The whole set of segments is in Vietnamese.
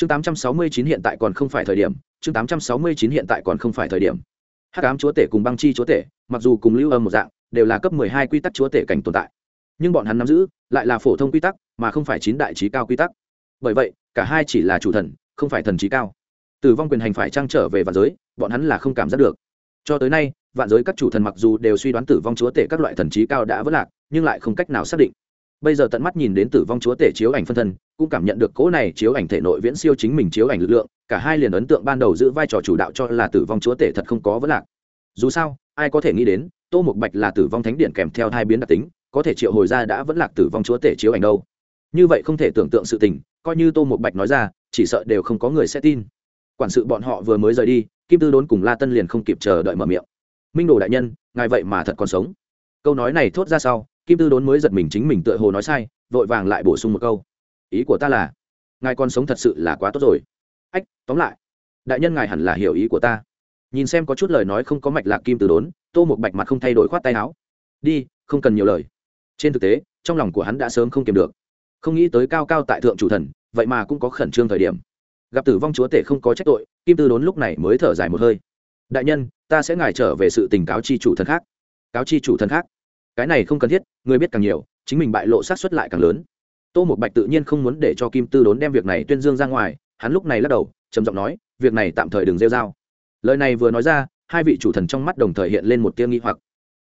chương 869 hiện tại còn không phải thời điểm, chương 869 hiện tại còn không phải thời điểm. Hắc ám chúa tể cùng băng chi chúa tể, mặc dù cùng lưu âm một dạng, đều là cấp 12 quy tắc chúa tể cảnh tồn tại. Nhưng bọn hắn nắm giữ, lại là phổ thông quy tắc, mà không phải chín đại trí cao quy tắc. Bởi vậy, cả hai chỉ là chủ thần, không phải thần trí cao. Tử vong quyền hành phải trang trở về vạn giới, bọn hắn là không cảm giác được. Cho tới nay, vạn giới các chủ thần mặc dù đều suy đoán tử vong chúa tể các loại thần trí cao đã vỡ lạc, nhưng lại không cách nào xác định bây giờ tận mắt nhìn đến tử vong chúa tể chiếu ảnh phân thân, cũng cảm nhận được cỗ này chiếu ảnh thể nội viễn siêu chính mình chiếu ảnh lực lượng, cả hai liền ấn tượng ban đầu giữ vai trò chủ đạo cho là tử vong chúa tể thật không có vấn lạc. Dù sao, ai có thể nghĩ đến, tô một bạch là tử vong thánh điện kèm theo hai biến đặc tính, có thể triệu hồi ra đã vẫn lạc tử vong chúa tể chiếu ảnh đâu. Như vậy không thể tưởng tượng sự tình, coi như tô một bạch nói ra, chỉ sợ đều không có người sẽ tin. Quản sự bọn họ vừa mới rời đi, kim tư đốn cùng la tân liền không kịp chờ đợi mở miệng. Minh đồ đại nhân, ngài vậy mà thật còn sống. Câu nói này thốt ra sau kim tư đốn mới giật mình chính mình tựa hồ nói sai, vội vàng lại bổ sung một câu. Ý của ta là, ngài còn sống thật sự là quá tốt rồi. Ách, tóm lại, đại nhân ngài hẳn là hiểu ý của ta. Nhìn xem có chút lời nói không có mạch lạc kim tư đốn, tô một bạch mặt không thay đổi khoát tay áo. Đi, không cần nhiều lời. Trên thực tế, trong lòng của hắn đã sớm không kiềm được. Không nghĩ tới cao cao tại thượng chủ thần, vậy mà cũng có khẩn trương thời điểm. Gặp tử vong chúa tể không có trách tội, kim tư đốn lúc này mới thở dài một hơi. Đại nhân, ta sẽ ngài trở về sự tình cáo chi chủ thần khác. Cáo chi chủ thần khác cái này không cần thiết, người biết càng nhiều, chính mình bại lộ sát xuất lại càng lớn. Tô một bạch tự nhiên không muốn để cho kim tư đốn đem việc này tuyên dương ra ngoài, hắn lúc này lắc đầu, trầm giọng nói, việc này tạm thời đừng rêu dao. lời này vừa nói ra, hai vị chủ thần trong mắt đồng thời hiện lên một tia nghi hoặc.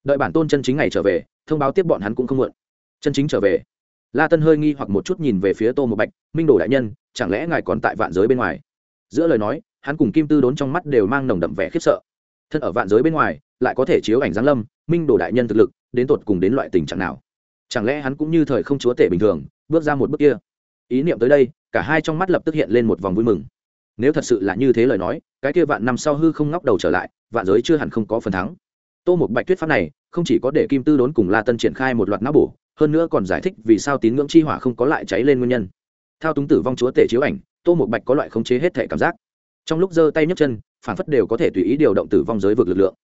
Đợi bản tôn chân chính ngày trở về, thông báo tiếp bọn hắn cũng không muộn. Chân chính trở về. La tân hơi nghi hoặc một chút nhìn về phía tô một bạch, minh đồ đại nhân, chẳng lẽ ngài còn tại vạn giới bên ngoài? Giữa lời nói, hắn cùng kim tư đốn trong mắt đều mang nồng đậm vẻ khiếp sợ. Thân ở vạn giới bên ngoài, lại có thể chiếu ảnh giáng lâm, minh đồ đại nhân thực lực đến tột cùng đến loại tình trạng nào? Chẳng lẽ hắn cũng như thời không chúa tể bình thường, bước ra một bước kia? Ý niệm tới đây, cả hai trong mắt lập tức hiện lên một vòng vui mừng. Nếu thật sự là như thế lời nói, cái kia vạn năm sau hư không ngóc đầu trở lại, vạn giới chưa hẳn không có phần thắng. Tô một bạch tuyết pháp này, không chỉ có để kim tư đốn cùng la tân triển khai một loạt não bổ, hơn nữa còn giải thích vì sao tín ngưỡng chi hỏa không có lại cháy lên nguyên nhân. Thao túng tử vong chúa tể chiếu ảnh, tô một bạch có loại khống chế hết thể cảm giác. Trong lúc giơ tay nhấc chân, phản phất đều có thể tùy ý điều động tử vong giới vực lực lượng.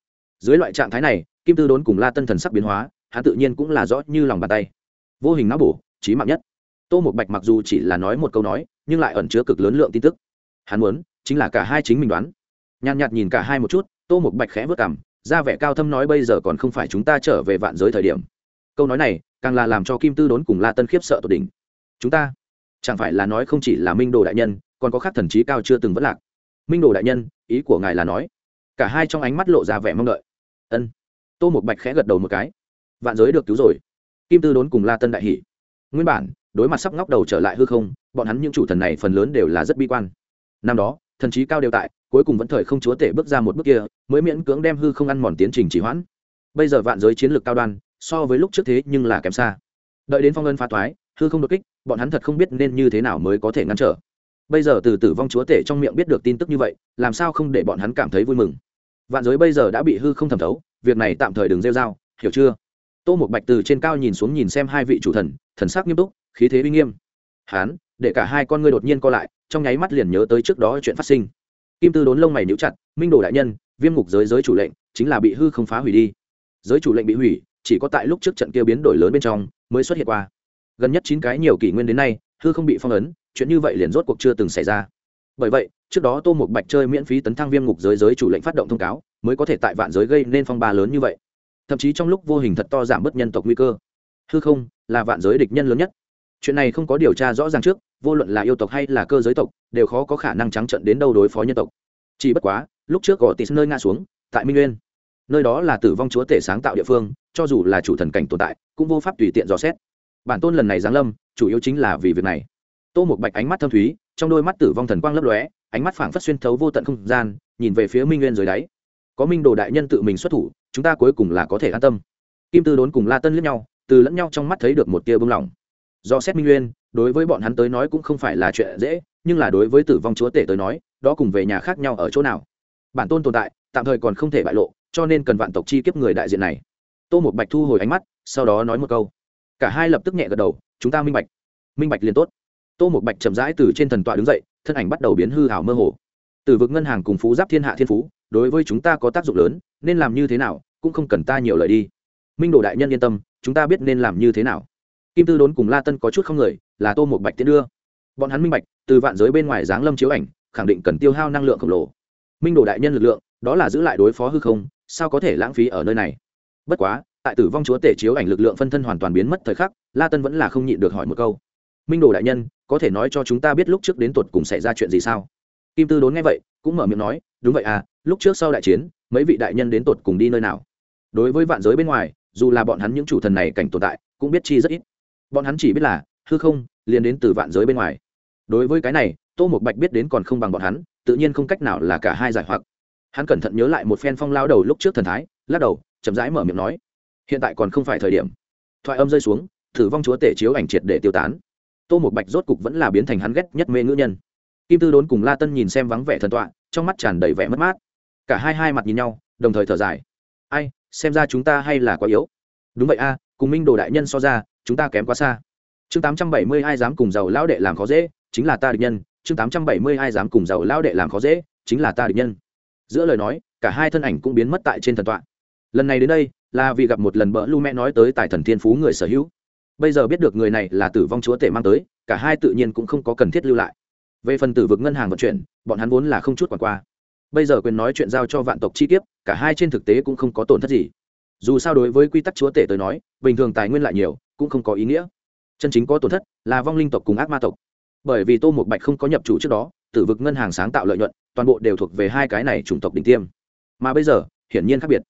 Dưới loại trạng thái này kim tư đốn cùng la tân thần sắc biến hóa, hắn tự nhiên cũng là rõ như lòng bàn tay. Vô hình não bổ trí mạng nhất. Tô một bạch mặc dù chỉ là nói một câu nói, nhưng lại ẩn chứa cực lớn lượng tin tức. Hắn muốn, chính là cả hai chính mình đoán. Nhàn nhạt nhìn cả hai một chút, tô một bạch khẽ vớt cảm ra vẻ cao thâm nói bây giờ còn không phải chúng ta trở về vạn giới thời điểm. Câu nói này, càng là làm cho kim tư đốn cùng la tân khiếp sợ tột đỉnh. Chúng ta, chẳng phải là nói không chỉ là minh đồ đại nhân, còn có khác thần trí cao chưa từng vất lạc. Minh đồ đại nhân, ý của ngài là nói. Cả hai trong ánh mắt lộ ra vẻ mong đợi. Ân tô một bạch khẽ gật đầu một cái. Vạn giới được cứu rồi. Kim tư đốn cùng la tân đại hỷ nguyên bản, đối mặt sắp ngóc đầu trở lại hư không, bọn hắn những chủ thần này phần lớn đều là rất bi quan. Năm đó, thần trí cao đều tại, cuối cùng vẫn thời không chúa tể bước ra một bước kia, mới miễn cưỡng đem hư không ăn mòn tiến trình chỉ hoãn. Bây giờ vạn giới chiến lược cao đoan, so với lúc trước thế nhưng là kém xa. Đợi đến phong ân phá toái, hư không đột kích, bọn hắn thật không biết nên như thế nào mới có thể ngăn trở. Bây giờ từ tử vong chúa tể trong miệng biết được tin tức như vậy, làm sao không để bọn hắn cảm thấy vui mừng? Vạn giới bây giờ đã bị hư không thẩm thấu việc này tạm thời đừng rêu dao, hiểu chưa? Tô một bạch từ trên cao nhìn xuống nhìn xem hai vị chủ thần thần sắc nghiêm túc khí thế uy nghiêm. Hán để cả hai con ngươi đột nhiên co lại trong nháy mắt liền nhớ tới trước đó chuyện phát sinh. Kim tư đốn lông mày níu chặt minh đồ đại nhân viêm ngục giới giới chủ lệnh chính là bị hư không phá hủy đi. Giới chủ lệnh bị hủy chỉ có tại lúc trước trận kia biến đổi lớn bên trong mới xuất hiện qua. Gần nhất chín cái nhiều kỷ nguyên đến nay hư không bị phong ấn chuyện như vậy liền rốt cuộc chưa từng xảy ra. Bởi vậy trước đó tô một bạch chơi miễn phí tấn thăng viêm ngục giới giới chủ lệnh phát động thông cáo mới có thể tại vạn giới gây nên phong ba lớn như vậy. Thậm chí trong lúc vô hình thật to giảm bớt nhân tộc nguy cơ. Hư không là vạn giới địch nhân lớn nhất. Chuyện này không có điều tra rõ ràng trước, vô luận là yêu tộc hay là cơ giới tộc, đều khó có khả năng trắng trận đến đâu đối phó nhân tộc. Chỉ bất quá, lúc trước gõ tịt nơi nga xuống, tại minh nguyên. Nơi đó là tử vong chúa tể sáng tạo địa phương, cho dù là chủ thần cảnh tồn tại, cũng vô pháp tùy tiện dò xét. Bản tôn lần này giáng lâm, chủ yếu chính là vì việc này. Tô một bạch ánh mắt thâm thúy, trong đôi mắt tử vong thần quang lấp lóe, ánh mắt phảng phất xuyên thấu vô tận không gian, nhìn về phía minh nguyên dưới đáy có minh đồ đại nhân tự mình xuất thủ, chúng ta cuối cùng là có thể an tâm. Kim tư đốn cùng la tân lẫn nhau, từ lẫn nhau trong mắt thấy được một tia bưng lỏng do xét minh nguyên, đối với bọn hắn tới nói cũng không phải là chuyện dễ, nhưng là đối với tử vong chúa tể tới nói, đó cùng về nhà khác nhau ở chỗ nào. Bản tôn tồn tại, tạm thời còn không thể bại lộ, cho nên cần vạn tộc chi kiếp người đại diện này. Tô một bạch thu hồi ánh mắt, sau đó nói một câu. Cả hai lập tức nhẹ gật đầu, chúng ta minh bạch. Minh bạch liền tốt. Tô một bạch chậm rãi từ trên thần tọa đứng dậy, thân ảnh bắt đầu biến hư hảo mơ hồ từ vực ngân hàng cùng phú giáp thiên hạ thiên phú, đối với chúng ta có tác dụng lớn, nên làm như thế nào, cũng không cần ta nhiều lời đi. Minh đồ đại nhân yên tâm, chúng ta biết nên làm như thế nào. Kim tư đốn cùng la tân có chút không người, là tô một bạch tiến đưa. Bọn hắn minh bạch, từ vạn giới bên ngoài giáng lâm chiếu ảnh, khẳng định cần tiêu hao năng lượng khổng lồ. Minh đồ đại nhân lực lượng, đó là giữ lại đối phó hư không, sao có thể lãng phí ở nơi này? Bất quá, tại tử vong chúa tể chiếu ảnh lực lượng phân thân hoàn toàn biến mất thời khắc, la tân vẫn là không nhịn được hỏi một câu. Minh đồ đại nhân, có thể nói cho chúng ta biết lúc trước đến tột cùng xảy ra chuyện gì sao? Kim tư đốn nghe vậy, cũng mở miệng nói, đúng vậy à lúc trước sau đại chiến, mấy vị đại nhân đến tột cùng đi nơi nào? Đối với vạn giới bên ngoài, dù là bọn hắn những chủ thần này cảnh tồn tại, cũng biết chi rất ít. Bọn hắn chỉ biết là, hư không, liền đến từ vạn giới bên ngoài. Đối với cái này, tô một bạch biết đến còn không bằng bọn hắn, tự nhiên không cách nào là cả hai giải hoặc. Hắn cẩn thận nhớ lại một phen phong lao đầu lúc trước thần thái, lắc đầu, chậm rãi mở miệng nói, hiện tại còn không phải thời điểm. Thoại âm rơi xuống thử vong chúa tể chiếu ảnh triệt để tiêu tán. Tô một bạch rốt cục vẫn là biến thành hắn ghét nhất mê ngữ nhân kim tư đốn cùng la tân nhìn xem vắng vẻ thần tọa, trong mắt tràn đầy vẻ mất mát. Cả hai hai mặt nhìn nhau, đồng thời thở dài. Ai, xem ra chúng ta hay là quá yếu. Đúng vậy a, cùng minh đồ đại nhân so ra, chúng ta kém quá xa. Chương tám trăm bảy mươi ai dám cùng giàu lão đệ làm khó dễ, chính là ta địch nhân. Chương tám trăm bảy mươi ai dám cùng giàu lão đệ làm khó dễ, chính là ta địch nhân. Giữa lời nói, cả hai thân ảnh cũng biến mất tại trên thần tọa. Lần này đến đây, là vì gặp một lần bỡ lu mẹ nói tới tài thần thiên phú người sở hữu. Bây giờ biết được người này là tử vong chúa tể mang tới, cả hai tự nhiên cũng không có cần thiết lưu lại về phần tử vực ngân hàng vận chuyển, bọn hắn vốn là không chút quản qua. Bây giờ quyền nói chuyện giao cho vạn tộc chi kiếp, cả hai trên thực tế cũng không có tổn thất gì. Dù sao đối với quy tắc chúa tể tới nói, bình thường tài nguyên lại nhiều, cũng không có ý nghĩa. Chân chính có tổn thất là vong linh tộc cùng ác ma tộc. Bởi vì tô một bạch không có nhập chủ trước đó, tử vực ngân hàng sáng tạo lợi nhuận, toàn bộ đều thuộc về hai cái này chủng tộc đỉnh tiêm. Mà bây giờ, hiển nhiên khác biệt.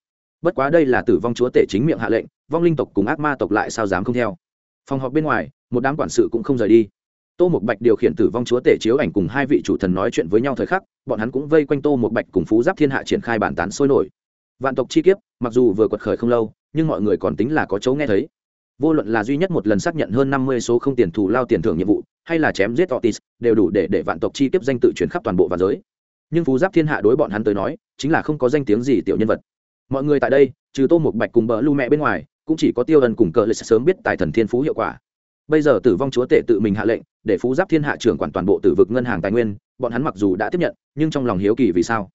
Bất quá đây là tử vong chúa tể chính miệng hạ lệnh, vong linh tộc cùng ác ma tộc lại sao dám không theo? Phòng họp bên ngoài, một đám quản sự cũng không rời đi tô một bạch điều khiển tử vong chúa tể chiếu ảnh cùng hai vị chủ thần nói chuyện với nhau thời khắc, bọn hắn cũng vây quanh tô một bạch cùng phú giáp thiên hạ triển khai bản tán sôi nổi. Vạn tộc chi kiếp, mặc dù vừa quật khởi không lâu, nhưng mọi người còn tính là có chấu nghe thấy. Vô luận là duy nhất một lần xác nhận hơn năm mươi số không tiền thù lao tiền thưởng nhiệm vụ, hay là chém giết otis đều đủ để để vạn tộc chi kiếp danh tự chuyển khắp toàn bộ vạn giới. Nhưng phú giáp thiên hạ đối bọn hắn tới nói, chính là không có danh tiếng gì tiểu nhân vật. Mọi người tại đây, trừ tô một bạch cùng bờ lưu mẹ bên ngoài, cũng chỉ có tiêu ân cùng cờ lịch sớm biết tài thần thiên phú hiệu quả bây giờ tử vong chúa tể tự mình hạ lệnh, để phú giáp thiên hạ trưởng quản toàn bộ tử vực ngân hàng tài nguyên, bọn hắn mặc dù đã tiếp nhận, nhưng trong lòng hiếu kỳ vì sao?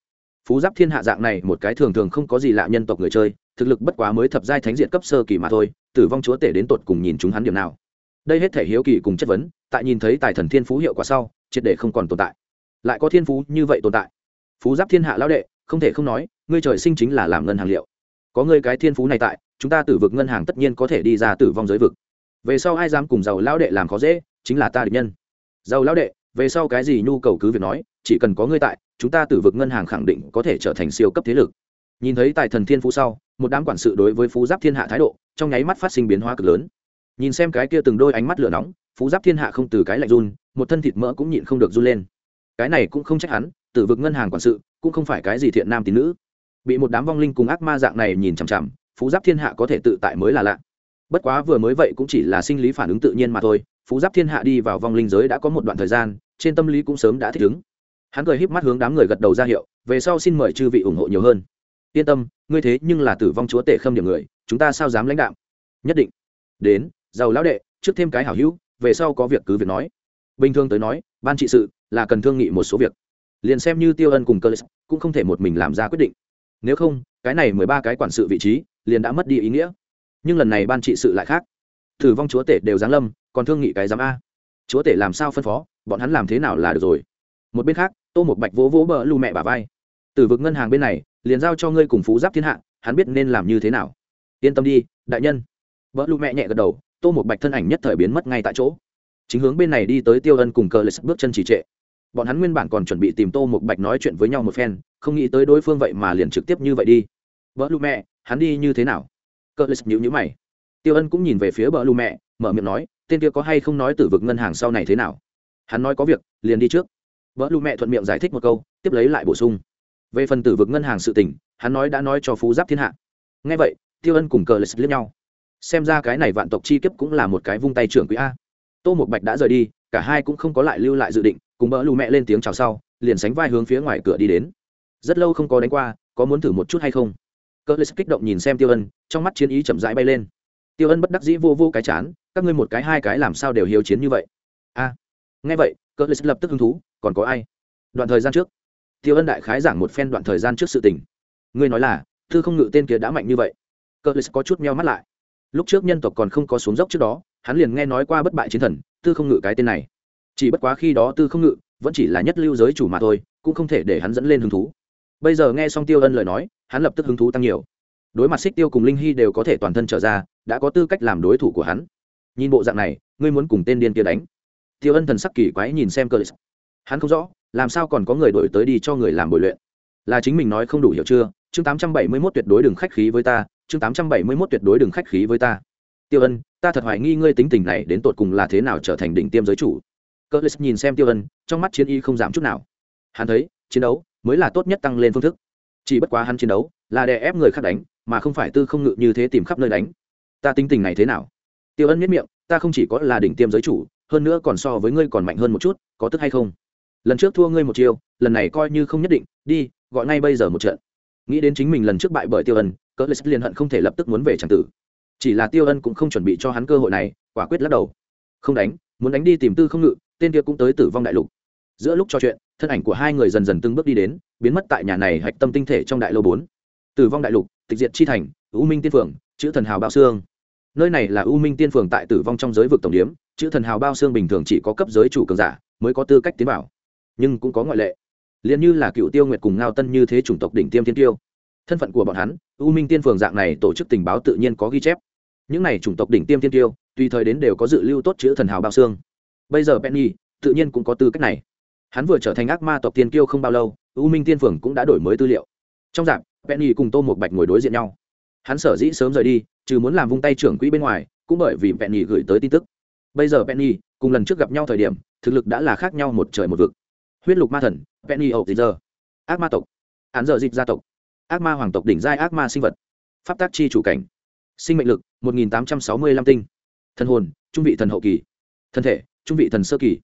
Phú giáp thiên hạ dạng này, một cái thường thường không có gì lạ nhân tộc người chơi, thực lực bất quá mới thập giai thánh diện cấp sơ kỳ mà thôi, tử vong chúa tể đến tột cùng nhìn chúng hắn điểm nào? Đây hết thể hiếu kỳ cùng chất vấn, tại nhìn thấy tài thần thiên phú hiệu quả sau, triệt để không còn tồn tại. Lại có thiên phú như vậy tồn tại? Phú giáp thiên hạ lão đệ, không thể không nói, ngươi trời sinh chính là làm ngân hàng liệu. Có ngươi cái thiên phú này tại, chúng ta tử vực ngân hàng tất nhiên có thể đi ra tử vong giới vực về sau ai dám cùng giàu lão đệ làm khó dễ, chính là ta địch nhân. Giàu lão đệ, về sau cái gì nhu cầu cứ việc nói, chỉ cần có ngươi tại, chúng ta tử vực ngân hàng khẳng định có thể trở thành siêu cấp thế lực. Nhìn thấy tài thần thiên phú sau, một đám quản sự đối với phú giáp thiên hạ thái độ, trong nháy mắt phát sinh biến hóa cực lớn. Nhìn xem cái kia từng đôi ánh mắt lửa nóng, phú giáp thiên hạ không từ cái lạnh run, một thân thịt mỡ cũng nhịn không được run lên. Cái này cũng không trách hắn, tử vực ngân hàng quản sự cũng không phải cái gì thiện nam tín nữ. Bị một đám vong linh cùng ác ma dạng này nhìn chằm chằm, phú giáp thiên hạ có thể tự tại mới là lạ bất quá vừa mới vậy cũng chỉ là sinh lý phản ứng tự nhiên mà thôi, phú giáp thiên hạ đi vào vong linh giới đã có một đoạn thời gian, trên tâm lý cũng sớm đã thích ứng. Hắn cười híp mắt hướng đám người gật đầu ra hiệu, về sau xin mời chư vị ủng hộ nhiều hơn. Yên tâm, ngươi thế nhưng là tử vong chúa tể khâm điểm người, chúng ta sao dám lãnh đạo? Nhất định. Đến, giàu lão đệ, trước thêm cái hảo hữu, về sau có việc cứ việc nói. Bình thường tới nói, ban trị sự là cần thương nghị một số việc. Liền xem như tiêu ân cùng cơ cũng không thể một mình làm ra quyết định. Nếu không, cái này mười ba cái quản sự vị trí, liền đã mất đi ý nghĩa nhưng lần này ban trị sự lại khác. Thử vong chúa tể đều giáng lâm, còn thương nghị cái giám a. Chúa tể làm sao phân phó, bọn hắn làm thế nào là được rồi? Một bên khác, tô một bạch vỗ vỗ bờ lù mẹ bà vai. Từ vực ngân hàng bên này, liền giao cho ngươi cùng phú giáp thiên hạ, hắn biết nên làm như thế nào. Yên tâm đi, đại nhân. Vợ lù mẹ nhẹ gật đầu, tô một bạch thân ảnh nhất thời biến mất ngay tại chỗ. Chính hướng bên này đi tới tiêu ân cùng cờ lệ bước chân trì trệ. Bọn hắn nguyên bản còn chuẩn bị tìm tô một bạch nói chuyện với nhau một phen, không nghĩ tới đối phương vậy mà liền trực tiếp như vậy đi. Vợ lù mẹ, hắn đi như thế nào? Cờ lệ nhữ nhữ mày. Tiêu ân cũng nhìn về phía bờ lù mẹ mở miệng nói tên kia có hay không nói từ vực ngân hàng sau này thế nào? Hắn nói có việc liền đi trước. Vợ lù mẹ thuận miệng giải thích một câu tiếp lấy lại bổ sung. Về phần tử vực ngân hàng sự tỉnh, hắn nói đã nói cho phú giáp thiên hạ. Ngay vậy tiêu ân cùng cờ lịch liếc nhau. Xem ra cái này vạn tộc chi kiếp cũng là một cái vung tay trưởng quý a. Tô một bạch đã rời đi cả hai cũng không có lại lưu lại dự định cùng bỡ lù mẹ lên tiếng chào sau liền sánh vai hướng phía ngoài cửa đi đến. Rất lâu không có đánh qua có muốn thử một chút hay không? Cờ lệ kích động nhìn xem tiêu ân, trong mắt chiến ý chậm rãi bay lên. Tiêu ân bất đắc dĩ vô vô cái chán, các ngươi một cái hai cái làm sao đều hiếu chiến như vậy? A, nghe vậy cờ lệ lập tức hứng thú, còn có ai? Đoạn thời gian trước, tiêu ân đại khái giảng một phen đoạn thời gian trước sự tình. Ngươi nói là, thư không ngự tên kia đã mạnh như vậy. Cờ lệ có chút meo mắt lại. Lúc trước nhân tộc còn không có xuống dốc trước đó, hắn liền nghe nói qua bất bại chiến thần tư không ngự cái tên này. Chỉ bất quá khi đó tư không ngự vẫn chỉ là nhất lưu giới chủ mà thôi, cũng không thể để hắn dẫn lên hứng thú bây giờ nghe xong tiêu ân lời nói, hắn lập tức hứng thú tăng nhiều. Đối mặt xích tiêu cùng linh hy đều có thể toàn thân trở ra, đã có tư cách làm đối thủ của hắn. Nhìn bộ dạng này, ngươi muốn cùng tên điên kia đánh. Tiêu ân thần sắc kỳ quái nhìn xem cơ hắn không rõ, làm sao còn có người đổi tới đi cho người làm bồi luyện. Là chính mình nói không đủ hiểu chưa? Chương tám trăm bảy mươi mốt tuyệt đối đừng khách khí với ta, chương tám trăm bảy mươi mốt tuyệt đối đừng khách khí với ta. Tiêu ân, ta thật hoài nghi ngươi tính tình này đến tột cùng là thế nào trở thành đỉnh tiêm giới chủ. Cơ nhìn xem tiêu ân, trong mắt chiến y không giảm chút nào. Hắn thấy, chiến đấu mới là tốt nhất tăng lên phương thức. Chỉ bất quá hắn chiến đấu là đè ép người khác đánh, mà không phải tư không ngự như thế tìm khắp nơi đánh. Ta tính tình này thế nào? Tiêu ân miết miệng, ta không chỉ có là đỉnh tiêm giới chủ, hơn nữa còn so với ngươi còn mạnh hơn một chút, có tức hay không? Lần trước thua ngươi một chiêu, lần này coi như không nhất định, đi, gọi ngay bây giờ một trận. Nghĩ đến chính mình lần trước bại bởi tiêu ân, cỡ lê liền hận không thể lập tức muốn về tràng tử. Chỉ là tiêu ân cũng không chuẩn bị cho hắn cơ hội này, quả quyết lắc đầu. Không đánh, muốn đánh đi tìm tư không ngự, tên kia cũng tới tử vong đại lục. Giữa lúc trò chuyện thân ảnh của hai người dần dần từng bước đi đến, biến mất tại nhà này hạch tâm tinh thể trong đại lô bốn. Tử vong đại lục, tịch diệt chi thành, u minh tiên phượng, chữ thần hào bao xương. Nơi này là u minh tiên phượng tại tử vong trong giới vực tổng điếm, chữ thần hào bao xương bình thường chỉ có cấp giới chủ cường giả mới có tư cách tiến vào. Nhưng cũng có ngoại lệ. Liền như là cựu tiêu nguyệt cùng ngao tân như thế chủng tộc đỉnh tiêm thiên tiêu. Thân phận của bọn hắn, u minh tiên phường dạng này tổ chức tình báo tự nhiên có ghi chép. Những này chủng tộc đỉnh tiêm thiên tiêu, tùy thời đến đều có dự lưu tốt chữ thần hào bao xương. Bây giờ penny, tự nhiên cũng có tư cách này hắn vừa trở thành ác ma tộc tiên kiêu không bao lâu, u minh tiên phường cũng đã đổi mới tư liệu. Trong dạp penny cùng tô một bạch ngồi đối diện nhau. Hắn sở dĩ sớm rời đi, trừ muốn làm vung tay trưởng quỹ bên ngoài, cũng bởi vì penny gửi tới tin tức. Bây giờ penny, cùng lần trước gặp nhau thời điểm, thực lực đã là khác nhau một trời một vực. Huyết lục ma thần, penny ẩu thì giờ ác ma tộc. Hắn giờ dịp gia tộc. Ác ma hoàng tộc đỉnh giai ác ma sinh vật. Pháp tác chi chủ cảnh. Sinh mệnh lực, một nghìn tám trăm sáu mươi lăm tinh. Thân hồn, trung vị thần hậu kỳ. Thân thể, trung vị thần sơ kỳ.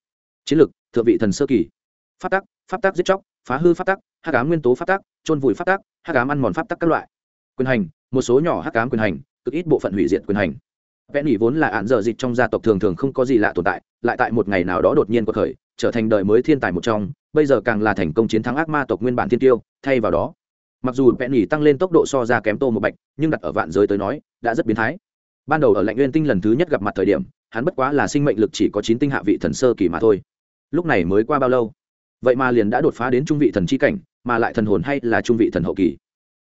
Chiến lực, thượng vị thần sơ kỳ pháp tắc pháp tắc giết chóc, phá hư pháp tắc, hắc ám nguyên tố pháp tắc trôn vùi pháp tắc, hắc ám ăn mòn pháp tắc các loại. Quyền hành, một số nhỏ hắc ám quyền hành, cực ít bộ phận hủy diệt quyền hành. Vẽ nỉ vốn là ạn dở dịch trong gia tộc thường thường không có gì lạ tồn tại, lại tại một ngày nào đó đột nhiên có khởi, trở thành đời mới thiên tài một trong, bây giờ càng là thành công chiến thắng ác ma tộc nguyên bản thiên tiêu, thay vào đó. Mặc dù vẽ nỉ tăng lên tốc độ so ra kém tô một bạch, nhưng đặt ở vạn giới tới nói, đã rất biến thái. Ban đầu ở lạnh nguyên tinh lần thứ nhất gặp mặt thời điểm, hắn bất quá là sinh mệnh lực chỉ có chín tinh hạ vị thần sơ kỳ mà thôi. Lúc này mới qua bao lâu? Vậy mà liền đã đột phá đến trung vị thần c h i cảnh, mà lại thần hồn hay là trung vị thần hậu kỳ.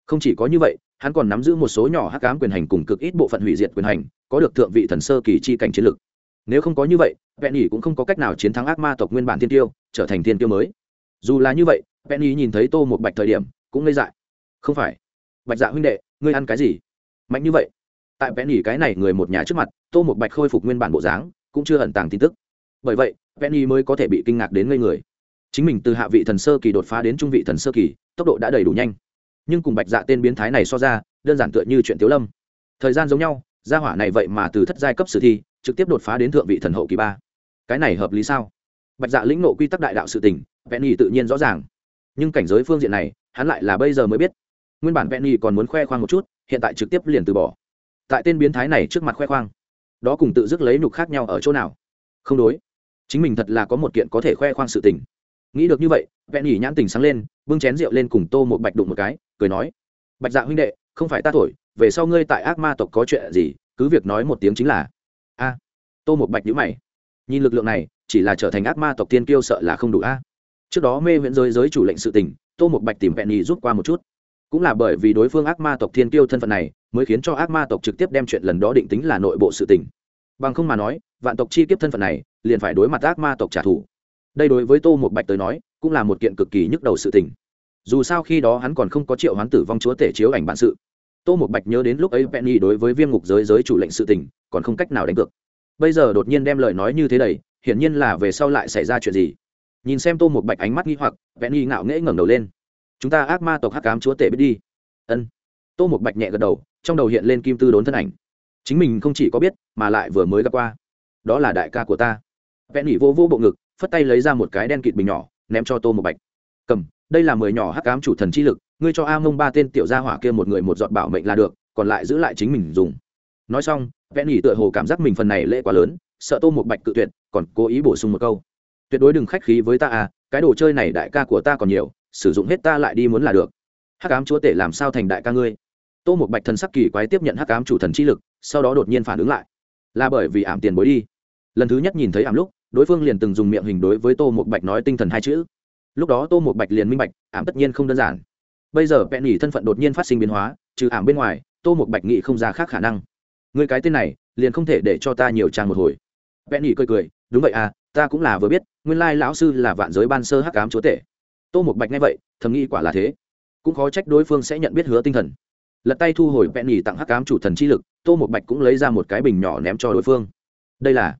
Không chỉ có như vậy, hắn còn nắm giữ một số nhỏ hắc cám quyền hành cùng cực ít bộ phận hủy diệt quyền hành, có được thượng vị thần sơ kỳ chi cảnh chiến lực. Nếu không có như vậy, penny cũng không có cách nào chiến thắng ác ma tộc nguyên bản thiên tiêu, trở thành thiên tiêu mới. Dù là như vậy, penny nhìn thấy tô một bạch thời điểm, cũng ngây dại. Không phải. Bạch dạ huynh đệ, ngươi ăn cái gì? Mạnh như vậy. Tại penny cái này người một nhà trước mặt, tô một bạch khôi phục nguyên bản bộ dáng, cũng chưa ẩn tàng tin tức. Bởi vậy, penny mới có thể bị kinh ngạc đến ngây người chính mình từ hạ vị thần sơ kỳ đột phá đến trung vị thần sơ kỳ, tốc độ đã đầy đủ nhanh. Nhưng cùng bạch dạ tên biến thái này so ra, đơn giản tựa như chuyện tiếu lâm. Thời gian giống nhau, gia hỏa này vậy mà từ thất giai cấp sử thi, trực tiếp đột phá đến thượng vị thần hậu kỳ ba. Cái này hợp lý sao? Bạch dạ lĩnh nộ quy tắc đại đạo sự tình nhì tự nhiên rõ ràng. Nhưng cảnh giới phương diện này, hắn lại là bây giờ mới biết. Nguyên bản penny còn muốn khoe khoang một chút, hiện tại trực tiếp liền từ bỏ. Tại tên biến thái này trước mặt khoe khoang, đó cùng tự dứt lấy nhục khác nhau ở chỗ nào? Không đối. Chính mình thật là có một kiện có thể khoe khoang sự tình nghĩ được như vậy, vẹn nhỉ nhãn tình sáng lên, bưng chén rượu lên cùng tô một bạch đụng một cái, cười nói, bạch dạ huynh đệ, không phải ta thổi, về sau ngươi tại ác ma tộc có chuyện gì, cứ việc nói một tiếng chính là. A. Tô một bạch nhữ mày. Nhìn lực lượng này, chỉ là trở thành ác ma tộc tiên kiêu sợ là không đủ a. Trước đó mê viễn giới giới chủ lệnh sự tình, tô một bạch tìm vẹn nhỉ rút qua một chút. Cũng là bởi vì đối phương ác ma tộc thiên kiêu thân phận này, mới khiến cho ác ma tộc trực tiếp đem chuyện lần đó định tính là nội bộ sự tình. Bằng không mà nói, vạn tộc chi kiếp thân phận này, liền phải đối mặt ác ma tộc trả thù đây đối với tô một bạch tới nói, cũng là một kiện cực kỳ nhức đầu sự tình. Dù sao khi đó hắn còn không có triệu hoán tử vong chúa tể chiếu ảnh bản sự. Tô một bạch nhớ đến lúc ấy penny đối với viêm ngục giới giới chủ lệnh sự tình, còn không cách nào đánh cược. Bây giờ đột nhiên đem lời nói như thế đầy, hiển nhiên là về sau lại xảy ra chuyện gì. Nhìn xem tô một bạch ánh mắt nghi hoặc, penny ngạo nghễ ngẩng đầu lên. Chúng ta ác ma tộc hắc cám chúa tể biết đi. Ân. Tô một bạch nhẹ gật đầu, trong đầu hiện lên kim tư đốn thân ảnh. Chính mình không chỉ có biết, mà lại vừa mới gặp qua. Đó là đại ca của ta. Penny vô vô bộ ngực phất tay lấy ra một cái đen kịt bình nhỏ, ném cho tô một bạch. Cầm, đây là mười nhỏ hắc cám chủ thần chi lực, ngươi cho a mông ba tên tiểu gia hỏa kia một người một giọt bảo mệnh là được, còn lại giữ lại chính mình dùng. Nói xong, vẽ nghỉ tựa hồ cảm giác mình phần này lễ quá lớn, sợ tô một bạch cự tuyệt, còn cố ý bổ sung một câu. Tuyệt đối đừng khách khí với ta à cái đồ chơi này đại ca của ta còn nhiều, sử dụng hết ta lại đi muốn là được. Hắc ám chúa tể làm sao thành đại ca ngươi? Tô một bạch thần sắc kỳ quái tiếp nhận hắc ám chủ thần chi lực, sau đó đột nhiên phản ứng lại. Là bởi vì ảm tiền bối đi. Lần thứ nhất nhìn thấy ảm lúc đối phương liền từng dùng miệng hình đối với tô một bạch nói tinh thần hai chữ. Lúc đó tô một bạch liền minh bạch, ảm tất nhiên không đơn giản. Bây giờ bẹn nhỉ thân phận đột nhiên phát sinh biến hóa, trừ ảm bên ngoài, tô một bạch nghĩ không ra khác khả năng. Người cái tên này, liền không thể để cho ta nhiều trang một hồi. Bẹn nhỉ cười cười, đúng vậy à ta cũng là vừa biết, nguyên lai lão sư là vạn giới ban sơ hắc ám chúa tể. Tô một bạch nghe vậy, thầm nghĩ quả là thế. Cũng khó trách đối phương sẽ nhận biết hứa tinh thần. Lật tay thu hồi bẹn nhỉ tặng hắc ám chủ thần chi lực, tô một bạch cũng lấy ra một cái bình nhỏ ném cho đối phương. Đây là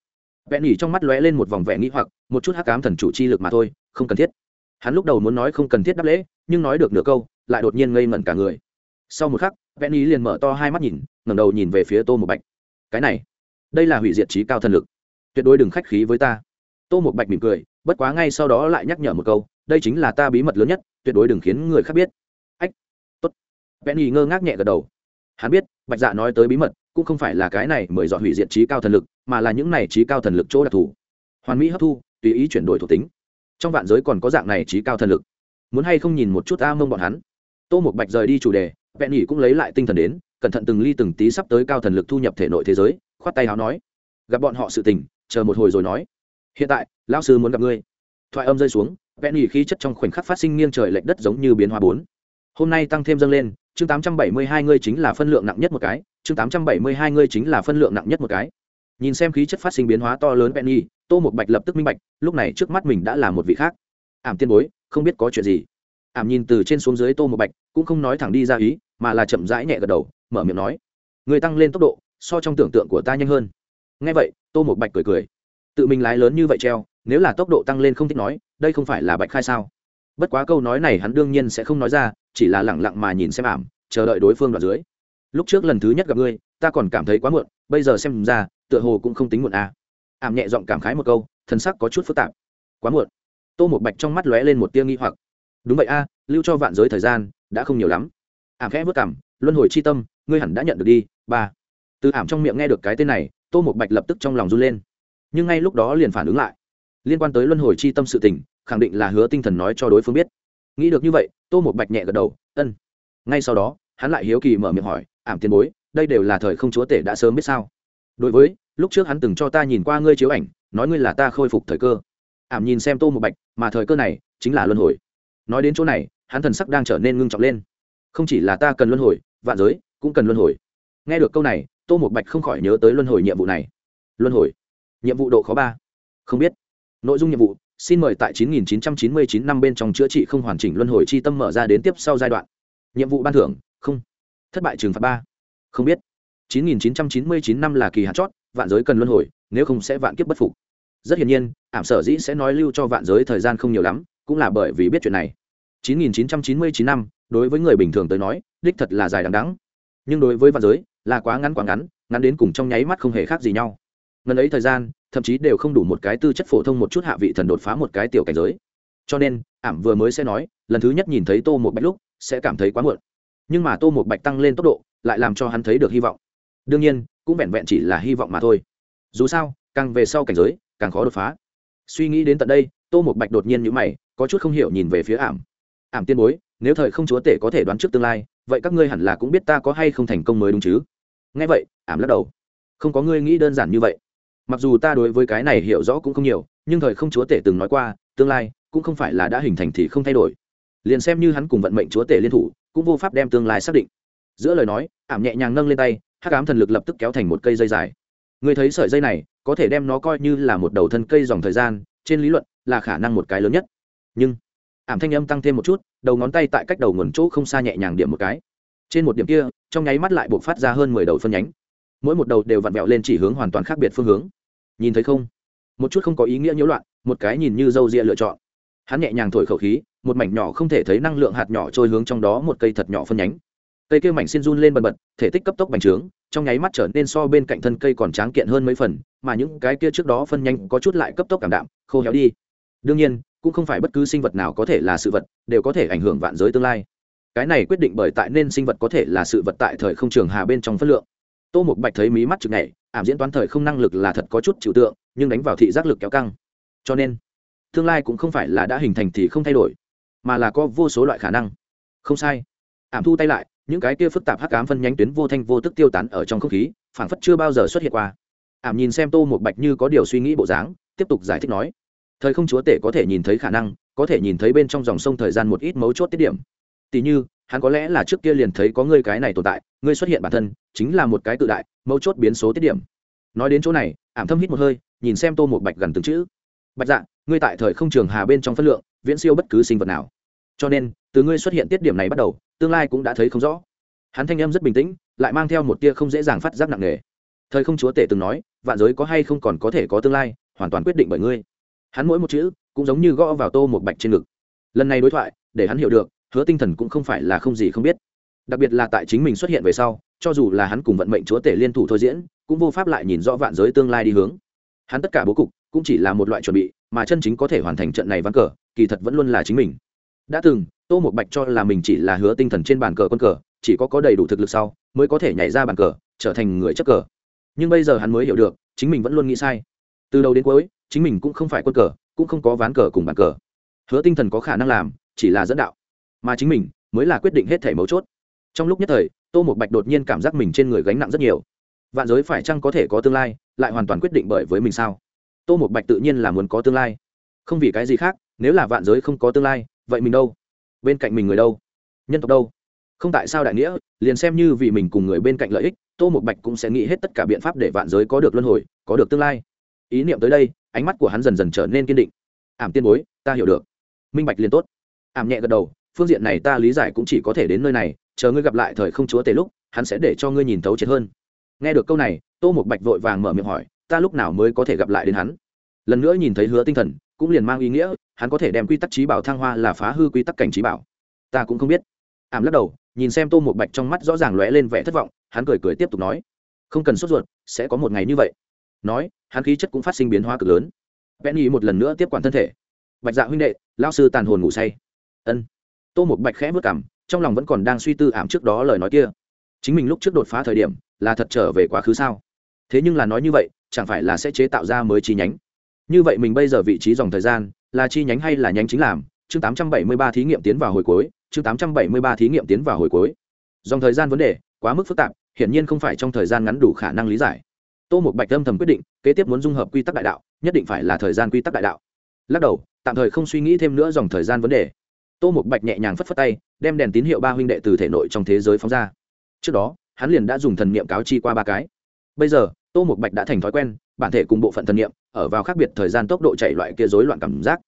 vẹn nhỉ trong mắt lóe lên một vòng vẻ nghĩ hoặc, một chút hắc ám thần chủ chi lực mà thôi, không cần thiết. Hắn lúc đầu muốn nói không cần thiết đáp lễ, nhưng nói được nửa câu, lại đột nhiên ngây ngẩn cả người. Sau một khắc vẹn nhỉ liền mở to hai mắt nhìn, ngẩng đầu nhìn về phía tô một bạch. Cái này, đây là hủy diệt trí cao thần lực. Tuyệt đối đừng khách khí với ta. Tô một bạch mỉm cười, bất quá ngay sau đó lại nhắc nhở một câu, đây chính là ta bí mật lớn nhất, tuyệt đối đừng khiến người khác biết. Ách, tốt. Penny ngơ ngác nhẹ gật đầu. Hắn biết, bạch dạ nói tới bí mật cũng không phải là cái này mời dọn hủy diệt trí cao thần lực, mà là những này trí cao thần lực chỗ đặc thù. Hoàn mỹ hấp thu, tùy ý chuyển đổi thuộc tính. Trong vạn giới còn có dạng này trí cao thần lực. Muốn hay không nhìn một chút a mông bọn hắn? Tô một bạch rời đi chủ đề, vẹn nhỉ cũng lấy lại tinh thần đến, cẩn thận từng ly từng tí sắp tới cao thần lực thu nhập thể nội thế giới, khoát tay h nói, gặp bọn họ sự tình, chờ một hồi rồi nói. Hiện tại, lão sư muốn gặp ngươi. Thoại âm rơi xuống, vẹn nhỉ khí chất trong khoảnh khắc phát sinh nghiêng trời lệch đất giống như biến hóa bốn. Hôm nay tăng thêm dâng lên, chương tám trăm bảy mươi hai ngươi chính là phân lượng nặng nhất một cái chương tám trăm bảy mươi hai ngươi chính là phân lượng nặng nhất một cái. Nhìn xem khí chất phát sinh biến hóa to lớn penny, tô một bạch lập tức minh bạch, lúc này trước mắt mình đã là một vị khác. Ảm tiên bối, không biết có chuyện gì? Ảm nhìn từ trên xuống dưới tô một bạch, cũng không nói thẳng đi ra ý, mà là chậm rãi nhẹ gật đầu, mở miệng nói người tăng lên tốc độ, so trong tưởng tượng của ta nhanh hơn. Ngay vậy, tô một bạch cười cười, tự mình lái lớn như vậy treo, nếu là tốc độ tăng lên không thích nói, đây không phải là bạch khai sao? Bất quá câu nói này hắn đương nhiên sẽ không nói ra, chỉ là lẳng lặng mà nhìn xem ảm, chờ đợi đối phương đoạn dưới lúc trước lần thứ nhất gặp ngươi, ta còn cảm thấy quá muộn, bây giờ xem ra, tựa hồ cũng không tính muộn à. ảm nhẹ giọng cảm khái một câu thân sắc có chút phức tạp. Quá muộn. Tô một bạch trong mắt lóe lên một tia nghi hoặc. Đúng vậy a, lưu cho vạn giới thời gian, đã không nhiều lắm. Ảm khẽ vất cảm luân hồi chi tâm, ngươi hẳn đã nhận được đi, ba. Từ ảm trong miệng nghe được cái tên này, tô một bạch lập tức trong lòng run lên. Nhưng ngay lúc đó liền phản ứng lại. Liên quan tới luân hồi chi tâm sự tình, khẳng định là hứa tinh thần nói cho đối phương biết. Nghĩ được như vậy, tô một bạch nhẹ gật đầu, ân. Ngay sau đó, hắn lại hiếu kỳ mở miệng hỏi ảm tiền bối, đây đều là thời không chúa tể đã sớm biết sao. Đối với, lúc trước hắn từng cho ta nhìn qua ngươi chiếu ảnh, nói ngươi là ta khôi phục thời cơ. Ảm nhìn xem tô một bạch, mà thời cơ này chính là luân hồi. Nói đến chỗ này, hắn thần sắc đang trở nên ngưng trọng lên. Không chỉ là ta cần luân hồi, vạn giới cũng cần luân hồi. Nghe được câu này, tô một bạch không khỏi nhớ tới luân hồi nhiệm vụ này. Luân hồi. Nhiệm vụ độ khó ba. Không biết. Nội dung nhiệm vụ, xin mời tại 9999 năm bên trong chữa trị không hoàn chỉnh luân hồi chi tâm mở ra đến tiếp sau giai đoạn. Nhiệm vụ ban thưởng thất bại trừng phạt ba. Không biết. 9999 năm là kỳ hạn chót, vạn giới cần luân hồi, nếu không sẽ vạn kiếp bất phục. Rất hiển nhiên, ảm sở dĩ sẽ nói lưu cho vạn giới thời gian không nhiều lắm, cũng là bởi vì biết chuyện này. 9999 năm, đối với người bình thường tới nói, đích thật là dài đằng đẵng. Nhưng đối với vạn giới, là quá ngắn quá ngắn ngắn đến cùng trong nháy mắt không hề khác gì nhau. Ngần ấy thời gian, thậm chí đều không đủ một cái tư chất phổ thông một chút hạ vị thần đột phá một cái tiểu cảnh giới. Cho nên, ảm vừa mới sẽ nói, lần thứ nhất nhìn thấy tô một bách lúc, sẽ cảm thấy quá muộn nhưng mà tô một bạch tăng lên tốc độ, lại làm cho hắn thấy được hy vọng. Đương nhiên, cũng vẹn vẹn chỉ là hy vọng mà thôi. Dù sao, càng về sau cảnh giới, càng khó đột phá. Suy nghĩ đến tận đây, tô một bạch đột nhiên nhữ mày, có chút không hiểu nhìn về phía ảm. Ảm tiên bối, nếu thời không chúa tể có thể đoán trước tương lai, vậy các ngươi hẳn là cũng biết ta có hay không thành công mới đúng chứ? Nghe vậy, ảm lắc đầu. Không có ngươi nghĩ đơn giản như vậy. Mặc dù ta đối với cái này hiểu rõ cũng không nhiều, nhưng thời không chúa tể từng nói qua, tương lai cũng không phải là đã hình thành thì không thay đổi. Liền xem như hắn cùng vận mệnh chúa tể liên thủ cũng vô pháp đem tương lai xác định. Giữa lời nói, ảm nhẹ nhàng nâng lên tay, hắc ám thần lực lập tức kéo thành một cây dây dài. Người thấy sợi dây này, có thể đem nó coi như là một đầu thân cây dòng thời gian, trên lý luận, là khả năng một cái lớn nhất. Nhưng, ảm thanh âm tăng thêm một chút, đầu ngón tay tại cách đầu nguồn chỗ không xa nhẹ nhàng điểm một cái. Trên một điểm kia, trong nháy mắt lại buộc phát ra hơn mười đầu phân nhánh. Mỗi một đầu đều vặn vẹo lên chỉ hướng hoàn toàn khác biệt phương hướng. Nhìn thấy không? Một chút không có ý nghĩa nhiễu loạn, một cái nhìn như dâu ria lựa chọn hắn nhẹ nhàng thổi khẩu khí, một mảnh nhỏ không thể thấy năng lượng hạt nhỏ trôi hướng trong đó một cây thật nhỏ phân nhánh. Cây kia mảnh xin run lên bần bật, thể tích cấp tốc bành trướng, trong nháy mắt trở nên so bên cạnh thân cây còn tráng kiện hơn mấy phần, mà những cái kia trước đó phân nhanh có chút lại cấp tốc cảm đạm, khô héo đi. Đương nhiên, cũng không phải bất cứ sinh vật nào có thể là sự vật, đều có thể ảnh hưởng vạn giới tương lai. Cái này quyết định bởi tại nên sinh vật có thể là sự vật tại thời không trường hà bên trong phân lượng. Tô một bạch thấy mí mắt chực này ảm diễn toán thời không năng lực là thật có chút chịu tượng, nhưng đánh vào thị giác lực kéo căng. Cho nên tương lai cũng không phải là đã hình thành thì không thay đổi, mà là có vô số loại khả năng. Không sai. Ảm thu tay lại, những cái kia phức tạp hắc ám phân nhánh tuyến vô thanh vô tức tiêu tán ở trong không khí, phảng phất chưa bao giờ xuất hiện qua. Ảm nhìn xem tô một bạch như có điều suy nghĩ bộ dáng, tiếp tục giải thích nói, thời không chúa tể có thể nhìn thấy khả năng, có thể nhìn thấy bên trong dòng sông thời gian một ít mấu chốt tiết điểm. Tỉ như, hắn có lẽ là trước kia liền thấy có ngươi cái này tồn tại, ngươi xuất hiện bản thân, chính là một cái tự đại, mấu chốt biến số tiết điểm. Nói đến chỗ này, ảm thâm hít một hơi, nhìn xem tô một bạch gần từng chữ. Bạch dạ ngươi tại thời không trường hà bên trong phân lượng, viễn siêu bất cứ sinh vật nào. Cho nên, từ ngươi xuất hiện tiết điểm này bắt đầu, tương lai cũng đã thấy không rõ. Hắn thanh em rất bình tĩnh, lại mang theo một tia không dễ dàng phát giác nặng nề. Thời không chúa tể từng nói, vạn giới có hay không còn có thể có tương lai, hoàn toàn quyết định bởi ngươi. Hắn mỗi một chữ, cũng giống như gõ vào tô một bạch trên ngực. Lần này đối thoại, để hắn hiểu được, hứa tinh thần cũng không phải là không gì không biết. Đặc biệt là tại chính mình xuất hiện về sau, cho dù là hắn cùng vận mệnh chúa tể liên thủ thôi diễn, cũng vô pháp lại nhìn rõ vạn giới tương lai đi hướng hắn tất cả bố cục cũng chỉ là một loại chuẩn bị, mà chân chính có thể hoàn thành trận này ván cờ, kỳ thật vẫn luôn là chính mình. Đã từng, tô một bạch cho là mình chỉ là hứa tinh thần trên bàn cờ quân cờ, chỉ có có đầy đủ thực lực sau, mới có thể nhảy ra bàn cờ, trở thành người chấp cờ. Nhưng bây giờ hắn mới hiểu được, chính mình vẫn luôn nghĩ sai. Từ đầu đến cuối, chính mình cũng không phải quân cờ, cũng không có ván cờ cùng bàn cờ. Hứa tinh thần có khả năng làm, chỉ là dẫn đạo. Mà chính mình, mới là quyết định hết thể mấu chốt. Trong lúc nhất thời, tô một bạch đột nhiên cảm giác mình trên người gánh nặng rất nhiều vạn giới phải chăng có thể có tương lai, lại hoàn toàn quyết định bởi với mình sao? Tô một bạch tự nhiên là muốn có tương lai. Không vì cái gì khác, nếu là vạn giới không có tương lai, vậy mình đâu? Bên cạnh mình người đâu? Nhân tộc đâu? Không tại sao đại nghĩa, liền xem như vì mình cùng người bên cạnh lợi ích, tô một bạch cũng sẽ nghĩ hết tất cả biện pháp để vạn giới có được luân hồi, có được tương lai. Ý niệm tới đây, ánh mắt của hắn dần dần trở nên kiên định. Ảm tiên bối, ta hiểu được. Minh bạch liền tốt. Ảm nhẹ gật đầu, phương diện này ta lý giải cũng chỉ có thể đến nơi này, chờ ngươi gặp lại thời không chúa tề lúc, hắn sẽ để cho ngươi nhìn thấu triệt hơn nghe được câu này, tô một bạch vội vàng mở miệng hỏi, ta lúc nào mới có thể gặp lại đến hắn? Lần nữa nhìn thấy hứa tinh thần, cũng liền mang ý nghĩa, hắn có thể đem quy tắc trí bảo thăng hoa là phá hư quy tắc cảnh trí bảo. Ta cũng không biết. Ảm lắc đầu, nhìn xem tô một bạch trong mắt rõ ràng lóe lên vẻ thất vọng, hắn cười cười tiếp tục nói, không cần sốt ruột, sẽ có một ngày như vậy. Nói, hắn khí chất cũng phát sinh biến hóa cực lớn. Penny một lần nữa tiếp quản thân thể. Bạch dạ huynh đệ lao sư tàn hồn ngủ say. Ân. Tô một bạch khẽ vất cảm trong lòng vẫn còn đang suy tư ảm trước đó lời nói kia. Chính mình lúc trước đột phá thời điểm là thật trở về quá khứ sao? Thế nhưng là nói như vậy, chẳng phải là sẽ chế tạo ra mới chi nhánh? Như vậy mình bây giờ vị trí dòng thời gian, là chi nhánh hay là nhánh chính làm? Chương 873 thí nghiệm tiến vào hồi cuối, chương 873 thí nghiệm tiến vào hồi cuối. Dòng thời gian vấn đề, quá mức phức tạp, hiển nhiên không phải trong thời gian ngắn đủ khả năng lý giải. Tô một bạch âm thầm quyết định, kế tiếp muốn dung hợp quy tắc đại đạo, nhất định phải là thời gian quy tắc đại đạo. Lắc đầu, tạm thời không suy nghĩ thêm nữa dòng thời gian vấn đề. Tô một bạch nhẹ nhàng phất phất tay, đem đèn tín hiệu ba huynh đệ từ thể nội trong thế giới phóng ra. Trước đó hắn liền đã dùng thần niệm cáo chi qua ba cái. Bây giờ, tô một bạch đã thành thói quen, bản thể cùng bộ phận thần niệm, ở vào khác biệt thời gian tốc độ chạy loại kia rối loạn cảm giác.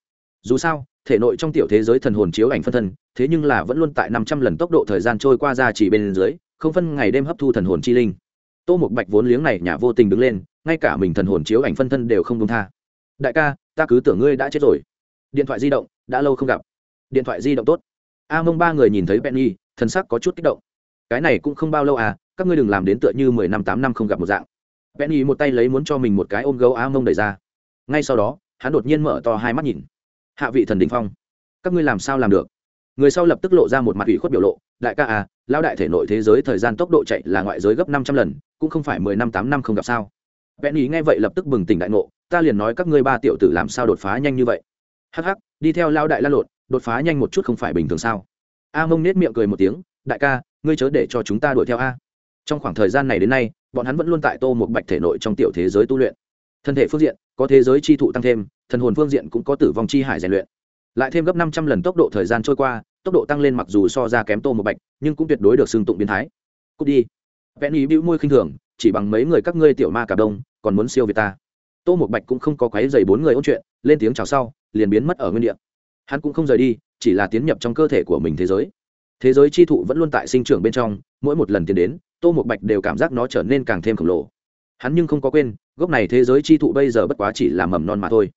Dù sao, thể nội trong tiểu thế giới thần hồn chiếu ảnh phân thân, thế nhưng là vẫn luôn tại năm trăm lần tốc độ thời gian trôi qua ra chỉ bên dưới, không phân ngày đêm hấp thu thần hồn chi linh. Tô một bạch vốn liếng này nhà vô tình đứng lên, ngay cả mình thần hồn chiếu ảnh phân thân đều không đông tha. Đại ca, ta cứ tưởng ngươi đã chết rồi. Điện thoại di động, đã lâu không gặp. Điện thoại di động tốt. A mông ba người nhìn thấy penny thân sắc có chút kích động cái này cũng không bao lâu à các ngươi đừng làm đến tựa như mười năm tám năm không gặp một dạng. Penny một tay lấy muốn cho mình một cái ôm gấu a mông đẩy ra. Ngay sau đó hắn đột nhiên mở to hai mắt nhìn. Hạ vị thần đình phong các ngươi làm sao làm được? Người sau lập tức lộ ra một mặt ủy khuất biểu lộ đại ca à lao đại thể nội thế giới thời gian tốc độ chạy là ngoại giới gấp năm trăm lần cũng không phải mười năm tám năm không gặp sao. Penny nghe vậy lập tức bừng tỉnh đại ngộ ta liền nói các ngươi ba tiểu tử làm sao đột phá nhanh như vậy? Hắc hắc đi theo lao đại la lột, đột phá nhanh một chút không phải bình thường sao? A mông nết miệng cười một tiếng đại ca ngươi chớ để cho chúng ta đuổi theo a. Trong khoảng thời gian này đến nay, bọn hắn vẫn luôn tại tô một bạch thể nội trong tiểu thế giới tu luyện. Thân thể phương diện, có thế giới chi thụ tăng thêm, thần hồn phương diện cũng có tử vong chi hải rèn luyện. Lại thêm gấp năm trăm lần tốc độ thời gian trôi qua, tốc độ tăng lên mặc dù so ra kém tô một bạch, nhưng cũng tuyệt đối được xưng tụng biến thái. Cút đi. Vẽ ý bĩu môi khinh thường, chỉ bằng mấy người các ngươi tiểu ma cả đông, còn muốn siêu việt ta. Tô một bạch cũng không có quái dày bốn người ôn chuyện, lên tiếng chào sau, liền biến mất ở nguyên địa. Hắn cũng không rời đi, chỉ là tiến nhập trong cơ thể của mình thế giới thế giới chi thụ vẫn luôn tại sinh trưởng bên trong, mỗi một lần tiến đến, tô một bạch đều cảm giác nó trở nên càng thêm khổng lồ. Hắn nhưng không có quên, gốc này thế giới chi thụ bây giờ bất quá chỉ là mầm non mà thôi.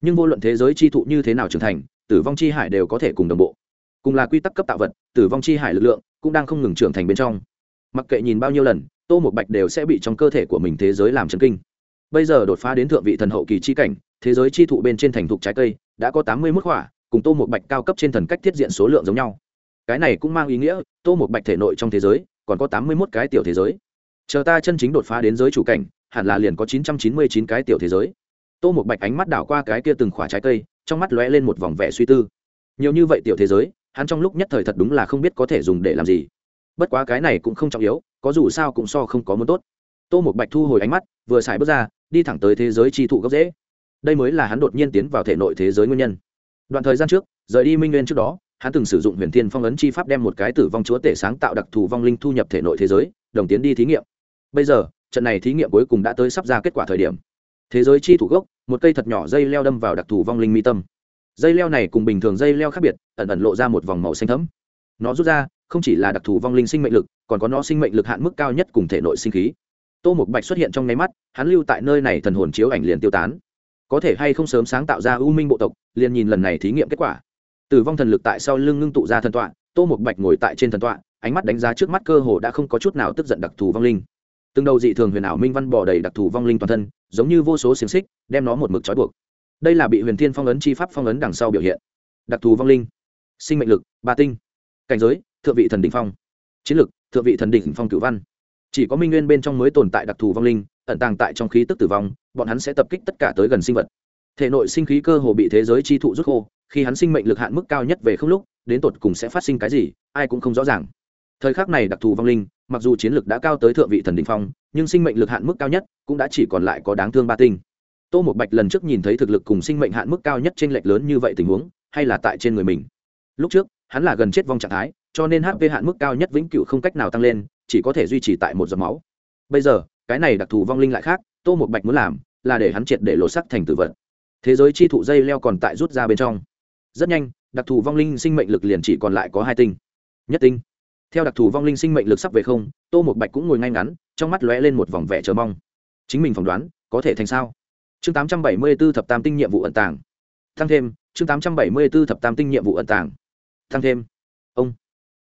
Nhưng vô luận thế giới chi thụ như thế nào trưởng thành, tử vong chi hải đều có thể cùng đồng bộ. Cùng là quy tắc cấp tạo vật, tử vong chi hải lực lượng cũng đang không ngừng trưởng thành bên trong. Mặc kệ nhìn bao nhiêu lần, tô một bạch đều sẽ bị trong cơ thể của mình thế giới làm chấn kinh. Bây giờ đột phá đến thượng vị thần hậu kỳ chi cảnh, thế giới chi thụ bên trên thành thục trái cây đã có tám mươi mức hỏa cùng tô một bạch cao cấp trên thần cách thiết diện số lượng giống nhau cái này cũng mang ý nghĩa, tô một bạch thể nội trong thế giới, còn có tám mươi mốt cái tiểu thế giới. Chờ ta chân chính đột phá đến giới chủ cảnh, hẳn là liền có chín trăm chín mươi chín cái tiểu thế giới. Tô một bạch ánh mắt đảo qua cái kia từng khỏa trái cây, trong mắt lóe lên một vòng vẻ suy tư. Nhiều như vậy tiểu thế giới, hắn trong lúc nhất thời thật đúng là không biết có thể dùng để làm gì. Bất quá cái này cũng không trọng yếu, có dù sao cũng so không có muốn tốt. Tô một bạch thu hồi ánh mắt, vừa xài bước ra, đi thẳng tới thế giới chi thụ gốc dễ đây mới là hắn đột nhiên tiến vào thể nội thế giới nguyên nhân. Đoạn thời gian trước, rời đi minh nguyên trước đó hắn từng sử dụng huyền thiên phong ấn chi pháp đem một cái tử vong chúa tể sáng tạo đặc thù vong linh thu nhập thể nội thế giới, đồng tiến đi thí nghiệm. Bây giờ, trận này thí nghiệm cuối cùng đã tới sắp ra kết quả thời điểm. Thế giới chi thủ gốc, một cây thật nhỏ dây leo đâm vào đặc thù vong linh mi tâm. Dây leo này cùng bình thường dây leo khác biệt, ẩn ẩn lộ ra một vòng màu xanh thấm nó rút ra, không chỉ là đặc thù vong linh sinh mệnh lực, còn có nó sinh mệnh lực hạn mức cao nhất cùng thể nội sinh khí. Tô một bạch xuất hiện trong nháy mắt, hắn lưu tại nơi này thần hồn chiếu ảnh liền tiêu tán. Có thể hay không sớm sáng tạo ra ưu minh bộ tộc, liền nhìn lần này thí nghiệm kết quả tử vong thần lực tại sau lưng ngưng tụ ra thần tọa, tô một bạch ngồi tại trên thần tọa, ánh mắt đánh giá trước mắt cơ hồ đã không có chút nào tức giận đặc thù vong linh. Từng đầu dị thường huyền ảo minh văn bỏ đầy đặc thù vong linh toàn thân, giống như vô số xiềng xích, đem nó một mực trói buộc. Đây là bị huyền thiên phong ấn chi pháp phong ấn đằng sau biểu hiện. Đặc thù vong linh. Sinh mệnh lực, ba tinh. Cảnh giới, thượng vị thần đ ỉ n h phong. Chiến lực, thượng vị thần đ ỉ n h phong cửu văn. Chỉ có minh nguyên bên trong mới tồn tại đặc thù vong linh, ẩn tàng tại trong khí tức tử vong, bọn hắn sẽ tập kích tất cả tới gần sinh vật. Thể nội sinh khí cơ hồ bị thế giới chi thụ rút khô khi hắn sinh mệnh lực hạn mức cao nhất về không lúc, đến tột cùng sẽ phát sinh cái gì, ai cũng không rõ ràng. Thời khắc này đặc thù vong linh, mặc dù chiến lực đã cao tới thượng vị thần đình phong, nhưng sinh mệnh lực hạn mức cao nhất cũng đã chỉ còn lại có đáng thương ba tinh. Tô một bạch lần trước nhìn thấy thực lực cùng sinh mệnh hạn mức cao nhất t r ê n lệch lớn như vậy tình huống, hay là tại trên người mình. Lúc trước, hắn là gần chết vong trạng thái, cho nên hp hạn mức cao nhất vĩnh cửu không cách nào tăng lên, chỉ có thể duy trì tại một giọt máu. Bây giờ, cái này đặc thù vong linh lại khác, tô một bạch muốn làm là để hắn triệt để lột sắc thành tử vật. Thế giới chi thụ dây leo còn tại rút ra bên trong rất nhanh, đặc thù vong linh sinh mệnh lực liền chỉ còn lại có hai tinh. Nhất tinh. Theo đặc thù vong linh sinh mệnh lực sắp về không, tô một bạch cũng ngồi ngay ngắn, trong mắt lóe lên một vòng vẻ chờ mong. Chính mình phỏng đoán, có thể thành sao? Chương 874 thập tam tinh nhiệm vụ ẩn tàng. Tăng thêm, chương 874 thập tam tinh nhiệm vụ ẩn tàng. Tăng thêm. Ông.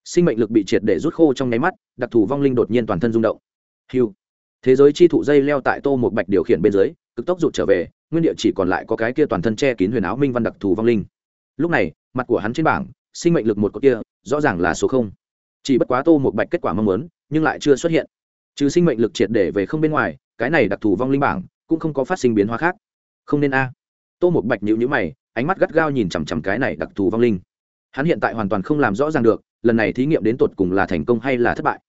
Sinh mệnh lực bị triệt để rút khô trong nháy mắt, đặc thù vong linh đột nhiên toàn thân rung động. Hiu thế giới chi thụ dây leo tại tô một bạch điều khiển bên dưới, cực tốc rụt trở về, nguyên địa chỉ còn lại có cái kia toàn thân che kín huyền áo minh văn đặc thù vong linh lúc này, mặt của hắn trên bảng, sinh mệnh lực một cột kia, rõ ràng là số không. Chỉ bất quá tô một bạch kết quả mong muốn, nhưng lại chưa xuất hiện. Trừ sinh mệnh lực triệt để về không bên ngoài, cái này đặc thù vong linh bảng, cũng không có phát sinh biến hóa khác. Không nên a. Tô một bạch nhịu nhữ mày, ánh mắt gắt gao nhìn chằm chằm cái này đặc thù vong linh. Hắn hiện tại hoàn toàn không làm rõ ràng được, lần này thí nghiệm đến tột cùng là thành công hay là thất bại.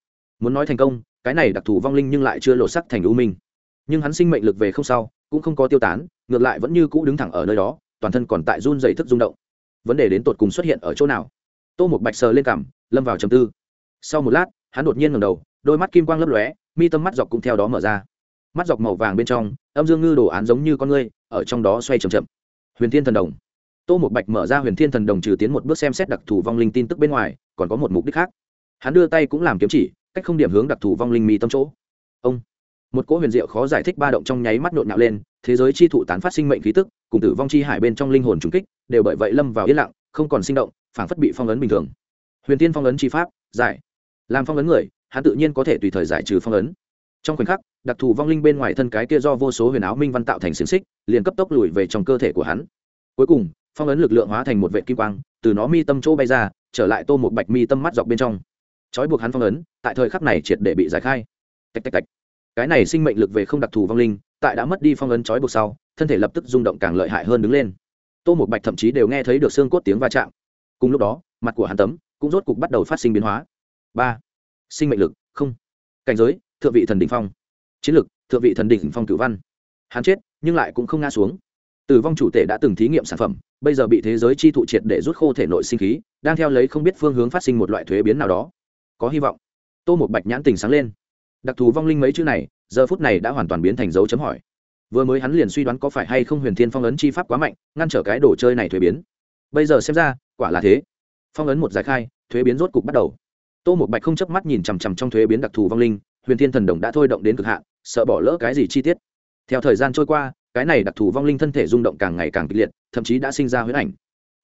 Muốn nói thành công, cái này đặc thù vong linh nhưng lại chưa lộ sắc thành ưu minh. Nhưng hắn sinh mệnh lực về không sau, cũng không có tiêu tán, ngược lại vẫn như cũ đứng thẳng ở nơi đó, toàn thân còn tại run dày thức rung động vấn đề đến tột cùng xuất hiện ở chỗ nào? Tô một bạch sờ lên cằm, lâm vào trầm tư. Sau một lát, hắn đột nhiên ngầm đầu, đôi mắt kim quang lấp lóe, mi tâm mắt dọc cũng theo đó mở ra. Mắt dọc màu vàng bên trong, âm dương ngư đồ án giống như con ngươi, ở trong đó xoay c h ậ m chậm. Huyền thiên thần đồng. Tô một bạch mở ra huyền thiên thần đồng trừ tiến một bước xem xét đặc thù vong linh tin tức bên ngoài, còn có một mục đích khác. Hắn đưa tay cũng làm kiếm chỉ, cách không điểm hướng đặc thù vong linh mi tâm chỗ. Ông. Một cỗ huyền diệu khó giải thích ba động trong nháy mắt nhộn nhạo lên, thế giới chi thụ tán phát sinh mệnh khí tức cùng tử vong chi hải bên trong linh hồn trùng kích, đều bởi vậy lâm vào yên lặng, không còn sinh động, phảng phất bị phong ấn bình thường. Huyền tiên phong ấn chi pháp, giải. Làm phong ấn người, hắn tự nhiên có thể tùy thời giải trừ phong ấn. Trong khoảnh khắc, đặc thù vong linh bên ngoài thân cái kia do vô số huyền áo minh văn tạo thành xiềng xích, liền cấp tốc lùi về trong cơ thể của hắn. Cuối cùng, phong ấn lực lượng hóa thành một vệ kim quang, từ nó mi tâm chỗ bay ra, trở lại tô một bạch mi tâm mắt dọc bên trong. Trói buộc hắn phong ấn, tại thời khắc này triệt để bị giải khai. Tạch tạch tạch. Cái này sinh mệnh lực về không đặc thù vong linh tại đã mất đi phong ấn trói buộc sau, thân thể lập tức rung động càng lợi hại hơn đứng lên. Tô một bạch thậm chí đều nghe thấy được xương cốt tiếng va chạm. Cùng lúc đó, mặt của hắn tấm cũng rốt cục bắt đầu phát sinh biến hóa. Ba. Sinh mệnh lực, không. Cảnh giới, thượng vị thần đ ỉ n h phong. Chiến lược thượng vị thần đ ỉ n h phong cửu văn. Hắn chết, nhưng lại cũng không ngã xuống. Tử vong chủ tể đã từng thí nghiệm sản phẩm, bây giờ bị thế giới chi thụ triệt để rút khô thể nội sinh khí, đang theo lấy không biết phương hướng phát sinh một loại thuế biến nào đó. Có hy vọng. Tô một bạch nhãn tình sáng lên. Đặc thù vong linh mấy chữ này giờ phút này đã hoàn toàn biến thành dấu chấm hỏi. Vừa mới hắn liền suy đoán có phải hay không huyền thiên phong ấn chi pháp quá mạnh, ngăn trở cái đồ chơi này thuế biến. Bây giờ xem ra, quả là thế. Phong ấn một giải khai, thuế biến rốt cục bắt đầu. Tô một bạch không chớp mắt nhìn chằm chằm trong thuế biến đặc thù vong linh, huyền thiên thần đồng đã thôi động đến cực hạn, sợ bỏ lỡ cái gì chi tiết. Theo thời gian trôi qua, cái này đặc thù vong linh thân thể rung động càng ngày càng kịch liệt, thậm chí đã sinh ra huyết ảnh.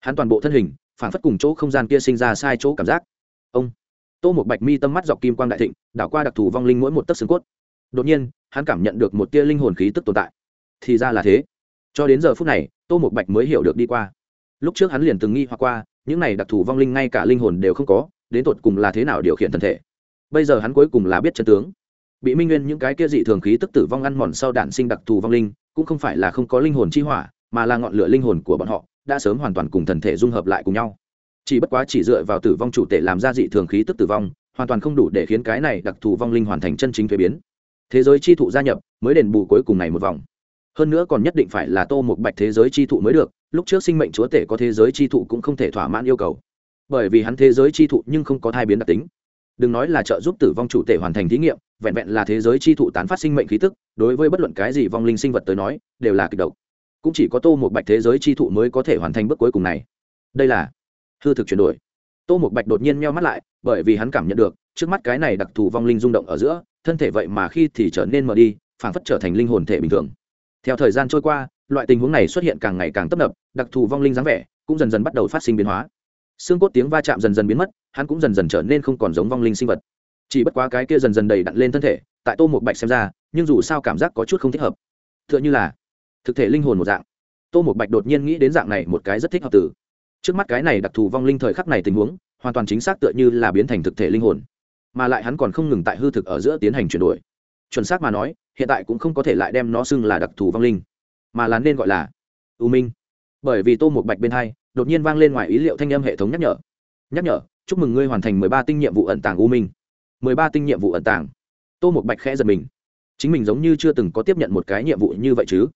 Hắn toàn bộ thân hình phản phất cùng chỗ không gian kia sinh ra sai chỗ cảm giác. Ông. Tô một bạch mi tâm mắt dọc kim quang đại thịnh, đảo qua đặc thù vong linh mỗi một tấc xương cốt đột nhiên, hắn cảm nhận được một tia linh hồn khí tức tồn tại. Thì ra là thế. Cho đến giờ phút này, tô một bạch mới hiểu được đi qua. Lúc trước hắn liền từng nghi hoặc qua, những này đặc thù vong linh ngay cả linh hồn đều không có, đến tột cùng là thế nào điều khiển thân thể. Bây giờ hắn cuối cùng là biết chân tướng. Bị minh nguyên những cái kia dị thường khí tức tử vong ăn mòn sau đạn sinh đặc thù vong linh, cũng không phải là không có linh hồn chi hỏa, mà là ngọn lửa linh hồn của bọn họ, đã sớm hoàn toàn cùng thần thể dung hợp lại cùng nhau. Chỉ bất quá chỉ dựa vào tử vong chủ tể làm ra dị thường khí tức tử vong, hoàn toàn không đủ để khiến cái này đặc thù vong linh hoàn thành chân chính thuế biến thế giới chi thụ gia nhập, mới đền bù cuối cùng này một vòng. Hơn nữa còn nhất định phải là tô một bạch thế giới chi thụ mới được, lúc trước sinh mệnh chúa tể có thế giới chi thụ cũng không thể thỏa mãn yêu cầu. Bởi vì hắn thế giới chi thụ nhưng không có thai biến đặc tính. Đừng nói là trợ giúp tử vong chủ tể hoàn thành thí nghiệm, vẹn vẹn là thế giới chi thụ tán phát sinh mệnh khí tức, đối với bất luận cái gì vong linh sinh vật tới nói, đều là kịch độc. Cũng chỉ có tô một bạch thế giới chi thụ mới có thể hoàn thành bước cuối cùng này. Đây là hư thực chuyển đổi. Tô một bạch đột nhiên meo mắt lại, bởi vì hắn cảm nhận được, trước mắt cái này đặc thù vong linh rung động ở giữa thân thể vậy mà khi thì trở nên mờ đi phản phất trở thành linh hồn thể bình thường. Theo thời gian trôi qua, loại tình huống này xuất hiện càng ngày càng tấp nập, đặc thù vong linh dáng vẻ cũng dần dần bắt đầu phát sinh biến hóa. Xương cốt tiếng va chạm dần dần biến mất, hắn cũng dần dần trở nên không còn giống vong linh sinh vật. Chỉ bất quá cái kia dần dần đầy đặn lên thân thể, tại tô một bạch xem ra, nhưng dù sao cảm giác có chút không thích hợp. T h ư ợ n h ư là thực thể linh hồn một dạng. Tô một bạch đột nhiên nghĩ đến dạng này một cái rất thích hợp từ. Trước mắt cái này đặc thù vong linh thời khắc này tình huống, hoàn toàn chính xác tựa như là biến thành thực thể linh hồn mà lại hắn còn không ngừng tại hư thực ở giữa tiến hành chuyển đổi. Chuẩn xác mà nói, hiện tại cũng không có thể lại đem nó xưng là đặc thù vong linh, mà là nên gọi là u minh. Bởi vì tô một bạch bên hai, đột nhiên vang lên ngoài ý liệu thanh âm hệ thống nhắc nhở. Nhắc nhở, chúc mừng ngươi hoàn thành mười ba tinh nhiệm vụ ẩn tàng u minh. Mười ba tinh nhiệm vụ ẩn tàng. Tô một bạch khẽ giật mình. Chính mình giống như chưa từng có tiếp nhận một cái nhiệm vụ như vậy chứ.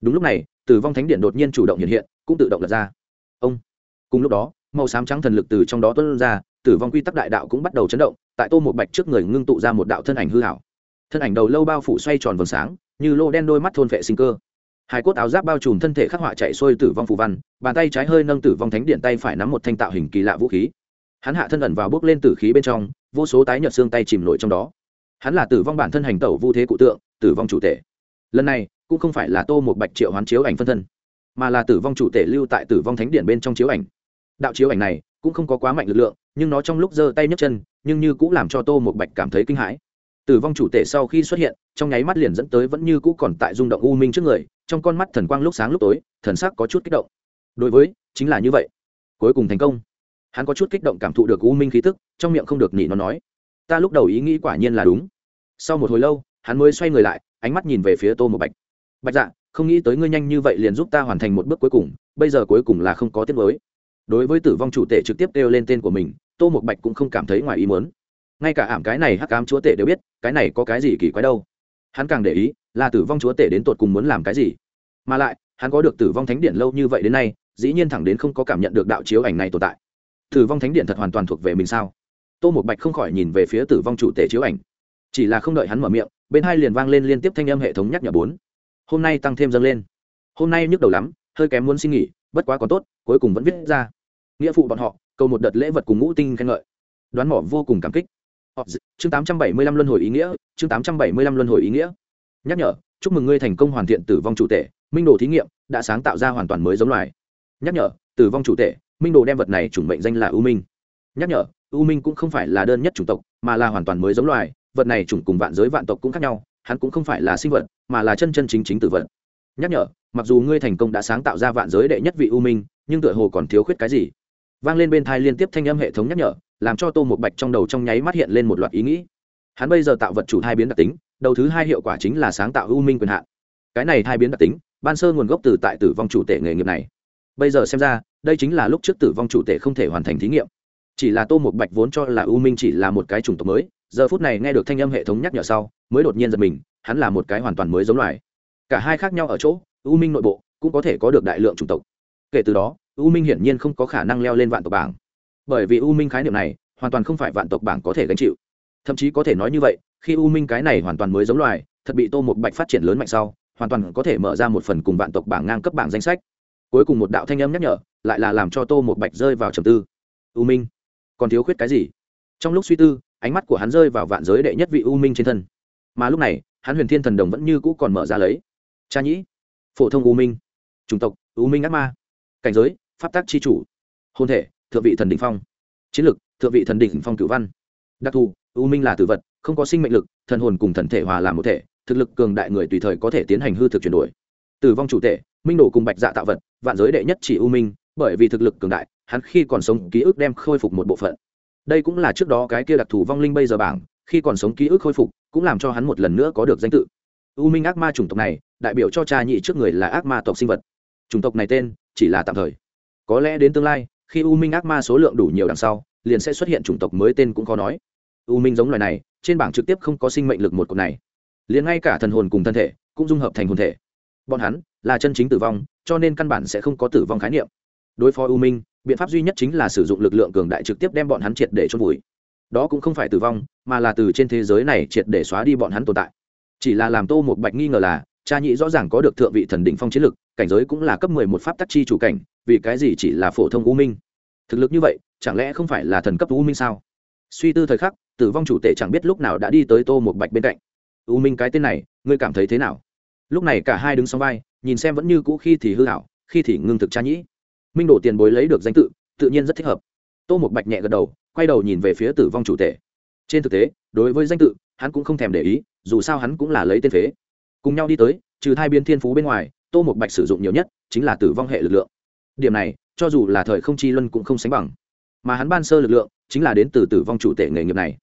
Đúng lúc này tử vong thánh điện đột nhiên chủ động hiện hiện, cũng tự động lật ra. Ông. Cùng lúc đó, màu xám trắng thần lực từ trong đó tuân ra tử vong quy tắc đại đạo cũng bắt đầu chấn động tại tô một bạch trước người ngưng tụ ra một đạo thân ảnh hư hảo. Thân ảnh đầu lâu bao phủ xoay tròn vầng sáng, như lô đen đôi mắt thôn vệ sinh cơ. Hải cốt áo giáp bao trùm thân thể khắc họa chạy xuôi tử vong phù văn, bàn tay trái hơi nâng tử vong thánh điện tay phải nắm một thanh tạo hình kỳ lạ vũ khí. Hắn hạ thân ẩn vào bước lên tử khí bên trong, vô số tái nhợt xương tay chìm nổi trong đó. Hắn là tử vong bản thân hành tẩu vu thế cụ tượng, tử vong chủ tể. Lần này, cũng không phải là tô một bạch triệu hoán chiếu ảnh phân thân, mà là tử vong chủ tể lưu tại tử vong thánh điện bên trong chiếu ảnh đạo chiếu ảnh này cũng không có quá mạnh lực lượng, nhưng nó trong lúc giơ tay nhấc chân, nhưng như cũng làm cho tô một bạch cảm thấy kinh hãi. Tử vong chủ tể sau khi xuất hiện, trong nháy mắt liền dẫn tới vẫn như cũ còn tại rung động u minh trước người, trong con mắt thần quang lúc sáng lúc tối, thần sắc có chút kích động. Đối với, chính là như vậy. Cuối cùng thành công. Hắn có chút kích động cảm thụ được u minh khí tức, trong miệng không được nỉ nó nói. Ta lúc đầu ý nghĩ quả nhiên là đúng. Sau một hồi lâu, hắn mới xoay người lại, ánh mắt nhìn về phía tô một bạch. Bạch dạ không nghĩ tới ngươi nhanh như vậy liền giúp ta hoàn thành một bước cuối cùng, bây giờ cuối cùng là không có tiết mới đối với tử vong chủ tể trực tiếp kêu lên tên của mình, tô một bạch cũng không cảm thấy ngoài ý muốn. Ngay cả ảm cái này hắc cám chúa tể đều biết, cái này có cái gì kỳ quái đâu. Hắn càng để ý, là tử vong chúa tể đến tột cùng muốn làm cái gì. Mà lại, hắn có được tử vong thánh điện lâu như vậy đến nay, dĩ nhiên thẳng đến không có cảm nhận được đạo chiếu ảnh này tồn tại. Tử vong thánh điện thật hoàn toàn thuộc về mình sao? Tô một bạch không khỏi nhìn về phía tử vong chủ tể chiếu ảnh. Chỉ là không đợi hắn mở miệng, bên hai liền vang lên liên tiếp thanh âm hệ thống nhắc nhở bốn. Hôm nay tăng thêm dâng lên. Hôm nay nhức đầu lắm, hơi kém muốn xin nghỉ, bất quá còn tốt, cuối cùng vẫn viết ra nghĩa phụ bọn họ, cầu một đợt lễ vật cùng ngũ tinh khen ngợi. Đoán mỏ vô cùng cảm kích. Họ chương tám trăm bảy mươi lăm luân hồi ý nghĩa, chương tám trăm bảy mươi lăm luân hồi ý nghĩa. Nhắc nhở, chúc mừng ngươi thành công hoàn thiện tử vong chủ tể, minh đồ thí nghiệm đã sáng tạo ra hoàn toàn mới giống loài. Nhắc nhở, tử vong chủ tể, minh đồ đem vật này chủng mệnh danh là ưu minh. Nhắc nhở, u minh cũng không phải là đơn nhất chủng tộc, mà là hoàn toàn mới giống loài, vật này chủng cùng vạn giới vạn tộc cũng khác nhau, hắn cũng không phải là sinh vật, mà là chân chân chính chính tử vật. Nhắc nhở, mặc dù ngươi thành công đã sáng tạo ra vạn giới đệ nhất vị u minh, nhưng tựa hồ còn thiếu khuyết cái gì? Vang lên bên thai liên tiếp thanh âm hệ thống nhắc nhở, làm cho tô một bạch trong đầu trong nháy mắt hiện lên một loạt ý nghĩ. Hắn bây giờ tạo vật chủ hai biến đặc tính, đầu thứ hai hiệu quả chính là sáng tạo ưu minh quyền hạn. Cái này hai biến đặc tính, ban sơ nguồn gốc từ tại tử vong chủ tể nghề nghiệp này. Bây giờ xem ra, đây chính là lúc trước tử vong chủ tể không thể hoàn thành thí nghiệm. Chỉ là tô một bạch vốn cho là u minh chỉ là một cái chủng tộc mới, giờ phút này nghe được thanh âm hệ thống nhắc nhở sau, mới đột nhiên giật mình, hắn là một cái hoàn toàn mới giống loài. Cả hai khác nhau ở chỗ u minh nội bộ cũng có thể có được đại lượng chủng tộc. Kể từ đó u minh hiển nhiên không có khả năng leo lên vạn tộc bảng. Bởi vì u minh khái niệm này hoàn toàn không phải vạn tộc bảng có thể gánh chịu. Thậm chí có thể nói như vậy, khi u minh cái này hoàn toàn mới giống loài, thật bị tô một bạch phát triển lớn mạnh sau, hoàn toàn có thể mở ra một phần cùng vạn tộc bảng ngang cấp bảng danh sách. Cuối cùng một đạo thanh âm nhắc nhở, lại là làm cho tô một bạch rơi vào trầm tư. U minh, còn thiếu khuyết cái gì? Trong lúc suy tư, ánh mắt của hắn rơi vào vạn giới đệ nhất vị u minh trên thân. Mà lúc này, hắn huyền thiên thần đồng vẫn như cũ còn mở ra lấy. Cha nhĩ, phổ thông u minh, chủng tộc u minh ác ma. Cảnh giới pháp tác chi chủ, hôn thể, thượng vị thần đ ỉ n h phong, chiến lực, thượng vị thần đ ỉ n h phong cửu văn. Đặc thù, u minh là tử vật, không có sinh mệnh lực, thần hồn cùng thần thể hòa làm một thể, thực lực cường đại người tùy thời có thể tiến hành hư thực chuyển đổi. Tử vong chủ tể minh đổ cùng bạch dạ tạo vật, vạn giới đệ nhất chỉ u minh, bởi vì thực lực cường đại, hắn khi còn sống ký ức đem khôi phục một bộ phận. Đây cũng là trước đó cái kia đặc thù vong linh bây giờ bảng, khi còn sống ký ức khôi phục, cũng làm cho hắn một lần nữa có được danh tự. U minh ác ma chủng tộc này, đại biểu cho cha nhị trước người là ác ma tộc sinh vật. Chủng tộc này tên, chỉ là tạm thời có lẽ đến tương lai, khi u minh ác ma số lượng đủ nhiều đằng sau, liền sẽ xuất hiện chủng tộc mới tên cũng khó nói. U minh giống loài này, trên bảng trực tiếp không có sinh mệnh lực một cột này. Liền ngay cả thần hồn cùng thân thể, cũng dung hợp thành hồn thể. Bọn hắn là chân chính tử vong, cho nên căn bản sẽ không có tử vong khái niệm. Đối phó u minh, biện pháp duy nhất chính là sử dụng lực lượng cường đại trực tiếp đem bọn hắn triệt để chôn vùi. Đó cũng không phải tử vong, mà là từ trên thế giới này triệt để xóa đi bọn hắn tồn tại. Chỉ là làm tô một bạch nghi ngờ là cha nhị rõ ràng có được thượng vị thần đỉnh phong chiến lực, cảnh giới cũng là cấp mười một pháp tắc chi chủ cảnh, vì cái gì chỉ là phổ thông u minh? Thực lực như vậy, chẳng lẽ không phải là thần cấp u minh sao? Suy tư thời khắc, tử vong chủ tể chẳng biết lúc nào đã đi tới tô một bạch bên cạnh. U minh cái tên này, ngươi cảm thấy thế nào? Lúc này cả hai đứng song vai, nhìn xem vẫn như cũ khi thì hư hảo khi thì ngưng thực cha nhĩ minh đổ tiền bối lấy được danh tự tự nhiên rất thích hợp. Tô một bạch nhẹ gật đầu, quay đầu nhìn về phía tử vong chủ tể. Trên thực tế, đối với danh tự, hắn cũng không thèm để ý, dù sao hắn cũng là lấy tên phế cùng nhau đi tới, trừ hai biên thiên phú bên ngoài, tô một bạch sử dụng nhiều nhất chính là tử vong hệ lực lượng. Điểm này, cho dù là thời không chi luân cũng không sánh bằng. Mà hắn ban sơ lực lượng chính là đến từ tử vong chủ tể nghề nghiệp này.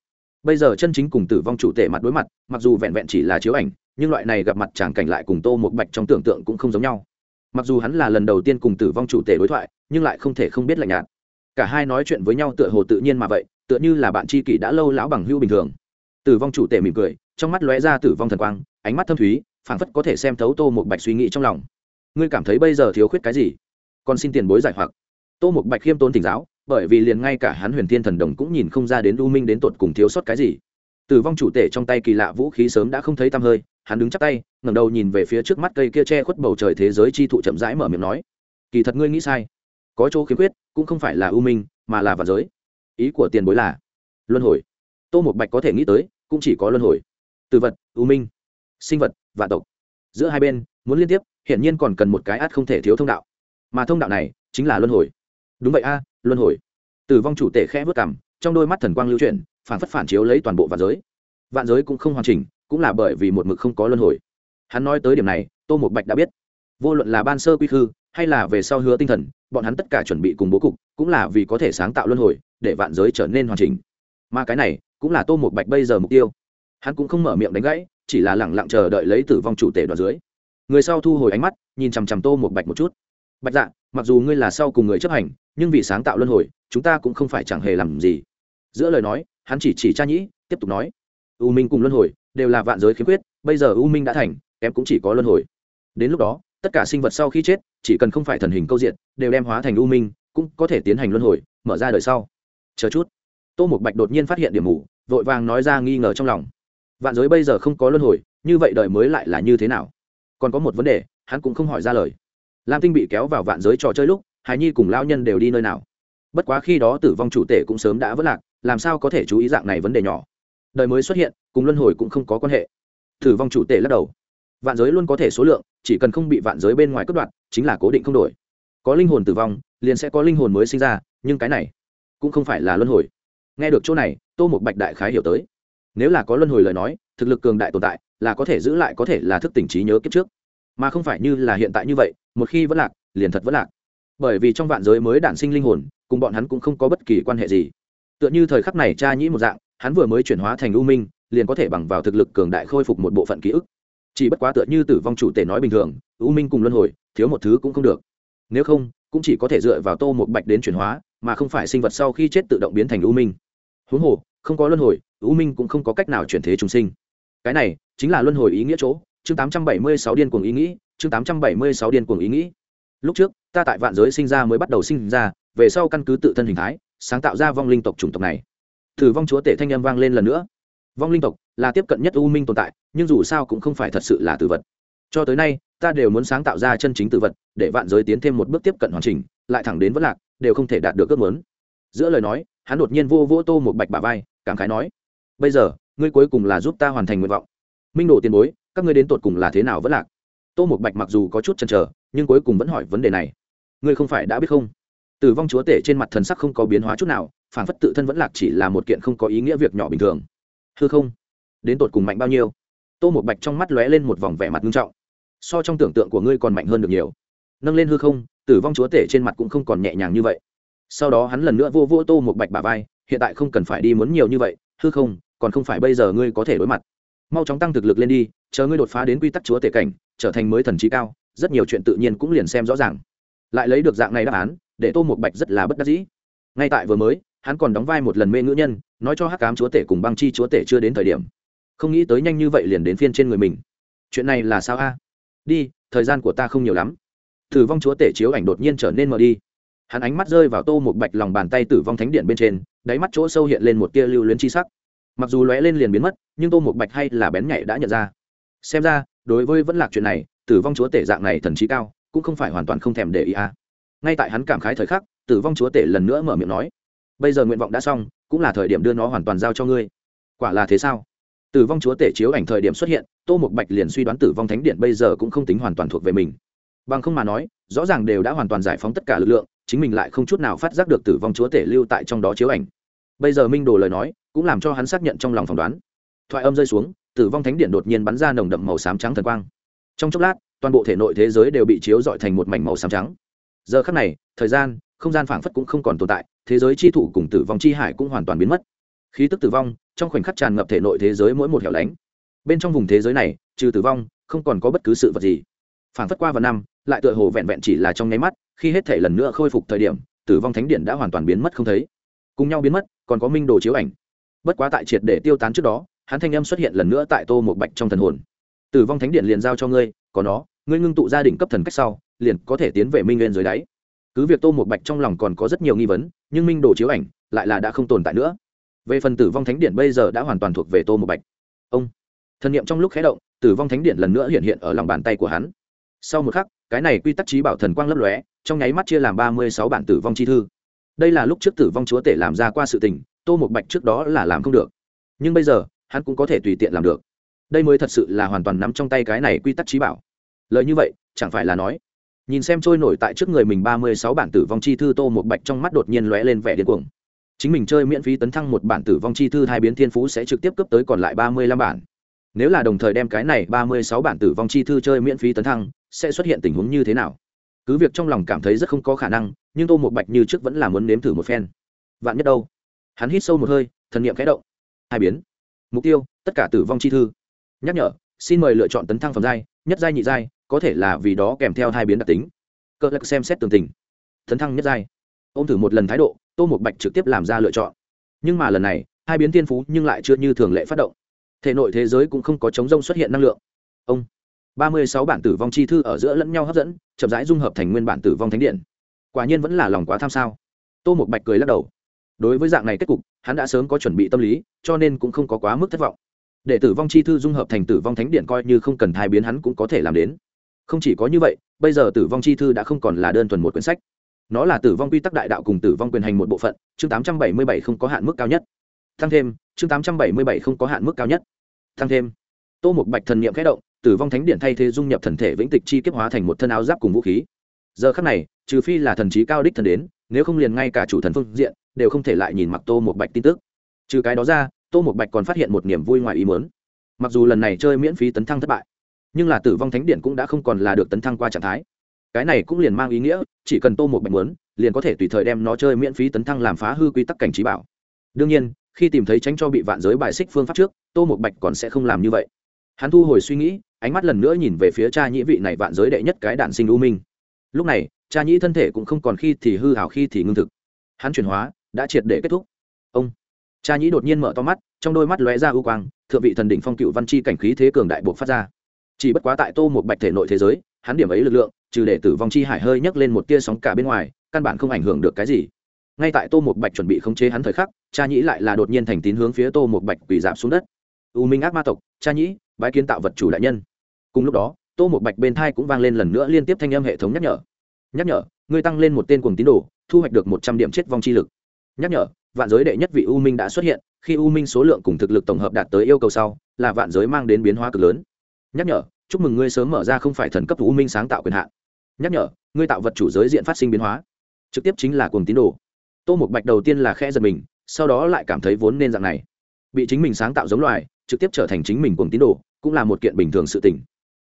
Bây giờ chân chính cùng tử vong chủ tể mặt đối mặt, mặc dù vẹn vẹn chỉ là chiếu ảnh, nhưng loại này gặp mặt chẳng cảnh lại cùng tô một bạch trong tưởng tượng cũng không giống nhau. Mặc dù hắn là lần đầu tiên cùng tử vong chủ tể đối thoại, nhưng lại không thể không biết lạnh nhạt. Cả hai nói chuyện với nhau tựa hồ tự nhiên mà vậy, tựa như là bạn tri kỷ đã lâu lão bằng hưu bình thường. Tử vong chủ tể mỉm cười, trong mắt lóe ra tử vong thần quang ánh mắt thâm thúy, phảng phất có thể xem thấu tô một bạch suy nghĩ trong lòng. Ngươi cảm thấy bây giờ thiếu khuyết cái gì? Còn xin tiền bối giải hoặc. Tô một bạch khiêm tốn tỉnh giáo, bởi vì liền ngay cả hắn huyền thiên thần đồng cũng nhìn không ra đến u minh đến tột cùng thiếu sót cái gì. Tử vong chủ tể trong tay kỳ lạ vũ khí sớm đã không thấy tăm hơi, hắn đứng chắp tay, ngẩng đầu nhìn về phía trước mắt cây kia che khuất bầu trời thế giới chi thụ chậm rãi mở miệng nói, kỳ thật ngươi nghĩ sai. Có chỗ khiếm khuyết, cũng không phải là u minh, mà là vạn giới. Ý của tiền bối là, luân hồi. Tô một bạch có thể nghĩ tới, cũng chỉ có luân hồi. Từ vật, u minh sinh vật, vạn tộc. Giữa hai bên, muốn liên tiếp, hiển nhiên còn cần một cái át không thể thiếu thông đạo. Mà thông đạo này chính là luân hồi. Đúng vậy a, luân hồi. Tử vong chủ tể khẽ vớt cảm trong đôi mắt thần quang lưu chuyển, phản phất phản chiếu lấy toàn bộ vạn giới. Vạn giới cũng không hoàn chỉnh, cũng là bởi vì một mực không có luân hồi. Hắn nói tới điểm này, tô một bạch đã biết. Vô luận là ban sơ quy khư, hay là về sau hứa tinh thần, bọn hắn tất cả chuẩn bị cùng bố cục, cũng là vì có thể sáng tạo luân hồi, để vạn giới trở nên hoàn chỉnh. Mà cái này, cũng là tô một bạch bây giờ mục tiêu. Hắn cũng không mở miệng đánh gãy chỉ là lẳng lặng chờ đợi lấy tử vong chủ tể đoạt dưới. Người sau thu hồi ánh mắt, nhìn chằm chằm tô một bạch một chút. Bạch dạ mặc dù ngươi là sau cùng người chấp hành, nhưng vì sáng tạo luân hồi, chúng ta cũng không phải chẳng hề làm gì. Giữa lời nói, hắn chỉ chỉ cha nhĩ, tiếp tục nói. U minh cùng luân hồi, đều là vạn giới khiếm khuyết, bây giờ u minh đã thành em cũng chỉ có luân hồi. Đến lúc đó, tất cả sinh vật sau khi chết, chỉ cần không phải thần hình câu diện, đều đem hóa thành u minh, cũng có thể tiến hành luân hồi, mở ra đời sau. Chờ chút. Tô một bạch đột nhiên phát hiện điểm mù, vội vàng nói ra nghi ngờ trong lòng vạn giới bây giờ không có luân hồi, như vậy đời mới lại là như thế nào? Còn có một vấn đề, hắn cũng không hỏi ra lời. Lam tinh bị kéo vào vạn giới trò chơi lúc, hải nhi cùng lão nhân đều đi nơi nào? Bất quá khi đó tử vong chủ tể cũng sớm đã vất lạc, làm sao có thể chú ý dạng này vấn đề nhỏ? Đời mới xuất hiện, cùng luân hồi cũng không có quan hệ. Tử vong chủ tể lắc đầu. Vạn giới luôn có thể số lượng, chỉ cần không bị vạn giới bên ngoài cất đoạn chính là cố định không đổi. Có linh hồn tử vong, liền sẽ có linh hồn mới sinh ra, nhưng cái này cũng không phải là luân hồi. Nghe được chỗ này, tô một bạch đại khái hiểu tới nếu là có luân hồi lời nói, thực lực cường đại tồn tại, là có thể giữ lại có thể là thức tỉnh trí nhớ kiếp trước. Mà không phải như là hiện tại như vậy, một khi vẫn lạc, liền thật vẫn lạc. Bởi vì trong vạn giới mới đản sinh linh hồn, cùng bọn hắn cũng không có bất kỳ quan hệ gì. Tựa như thời khắc này cha nhĩ một dạng, hắn vừa mới chuyển hóa thành u minh, liền có thể bằng vào thực lực cường đại khôi phục một bộ phận ký ức. Chỉ bất quá tựa như tử vong chủ tể nói bình thường, u minh cùng luân hồi, thiếu một thứ cũng không được. Nếu không, cũng chỉ có thể dựa vào tô một bạch đến chuyển hóa, mà không phải sinh vật sau khi chết tự động biến thành u minh. Huống hồ, không có luân hồi u minh cũng không có cách nào chuyển thế trùng sinh. Cái này chính là luân hồi ý nghĩa chỗ, chương tám trăm bảy mươi sáu điên cuồng ý nghĩ, chương tám trăm bảy mươi sáu điên cuồng ý nghĩ. Lúc trước, ta tại vạn giới sinh ra mới bắt đầu sinh ra, về sau căn cứ tự thân hình thái, sáng tạo ra vong linh tộc chủng tộc này. Thử vong chúa tể thanh âm vang lên lần nữa. Vong linh tộc là tiếp cận nhất u minh tồn tại, nhưng dù sao cũng không phải thật sự là tử vật. Cho tới nay, ta đều muốn sáng tạo ra chân chính tử vật, để vạn giới tiến thêm một bước tiếp cận hoàn chỉnh, lại thẳng đến vất lạc, đều không thể đạt được ước muốn. Giữa lời nói, hắn đột nhiên vô vô tô một bạch bà vai, cảm khái nói bây giờ, ngươi cuối cùng là giúp ta hoàn thành nguyện vọng. Minh đồ tiền bối, các ngươi đến tột cùng là thế nào vẫn lạc? Tô một bạch mặc dù có chút chần chờ, nhưng cuối cùng vẫn hỏi vấn đề này. Ngươi không phải đã biết không? Tử vong chúa tể trên mặt thần sắc không có biến hóa chút nào phản phất tự thân vẫn lạc chỉ là một kiện không có ý nghĩa việc nhỏ bình thường. Hư không? Đến tột cùng mạnh bao nhiêu? Tô một bạch trong mắt lóe lên một vòng vẻ mặt nghiêm trọng. So trong tưởng tượng của ngươi còn mạnh hơn được nhiều. Nâng lên hư không, tử vong chúa tể trên mặt cũng không còn nhẹ nhàng như vậy. Sau đó hắn lần nữa vô vô tô một bạch bà vai, hiện tại không cần phải đi muốn nhiều như vậy, hư không còn không phải bây giờ ngươi có thể đối mặt. Mau chóng tăng thực lực lên đi, chờ ngươi đột phá đến quy tắc chúa tể cảnh, trở thành mới thần trí cao, rất nhiều chuyện tự nhiên cũng liền xem rõ ràng. Lại lấy được dạng này đáp án, để tô một bạch rất là bất đắc dĩ. Ngay tại vừa mới, hắn còn đóng vai một lần mê ngữ nhân, nói cho hắc cám chúa tể cùng băng chi chúa tể chưa đến thời điểm. Không nghĩ tới nhanh như vậy liền đến phiên trên người mình. Chuyện này là sao a? Đi, thời gian của ta không nhiều lắm. Tử vong chúa tể chiếu ảnh đột nhiên trở nên mờ đi. Hắn ánh mắt rơi vào tô một bạch lòng bàn tay tử vong thánh điện bên trên, đáy mắt chỗ sâu hiện lên một tia lưu luyến chi sắc mặc dù lóe lên liền biến mất, nhưng tô một bạch hay là bén nhạy đã nhận ra. Xem ra, đối với vẫn lạc chuyện này, tử vong chúa tể dạng này thần trí cao, cũng không phải hoàn toàn không thèm để ý à. ngay tại hắn cảm khái thời khắc, tử vong chúa tể lần nữa mở miệng nói, bây giờ nguyện vọng đã xong, cũng là thời điểm đưa nó hoàn toàn giao cho ngươi. Quả là thế sao? Tử vong chúa tể chiếu ảnh thời điểm xuất hiện, tô một bạch liền suy đoán tử vong thánh điện bây giờ cũng không tính hoàn toàn thuộc về mình. Bằng không mà nói, rõ ràng đều đã hoàn toàn giải phóng tất cả lực lượng, chính mình lại không chút nào phát giác được tử vong chúa tể lưu tại trong đó chiếu ảnh. Bây giờ minh đồ lời nói cũng làm cho hắn xác nhận trong lòng phỏng đoán. Thoại âm rơi xuống, tử vong thánh điện đột nhiên bắn ra nồng đậm màu xám trắng thần quang. Trong chốc lát, toàn bộ thể nội thế giới đều bị chiếu dọi thành một mảnh màu xám trắng. Giờ khắc này, thời gian, không gian phảng phất cũng không còn tồn tại, thế giới chi thủ cùng tử vong chi hải cũng hoàn toàn biến mất. Khí tức tử vong, trong khoảnh khắc tràn ngập thể nội thế giới mỗi một hẻo lánh. Bên trong vùng thế giới này, trừ tử vong, không còn có bất cứ sự vật gì. Phảng phất qua vào năm, lại tựa hồ vẹn vẹn chỉ là trong nháy mắt, khi hết thể lần nữa khôi phục thời điểm, tử vong thánh điện đã hoàn toàn biến mất không thấy. Cùng nhau biến mất, còn có minh đồ chiếu ảnh bất quá tại triệt để tiêu tán trước đó, hắn thanh âm xuất hiện lần nữa tại tô một bạch trong thần hồn. Tử vong thánh điện liền giao cho ngươi, có nó, ngươi ngưng tụ gia đình cấp thần cách sau, liền có thể tiến về minh nguyên dưới đáy. Cứ việc tô một bạch trong lòng còn có rất nhiều nghi vấn, nhưng minh đồ chiếu ảnh lại là đã không tồn tại nữa. Về phần tử vong thánh điện bây giờ đã hoàn toàn thuộc về tô một bạch. Ông, thần n i ệ m trong lúc khé động, tử vong thánh điện lần nữa hiện hiện ở lòng bàn tay của hắn. Sau một khắc, cái này quy tắc trí bảo thần quang lấp lóe, trong nháy mắt chia làm ba mươi sáu bản tử vong chi thư. Đây là lúc trước tử vong chúa tể làm ra qua sự tình tô một bạch trước đó là làm không được. Nhưng bây giờ, hắn cũng có thể tùy tiện làm được. Đây mới thật sự là hoàn toàn nắm trong tay cái này quy tắc trí bảo. Lời như vậy, chẳng phải là nói. Nhìn xem trôi nổi tại trước người mình ba mươi sáu bản tử vong chi thư, tô một bạch trong mắt đột nhiên lóe lên vẻ điên cuồng. Chính mình chơi miễn phí tấn thăng một bản tử vong chi thư hai biến thiên phú sẽ trực tiếp cấp tới còn lại ba mươi lăm bản. Nếu là đồng thời đem cái này ba mươi sáu bản tử vong chi thư chơi miễn phí tấn thăng, sẽ xuất hiện tình huống như thế nào? Cứ việc trong lòng cảm thấy rất không có khả năng, nhưng tô một bạch như trước vẫn là muốn nếm thử một phen. Vạn nhất đâu? Hắn hít sâu một hơi, thần niệm kẽ động. Hai biến. Mục tiêu, tất cả tử vong chi thư. Nhắc nhở, xin mời lựa chọn tấn thăng phẩm giai, nhất giai nhị giai, có thể là vì đó kèm theo hai biến đặc tính. Cơ lực xem xét tường tình. Tấn thăng nhất giai. Ôm thử một lần thái độ, tô một bạch trực tiếp làm ra lựa chọn. Nhưng mà lần này, hai biến tiên phú nhưng lại chưa như thường lệ phát động. Thể nội thế giới cũng không có chống rông xuất hiện năng lượng. Ông. Ba mươi sáu bản tử vong chi thư ở giữa lẫn nhau hấp dẫn, chậm rãi dung hợp thành nguyên bản tử vong thánh điện. Quả nhiên vẫn là lòng quá tham sao. Tô một bạch cười lắc đầu đối với dạng này kết cục, hắn đã sớm có chuẩn bị tâm lý, cho nên cũng không có quá mức thất vọng. Để tử vong chi thư dung hợp thành tử vong thánh điện coi như không cần thai biến hắn cũng có thể làm đến. Không chỉ có như vậy, bây giờ tử vong chi thư đã không còn là đơn thuần một quyển sách. Nó là tử vong quy tắc đại đạo cùng tử vong quyền hành một bộ phận, chương tám trăm bảy mươi bảy không có hạn mức cao nhất. Tăng thêm, chương tám trăm bảy mươi bảy không có hạn mức cao nhất. Tăng thêm, tô một bạch thần n i ệ m khẽ động, tử vong thánh điện thay thế dung nhập thần thể vĩnh tịch chi kiếp hóa thành một thân áo giáp cùng vũ khí. Giờ khắc này, trừ phi là thần trí cao đích thần đến, nếu không liền ngay cả chủ thần phương diện đều không thể lại nhìn mặc tô một bạch tin tức. Trừ cái đó ra, tô một bạch còn phát hiện một niềm vui ngoài ý mớn mặc dù lần này chơi miễn phí tấn thăng thất bại, nhưng là tử vong thánh điện cũng đã không còn là được tấn thăng qua trạng thái. Cái này cũng liền mang ý nghĩa, chỉ cần tô một bạch muốn, liền có thể tùy thời đem nó chơi miễn phí tấn thăng làm phá hư quy tắc cảnh trí bảo. Đương nhiên, khi tìm thấy tránh cho bị vạn giới bài xích phương pháp trước, tô một bạch còn sẽ không làm như vậy. Hắn thu hồi suy nghĩ, ánh mắt lần nữa nhìn về phía cha nhĩ vị này vạn giới đệ nhất cái đạn sinh u minh. Lúc này, cha nhĩ thân thể cũng không còn khi thì hư hảo khi thì ngưng thực. Hắn chuyển hóa đã triệt để kết thúc. Ông cha nhĩ đột nhiên mở to mắt, trong đôi mắt lóe ra ưu quang, thượng vị thần đỉnh phong cựu văn chi cảnh khí thế cường đại buộc phát ra. Chỉ bất quá tại tô một bạch thể nội thế giới, hắn điểm ấy lực lượng, trừ để tử vong chi hải hơi nhấc lên một tia sóng cả bên ngoài, căn bản không ảnh hưởng được cái gì. Ngay tại tô một bạch chuẩn bị khống chế hắn thời khắc, cha nhĩ lại là đột nhiên thành tín hướng phía tô một bạch quỳ giảm xuống đất. U minh ác ma tộc, cha nhĩ, bái kiến tạo vật chủ đại nhân. Cùng lúc đó, tô một bạch bên thai cũng vang lên lần nữa liên tiếp thanh âm hệ thống nhắc nhở. Nhắc nhở, ngươi tăng lên một tên cùng tín đồ, thu hoạch được một trăm điểm chết vong chi lực nhắc nhở, vạn giới đệ nhất vị u minh đã xuất hiện, khi u minh số lượng cùng thực lực tổng hợp đạt tới yêu cầu sau, là vạn giới mang đến biến hóa cực lớn. Nhắc nhở, chúc mừng ngươi sớm mở ra không phải thần cấp u minh sáng tạo quyền hạn. Nhắc nhở, ngươi tạo vật chủ giới diện phát sinh biến hóa. Trực tiếp chính là cùng tín đồ. Tô một bạch đầu tiên là khe giật mình, sau đó lại cảm thấy vốn nên dạng này. Bị chính mình sáng tạo giống loài, trực tiếp trở thành chính mình cùng tín đồ, cũng là một kiện bình thường sự tình.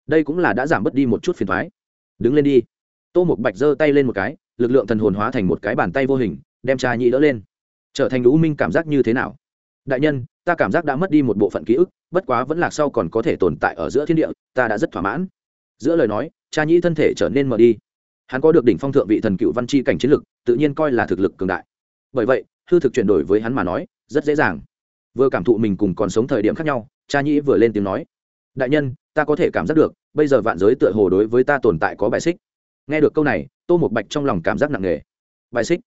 Đây cũng là đã giảm bớt đi một chút phiền thoái đứng lên đi. Tô một bạch giơ tay lên một cái, lực lượng thần hồn hóa thành một cái bàn tay vô hình đem cha nhị đỡ lên. Trở thành lũ minh cảm giác như thế nào? Đại nhân, ta cảm giác đã mất đi một bộ phận ký ức, bất quá vẫn lạc sau còn có thể tồn tại ở giữa thiên địa, ta đã rất thỏa mãn. Giữa lời nói, cha nhĩ thân thể trở nên mờ đi. Hắn có được đỉnh phong thượng vị thần cựu văn chi cảnh chiến lực, tự nhiên coi là thực lực cường đại. Bởi vậy, hư thực chuyển đổi với hắn mà nói, rất dễ dàng. Vừa cảm thụ mình cùng còn sống thời điểm khác nhau, cha nhĩ vừa lên tiếng nói. Đại nhân, ta có thể cảm giác được, bây giờ vạn giới tựa hồ đối với ta tồn tại có bài xích. Nghe được câu này, tô một bạch trong lòng cảm giác nặng nề. Bài xích?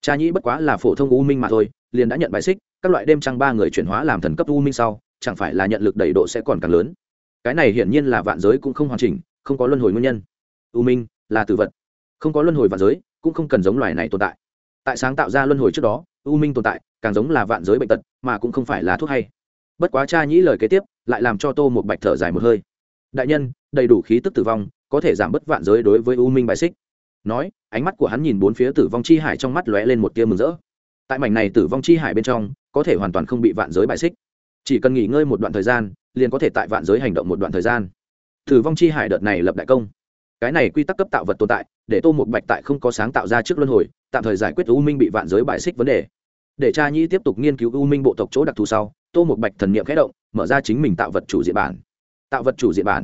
Cha nhĩ bất quá là phổ thông u minh mà thôi, liền đã nhận bài xích, các loại đêm trăng ba người chuyển hóa làm thần cấp u minh sau, chẳng phải là nhận lực đẩy độ sẽ còn càng lớn. Cái này hiển nhiên là vạn giới cũng không hoàn chỉnh, không có luân hồi nguyên nhân. U minh là tử vật. Không có luân hồi vạn giới, cũng không cần giống loài này tồn tại. Tại sáng tạo ra luân hồi trước đó, u minh tồn tại, càng giống là vạn giới bệnh tật, mà cũng không phải là thuốc hay. Bất quá cha nhĩ lời kế tiếp, lại làm cho tô một bạch thở dài một hơi. Đại nhân, đầy đủ khí tức tử vong, có thể giảm bớt vạn giới đối với u minh bài xích nói, ánh mắt của hắn nhìn bốn phía tử vong chi hải trong mắt lóe lên một tia mừng rỡ. Tại mảnh này tử vong chi hải bên trong, có thể hoàn toàn không bị vạn giới bại xích. Chỉ cần nghỉ ngơi một đoạn thời gian, liền có thể tại vạn giới hành động một đoạn thời gian. Tử vong chi hải đợt này lập đại công. Cái này quy tắc cấp tạo vật tồn tại, để tô một bạch tại không có sáng tạo ra trước luân hồi, tạm thời giải quyết u minh bị vạn giới bại xích vấn đề. Để cha nhĩ tiếp tục nghiên cứu u minh bộ tộc chỗ đặc thù sau, tô một bạch thần n i ệ m khẽ động, mở ra chính mình tạo vật chủ diện bản. Tạo vật chủ diện bản.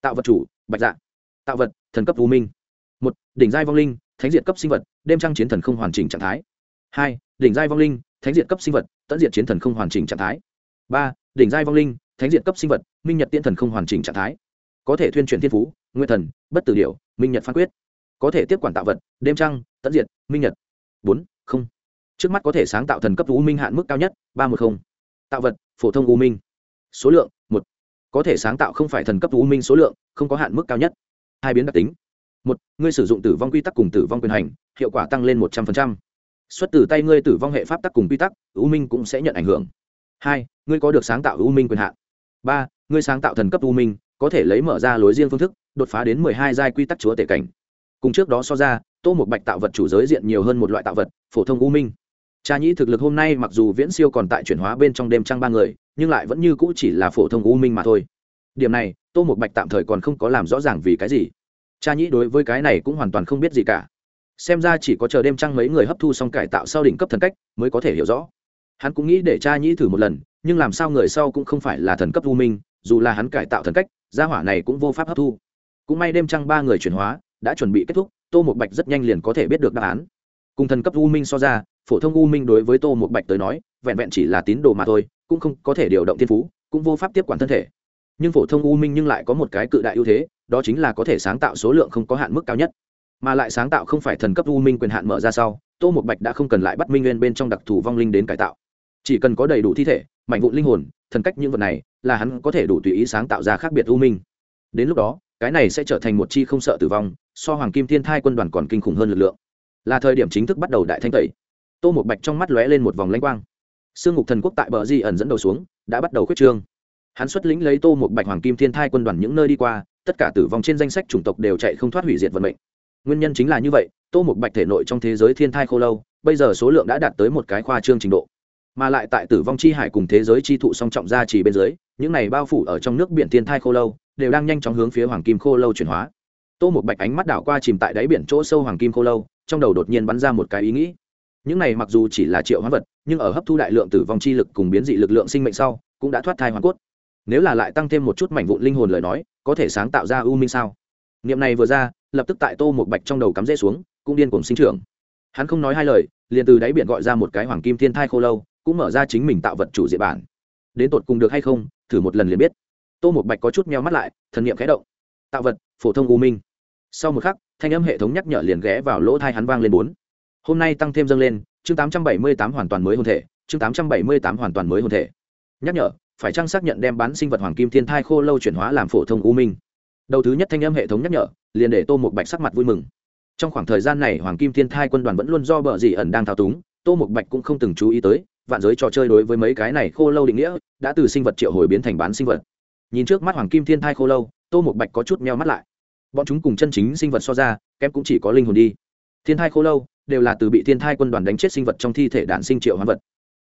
Tạo vật chủ, bạch dạ. Tạo vật, thần cấp u minh một, đỉnh giai vong linh, thánh diện cấp sinh vật, đêm trăng chiến thần không hoàn chỉnh trạng thái. Hai, đỉnh giai vong linh, thánh diện cấp sinh vật tận diện chiến thần không hoàn chỉnh trạng thái. Ba, đỉnh giai vong linh, thánh diện cấp sinh vật, minh nhật tiên thần không hoàn chỉnh trạng thái. Có thể thuyên chuyển thiên phú nguyên thần, bất tử điệu minh nhật phán quyết. Có thể tiếp quản tạo vật, đêm trăng tận diện minh nhật. Bốn, không. Trước mắt có thể sáng tạo thần cấp u minh hạn mức cao nhất, ba một không. Tạo vật, phổ thông u minh. Số lượng, một. Có thể sáng tạo không phải thần cấp u minh số lượng, không có hạn mức cao nhất. Hai biến đặc tính một, ngươi sử dụng tử vong quy tắc cùng tử vong quyền hành, hiệu quả tăng lên một trăm linh xuất từ tay ngươi tử vong hệ pháp tắc cùng quy tắc, u minh cũng sẽ nhận ảnh hưởng. Hai, ngươi có được sáng tạo u minh quyền hạn. Ba, ngươi sáng tạo thần cấp u minh, có thể lấy mở ra lối riêng phương thức, đột phá đến mười hai giai quy tắc chúa tể cảnh. Cùng trước đó so ra, tô một bạch tạo vật chủ giới diện nhiều hơn một loại tạo vật, phổ thông u minh. Cha nhĩ thực lực hôm nay mặc dù viễn siêu còn tại chuyển hóa bên trong đêm trăng ba người, nhưng lại vẫn như cũ chỉ là phổ thông u minh mà thôi. Điểm này, tô một bạch tạm thời còn không có làm rõ ràng vì cái gì cha nhĩ đối với cái này cũng hoàn toàn không biết gì cả. Xem ra chỉ có chờ đêm trăng mấy người hấp thu xong cải tạo sau đỉnh cấp thần cách, mới có thể hiểu rõ. Hắn cũng nghĩ để cha nhĩ thử một lần, nhưng làm sao người sau cũng không phải là thần cấp u minh, dù là hắn cải tạo thần cách, gia hỏa này cũng vô pháp hấp thu. Cũng may đêm trăng ba người chuyển hóa, đã chuẩn bị kết thúc, tô một bạch rất nhanh liền có thể biết được đáp án. Cùng thần cấp u minh so ra, phổ thông u minh đối với tô một bạch tới nói, vẹn vẹn chỉ là tín đồ mà thôi, cũng không có thể điều động thiên phú, cũng vô pháp tiếp quản thân thể nhưng phổ thông u minh nhưng lại có một cái cự đại ưu thế, đó chính là có thể sáng tạo số lượng không có hạn mức cao nhất. Mà lại sáng tạo không phải thần cấp u minh quyền hạn mở ra sau, tô một bạch đã không cần lại bắt minh nguyên bên trong đặc thù vong linh đến cải tạo. Chỉ cần có đầy đủ thi thể mạnh vụ linh hồn, thần cách những vật này, là hắn có thể đủ tùy ý sáng tạo ra khác biệt u minh. Đến lúc đó, cái này sẽ trở thành một chi không sợ tử vong, so hoàng kim thiên thai quân đoàn còn kinh khủng hơn lực lượng. Là thời điểm chính thức bắt đầu đại thanh tẩy. Tô một bạch trong mắt lóe lên một vòng lãnh quang. Sương ngục thần quốc tại bờ di ẩn dẫn đầu xuống, đã bắt đầu khuyết trương hắn xuất lĩnh lấy tô một bạch hoàng kim thiên thai quân đoàn những nơi đi qua, tất cả tử vong trên danh sách chủng tộc đều chạy không thoát hủy diệt vận mệnh. Nguyên nhân chính là như vậy, tô một bạch thể nội trong thế giới thiên thai khô lâu, bây giờ số lượng đã đạt tới một cái khoa trương trình độ. Mà lại tại tử vong chi hải cùng thế giới chi thụ song trọng ra chỉ bên dưới, những này bao phủ ở trong nước biển thiên thai khô lâu, đều đang nhanh chóng hướng phía hoàng kim khô lâu chuyển hóa. Tô một bạch ánh mắt đảo qua chìm tại đáy biển chỗ sâu hoàng kim khô lâu, trong đầu đột nhiên bắn ra một cái ý nghĩ. Những này mặc dù chỉ là triệu hóa vật, nhưng ở hấp thu đại lượng tử vong chi lực cùng biến dị lực lượng sinh mệnh sau, cũng đã thoát thai hoàn cốt nếu là lại tăng thêm một chút mảnh vụn linh hồn lời nói, có thể sáng tạo ra u minh sao? Niệm này vừa ra, lập tức tại tô một bạch trong đầu cắm rễ xuống, cũng điên cùng sinh trưởng. Hắn không nói hai lời, liền từ đáy biển gọi ra một cái hoàng kim thiên thai khô lâu, cũng mở ra chính mình tạo vật chủ diện bản. Đến tột cùng được hay không, thử một lần liền biết. Tô một bạch có chút meo mắt lại, thần niệm khẽ động. Tạo vật, phổ thông u minh. Sau một khắc, thanh âm hệ thống nhắc nhở liền ghé vào lỗ thai hắn vang lên bốn. Hôm nay tăng thêm dâng lên, chương tám trăm bảy mươi tám hoàn toàn mới hôn thể, chương tám trăm bảy mươi tám hoàn toàn mới hôn thể. Nhắc nhở phải chăng xác nhận đem bán sinh vật hoàng kim thiên thai khô lâu chuyển hóa làm phổ thông u minh? Đầu thứ nhất thanh âm hệ thống nhắc nhở, liền để tô một bạch sắc mặt vui mừng. Trong khoảng thời gian này, hoàng kim thiên thai quân đoàn vẫn luôn do bờ dị ẩn đang thao túng, tô một bạch cũng không từng chú ý tới, vạn giới trò chơi đối với mấy cái này khô lâu định nghĩa, đã từ sinh vật triệu hồi biến thành bán sinh vật. Nhìn trước mắt hoàng kim thiên thai khô lâu, tô một bạch có chút meo mắt lại. Bọn chúng cùng chân chính sinh vật so ra, kém cũng chỉ có linh hồn đi. Thiên thai khô lâu đều là từ bị thiên thai quân đoàn đánh chết sinh vật trong thi thể đạn sinh triệu hoán vật.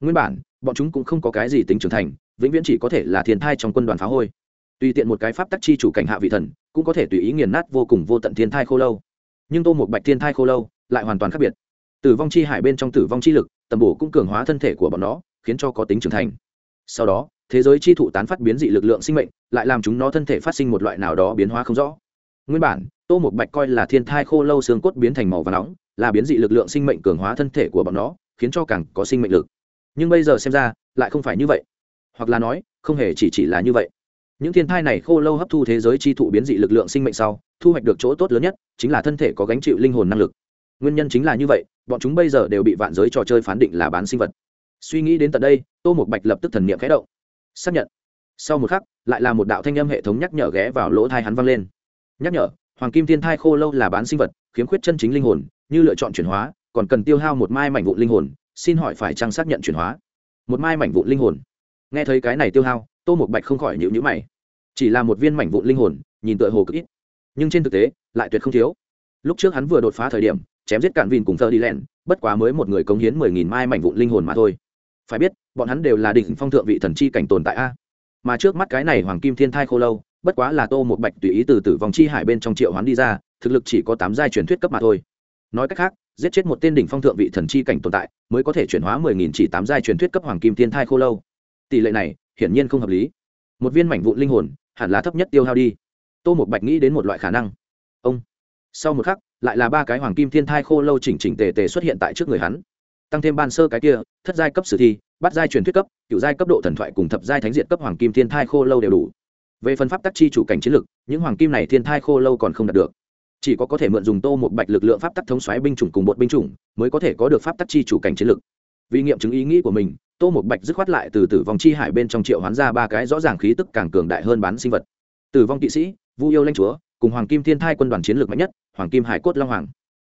Nguyên bản, bọn chúng cũng không có cái gì tính trưởng thành vĩnh viễn chỉ có thể là thiên thai trong quân đoàn phá hôi. Tùy tiện một cái pháp tắc chi chủ cảnh hạ vị thần, cũng có thể tùy ý nghiền nát vô cùng vô tận thiên thai khô lâu. Nhưng tô một bạch thiên thai khô lâu lại hoàn toàn khác biệt. Tử vong chi hải bên trong tử vong chi lực, tầm bổ cũng cường hóa thân thể của bọn nó, khiến cho có tính trưởng thành. Sau đó, thế giới chi thụ tán phát biến dị lực lượng sinh mệnh, lại làm chúng nó thân thể phát sinh một loại nào đó biến hóa không rõ. Nguyên bản, tô một bạch coi là thiên thai khô lâu xương cốt biến thành màu và nóng, là biến dị lực lượng sinh mệnh cường hóa thân thể của bọn nó, khiến cho càng có sinh mệnh lực. Nhưng bây giờ xem ra, lại không phải như vậy hoặc là nói, không hề chỉ chỉ là như vậy. Những thiên thai này khô lâu hấp thu thế giới chi thụ biến dị lực lượng sinh mệnh sau, thu hoạch được chỗ tốt lớn nhất chính là thân thể có gánh chịu linh hồn năng lực. Nguyên nhân chính là như vậy, bọn chúng bây giờ đều bị vạn giới trò chơi phán định là bán sinh vật. Suy nghĩ đến tận đây, tô một bạch lập tức thần niệm khẽ động. Xác nhận. Sau một khắc, lại là một đạo thanh âm hệ thống nhắc nhở ghé vào lỗ thai hắn vang lên. Nhắc nhở, hoàng kim thiên thai khô lâu là bán sinh vật, khiếm khuyết chân chính linh hồn, như lựa chọn chuyển hóa, còn cần tiêu hao một mai mảnh vụ linh hồn, xin hỏi phải trang xác nhận chuyển hóa? Một mai mảnh vụ linh hồn nghe thấy cái này tiêu hao, tô một bạch không khỏi nhịu nhữ mày. Chỉ là một viên mảnh vụn linh hồn, nhìn tựa hồ cực ít. Nhưng trên thực tế, lại tuyệt không thiếu. Lúc trước hắn vừa đột phá thời điểm, chém giết cạn vìn cùng thơ đi lẹn, bất quá mới một người cống hiến mười nghìn mai mảnh vụn linh hồn mà thôi. Phải biết, bọn hắn đều là đỉnh phong thượng vị thần chi cảnh tồn tại a. Mà trước mắt cái này hoàng kim thiên thai khô lâu, bất quá là tô một bạch tùy ý từ tử vòng chi hải bên trong triệu hoán đi ra, thực lực chỉ có tám giai truyền thuyết cấp mà thôi. Nói cách khác, giết chết một tên đỉnh phong thượng vị thần chi cảnh tồn tại, mới có thể chuyển hóa mười nghìn chỉ tám giai truyền thuyết cấp hoàng kim thiên thai khô lâu tỷ lệ này hiển nhiên không hợp lý. Một viên mảnh vụn linh hồn, hẳn là thấp nhất tiêu hao đi. Tô một bạch nghĩ đến một loại khả năng. Ông. Sau một khắc, lại là ba cái hoàng kim thiên thai khô lâu chỉnh chỉnh tề tề xuất hiện tại trước người hắn. Tăng thêm ban sơ cái kia, thất giai cấp sử thi, bắt giai truyền thuyết cấp, cựu giai cấp độ thần thoại cùng thập giai thánh diện cấp hoàng kim thiên thai khô lâu đều đủ. Về phần pháp tắc chi chủ cảnh chiến lực, những hoàng kim này thiên thai khô lâu còn không đạt được. Chỉ có có thể mượn dùng tô một bạch lực lượng pháp tắc thống xoáy binh chủng cùng bột binh chủng, mới có thể có được pháp tắc chi chủ cảnh chiến lực vì nghiệm chứng ý nghĩ của mình, tô một bạch dứt khoát lại từ tử vong chi hải bên trong triệu hoán ra ba cái rõ ràng khí tức càng cường đại hơn bán sinh vật. Tử vong kỵ sĩ, vu yêu lanh chúa, cùng hoàng kim thiên thai quân đoàn chiến lược mạnh nhất, hoàng kim hải cốt long hoàng.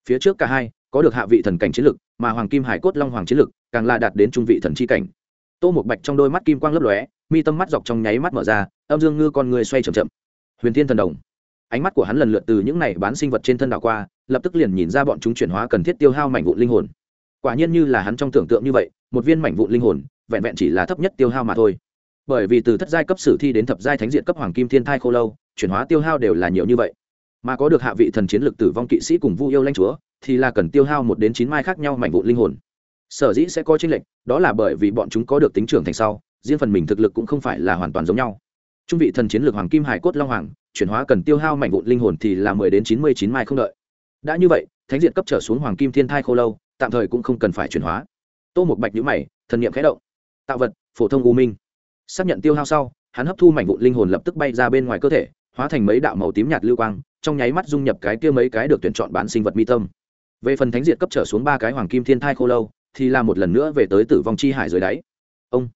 Phía trước cả hai, có được hạ vị thần cảnh chiến lược, mà hoàng kim hải cốt long hoàng chiến lược càng là đạt đến trung vị thần chi cảnh. Tô một bạch trong đôi mắt kim quang lấp lóe, mi tâm mắt dọc trong nháy mắt mở ra, âm dương ngư con người xoay c h ậ m chậm. Huyền thiên thần đồng. Ánh mắt của hắn lần lượt từ những này bán sinh vật trên thân đảo qua, lập tức liền nhìn ra bọn chúng chuyển hóa cần thiết tiêu hao mảnh vụn linh hồn quả nhiên như là hắn trong tưởng tượng như vậy, một viên mảnh vụn linh hồn, vẹn vẹn chỉ là thấp nhất tiêu hao mà thôi. Bởi vì từ thất giai cấp sử thi đến thập giai thánh diện cấp hoàng kim thiên thai khô lâu, chuyển hóa tiêu hao đều là nhiều như vậy. Mà có được hạ vị thần chiến lực tử vong kỵ sĩ cùng vu yêu lanh chúa, thì là cần tiêu hao một đến chín mai khác nhau mảnh vụn linh hồn. Sở dĩ sẽ có tranh lệch, đó là bởi vì bọn chúng có được tính trưởng thành sau, riêng phần mình thực lực cũng không phải là hoàn toàn giống nhau. Trung vị thần chiến lược hoàng kim hải cốt long hoàng, chuyển hóa cần tiêu hao mảnh vụn linh hồn thì là mười đến chín mươi chín mai không đợi. Đã như vậy, thánh diện cấp trở xuống hoàng kim thiên thai khô lâu tạm thời cũng không cần phải chuyển hóa. Tô một bạch nhữ mày, thần nghiệm khẽ động. Tạo vật, phổ thông u minh. Xác nhận tiêu hao sau, hắn hấp thu mảnh vụn linh hồn lập tức bay ra bên ngoài cơ thể, hóa thành mấy đạo màu tím nhạt lưu quang, trong nháy mắt dung nhập cái kia mấy cái được tuyển chọn bán sinh vật mi tâm. Về phần thánh diện cấp trở xuống ba cái hoàng kim thiên thai khô lâu, thì là một lần nữa về tới tử vong chi hải dưới đáy. Ông.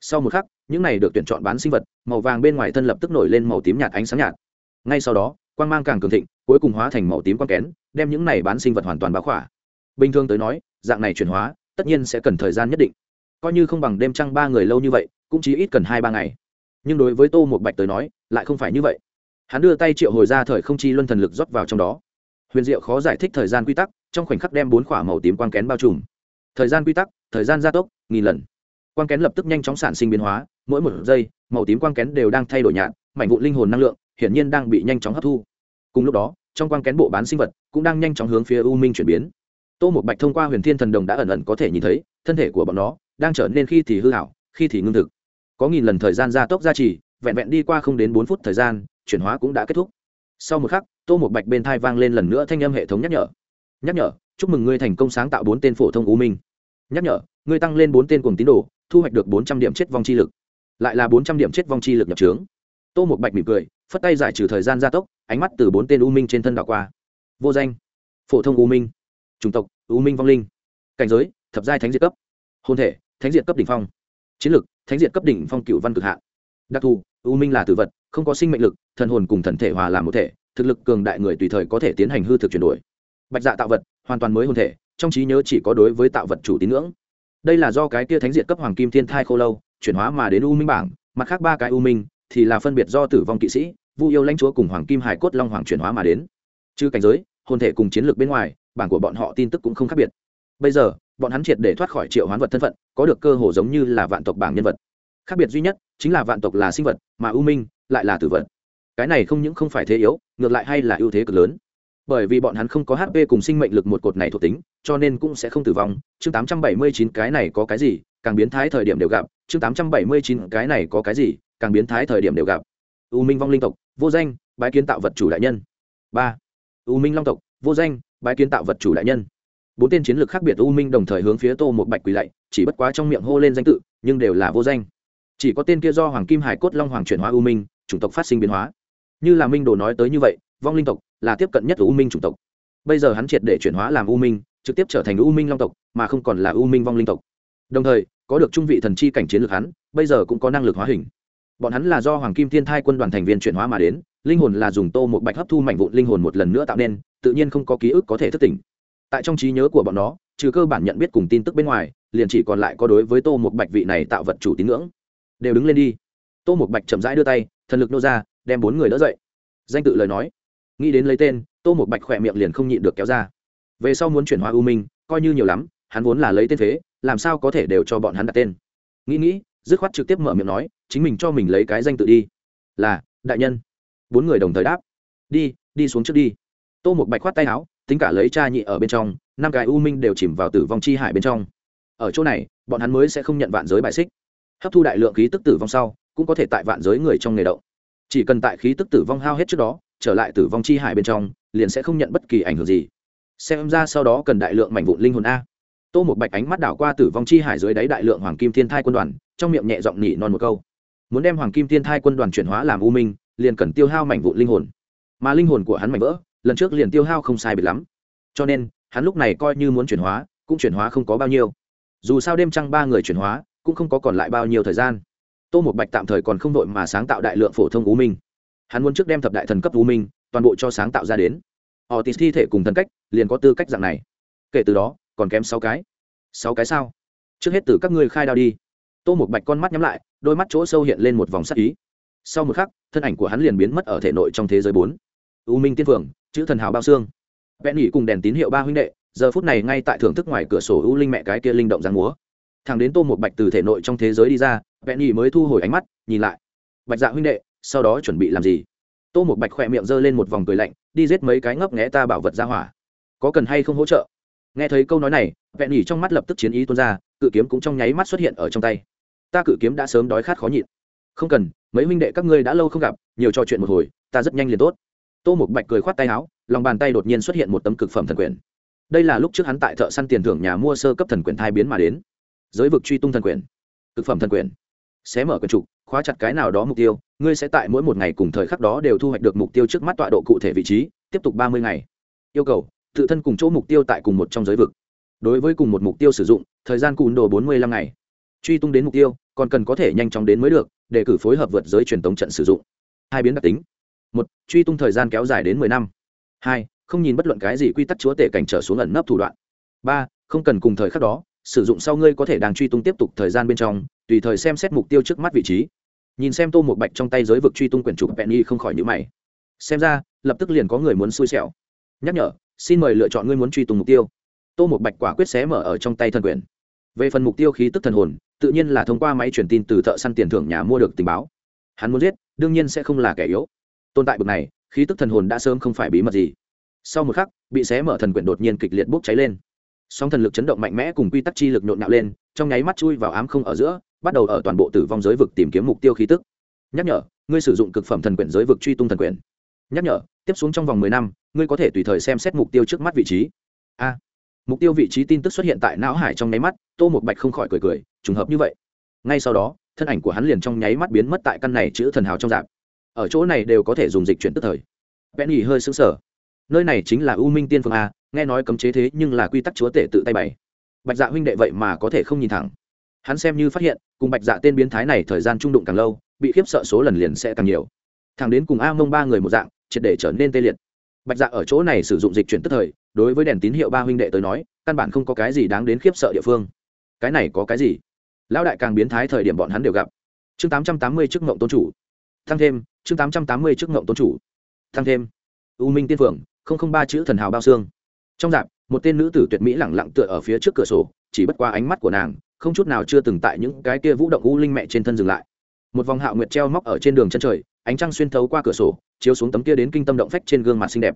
Sau một khắc, những này được tuyển chọn bán sinh vật, màu vàng bên ngoài thân lập tức nổi lên màu tím nhạt ánh sáng nhạt. Ngay sau đó, quang mang càng cường thịnh, cuối cùng hóa thành màu tím quang kén, đem những này bán sinh vật hoàn toàn báo khỏa bình thường tới nói, dạng này chuyển hóa, tất nhiên sẽ cần thời gian nhất định. Coi như không bằng đêm trăng ba người lâu như vậy, cũng chỉ ít cần hai ba ngày. Nhưng đối với tô một bạch tới nói, lại không phải như vậy. Hắn đưa tay triệu hồi ra thời không chi luân thần lực rót vào trong đó. Huyền diệu khó giải thích thời gian quy tắc, trong khoảnh khắc đem bốn khỏa màu tím quang kén bao trùm. Thời gian quy tắc, thời gian gia tốc, nghìn lần. Quang kén lập tức nhanh chóng sản sinh biến hóa, mỗi một giây, màu tím quang kén đều đang thay đổi nhạt, mảnh vụ linh hồn năng lượng, hiển nhiên đang bị nhanh chóng hấp thu. Cùng lúc đó, trong quang kén bộ bán sinh vật cũng đang nhanh chóng hướng phía u minh chuyển biến tô một bạch thông qua huyền thiên thần đồng đã ẩn ẩn có thể nhìn thấy, thân thể của bọn nó đang trở nên khi thì hư hảo, khi thì ngưng thực. Có nghìn lần thời gian gia tốc gia trì, vẹn vẹn đi qua không đến bốn phút thời gian, chuyển hóa cũng đã kết thúc. Sau một khắc, tô một bạch bên thai vang lên lần nữa thanh âm hệ thống nhắc nhở. Nhắc nhở, chúc mừng ngươi thành công sáng tạo bốn tên phổ thông u minh. Nhắc nhở, ngươi tăng lên bốn tên cùng tín đồ, thu hoạch được bốn trăm điểm chết vong chi lực. Lại là bốn trăm điểm chết vong chi lực nhập trướng. Tô một bạch mỉm cười, phất tay giải trừ thời gian gia tốc, ánh mắt từ bốn tên u minh trên thân đảo qua. Vô danh, phổ thông u minh chủng tộc u minh vong linh. Cảnh giới, thập giai thánh diệt cấp. Hôn thể, thánh diệt cấp đỉnh phong. Chiến lực, thánh diệt cấp đỉnh phong cựu văn cực hạ. Đặc thù, u minh là tử vật, không có sinh mệnh lực, thần hồn cùng thần thể hòa làm một thể, thực lực cường đại người tùy thời có thể tiến hành hư thực chuyển đổi. Bạch dạ tạo vật, hoàn toàn mới hồn thể, trong trí nhớ chỉ có đối với tạo vật chủ tín ngưỡng. Đây là do cái kia thánh diệt cấp hoàng kim thiên thai khô lâu, chuyển hóa mà đến u minh bảng, mặt khác ba cái u minh thì là phân biệt do tử vong kỵ sĩ, vu yêu lãnh chúa cùng hoàng kim hải cốt long hoàng chuyển hóa mà đến. Trừ cảnh giới, hồn thể cùng chiến lược bên ngoài bảng của bọn họ tin tức cũng không khác biệt. Bây giờ, bọn hắn triệt để thoát khỏi triệu hoán vật thân phận, có được cơ hồ giống như là vạn tộc bảng nhân vật. Khác biệt duy nhất, chính là vạn tộc là sinh vật, mà u minh lại là tử vật. Cái này không những không phải thế yếu, ngược lại hay là ưu thế cực lớn. Bởi vì bọn hắn không có hp cùng sinh mệnh lực một cột này thuộc tính, cho nên cũng sẽ không tử vong. Chương 879 cái này có cái gì, càng biến thái thời điểm đều gặp. Chương 879 cái này có cái gì, càng biến thái thời điểm đều gặp. U minh vong linh tộc, vô danh, bái kiến tạo vật chủ đại nhân. Ba. U minh long tộc, vô danh bái kiến tạo vật chủ đại nhân. Bốn tên chiến lược khác biệt u minh đồng thời hướng phía tô một bạch quỳ lạy, chỉ bất quá trong miệng hô lên danh tự, nhưng đều là vô danh. Chỉ có tên kia do hoàng kim hải cốt long hoàng chuyển hóa u minh, chủng tộc phát sinh biến hóa. Như là minh đồ nói tới như vậy, vong linh tộc là tiếp cận nhất u minh chủng tộc. Bây giờ hắn triệt để chuyển hóa làm u minh, trực tiếp trở thành u minh long tộc, mà không còn là u minh vong linh tộc. Đồng thời, có được trung vị thần chi cảnh chiến lược hắn, bây giờ cũng có năng lực hóa hình. Bọn hắn là do hoàng kim thiên thai quân đoàn thành viên chuyển hóa mà đến linh hồn là dùng tô một bạch hấp thu mảnh vụn linh hồn một lần nữa tạo nên, tự nhiên không có ký ức có thể thức tỉnh. Tại trong trí nhớ của bọn nó, trừ cơ bản nhận biết cùng tin tức bên ngoài, liền chỉ còn lại có đối với tô một bạch vị này tạo vật chủ tín ngưỡng. Đều đứng lên đi. Tô một bạch chậm rãi đưa tay, thần lực nô ra, đem bốn người đỡ dậy. Danh tự lời nói. Nghĩ đến lấy tên, tô một bạch khỏe miệng liền không nhịn được kéo ra. Về sau muốn chuyển hóa u minh, coi như nhiều lắm, hắn vốn là lấy tên phế, làm sao có thể đều cho bọn hắn đặt tên. Nghĩ nghĩ, dứt khoát trực tiếp mở miệng nói, chính mình cho mình lấy cái danh tự đi. Là, đại nhân bốn người đồng thời đáp. Đi đi xuống trước đi. Tô một bạch khoát tay áo, tính cả lấy cha nhị ở bên trong, năm cái u minh đều chìm vào tử vong chi hải bên trong. Ở chỗ này, bọn hắn mới sẽ không nhận vạn giới bại xích. Hấp thu đại lượng khí tức tử vong sau, cũng có thể tại vạn giới người trong nghề động. Chỉ cần tại khí tức tử vong hao hết trước đó, trở lại tử vong chi hải bên trong, liền sẽ không nhận bất kỳ ảnh hưởng gì. Xem ra sau đó cần đại lượng mảnh vụn linh hồn a. Tô một bạch ánh mắt đảo qua tử vong chi hải dưới đáy đại lượng hoàng kim thiên thai quân đoàn, trong miệng nhẹ giọng nhị non một câu. Muốn đem hoàng kim thiên thai quân đoàn chuyển hóa làm u minh liền cần tiêu hao mảnh vụn linh hồn. Mà linh hồn của hắn mảnh vỡ, lần trước liền tiêu hao không sai biệt lắm. Cho nên, hắn lúc này coi như muốn chuyển hóa, cũng chuyển hóa không có bao nhiêu. Dù sao đêm trăng ba người chuyển hóa, cũng không có còn lại bao nhiêu thời gian. Tô một bạch tạm thời còn không đội mà sáng tạo đại lượng phổ thông u minh. Hắn muốn trước đem thập đại thần cấp u minh, toàn bộ cho sáng tạo ra đến. Họ tít thi thể cùng thần cách, liền có tư cách dạng này. Kể từ đó, còn kém sáu cái. Sáu cái sao? Trước hết từ các ngươi khai đao đi. Tô một bạch con mắt nhắm lại, đôi mắt chỗ sâu hiện lên một vòng sắc ý sau một khắc, thân ảnh của hắn liền biến mất ở thể nội trong thế giới bốn. U minh tiên phượng, chữ thần hào bao xương. Vẽ nghỉ cùng đèn tín hiệu ba huynh đệ, giờ phút này ngay tại thưởng thức ngoài cửa sổ u linh mẹ cái kia linh động giang múa. Thằng đến tô một bạch từ thể nội trong thế giới đi ra, vẽ nghỉ mới thu hồi ánh mắt, nhìn lại. Bạch dạ huynh đệ, sau đó chuẩn bị làm gì? Tô một bạch khỏe miệng giơ lên một vòng cười lạnh, đi giết mấy cái ngốc nghẽ ta bảo vật ra hỏa. Có cần hay không hỗ trợ? Nghe thấy câu nói này vẹn nhỉ trong mắt lập tức chiến ý tuôn ra, cự kiếm cũng trong nháy mắt xuất hiện ở trong tay. Ta cự kiếm đã sớm đói khát khó nhịn. Không cần mấy huynh đệ các ngươi đã lâu không gặp, nhiều trò chuyện một hồi, ta rất nhanh liền tốt. Tô một bạch cười khoát tay áo, lòng bàn tay đột nhiên xuất hiện một tấm cực phẩm thần quyền đây là lúc trước hắn tại thợ săn tiền thưởng nhà mua sơ cấp thần quyền thai biến mà đến. Giới vực truy tung thần quyền cực phẩm thần quyền xé mở quyền trục, khóa chặt cái nào đó mục tiêu, ngươi sẽ tại mỗi một ngày cùng thời khắc đó đều thu hoạch được mục tiêu trước mắt tọa độ cụ thể vị trí, tiếp tục ba mươi ngày. Yêu cầu, tự thân cùng chỗ mục tiêu tại cùng một trong giới vực. Đối với cùng một mục tiêu sử dụng, thời gian cùn đồ bốn mươi lăm ngày truy tung đến mục tiêu, còn cần có thể nhanh chóng đến mới được, để cử phối hợp vượt giới truyền tống trận sử dụng. Hai biến đặc tính. Một, truy tung thời gian kéo dài đến mười năm. Hai, không nhìn bất luận cái gì quy tắc chúa tể cảnh trở xuống ẩn nấp thủ đoạn. Ba, không cần cùng thời khắc đó, sử dụng sau ngươi có thể đang truy tung tiếp tục thời gian bên trong, tùy thời xem xét mục tiêu trước mắt vị trí. Nhìn xem tô một bạch trong tay giới vực truy tung quyển trục penny không khỏi nhữ mày. Xem ra, lập tức liền có người muốn xui xẻo. Nhắc nhở, xin mời lựa chọn ngươi muốn truy tung mục tiêu. Tô một bạch quả quyết xé mở ở trong tay thần quyền về phần mục tiêu khí tức thần hồn, tự nhiên là thông qua máy truyền tin từ thợ săn tiền thưởng nhà mua được tình báo. Hắn muốn giết, đương nhiên sẽ không là kẻ yếu. Tồn tại bực này, khí tức thần hồn đã sớm không phải bí mật gì. Sau một khắc, bị xé mở thần quyển đột nhiên kịch liệt bốc cháy lên. Song thần lực chấn động mạnh mẽ cùng quy tắc chi lực nhộn nhạo lên, trong nháy mắt chui vào ám không ở giữa, bắt đầu ở toàn bộ tử vong giới vực tìm kiếm mục tiêu khí tức. Nhắc nhở, ngươi sử dụng cực phẩm thần quyển giới vực truy tung thần quyển. Nhắc nhở, tiếp xuống trong vòng mười năm, ngươi có thể tùy thời xem xét mục tiêu trước mắt vị trí. A mục tiêu vị trí tin tức xuất hiện tại não hải trong nháy mắt, tô một bạch không khỏi cười cười, trùng hợp như vậy. Ngay sau đó, thân ảnh của hắn liền trong nháy mắt biến mất tại căn này chữ thần hào trong dạp ở chỗ này đều có thể dùng dịch chuyển tức thời. Penny hơi xứng sở nơi này chính là u minh tiên phương a, nghe nói cấm chế thế nhưng là quy tắc chúa tể tự tay bày. Bạch dạ huynh đệ vậy mà có thể không nhìn thẳng. Hắn xem như phát hiện, cùng bạch dạ tên biến thái này thời gian trung đụng càng lâu, bị khiếp sợ số lần liền sẽ càng nhiều. Thẳng đến cùng a mông ba người một dạng, triệt để trở nên tê liệt. Bạch dạ ở chỗ này sử dụng dịch chuyển tức thời đối với đèn tín hiệu ba huynh đệ tới nói, căn bản không có cái gì đáng đến khiếp sợ địa phương. Cái này có cái gì? Lão đại càng biến thái thời điểm bọn hắn đều gặp. Chương tám trăm tám mươi chức ngộng tôn chủ. Tăng thêm, chương tám trăm tám mươi chức ngộng tôn chủ. Tăng thêm. U minh tiên phượng không ba chữ thần hào bao xương. Trong dạp, một tên nữ tử tuyệt mỹ lẳng lặng tựa ở phía trước cửa sổ, chỉ bất qua ánh mắt của nàng, không chút nào chưa từng tại những cái kia vũ động u linh mẹ trên thân dừng lại. Một vòng hạo nguyệt treo móc ở trên đường chân trời, ánh trăng xuyên thấu qua cửa sổ, chiếu xuống tấm kia đến kinh tâm động phách trên gương mặt xinh đẹp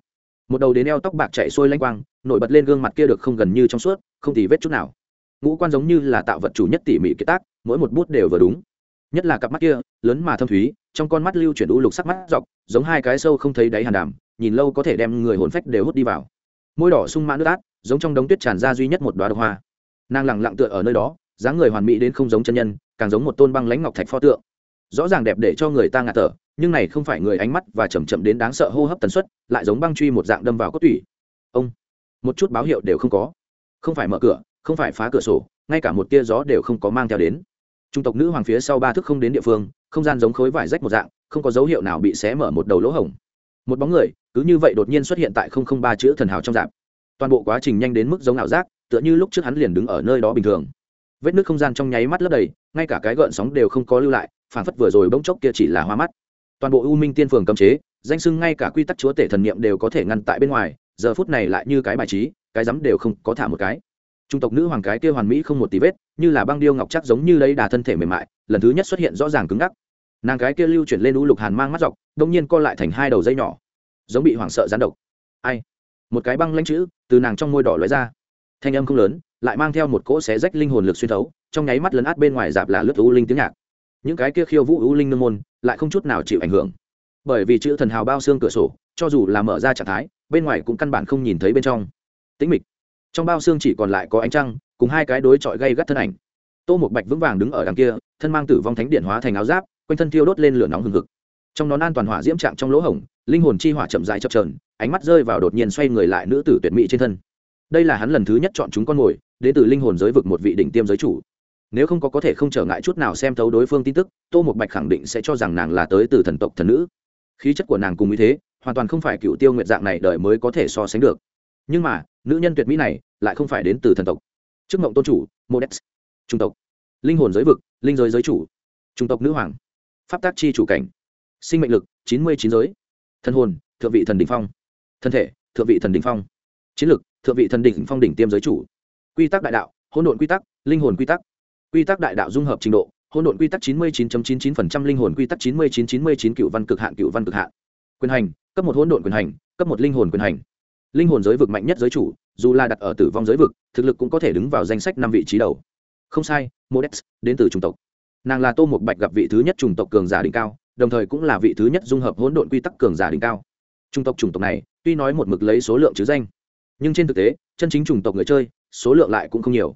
một đầu đến eo tóc bạc chạy xuôi lanh quang, nổi bật lên gương mặt kia được không gần như trong suốt, không thì vết chút nào. Ngũ quan giống như là tạo vật chủ nhất tỉ mỉ kiệt tác, mỗi một bút đều vừa đúng. Nhất là cặp mắt kia, lớn mà thâm thúy, trong con mắt lưu chuyển u lục sắc mắt dọc, giống hai cái sâu không thấy đáy hàn đàm, nhìn lâu có thể đem người hồn phách đều hút đi vào. Môi đỏ sung mãn nước át, giống trong đống tuyết tràn ra duy nhất một đoá đ hoa. Nàng lẳng lặng tựa ở nơi đó, dáng người hoàn mỹ đến không giống chân nhân, càng giống một tôn băng lãnh ngọc thạch pho tượng. Rõ ràng đẹp để cho người ta ngạt thở nhưng này không phải người ánh mắt và chầm chậm đến đáng sợ hô hấp tần suất, lại giống băng truy một dạng đâm vào cốt tủy. Ông, một chút báo hiệu đều không có. Không phải mở cửa, không phải phá cửa sổ, ngay cả một tia gió đều không có mang theo đến. Trung tộc nữ hoàng phía sau ba thước không đến địa phương, không gian giống khối vải rách một dạng, không có dấu hiệu nào bị xé mở một đầu lỗ hổng. Một bóng người, cứ như vậy đột nhiên xuất hiện tại không không ba chữ thần hào trong dạp toàn bộ quá trình nhanh đến mức giống ảo giác, tựa như lúc trước hắn liền đứng ở nơi đó bình thường. Vết nước không gian trong nháy mắt lấp đầy, ngay cả cái gợn sóng đều không có lưu lại, phản phất vừa rồi bỗng chốc kia chỉ là hoa mắt toàn bộ u minh tiên phường cấm chế, danh sưng ngay cả quy tắc chúa tể thần niệm đều có thể ngăn tại bên ngoài, giờ phút này lại như cái bài trí, cái rắm đều không có thả một cái. Trung tộc nữ hoàng cái kia hoàn mỹ không một tí vết, như là băng điêu ngọc chắc giống như lấy đà thân thể mềm mại, lần thứ nhất xuất hiện rõ ràng cứng ngắc. Nàng cái kia lưu chuyển lên u lục hàn mang mắt dọc đông nhiên co lại thành hai đầu dây nhỏ, giống bị hoảng sợ gián độc. Ai? Một cái băng lanh chữ từ nàng trong môi đỏ lóe ra. Thanh âm không lớn, lại mang theo một cỗ xé rách linh hồn lực xuyên thấu, trong nháy mắt lấn át bên ngoài dạp là lướt u linh tiếng nhạc những cái kia khiêu vũ ưu linh nương môn lại không chút nào chịu ảnh hưởng. Bởi vì chữ thần hào bao xương cửa sổ, cho dù là mở ra trạng thái, bên ngoài cũng căn bản không nhìn thấy bên trong. Tĩnh mịch. Trong bao xương chỉ còn lại có ánh trăng, cùng hai cái đối chọi gây gắt thân ảnh. Tô một bạch vững vàng đứng ở đằng kia, thân mang tử vong thánh điện hóa thành áo giáp, quanh thân thiêu đốt lên lửa nóng hừng hực. Trong nón an toàn hỏa diễm trạng trong lỗ hổng, linh hồn chi hỏa chậm dài chập trờn ánh mắt rơi vào đột nhiên xoay người lại nữ tử tuyệt mỹ trên thân. Đây là hắn lần thứ nhất chọn chúng con mồi, đến từ linh hồn giới vực một vị đỉnh tiêm giới chủ nếu không có có thể không trở ngại chút nào xem thấu đối phương tin tức, tô một bạch khẳng định sẽ cho rằng nàng là tới từ thần tộc thần nữ. Khí chất của nàng cùng như thế, hoàn toàn không phải cựu tiêu nguyện dạng này đời mới có thể so sánh được. Nhưng mà, nữ nhân tuyệt mỹ này lại không phải đến từ thần tộc. Chức mộng tôn chủ, modex, trung tộc. Linh hồn giới vực, linh giới giới chủ. Trung tộc nữ hoàng. Pháp tác chi chủ cảnh. Sinh mệnh lực, chín mươi chín giới. Thân hồn, thượng vị thần đ ỉ n h phong. Thân thể, thượng vị thần đ ỉ n h phong. Chiến lực, thượng vị thần đỉnh phong đỉnh tiêm giới chủ. Quy tắc đại đạo, hỗn độn quy tắc, linh hồn quy tắc quy tắc đại đạo dung hợp trình độ, hỗn độn quy tắc chín mươi chín chín chín phần trăm, linh hồn quy tắc chín mươi chín chín mươi chín cựu văn cực hạn, cựu văn cực hạn. Quyền hành, cấp một hỗn độn quyền hành, cấp một linh hồn quyền hành. Linh hồn giới vực mạnh nhất giới chủ, dù là đặt ở tử vong giới vực, thực lực cũng có thể đứng vào danh sách năm vị trí đầu. Không sai, modex, đến từ chủng tộc. Nàng là tô một bạch gặp vị thứ nhất chủng tộc cường giả đỉnh cao, đồng thời cũng là vị thứ nhất dung hợp hỗn độn quy tắc cường giả đỉnh cao. Chủng tộc chủng tộc này, tuy nói một mực lấy số lượng chứ danh, nhưng trên thực tế, chân chính chủng tộc người chơi, số lượng lại cũng không nhiều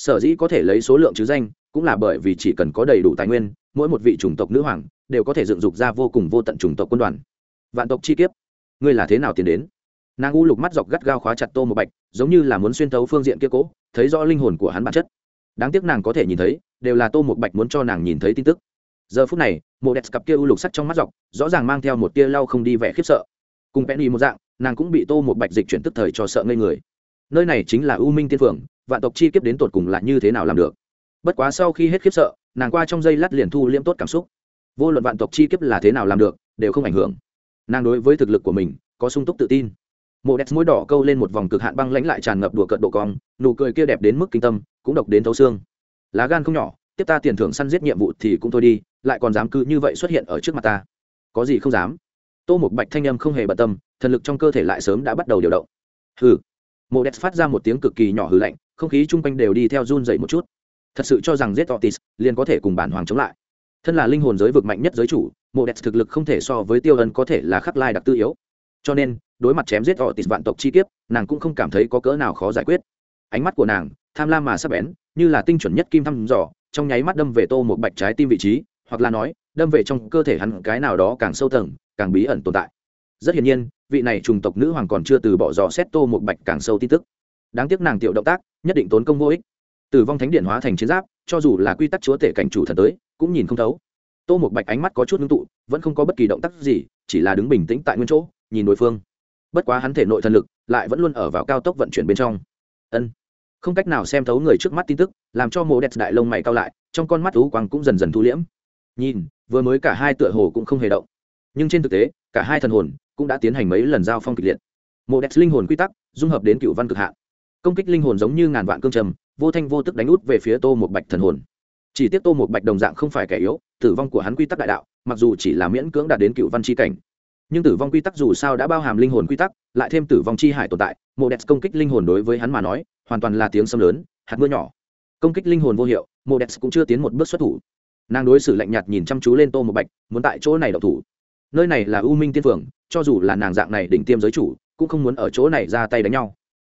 sở dĩ có thể lấy số lượng chứ danh, cũng là bởi vì chỉ cần có đầy đủ tài nguyên, mỗi một vị chủng tộc nữ hoàng đều có thể dựng dục ra vô cùng vô tận chủng tộc quân đoàn. Vạn tộc chi kiếp, ngươi là thế nào tiến đến? Nàng u lục mắt dọc gắt gao khóa chặt tô một bạch, giống như là muốn xuyên thấu phương diện kia cố, thấy rõ linh hồn của hắn bản chất. Đáng tiếc nàng có thể nhìn thấy, đều là tô một bạch muốn cho nàng nhìn thấy tin tức. Giờ phút này, mộ đẹp cặp kia u lục sắt trong mắt dọc, rõ ràng mang theo một tia lau không đi vẻ khiếp sợ. Cùng penny một dạng, nàng cũng bị tô một bạch dịch chuyển tức thời cho sợ ngây người nơi này chính là u minh tiên phượng, vạn tộc chi kiếp đến tột cùng là như thế nào làm được? Bất quá sau khi hết khiếp sợ, nàng qua trong giây lát liền thu liêm tốt cảm xúc. Vô luận vạn tộc chi kiếp là thế nào làm được, đều không ảnh hưởng. Nàng đối với thực lực của mình, có sung túc tự tin. Mộ đẹp mũi đỏ câu lên một vòng cực hạn băng lãnh lại tràn ngập đùa cợt độ cong, nụ cười kia đẹp đến mức kinh tâm, cũng độc đến thấu xương. Lá gan không nhỏ, tiếp ta tiền thưởng săn giết nhiệm vụ thì cũng thôi đi, lại còn dám cư như vậy xuất hiện ở trước mặt ta. Có gì không dám? Tô một bạch thanh âm không hề bận tâm, thần lực trong cơ thể lại sớm đã bắt đầu điều động. Hừ mộ đẹp phát ra một tiếng cực kỳ nhỏ hư lạnh, không khí chung quanh đều đi theo run dậy một chút. Thật sự cho rằng giết otis liền có thể cùng bản hoàng chống lại. Thân là linh hồn giới vực mạnh nhất giới chủ mộ đẹp thực lực không thể so với tiêu ân có thể là khắc lai đặc tư yếu. Cho nên, đối mặt chém giết otis vạn tộc chi kiếp, nàng cũng không cảm thấy có cỡ nào khó giải quyết. Ánh mắt của nàng, tham lam mà sắp bén, như là tinh chuẩn nhất kim thăm dò, trong nháy mắt đâm về tô một bạch trái tim vị trí, hoặc là nói, đâm về trong cơ thể hắn cái nào đó càng sâu tầng, càng bí ẩn tồn tại. Rất hiển nhiên vị này trùng tộc nữ hoàng còn chưa từ bỏ dò xét tô một bạch càng sâu tin tức. Đáng tiếc nàng tiểu động tác, nhất định tốn công vô ích. Tử vong thánh điện hóa thành chiến giáp, cho dù là quy tắc chúa tể cảnh chủ thần tới, cũng nhìn không thấu. Tô một bạch ánh mắt có chút ngưng tụ, vẫn không có bất kỳ động tác gì, chỉ là đứng bình tĩnh tại nguyên chỗ, nhìn đối phương. Bất quá hắn thể nội thần lực, lại vẫn luôn ở vào cao tốc vận chuyển bên trong. Ân. Không cách nào xem thấu người trước mắt tin tức, làm cho mồ đẹp đại lông mày cao lại, trong con mắt thú quang cũng dần dần thu liễm. Nhìn, vừa mới cả hai tựa hồ cũng không hề động. Nhưng trên thực tế, cả hai thần hồn cũng đã tiến hành mấy lần giao phong kịch liệt. Mộ đẹp linh hồn quy tắc, dung hợp đến cựu văn cực hạn. Công kích linh hồn giống như ngàn vạn cương trầm, vô thanh vô tức đánh út về phía tô một bạch thần hồn. Chỉ tiếc tô một bạch đồng dạng không phải kẻ yếu, tử vong của hắn quy tắc đại đạo, mặc dù chỉ là miễn cưỡng đạt đến cựu văn c h i cảnh. Nhưng tử vong quy tắc dù sao đã bao hàm linh hồn quy tắc, lại thêm tử vong chi hải tồn tại, mộ đẹp công kích linh hồn đối với hắn mà nói, hoàn toàn là tiếng sâm lớn, hạt mưa nhỏ. Công kích linh hồn vô hiệu, mộ đẹp cũng chưa tiến một bước xuất thủ. Nàng đối xử lạnh nhạt nhìn chăm chú lên tô một bạch, muốn tại chỗ này độc thủ. Nơi này là u minh tiên phường cho dù là nàng dạng này đỉnh tiêm giới chủ, cũng không muốn ở chỗ này ra tay đánh nhau.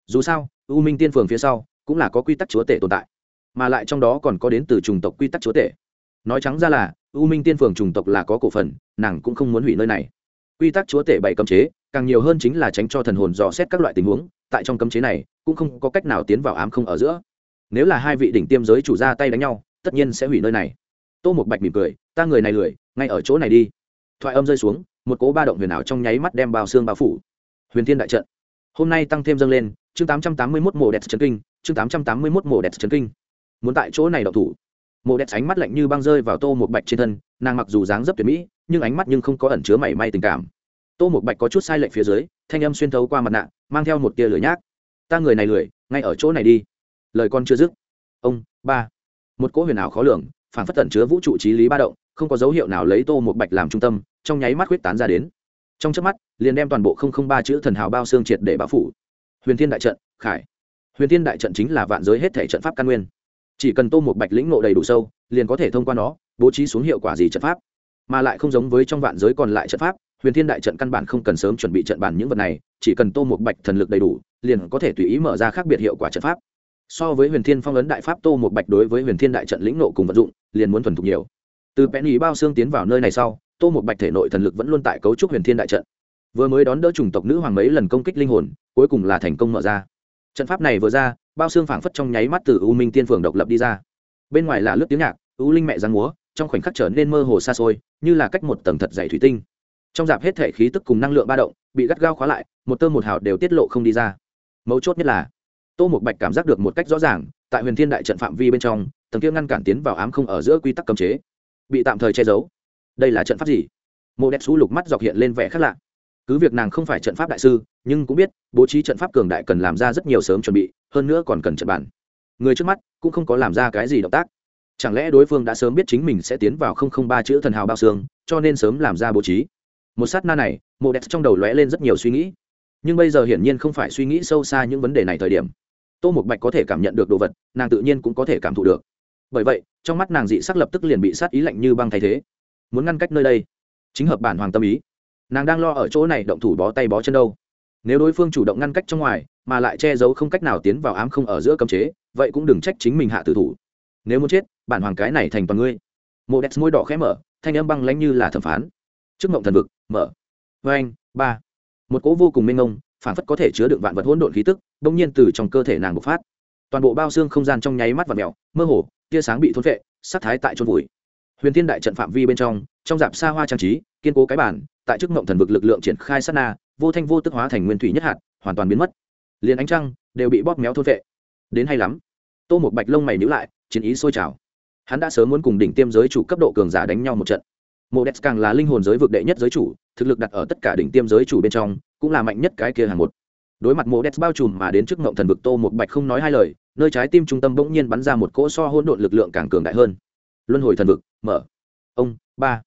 Dù sao, u minh tiên phường phía sau cũng là có quy tắc chúa tể tồn tại, mà lại trong đó còn có đến từ chủng tộc quy tắc chúa tể. Nói trắng ra là, u minh tiên phường chủng tộc là có cổ phần, nàng cũng không muốn hủy nơi này. Quy tắc chúa tể bảy cấm chế, càng nhiều hơn chính là tránh cho thần hồn dò xét các loại tình huống, tại trong cấm chế này cũng không có cách nào tiến vào ám không ở giữa. Nếu là hai vị đỉnh tiêm giới chủ ra tay đánh nhau, tất nhiên sẽ hủy nơi này. Tô một bạch mỉm cười, ta người này lười, ngay ở chỗ này đi thoại âm rơi xuống, một cố ba động huyền ảo trong nháy mắt đem bao xương bao phủ. Huyền thiên đại trận. Hôm nay tăng thêm dâng lên, chương tám trăm tám mươi mốt mộ đẹp trấn kinh, chương tám trăm tám mươi mốt mộ đẹp trấn kinh. Muốn tại chỗ này đậu thủ. Mộ đẹp ánh mắt lạnh như băng rơi vào tô một bạch trên thân, nàng mặc dù dáng dấp tuyệt mỹ, nhưng ánh mắt nhưng không có ẩn chứa mảy may tình cảm. Tô một bạch có chút sai lệch phía dưới, thanh âm xuyên thấu qua mặt nạ, mang theo một tia lửa nhác. Ta người này lười, ngay ở chỗ này đi. Lời con chưa dứt. Ông, ba. Một cỗ huyền ảo khó lường, phản phất tẩn chứa vũ trụ trí lý ba động không có dấu hiệu nào lấy tô một bạch làm trung tâm, trong nháy mắt huyết tán ra đến. Trong chớp mắt, liền đem toàn bộ không không ba chữ thần hào bao xương triệt để bao phủ. Huyền thiên đại trận, khải. Huyền thiên đại trận chính là vạn giới hết thể trận pháp căn nguyên. Chỉ cần tô một bạch lĩnh nộ đầy đủ sâu, liền có thể thông qua nó, bố trí xuống hiệu quả gì trận pháp. Mà lại không giống với trong vạn giới còn lại trận pháp, huyền thiên đại trận căn bản không cần sớm chuẩn bị trận bản những vật này, chỉ cần tô một bạch thần lực đầy đủ, liền có thể tùy ý mở ra khác biệt hiệu quả trận pháp. So với huyền thiên phong ấn đại pháp, tô một bạch đối với huyền thiên đại trận lĩnh nộ cùng vận dụng, liền muốn thuần thục nhiều từ bén ý bao xương tiến vào nơi này sau, tô một bạch thể nội thần lực vẫn luôn tại cấu trúc huyền thiên đại trận. Vừa mới đón đỡ chủng tộc nữ hoàng mấy lần công kích linh hồn, cuối cùng là thành công mở ra. Trận pháp này vừa ra, bao xương phảng phất trong nháy mắt từ u minh tiên phường độc lập đi ra. Bên ngoài là lướt tiếng nhạc, u linh mẹ giang múa, trong khoảnh khắc trở nên mơ hồ xa xôi, như là cách một tầng thật dày thủy tinh. Trong dạp hết thể khí tức cùng năng lượng ba động, bị gắt gao khóa lại, một tơ một hào đều tiết lộ không đi ra. Mấu chốt nhất là, tô một bạch cảm giác được một cách rõ ràng, tại huyền thiên đại trận phạm vi bên trong, tầng kia ngăn cản tiến vào ám không ở giữa quy tắc cấm chế bị tạm thời che giấu. Đây là trận pháp gì? Mộ đẹp xú lục mắt dọc hiện lên vẻ khác lạ. Cứ việc nàng không phải trận pháp đại sư, nhưng cũng biết, bố trí trận pháp cường đại cần làm ra rất nhiều sớm chuẩn bị, hơn nữa còn cần trận bản. Người trước mắt cũng không có làm ra cái gì động tác. Chẳng lẽ đối phương đã sớm biết chính mình sẽ tiến vào không không ba chữ thần hào bao xương, cho nên sớm làm ra bố trí? Một sát na này mộ đẹp trong đầu lóe lên rất nhiều suy nghĩ. Nhưng bây giờ hiển nhiên không phải suy nghĩ sâu xa những vấn đề này thời điểm. Tô một bạch có thể cảm nhận được đồ vật, nàng tự nhiên cũng có thể cảm thụ được bởi vậy, trong mắt nàng dị sắc lập tức liền bị sát ý lạnh như băng thay thế. Muốn ngăn cách nơi đây? Chính hợp bản hoàng tâm ý. Nàng đang lo ở chỗ này động thủ bó tay bó chân đâu. Nếu đối phương chủ động ngăn cách trong ngoài, mà lại che giấu không cách nào tiến vào ám không ở giữa cấm chế, vậy cũng đừng trách chính mình hạ tử thủ. Nếu muốn chết, bản hoàng cái này thành toàn ngươi. Mộ đẹp môi đỏ khẽ mở, thanh âm băng lanh như là thẩm phán. Trước mộng thần vực, mở. Vê anh ba. Một cỗ vô cùng mênh mông, phản phất có thể chứa đựng vạn vật hỗn độn khí tức đông nhiên từ trong cơ thể nàng bộc phát. Toàn bộ bao xương không gian trong nháy mắt và mèo mơ hồ tia sáng bị thôn vệ sắc thái tại trôn vùi. Huyền thiên đại trận phạm vi bên trong trong dạp xa hoa trang trí, kiên cố cái bản tại trước mộng thần vực lực lượng triển khai sát na, vô thanh vô tức hóa thành nguyên thủy nhất hạt, hoàn toàn biến mất. Liền ánh trăng đều bị bóp méo thôn vệ đến hay lắm. Tô một bạch lông mày nhữ lại, chiến ý sôi trào. Hắn đã sớm muốn cùng đỉnh tiêm giới chủ cấp độ cường giả đánh nhau một trận. Mộ đès càng là linh hồn giới vực đệ nhất giới chủ, thực lực đặt ở tất cả đỉnh tiêm giới chủ bên trong, cũng là mạnh nhất cái kia hàng một. Đối mặt mộ đès bao trùm mà đến trước ngộng thần vực, tô một bạch không nói hai lời nơi trái tim trung tâm bỗng nhiên bắn ra một cỗ so hỗn độn lực lượng càng cường đại hơn. Luân hồi thần vực, mở. Ông, ba.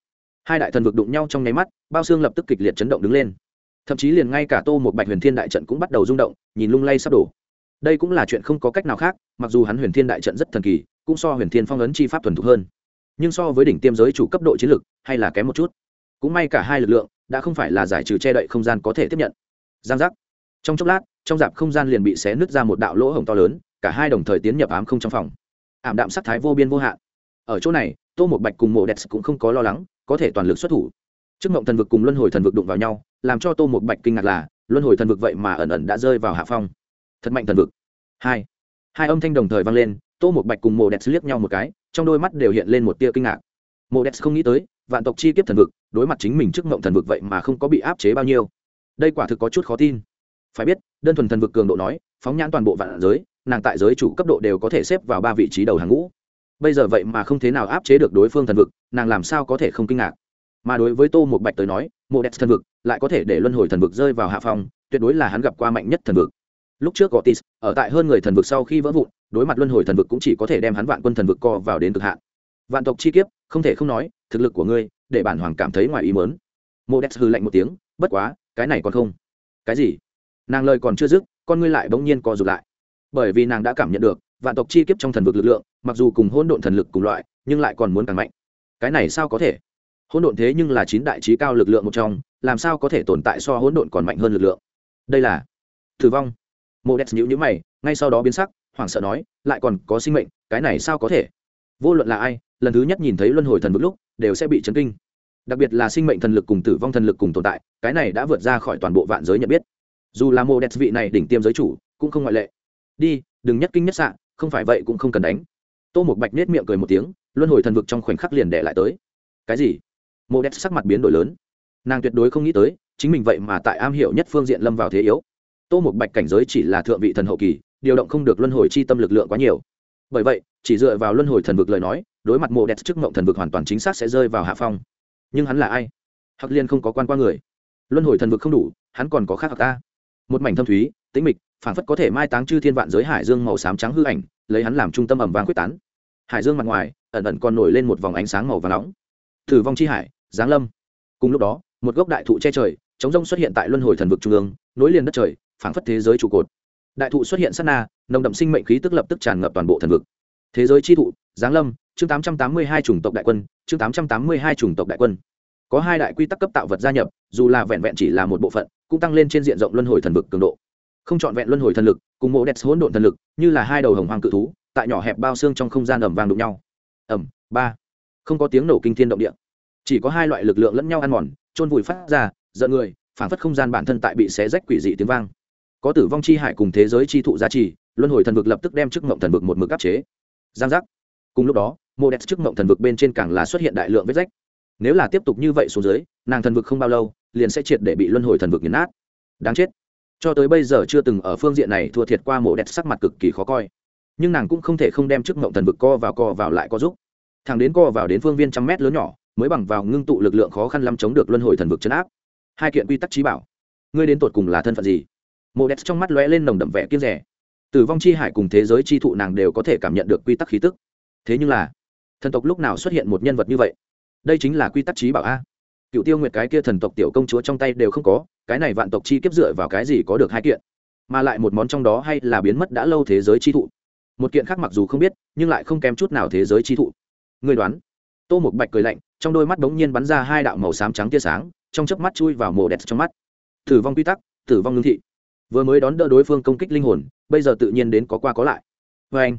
Hai đại thần vực đụng nhau trong nháy mắt, bao xương lập tức kịch liệt chấn động đứng lên. Thậm chí liền ngay cả tô một bạch huyền thiên đại trận cũng bắt đầu rung động, nhìn lung lay sắp đổ. Đây cũng là chuyện không có cách nào khác, mặc dù hắn huyền thiên đại trận rất thần kỳ, cũng so huyền thiên phong ấn chi pháp thuần thục hơn. Nhưng so với đỉnh tiêm giới chủ cấp độ chiến lực, hay là kém một chút. Cũng may cả hai lực lượng, đã không phải là giải trừ che đậy không gian có thể tiếp nhận. Giang giác. Trong chốc lát, trong dạp không gian liền bị xé nứt ra một đạo lỗ hổng to lớn cả hai đồng thời tiến nhập ám không trong phòng. Ảm đạm sắc thái vô biên vô hạn. Ở chỗ này, tô một bạch cùng mộ đẹp cũng không có lo lắng, có thể toàn lực xuất thủ. Trước mộng thần vực cùng luân hồi thần vực đụng vào nhau, làm cho tô một bạch kinh ngạc là, luân hồi thần vực vậy mà ẩn ẩn đã rơi vào hạ phong. Thật mạnh thần vực. Hai. Hai âm thanh đồng thời vang lên, tô một bạch cùng mộ đẹp liếc nhau một cái, trong đôi mắt đều hiện lên một tia kinh ngạc. Mộ đẹp không nghĩ tới, vạn tộc chi kiếp thần vực, đối mặt chính mình trước mộng thần vực vậy mà không có bị áp chế bao nhiêu. Đây quả thực có chút khó tin. Phải biết, đơn thuần thần vực cường độ nói, phóng nhãn toàn bộ vạn giới nàng tại giới chủ cấp độ đều có thể xếp vào ba vị trí đầu hàng ngũ. Bây giờ vậy mà không thế nào áp chế được đối phương thần vực, nàng làm sao có thể không kinh ngạc? Mà đối với tô một bạch tới nói, mộ đẹp thần vực lại có thể để luân hồi thần vực rơi vào hạ phong, tuyệt đối là hắn gặp qua mạnh nhất thần vực. Lúc trước Gotis ở tại hơn người thần vực sau khi vỡ vụn, đối mặt luân hồi thần vực cũng chỉ có thể đem hắn vạn quân thần vực co vào đến cực hạn. Vạn tộc chi kiếp, không thể không nói, thực lực của ngươi, để bản hoàng cảm thấy ngoài ý mớn mộ đẹp hư lạnh một tiếng, bất quá, cái này còn không. Cái gì? Nàng lời còn chưa dứt, con ngươi lại bỗng nhiên co rụt lại bởi vì nàng đã cảm nhận được, vạn tộc chi kiếp trong thần vực lực lượng, mặc dù cùng hỗn độn thần lực cùng loại, nhưng lại còn muốn càng mạnh. Cái này sao có thể? Hỗn độn thế nhưng là chín đại trí cao lực lượng một trong, làm sao có thể tồn tại so hỗn độn còn mạnh hơn lực lượng? Đây là thử vong. Mô đét nhữ nhữ mày, ngay sau đó biến sắc, hoảng sợ nói, lại còn có sinh mệnh, cái này sao có thể? Vô luận là ai, lần thứ nhất nhìn thấy luân hồi thần vực lúc, đều sẽ bị chấn kinh. Đặc biệt là sinh mệnh thần lực cùng tử vong thần lực cùng tồn tại, cái này đã vượt ra khỏi toàn bộ vạn giới nhận biết. Dù là mô đét vị này đỉnh tiêm giới chủ, cũng không ngoại lệ đi, đừng nhất kinh nhất sạn không phải vậy cũng không cần đánh. Tô một bạch nết miệng cười một tiếng, luân hồi thần vực trong khoảnh khắc liền đẻ lại tới. Cái gì? Mộ đẹp sắc mặt biến đổi lớn. Nàng tuyệt đối không nghĩ tới, chính mình vậy mà tại am hiểu nhất phương diện lâm vào thế yếu. Tô một bạch cảnh giới chỉ là thượng vị thần hậu kỳ, điều động không được luân hồi chi tâm lực lượng quá nhiều. Bởi vậy, chỉ dựa vào luân hồi thần vực lời nói, đối mặt mộ đẹp trước mộng thần vực hoàn toàn chính xác sẽ rơi vào hạ phong. Nhưng hắn là ai? Hắc liên không có quan qua người. Luân hồi thần vực không đủ, hắn còn có khác hạc ta một mảnh thâm thúy, tĩnh mịch phản phất có thể mai táng chư thiên vạn giới hải dương màu xám trắng hư ảnh, lấy hắn làm trung tâm ẩm vàng quyết tán. Hải dương mặt ngoài, ẩn ẩn còn nổi lên một vòng ánh sáng màu và nóng. Thử vong chi hải, giáng lâm. Cùng lúc đó, một gốc đại thụ che trời, chống rông xuất hiện tại luân hồi thần vực trung ương, nối liền đất trời, phảng phất thế giới trụ cột. Đại thụ xuất hiện sát na, nồng đậm sinh mệnh khí tức lập tức tràn ngập toàn bộ thần vực. Thế giới chi thụ, giáng lâm, chương tám trăm tám mươi hai chủng tộc đại quân, chương tám trăm tám mươi hai chủng tộc đại quân. Có hai đại quy tắc cấp tạo vật gia nhập, dù là vẹn vẹn chỉ là một bộ phận, cũng tăng lên trên diện rộng luân hồi thần vực cường độ không chọn vẹn luân hồi thần lực, cùng mộ đẹp hỗn độn thần lực, như là hai đầu hồng hoàng cự thú, tại nhỏ hẹp bao xương trong không gian ẩm vàng đụng nhau. Ẩm ba. Không có tiếng nổ kinh thiên động địa. Chỉ có hai loại lực lượng lẫn nhau ăn mòn trôn vùi phát ra, giận người, phản phất không gian bản thân tại bị xé rách quỷ dị tiếng vang. Có tử vong chi hải cùng thế giới chi thụ giá trị, luân hồi thần vực lập tức đem chức mộng thần vực một mực áp chế. Giang giác. Cùng lúc đó mô đẹp chức mộng thần vực bên trên càng là xuất hiện đại lượng vết rách. Nếu là tiếp tục như vậy xuống dưới, nàng thần vực không bao lâu, liền sẽ triệt để bị luân hồi thần vực nghiền nát. Đáng chết cho tới bây giờ chưa từng ở phương diện này thua thiệt qua mộ đẹp sắc mặt cực kỳ khó coi. Nhưng nàng cũng không thể không đem chức mộng thần vực co vào co vào lại co giúp. Thằng đến co vào đến phương viên trăm mét lớn nhỏ, mới bằng vào ngưng tụ lực lượng khó khăn lắm chống được luân hồi thần vực chấn áp. Hai kiện quy tắc trí bảo. Ngươi đến tột cùng là thân phận gì? Mộ đẹp trong mắt lóe lên nồng đậm vẻ kiên rẻ. Tử vong chi hải cùng thế giới chi thụ nàng đều có thể cảm nhận được quy tắc khí tức. Thế nhưng là, thần tộc lúc nào xuất hiện một nhân vật như vậy? Đây chính là quy tắc trí bảo a. Cựu tiêu nguyệt cái kia thần tộc tiểu công chúa trong tay đều không có cái này vạn tộc chi kiếp dựa vào cái gì có được hai kiện? Mà lại một món trong đó hay là biến mất đã lâu thế giới chi thụ? Một kiện khác mặc dù không biết, nhưng lại không kém chút nào thế giới chi thụ. Người đoán. Tô một bạch cười lạnh, trong đôi mắt bỗng nhiên bắn ra hai đạo màu xám trắng tia sáng, trong chớp mắt chui vào mồ đẹp trong mắt. Tử vong quy tắc, tử vong ngưng thị. Vừa mới đón đỡ đối phương công kích linh hồn, bây giờ tự nhiên đến có qua có lại. Vê anh.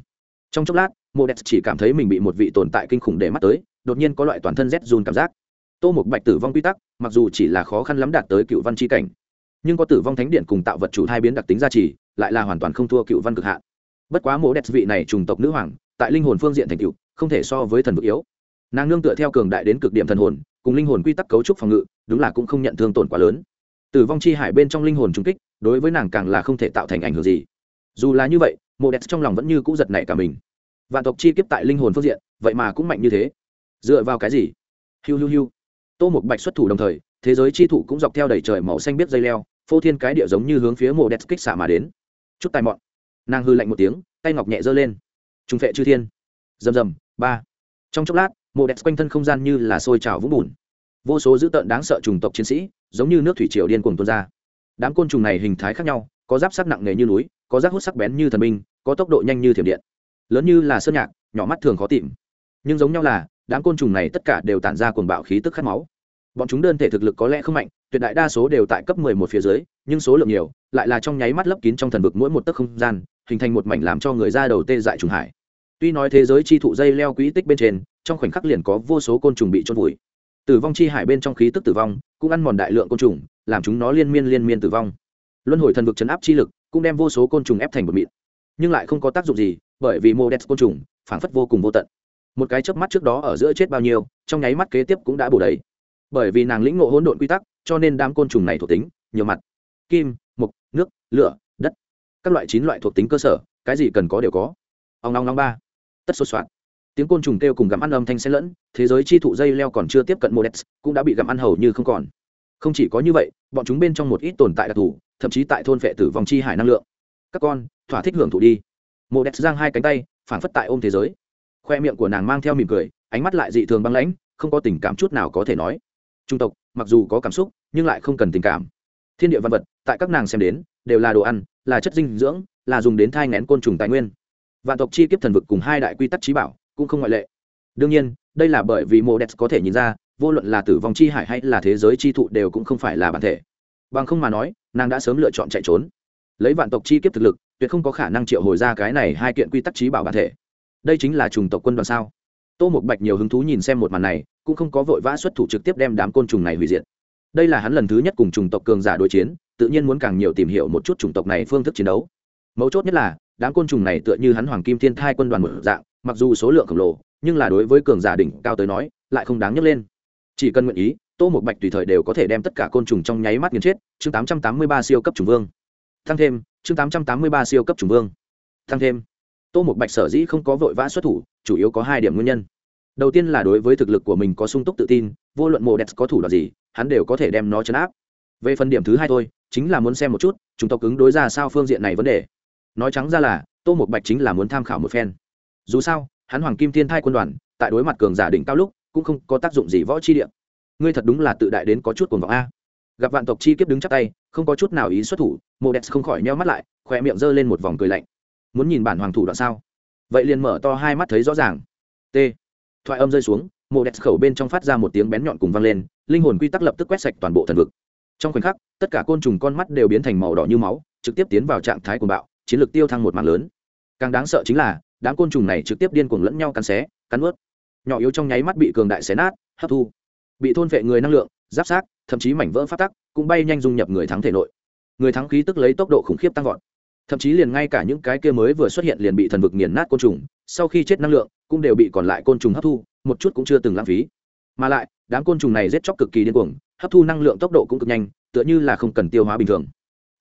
Trong chốc lát, mồ đẹp chỉ cảm thấy mình bị một vị tồn tại kinh khủng để mắt tới, đột nhiên có loại toàn thân rét run cảm giác tô một bạch tử vong quy tắc, mặc dù chỉ là khó khăn lắm đạt tới cựu văn c h i cảnh, nhưng có tử vong thánh điện cùng tạo vật chủ hai biến đặc tính gia trì, lại là hoàn toàn không thua cựu văn cực hạn. Bất quá mỗ đẹp vị này trùng tộc nữ hoàng, tại linh hồn phương diện thành cựu không thể so với thần vực yếu. Nàng nương tựa theo cường đại đến cực điểm thần hồn, cùng linh hồn quy tắc cấu trúc phòng ngự, đúng là cũng không nhận thương tổn quá lớn. Tử vong chi hải bên trong linh hồn trung kích, đối với nàng càng là không thể tạo thành ảnh hưởng gì. Dù là như vậy, mộ đẹp trong lòng vẫn như cũ giật nảy cả mình. Vạn tộc chi kiếp tại linh hồn phương diện, vậy mà cũng mạnh như thế. Dựa vào cái gì? Hiu hiu hiu tô một bạch xuất thủ đồng thời, thế giới chi thủ cũng dọc theo đầy trời màu xanh biết dây leo, phô thiên cái địa giống như hướng phía mộ đẹp kích xả mà đến. Chút tài mọn. Nàng hư lạnh một tiếng, tay ngọc nhẹ giơ lên. Trung phệ chư thiên. Rầm rầm, ba. Trong chốc lát, mộ đẹp quanh thân không gian như là sôi trào vũng bùn. Vô số dữ tợn đáng sợ trùng tộc chiến sĩ, giống như nước thủy triều điên cuồng tuôn ra. Đám côn trùng này hình thái khác nhau, có giáp sắc nặng nề như núi, có rác hút sắc bén như thần binh, có tốc độ nhanh như thiểm điện. Lớn như là sơn nhạc, nhỏ mắt thường khó tìm. Nhưng giống nhau là đám côn trùng này tất cả đều tản ra cuồng bạo khí tức khát máu. Bọn chúng đơn thể thực lực có lẽ không mạnh, tuyệt đại đa số đều tại cấp mười một phía dưới, nhưng số lượng nhiều, lại là trong nháy mắt lấp kín trong thần vực mỗi một tấc không gian, hình thành một mảnh làm cho người ra đầu tê dại trùng hải. Tuy nói thế giới chi thụ dây leo quỹ tích bên trên, trong khoảnh khắc liền có vô số côn trùng bị trôn vùi. Tử vong chi hải bên trong khí tức tử vong, cũng ăn mòn đại lượng côn trùng, làm chúng nó liên miên liên miên tử vong. Luân hồi thần vực chấn áp chi lực, cũng đem vô số côn trùng ép thành một mịn. Nhưng lại không có tác dụng gì, bởi vì mô đét côn trùng, phảng phất vô cùng vô tận một cái chớp mắt trước đó ở giữa chết bao nhiêu, trong nháy mắt kế tiếp cũng đã bổ đầy. Bởi vì nàng lĩnh ngộ hỗn độn quy tắc, cho nên đám côn trùng này thuộc tính, nhiều mặt. Kim mục nước, lửa, đất. Các loại chín loại thuộc tính cơ sở, cái gì cần có đều có. Ông long long ba. Tất sốt soạn tiếng côn trùng kêu cùng gặm ăn âm thanh xen lẫn, thế giới chi thụ dây leo còn chưa tiếp cận modex, cũng đã bị gặm ăn hầu như không còn. Không chỉ có như vậy, bọn chúng bên trong một ít tồn tại đặc thù, thậm chí tại thôn vệ tử vong chi hải năng lượng. Các con, thỏa thích hưởng thụ đi. Modex giang hai cánh tay phản phất tại ôm thế giới khoe miệng của nàng mang theo mỉm cười, ánh mắt lại dị thường băng lãnh, không có tình cảm chút nào có thể nói. Trung tộc, mặc dù có cảm xúc, nhưng lại không cần tình cảm. Thiên địa văn vật, tại các nàng xem đến, đều là đồ ăn, là chất dinh dưỡng, là dùng đến thai ngén côn trùng tài nguyên. Vạn tộc chi kiếp thần vực cùng hai đại quy tắc trí bảo, cũng không ngoại lệ. Đương nhiên, đây là bởi vì mô đẹp có thể nhìn ra, vô luận là tử vong chi hải hay là thế giới chi thụ đều cũng không phải là bản thể. Bằng không mà nói, nàng đã sớm lựa chọn chạy trốn. Lấy vạn tộc chi kiếp thực lực, tuyệt không có khả năng triệu hồi ra cái này hai kiện quy tắc trí bảo bản thể đây chính là chủng tộc quân đoàn sao? Tô một bạch nhiều hứng thú nhìn xem một màn này, cũng không có vội vã xuất thủ trực tiếp đem đám côn trùng này hủy diệt. Đây là hắn lần thứ nhất cùng chủng tộc cường giả đối chiến, tự nhiên muốn càng nhiều tìm hiểu một chút chủng tộc này phương thức chiến đấu. Mấu chốt nhất là, đám côn trùng này tựa như hắn hoàng kim thiên thai quân đoàn một dạng, mặc dù số lượng khổng lồ, nhưng là đối với cường giả đỉnh cao tới nói, lại không đáng nhấc lên. Chỉ cần nguyện ý, tô một bạch tùy thời đều có thể đem tất cả côn trùng trong nháy mắt nghiền chết. Chương tám trăm tám mươi ba siêu cấp trùng vương. Tăng thêm, chương tám trăm tám mươi ba siêu cấp trùng vương. Tăng thêm tô một bạch sở dĩ không có vội vã xuất thủ, chủ yếu có hai điểm nguyên nhân. Đầu tiên là đối với thực lực của mình có sung túc tự tin, vô luận mộ đẹp có thủ đoạn gì, hắn đều có thể đem nó chấn áp. Về phần điểm thứ hai thôi, chính là muốn xem một chút, chúng tộc ứng đối ra sao phương diện này vấn đề. Nói trắng ra là, tô một bạch chính là muốn tham khảo một phen. Dù sao, hắn hoàng kim thiên thai quân đoàn, tại đối mặt cường giả đỉnh cao lúc, cũng không có tác dụng gì võ chi địa. Ngươi thật đúng là tự đại đến có chút cuồng vọng a. Gặp vạn tộc chi kiếp đứng chắc tay, không có chút nào ý xuất thủ, mộ đẹp không khỏi neo mắt lại khoe miệng giơ lên một vòng cười lạnh muốn nhìn bản hoàng thủ đoạn sao? Vậy liền mở to hai mắt thấy rõ ràng. T. Thoại âm rơi xuống, mộ đẹp khẩu bên trong phát ra một tiếng bén nhọn cùng vang lên, linh hồn quy tắc lập tức quét sạch toàn bộ thần vực. Trong khoảnh khắc, tất cả côn trùng con mắt đều biến thành màu đỏ như máu, trực tiếp tiến vào trạng thái cuồng bạo, chiến lược tiêu thăng một mạng lớn. Càng đáng sợ chính là, đám côn trùng này trực tiếp điên cuồng lẫn nhau cắn xé, cắn ướt nhỏ yếu trong nháy mắt bị cường đại xé nát, hấp thu. Bị thôn vệ người năng lượng, giáp sát, thậm chí mảnh vỡ phát tắc, cũng bay nhanh dung nhập người thắng thể nội. Người thắng khí tức lấy tốc độ khủng khiếp tăng vọt thậm chí liền ngay cả những cái kia mới vừa xuất hiện liền bị thần vực nghiền nát côn trùng, sau khi chết năng lượng, cũng đều bị còn lại côn trùng hấp thu, một chút cũng chưa từng lãng phí. Mà lại, đám côn trùng này giết chóc cực kỳ điên cuồng, hấp thu năng lượng tốc độ cũng cực nhanh, tựa như là không cần tiêu hóa bình thường.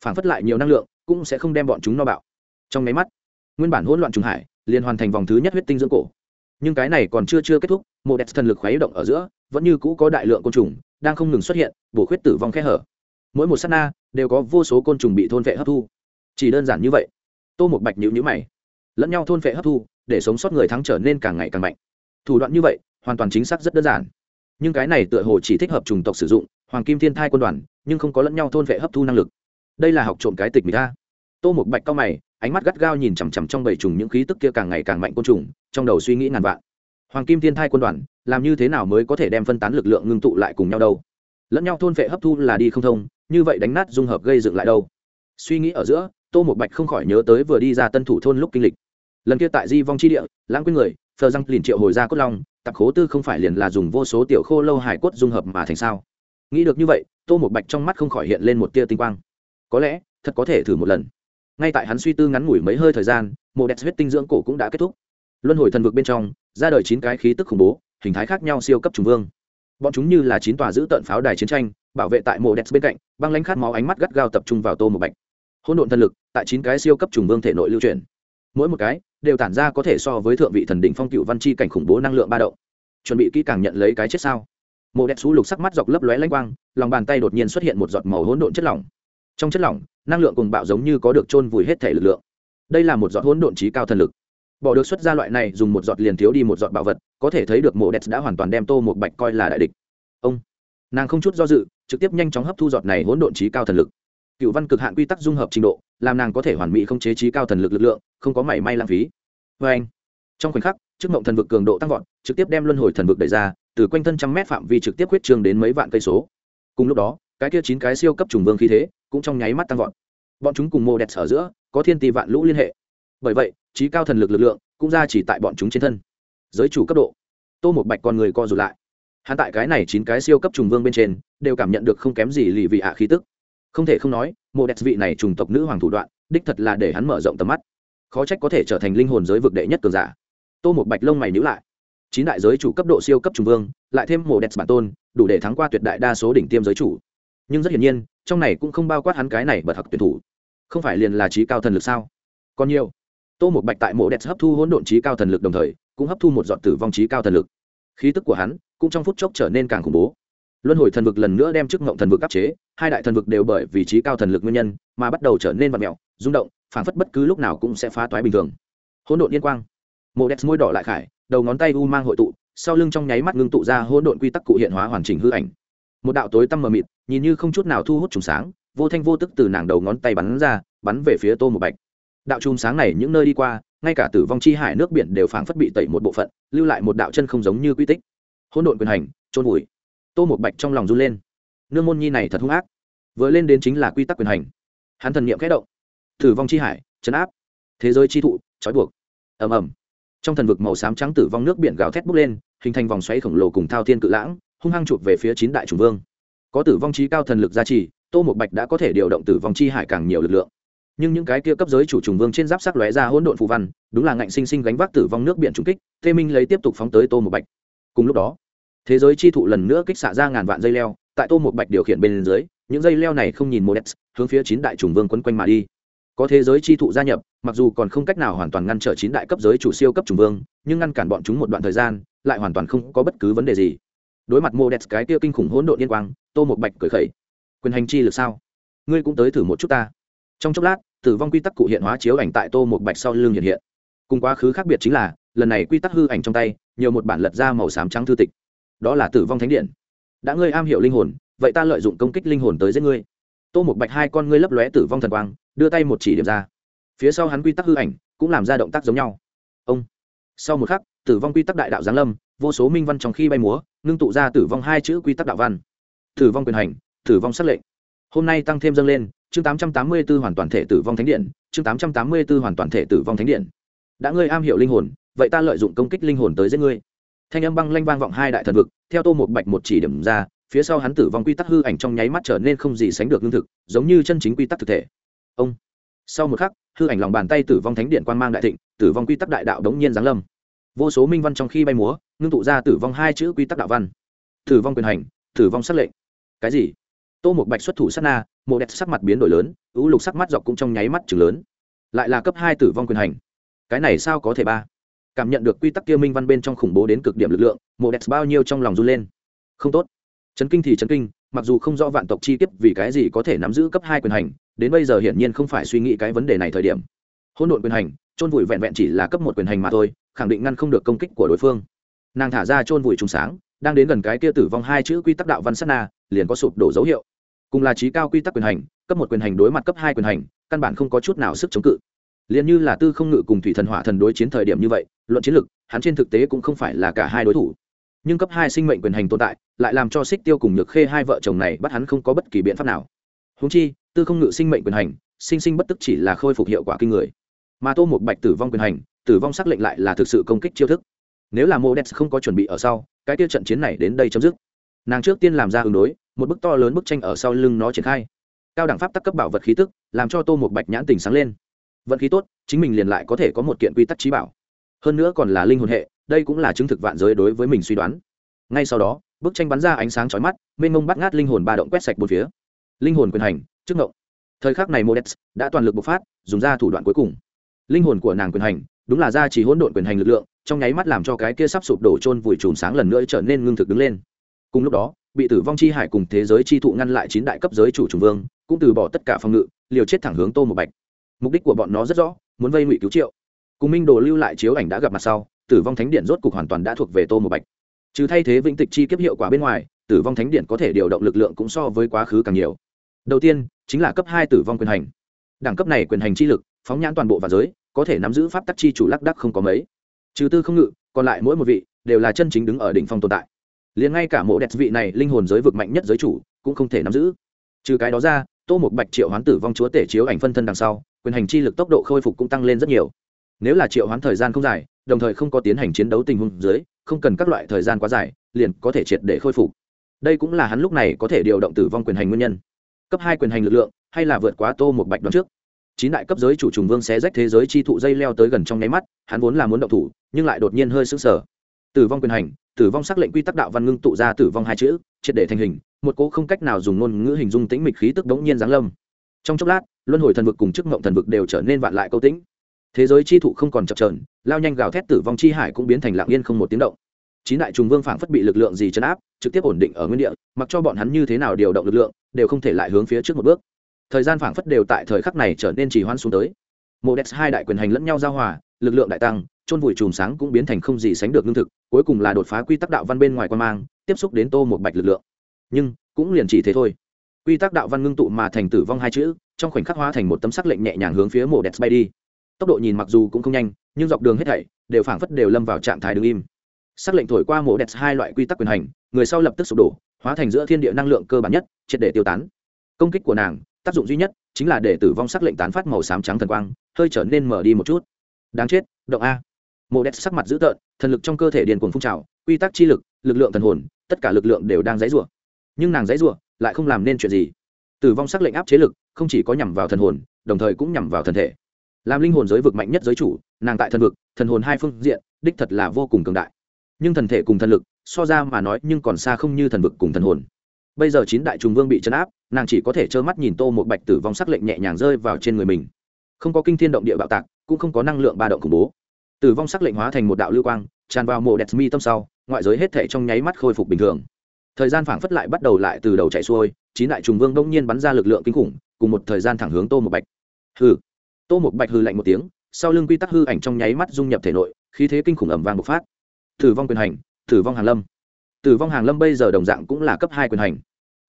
Phản phất lại nhiều năng lượng, cũng sẽ không đem bọn chúng no bạo. Trong máy mắt, nguyên bản hỗn loạn trùng hải, liền hoàn thành vòng thứ nhất huyết tinh dưỡng cổ. Nhưng cái này còn chưa chưa kết thúc mộ đẹp thần lực khuấy động ở giữa, vẫn như cũ có đại lượng côn trùng đang không ngừng xuất hiện, bổ khuyết tử vong khe hở. Mỗi một s á t na đều có vô số côn trùng bị thôn vệ hấp thu chỉ đơn giản như vậy. Tô một bạch nhữ nhữ mày. Lẫn nhau thôn vệ hấp thu, để sống sót người thắng trở nên càng ngày càng mạnh. Thủ đoạn như vậy, hoàn toàn chính xác rất đơn giản. Nhưng cái này tựa hồ chỉ thích hợp chủng tộc sử dụng, hoàng kim thiên thai quân đoàn, nhưng không có lẫn nhau thôn vệ hấp thu năng lực. Đây là học trộm cái tịch mỹ ta tô một bạch cao mày, ánh mắt gắt gao nhìn chằm chằm trong bầy trùng những khí tức kia càng ngày càng mạnh côn trùng, trong đầu suy nghĩ ngàn vạn. Hoàng kim thiên thai quân đoàn, làm như thế nào mới có thể đem phân tán lực lượng ngưng tụ lại cùng nhau đâu? Lẫn nhau thôn vệ hấp thu là đi không thông, như vậy đánh nát dung hợp gây dựng lại đâu? Suy nghĩ ở giữa tô một bạch không khỏi nhớ tới vừa đi ra tân thủ thôn lúc kinh lịch. Lần kia tại di vong chi địa, lãng quên người, phờ răng liền triệu hồi ra cốt long, tạp khố tư không phải liền là dùng vô số tiểu khô lâu hải cốt dung hợp mà thành sao? Nghĩ được như vậy, tô một bạch trong mắt không khỏi hiện lên một tia tinh quang. Có lẽ, thật có thể thử một lần. Ngay tại hắn suy tư ngắn ngủi mấy hơi thời gian, mộ đẹp huyết tinh dưỡng cổ cũng đã kết thúc. Luân hồi thần vực bên trong, ra đời chín cái khí tức khủng bố, hình thái khác nhau siêu cấp trùng vương. Bọn chúng như là chín tòa giữ tận pháo đài chiến tranh, bảo vệ tại mộ đẹp bên cạnh, băng lãnh khát máu ánh mắt gắt gao tập trung vào tô một bạch hỗn độn thần lực, tại chín cái siêu cấp trùng vương thể nội lưu truyền. Mỗi một cái đều tản ra có thể so với thượng vị thần đỉnh phong cựu văn chi cảnh khủng bố năng lượng ba động. Chuẩn bị kỹ càng nhận lấy cái chết sao? Mộ đẹp xú lục sắc mắt dọc lấp lóe lanh quang, lòng bàn tay đột nhiên xuất hiện một giọt màu hỗn độn chất lỏng. Trong chất lỏng, năng lượng cùng bạo giống như có được trôn vùi hết thể lực lượng. Đây là một giọt hỗn độn trí cao thần lực. Bỏ được xuất ra loại này, dùng một giọt liền thiếu đi một giọt bảo vật, có thể thấy được mộ đẹp đã hoàn toàn đem tô một bạch coi là đại địch. Ông, nàng không chút do dự, trực tiếp nhanh chóng hấp thu giọt này hỗn độn trí cao thần lực cựu văn cực hạn quy tắc dung hợp trình độ, làm nàng có thể hoàn mỹ không chế trí cao thần lực lực lượng, không có mảy may lãng phí. Vê anh, trong khoảnh khắc, trước mộng thần vực cường độ tăng vọt, trực tiếp đem luân hồi thần vực đẩy ra, từ quanh thân trăm mét phạm vi trực tiếp huyết trương đến mấy vạn cây số. Cùng lúc đó, cái kia chín cái siêu cấp trùng vương khí thế cũng trong nháy mắt tăng vọt. Bọn chúng cùng mô đẹp ở giữa, có thiên tỷ vạn lũ liên hệ. Bởi vậy, trí cao thần lực lực lượng cũng ra chỉ tại bọn chúng trên thân. Giới chủ cấp độ, tô một bạch con người co rụt lại. Hắn tại cái này chín cái siêu cấp trùng vương bên trên, đều cảm nhận được không kém gì lì vị ạ khí tức không thể không nói, mộ đẹp vị này trùng tộc nữ hoàng thủ đoạn, đích thật là để hắn mở rộng tầm mắt. Khó trách có thể trở thành linh hồn giới vực đệ nhất cường giả. Tô một bạch lông mày nhữ lại. Chín đại giới chủ cấp độ siêu cấp trùng vương, lại thêm mộ đẹp bản tôn, đủ để thắng qua tuyệt đại đa số đỉnh tiêm giới chủ. Nhưng rất hiển nhiên, trong này cũng không bao quát hắn cái này bật học tuyển thủ. Không phải liền là trí cao thần lực sao? Còn nhiều. Tô một bạch tại mộ đẹp hấp thu hỗn độn trí cao thần lực đồng thời, cũng hấp thu một dọn tử vong trí cao thần lực. Khí tức của hắn cũng trong phút chốc trở nên càng khủng bố. Luân hồi thần vực lần nữa đem chức ngộng thần vực áp chế hai đại thần vực đều bởi vì trí cao thần lực nguyên nhân mà bắt đầu trở nên vật mẹo, rung động, phảng phất bất cứ lúc nào cũng sẽ phá toái bình thường. Hỗn độn liên quang. Mộ đẹp môi đỏ lại khải, đầu ngón tay u mang hội tụ, sau lưng trong nháy mắt ngưng tụ ra hỗn độn quy tắc cụ hiện hóa hoàn chỉnh hư ảnh. Một đạo tối tăm mờ mịt, nhìn như không chút nào thu hút trùng sáng, vô thanh vô tức từ nàng đầu ngón tay bắn ra, bắn về phía tô một bạch. Đạo chùm sáng này những nơi đi qua, ngay cả tử vong chi hải nước biển đều phảng phất bị tẩy một bộ phận, lưu lại một đạo chân không giống như quy tích. Hỗn độn quyền hành trôn vùi. Tô một bạch trong lòng run lên nương môn nhi này thật hung ác. Vừa lên đến chính là quy tắc quyền hành. Hắn thần niệm khẽ động. Tử vong chi hải, chấn áp. Thế giới chi thụ, trói buộc. Ầm ầm. Trong thần vực màu xám trắng tử vong nước biển gào thét bốc lên, hình thành vòng xoáy khổng lồ cùng thao thiên cự lãng, hung hăng chụp về phía chín đại chủ vương. Có tử vong trí cao thần lực gia trì, tô một bạch đã có thể điều động tử vong chi hải càng nhiều lực lượng. Nhưng những cái kia cấp giới chủ trùng vương trên giáp sắc lóe ra hỗn độn phù văn, đúng là ngạnh sinh sinh gánh vác tử vong nước biển trùng kích, tê minh lấy tiếp tục phóng tới tô một bạch. Cùng lúc đó, thế giới chi thụ lần nữa kích xạ ra ngàn vạn dây leo tại tô một bạch điều khiển bên dưới, những dây leo này không nhìn mô đès hướng phía chín đại trùng vương quấn quanh mà đi. Có thế giới chi thụ gia nhập, mặc dù còn không cách nào hoàn toàn ngăn trở chín đại cấp giới chủ siêu cấp trùng vương, nhưng ngăn cản bọn chúng một đoạn thời gian, lại hoàn toàn không có bất cứ vấn đề gì. Đối mặt mô đès cái kia kinh khủng hỗn độn liên quang, tô một bạch cởi khẩy. Quyền hành chi lực sao? Ngươi cũng tới thử một chút ta. Trong chốc lát, tử vong quy tắc cụ hiện hóa chiếu ảnh tại tô một bạch sau lưng hiện hiện. Cùng quá khứ khác biệt chính là, lần này quy tắc hư ảnh trong tay, nhiều một bản lật ra màu xám trắng thư tịch. Đó là tử vong thánh điện đã ngươi am hiểu linh hồn, vậy ta lợi dụng công kích linh hồn tới giết ngươi. Tô một bạch hai con ngươi lấp lóe tử vong thần quang, đưa tay một chỉ điểm ra. Phía sau hắn quy tắc hư ảnh, cũng làm ra động tác giống nhau. Ông. Sau một khắc, tử vong quy tắc đại đạo giáng lâm, vô số minh văn trong khi bay múa, ngưng tụ ra tử vong hai chữ quy tắc đạo văn. Tử vong quyền hành, tử vong xác lệnh. Hôm nay tăng thêm dâng lên, chương tám trăm tám mươi b ố hoàn toàn thể tử vong thánh điện, chương tám trăm tám mươi b ố hoàn toàn thể tử vong thánh điện. Đã ngươi am hiểu linh hồn, vậy ta lợi dụng công kích linh hồn tới giết ngươi thanh âm băng lanh vang vọng hai đại thần vực, theo tô một bạch một chỉ điểm ra, phía sau hắn tử vong quy tắc hư ảnh trong nháy mắt trở nên không gì sánh được lương thực, giống như chân chính quy tắc thực thể. Ông. Sau một khắc, hư ảnh lòng bàn tay tử vong thánh điện quan mang đại thịnh, tử vong quy tắc đại đạo đống nhiên giáng lâm. Vô số minh văn trong khi bay múa, ngưng tụ ra tử vong hai chữ quy tắc đạo văn. Tử vong quyền hành, tử vong sát lệnh. Cái gì? Tô một bạch xuất thủ sát na, mộ đẹp sắc mặt biến đổi lớn ứ lục sắc mắt dọc cũng trong nháy mắt chừng lớn. Lại là cấp hai tử vong quyền hành. Cái này sao có thể ba? Cảm nhận được quy tắc kia minh văn bên trong khủng bố đến cực điểm lực lượng mộ đẹp bao nhiêu trong lòng run lên. Không tốt. Chấn kinh thì chấn kinh, mặc dù không rõ vạn tộc chi kiếp vì cái gì có thể nắm giữ cấp hai quyền hành, đến bây giờ hiển nhiên không phải suy nghĩ cái vấn đề này thời điểm. Hỗn độn quyền hành, chôn vùi vẹn vẹn chỉ là cấp một quyền hành mà thôi, khẳng định ngăn không được công kích của đối phương. Nàng thả ra chôn vùi trùng sáng, đang đến gần cái kia tử vong hai chữ quy tắc đạo văn sát na, liền có sụp đổ dấu hiệu. Cùng là trí cao quy tắc quyền hành, cấp một quyền hành đối mặt cấp hai quyền hành, căn bản không có chút nào sức chống cự liền như là tư không ngự cùng thủy thần hỏa thần đối chiến thời điểm như vậy, luận chiến lực, hắn trên thực tế cũng không phải là cả hai đối thủ. Nhưng cấp hai sinh mệnh quyền hành tồn tại, lại làm cho xích tiêu cùng nhược khê hai vợ chồng này bắt hắn không có bất kỳ biện pháp nào. Húng chi, tư không ngự sinh mệnh quyền hành, sinh sinh bất tức chỉ là khôi phục hiệu quả kinh người. Mà tô một bạch tử vong quyền hành, tử vong xác lệnh lại là thực sự công kích chiêu thức. Nếu là mô đen không có chuẩn bị ở sau, cái tiêu trận chiến này đến đây chấm dứt. Nàng trước tiên làm ra ứng đối, một bức to lớn bức tranh ở sau lưng nó triển khai. Cao đẳng pháp tắc cấp bảo vật khí tức, làm cho tô một bạch nhãn tình sáng lên vận khí tốt, chính mình liền lại có thể có một kiện quy tắc trí bảo. Hơn nữa còn là linh hồn hệ, đây cũng là chứng thực vạn giới đối với mình suy đoán. Ngay sau đó, bức tranh bắn ra ánh sáng chói mắt, mênh mông bắt ngát linh hồn ba động quét sạch một phía. Linh hồn quyền hành trước ngộng thời khắc này modex đã toàn lực bộc phát, dùng ra thủ đoạn cuối cùng. Linh hồn của nàng quyền hành, đúng là ra chỉ hỗn độn quyền hành lực lượng, trong nháy mắt làm cho cái kia sắp sụp đổ trôn vùi chùm sáng lần nữa trở nên ngưng thực đứng lên. Cùng lúc đó, bị tử vong chi hải cùng thế giới chi thụ ngăn lại chín đại cấp giới chủ trùng vương, cũng từ bỏ tất cả phòng ngự, liều chết thẳng hướng tô một bạch mục đích của bọn nó rất rõ, muốn vây ngụy cứu triệu. Cùng minh đồ lưu lại chiếu ảnh đã gặp mặt sau, tử vong thánh điện rốt cục hoàn toàn đã thuộc về tô một bạch. Trừ thay thế vĩnh tịch chi kiếp hiệu quả bên ngoài, tử vong thánh điện có thể điều động lực lượng cũng so với quá khứ càng nhiều. Đầu tiên, chính là cấp hai tử vong quyền hành. Đẳng cấp này quyền hành chi lực, phóng nhãn toàn bộ và giới, có thể nắm giữ pháp tắc chi chủ lắc đắc không có mấy. Trừ tư không ngự, còn lại mỗi một vị đều là chân chính đứng ở đỉnh phong tồn tại. Liền ngay cả mộ đẹp vị này linh hồn giới vực mạnh nhất giới chủ cũng không thể nắm giữ. Trừ cái đó ra, tô một bạch triệu hoán tử vong chúa tể chiếu ảnh phân thân đằng sau quyền hành chi lực tốc độ khôi phục cũng tăng lên rất nhiều. Nếu là triệu hoán thời gian không dài, đồng thời không có tiến hành chiến đấu tình huống dưới, không cần các loại thời gian quá dài, liền có thể triệt để khôi phục. Đây cũng là hắn lúc này có thể điều động tử vong quyền hành nguyên nhân. Cấp hai quyền hành lực lượng, hay là vượt quá tô một bạch đoạn trước. Chín đại cấp giới chủ trùng vương xé rách thế giới chi thụ dây leo tới gần trong nháy mắt, hắn vốn là muốn động thủ, nhưng lại đột nhiên hơi sững sờ. Tử vong quyền hành, tử vong sắc lệnh quy tắc đạo văn ngưng tụ ra tử vong hai chữ, triệt để thành hình, một cỗ không cách nào dùng ngôn ngữ hình dung tĩnh mịch khí tức đống nhiên giáng lâm trong chốc lát, luân hồi thần vực cùng chức mộng thần vực đều trở nên vạn lại câu tĩnh. Thế giới chi thụ không còn chập trờn lao nhanh gào thét tử vong chi hải cũng biến thành lạng yên không một tiếng động. Chín đại trùng vương phảng phất bị lực lượng gì chấn áp, trực tiếp ổn định ở nguyên địa, mặc cho bọn hắn như thế nào điều động lực lượng, đều không thể lại hướng phía trước một bước. Thời gian phảng phất đều tại thời khắc này trở nên chỉ hoan xuống tới. Mộ đès hai đại quyền hành lẫn nhau giao hòa, lực lượng đại tăng, chôn vùi chùm sáng cũng biến thành không gì sánh được lương thực, cuối cùng là đột phá quy tắc đạo văn bên ngoài quan mang, tiếp xúc đến tô một bạch lực lượng. Nhưng, cũng liền chỉ thế thôi quy tắc đạo văn ngưng tụ mà thành tử vong hai chữ, trong khoảnh khắc hóa thành một tấm sắc lệnh nhẹ nhàng hướng phía mộ đẹp bay đi. Tốc độ nhìn mặc dù cũng không nhanh, nhưng dọc đường hết thảy đều phảng phất đều lâm vào trạng thái đứng im. Sắc lệnh thổi qua mộ đẹp hai loại quy tắc quyền hành, người sau lập tức sụp đổ, hóa thành giữa thiên địa năng lượng cơ bản nhất, triệt để tiêu tán. Công kích của nàng, tác dụng duy nhất chính là để tử vong sắc lệnh tán phát màu xám trắng thần quang, hơi trở nên mở đi một chút. Đáng chết, động a. Mộ đẹp sắc mặt dữ tợn, thần lực trong cơ thể điền cuồng phun trào, quy tắc chi lực lực lượng thần hồn, tất cả lực lượng đều đang dãy rủa. Nhưng nàng dãy rủa lại không làm nên chuyện gì. Tử vong sắc lệnh áp chế lực, không chỉ có nhằm vào thần hồn, đồng thời cũng nhằm vào thần thể. Làm linh hồn giới vực mạnh nhất giới chủ, nàng tại thần vực, thần hồn hai phương diện, đích thật là vô cùng cường đại. Nhưng thần thể cùng thần lực, so ra mà nói nhưng còn xa không như thần vực cùng thần hồn. Bây giờ chín đại trùng vương bị chấn áp, nàng chỉ có thể trơ mắt nhìn tô một bạch tử vong sắc lệnh nhẹ nhàng rơi vào trên người mình. Không có kinh thiên động địa bạo tạc, cũng không có năng lượng ba động khủng bố. Tử vong sắc lệnh hóa thành một đạo lưu quang, tràn vào mộ đẹp mi tâm sau, ngoại giới hết thể trong nháy mắt khôi phục bình thường thời gian phảng phất lại bắt đầu lại từ đầu chạy xuôi, chín đại trùng vương đông nhiên bắn ra lực lượng kinh khủng, cùng một thời gian thẳng hướng tô một bạch. Hư tô một bạch hư lạnh một tiếng, sau lưng quy tắc hư ảnh trong nháy mắt dung nhập thể nội, khí thế kinh khủng ẩm vang bộc phát. Tử vong quyền hành, tử vong hàng lâm. Tử vong hàng lâm bây giờ đồng dạng cũng là cấp hai quyền hành.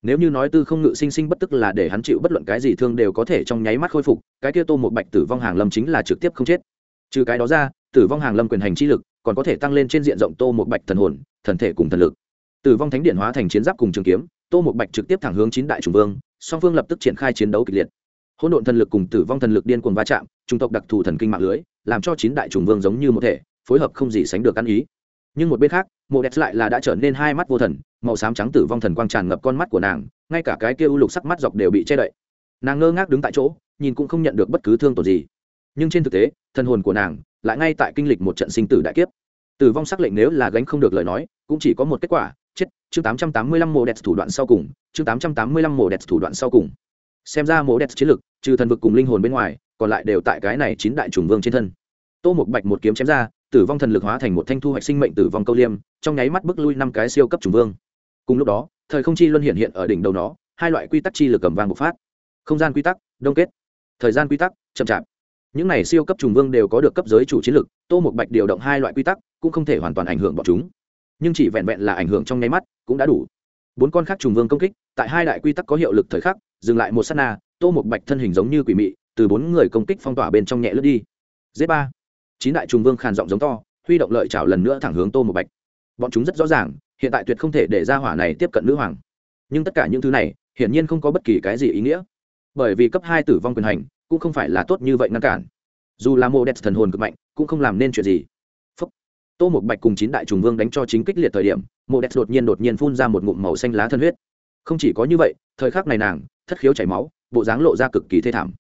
Nếu như nói tư không ngự sinh sinh bất tức là để hắn chịu bất luận cái gì thương đều có thể trong nháy mắt khôi phục, cái kia tô một bạch tử vong hàng lâm chính là trực tiếp không chết. Trừ cái đó ra, tử vong hàng lâm quyền hành chi lực còn có thể tăng lên trên diện rộng tô một bạch thần hồn, thần thể cùng thần lực tử vong thánh điện hóa thành chiến giáp cùng trường kiếm, tô một bạch trực tiếp thẳng hướng chín đại trùng vương, song phương lập tức triển khai chiến đấu kịch liệt. Hỗn độn thần lực cùng tử vong thần lực điên cuồng va chạm trung tộc đặc thù thần kinh mạng lưới, làm cho chín đại trùng vương giống như một thể, phối hợp không gì sánh được ăn ý. Nhưng một bên khác, mộ đẹp lại là đã trở nên hai mắt vô thần, màu xám trắng tử vong thần quang tràn ngập con mắt của nàng, ngay cả cái kia u lục sắc mắt dọc đều bị che đậy. Nàng ngơ ngác đứng tại chỗ, nhìn cũng không nhận được bất cứ thương tổn gì. Nhưng trên thực tế, thần hồn của nàng lại ngay tại kinh lịch một trận sinh tử đại kiếp. Tử vong sắc lệnh nếu là gánh không được lời nói, cũng chỉ có một kết quả chết, chương tám trăm tám mươi lăm mộ đẹp thủ đoạn sau cùng, chương tám trăm tám mươi lăm mộ đẹp thủ đoạn sau cùng. Xem ra mộ đẹp chiến lực, trừ thần vực cùng linh hồn bên ngoài, còn lại đều tại cái này chín đại trùng vương trên thân. Tô một bạch một kiếm chém ra, tử vong thần lực hóa thành một thanh thu hoạch sinh mệnh tử vong câu liêm, trong nháy mắt bước lui năm cái siêu cấp trùng vương. Cùng lúc đó, thời không chi luân hiện hiện ở đỉnh đầu nó, hai loại quy tắc chi lực cầm vang bộc phát. Không gian quy tắc, đông kết. Thời gian quy tắc, chậm chạp. Những này siêu cấp trùng vương đều có được cấp giới chủ chiến lực, tô một bạch điều động hai loại quy tắc, cũng không thể hoàn toàn ảnh hưởng bọn chúng nhưng chỉ vẹn vẹn là ảnh hưởng trong nháy mắt cũng đã đủ. Bốn con khác trùng vương công kích, tại hai đại quy tắc có hiệu lực thời khắc, dừng lại một s á t na, tô một bạch thân hình giống như quỷ mị, từ bốn người công kích phong tỏa bên trong nhẹ lướt đi. Z ba. Chín đại trùng vương khàn giọng giống to, huy động lợi chảo lần nữa thẳng hướng tô một bạch. Bọn chúng rất rõ ràng, hiện tại tuyệt không thể để ra hỏa này tiếp cận nữ hoàng. Nhưng tất cả những thứ này, hiển nhiên không có bất kỳ cái gì ý nghĩa. Bởi vì cấp hai tử vong quyền hành, cũng không phải là tốt như vậy ngăn cản. Dù là mô đẹp thần hồn cực mạnh, cũng không làm nên chuyện gì tô một bạch cùng chín đại trùng vương đánh cho chính kích liệt thời điểm, Mộ đẹp đột nhiên đột nhiên phun ra một ngụm màu xanh lá thân huyết. Không chỉ có như vậy, thời khắc này nàng, thất khiếu chảy máu, bộ dáng lộ ra cực kỳ thê thảm.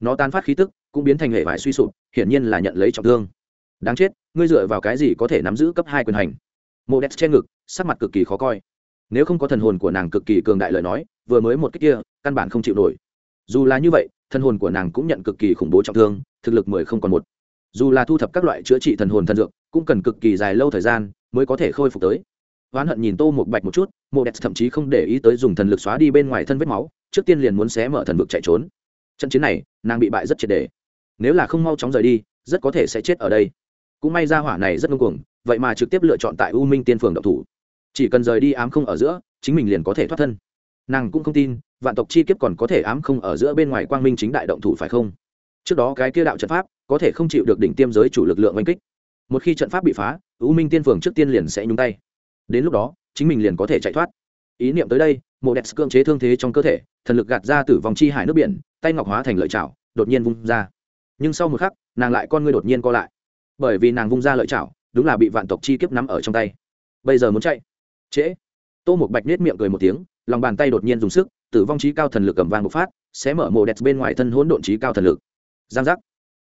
Nó tan phát khí tức, cũng biến thành hệ vải suy sụp, hiển nhiên là nhận lấy trọng thương. Đáng chết, ngươi dựa vào cái gì có thể nắm giữ cấp hai quyền hành? Mộ đẹp che ngực, sắc mặt cực kỳ khó coi. Nếu không có thần hồn của nàng cực kỳ cường đại lời nói, vừa mới một cách kia, căn bản không chịu nổi. Dù là như vậy, thần hồn của nàng cũng nhận cực kỳ khủng bố trọng thương, thực lực mười không còn một. Dù là thu thập các loại chữa trị thần hồn thần dược cũng cần cực kỳ dài lâu thời gian mới có thể khôi phục tới. Oán hận nhìn tô một bạch một chút, mộ đẹp thậm chí không để ý tới dùng thần lực xóa đi bên ngoài thân vết máu, trước tiên liền muốn xé mở thần vực chạy trốn. Trận chiến này, nàng bị bại rất triệt đề nếu là không mau chóng rời đi, rất có thể sẽ chết ở đây. Cũng may ra hỏa này rất ngông cuồng, vậy mà trực tiếp lựa chọn tại u minh tiên phường độc thủ. Chỉ cần rời đi ám không ở giữa, chính mình liền có thể thoát thân. Nàng cũng không tin, vạn tộc chi kiếp còn có thể ám không ở giữa bên ngoài quang minh chính đại động thủ phải không? Trước đó cái kia đạo trận pháp, có thể không chịu được đỉnh tiêm giới chủ lực lượng oanh kích một khi trận pháp bị phá, u minh tiên phường trước tiên liền sẽ nhúng tay. Đến lúc đó, chính mình liền có thể chạy thoát. Ý niệm tới đây mộ đẹp cưỡng chế thương thế trong cơ thể, thần lực gạt ra từ vòng chi hải nước biển, tay ngọc hóa thành lợi chảo, đột nhiên vung ra. Nhưng sau một khắc, nàng lại con ngươi đột nhiên co lại. Bởi vì nàng vung ra lợi chảo, đúng là bị vạn tộc chi kiếp nắm ở trong tay. Bây giờ muốn chạy. Trễ. Tô một bạch nết miệng cười một tiếng, lòng bàn tay đột nhiên dùng sức, tử vong trí cao thần lực cầm vang một phát sẽ mở mộ đẹp bên ngoài thân hỗn độn trí cao thần lực. Giang giác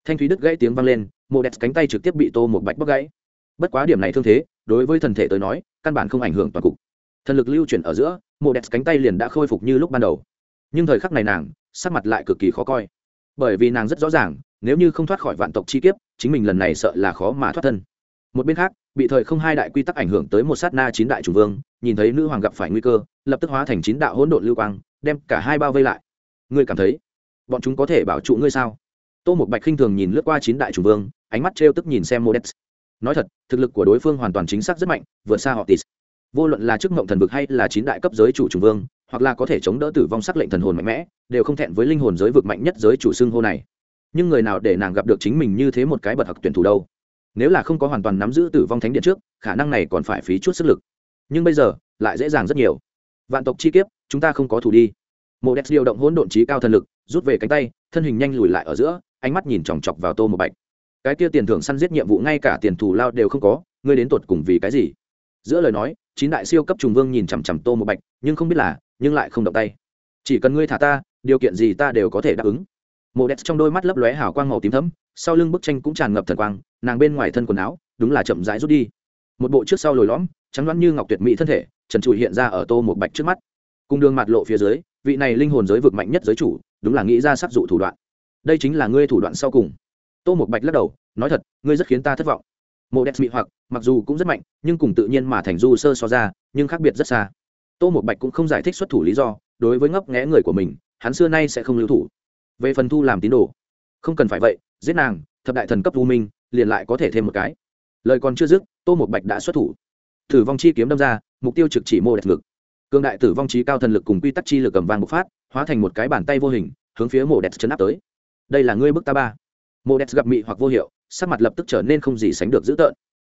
thanh thúy đứt gãy tiếng vang lên, mộ đẹp cánh tay trực tiếp bị tô một bạch bóc gãy. Bất quá điểm này thương thế, đối với thần thể tới nói, căn bản không ảnh hưởng toàn cục. Thần lực lưu chuyển ở giữa, mộ đẹp cánh tay liền đã khôi phục như lúc ban đầu. Nhưng thời khắc này nàng, sắc mặt lại cực kỳ khó coi. Bởi vì nàng rất rõ ràng, nếu như không thoát khỏi vạn tộc chi kiếp, chính mình lần này sợ là khó mà thoát thân. Một bên khác, bị thời không hai đại quy tắc ảnh hưởng tới một sát na chín đại chủ vương, nhìn thấy nữ hoàng gặp phải nguy cơ, lập tức hóa thành chín đạo hỗn độn lưu quang, đem cả hai bao vây lại. Ngươi cảm thấy, bọn chúng có thể bảo trụ ngươi sao? Tô một bạch khinh thường nhìn lướt qua chín đại chủ vương, ánh mắt trêu tức nhìn xem modex. Nói thật, thực lực của đối phương hoàn toàn chính xác rất mạnh, vượt xa họ tis. Vô luận là chức mộng thần vực hay là chín đại cấp giới chủ chủ vương, hoặc là có thể chống đỡ tử vong sắc lệnh thần hồn mạnh mẽ, đều không thẹn với linh hồn giới vực mạnh nhất giới chủ xưng hô này. Nhưng người nào để nàng gặp được chính mình như thế một cái bật học tuyển thủ đâu? Nếu là không có hoàn toàn nắm giữ tử vong thánh điện trước, khả năng này còn phải phí chút sức lực. Nhưng bây giờ, lại dễ dàng rất nhiều. Vạn tộc chi kiếp, chúng ta không có thủ đi. Mộ đẹp điều động hỗn độn trí cao thần lực, rút về cánh tay thân hình nhanh lùi lại ở giữa, ánh mắt nhìn chòng chọc vào tô một bạch. Cái kia tiền thưởng săn giết nhiệm vụ ngay cả tiền thù lao đều không có, ngươi đến tột cùng vì cái gì? Giữa lời nói, chín đại siêu cấp trùng vương nhìn chằm chằm tô một bạch, nhưng không biết là, nhưng lại không động tay. Chỉ cần ngươi thả ta, điều kiện gì ta đều có thể đáp ứng. Mộ đẹp trong đôi mắt lấp lóe hào quang màu tím thấm sau lưng bức tranh cũng tràn ngập thần quang, nàng bên ngoài thân quần áo, đúng là chậm rãi rút đi. Một bộ trước sau lồi lõm, trắng loãng như ngọc tuyệt mỹ thân thể, trần trụi hiện ra ở tô một bạch trước mắt. Cùng đường mặt lộ phía dưới, vị này linh hồn giới vực mạnh nhất giới chủ đúng là nghĩ ra sắc dụ thủ đoạn. Đây chính là ngươi thủ đoạn sau cùng. Tô một bạch lắc đầu, nói thật, ngươi rất khiến ta thất vọng. Mộ đẹp mị hoặc, mặc dù cũng rất mạnh, nhưng cùng tự nhiên mà thành du sơ so ra, nhưng khác biệt rất xa. Tô một bạch cũng không giải thích xuất thủ lý do, đối với ngốc nghẽ người của mình, hắn xưa nay sẽ không lưu thủ. Về phần thu làm tín đồ, không cần phải vậy, giết nàng, thập đại thần cấp u minh, liền lại có thể thêm một cái. Lời còn chưa dứt, tô một bạch đã xuất thủ. Tử vong chi kiếm đâm ra, mục tiêu trực chỉ mô đẹp ngực. Cương đại tử vong trí cao thần lực cùng quy tắc chi lực cầm vàng bộc phát hóa thành một cái bàn tay vô hình, hướng phía mộ đẹp chấn áp tới. Đây là ngươi bức ta ba. Mộ đẹp gặp mị hoặc vô hiệu, sắc mặt lập tức trở nên không gì sánh được dữ tợn.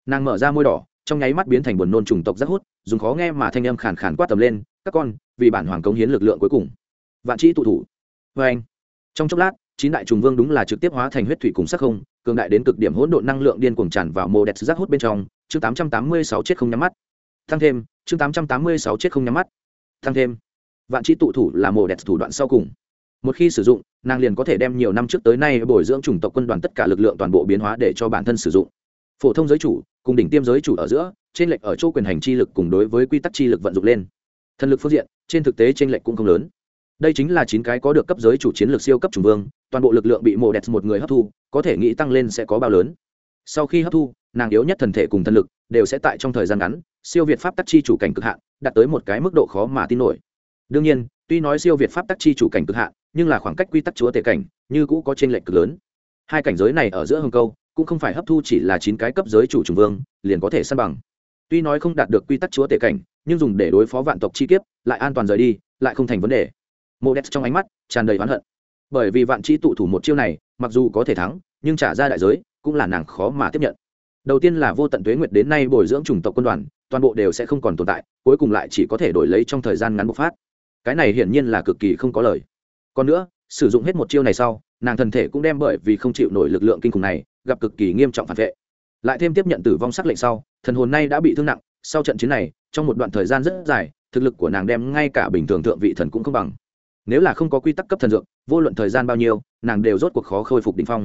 Nàng mở ra môi đỏ, trong nháy mắt biến thành buồn nôn trùng tộc rất hút, dùng khó nghe mà thanh âm khàn khàn quát tầm lên, các con, vì bản hoàng cống hiến lực lượng cuối cùng. Vạn trí tụ thủ. Vê anh, trong chốc lát, chín đại trùng vương đúng là trực tiếp hóa thành huyết thủy cùng sắc không, cường đại đến cực điểm hỗn độn năng lượng điên cuồng tràn vào mô đẹp rác hút bên trong. Chương tám trăm tám mươi sáu chết không nhắm mắt. Tăng thêm, chương tám trăm tám mươi sáu chết không nhắm mắt. Tăng thêm vạn trí tụ thủ là mổ đẹp thủ đoạn sau cùng. Một khi sử dụng, nàng liền có thể đem nhiều năm trước tới nay bồi dưỡng chủng tộc quân đoàn tất cả lực lượng toàn bộ biến hóa để cho bản thân sử dụng. Phổ thông giới chủ, cùng đỉnh tiêm giới chủ ở giữa trên lệch ở chỗ quyền hành chi lực cùng đối với quy tắc chi lực vận dụng lên. Thần lực phương diện, trên thực tế trên lệch cũng không lớn. Đây chính là chín cái có được cấp giới chủ chiến lược siêu cấp chủng vương, toàn bộ lực lượng bị mổ đẹp một người hấp thu, có thể nghĩ tăng lên sẽ có bao lớn. Sau khi hấp thu, nàng yếu nhất thần thể cùng thần lực đều sẽ tại trong thời gian ngắn, siêu việt pháp tắc chi chủ cảnh cực hạn, đạt tới một cái mức độ khó mà tin nổi đương nhiên, tuy nói siêu việt pháp tắc chi chủ cảnh cực hạn, nhưng là khoảng cách quy tắc chúa tể cảnh như cũ có trên lệch cực lớn. Hai cảnh giới này ở giữa hồng câu cũng không phải hấp thu chỉ là chín cái cấp giới chủ trùng vương, liền có thể săn bằng. Tuy nói không đạt được quy tắc chúa tể cảnh, nhưng dùng để đối phó vạn tộc chi kiếp, lại an toàn rời đi, lại không thành vấn đề. Mô đét trong ánh mắt tràn đầy oán hận. Bởi vì vạn chi tụ thủ một chiêu này, mặc dù có thể thắng, nhưng trả ra đại giới cũng là nàng khó mà tiếp nhận. Đầu tiên là vô tận tuế nguyệt đến nay bồi dưỡng chủng tộc quân đoàn, toàn bộ đều sẽ không còn tồn tại, cuối cùng lại chỉ có thể đổi lấy trong thời gian ngắn bộc phát cái này hiển nhiên là cực kỳ không có lời. Còn nữa, sử dụng hết một chiêu này sau, nàng thần thể cũng đem bởi vì không chịu nổi lực lượng kinh khủng này, gặp cực kỳ nghiêm trọng phản vệ. Lại thêm tiếp nhận tử vong sắc lệnh sau, thần hồn nay đã bị thương nặng, sau trận chiến này, trong một đoạn thời gian rất dài, thực lực của nàng đem ngay cả bình thường thượng vị thần cũng không bằng. Nếu là không có quy tắc cấp thần dược, vô luận thời gian bao nhiêu, nàng đều rốt cuộc khó khôi phục đ ỉ n h phong.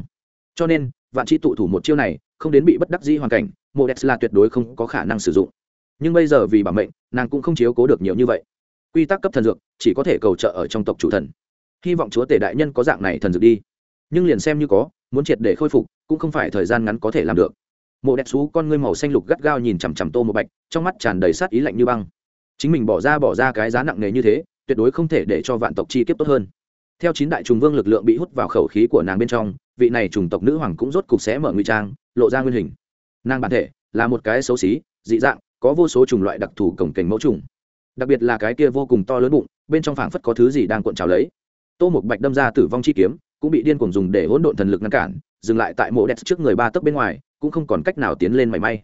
Cho nên, vạn chi tụ thủ một chiêu này, không đến bị bất đắc di hoàn cảnh mộ đès là tuyệt đối không có khả năng sử dụng. Nhưng bây giờ vì bảo mệnh, nàng cũng không chiếu cố được nhiều như vậy quy tắc cấp thần dược, chỉ có thể cầu trợ ở trong tộc chủ thần. Hy vọng chúa tể đại nhân có dạng này thần dược đi. Nhưng liền xem như có, muốn triệt để khôi phục, cũng không phải thời gian ngắn có thể làm được. Mộ đẹp xú, con ngươi màu xanh lục gắt gao nhìn chằm chằm tô một bạch, trong mắt tràn đầy sát ý lạnh như băng. Chính mình bỏ ra bỏ ra cái giá nặng nề như thế, tuyệt đối không thể để cho vạn tộc chi kiếp tốt hơn. Theo chín đại trùng vương lực lượng bị hút vào khẩu khí của nàng bên trong, vị này trùng tộc nữ hoàng cũng rốt cục sẽ mở nguy trang, lộ ra nguyên hình. Nàng bản thể là một cái xấu xí, dị dạng, có vô số chủng loại đặc thù cổng cảnh mẫu trùng đặc biệt là cái kia vô cùng to lớn bụng, bên trong phảng phất có thứ gì đang cuộn trào lấy. Tô một bạch đâm ra tử vong chi kiếm, cũng bị điên cuồng dùng để hỗn độn thần lực ngăn cản, dừng lại tại mộ đẹp trước người ba tấc bên ngoài, cũng không còn cách nào tiến lên mảy may.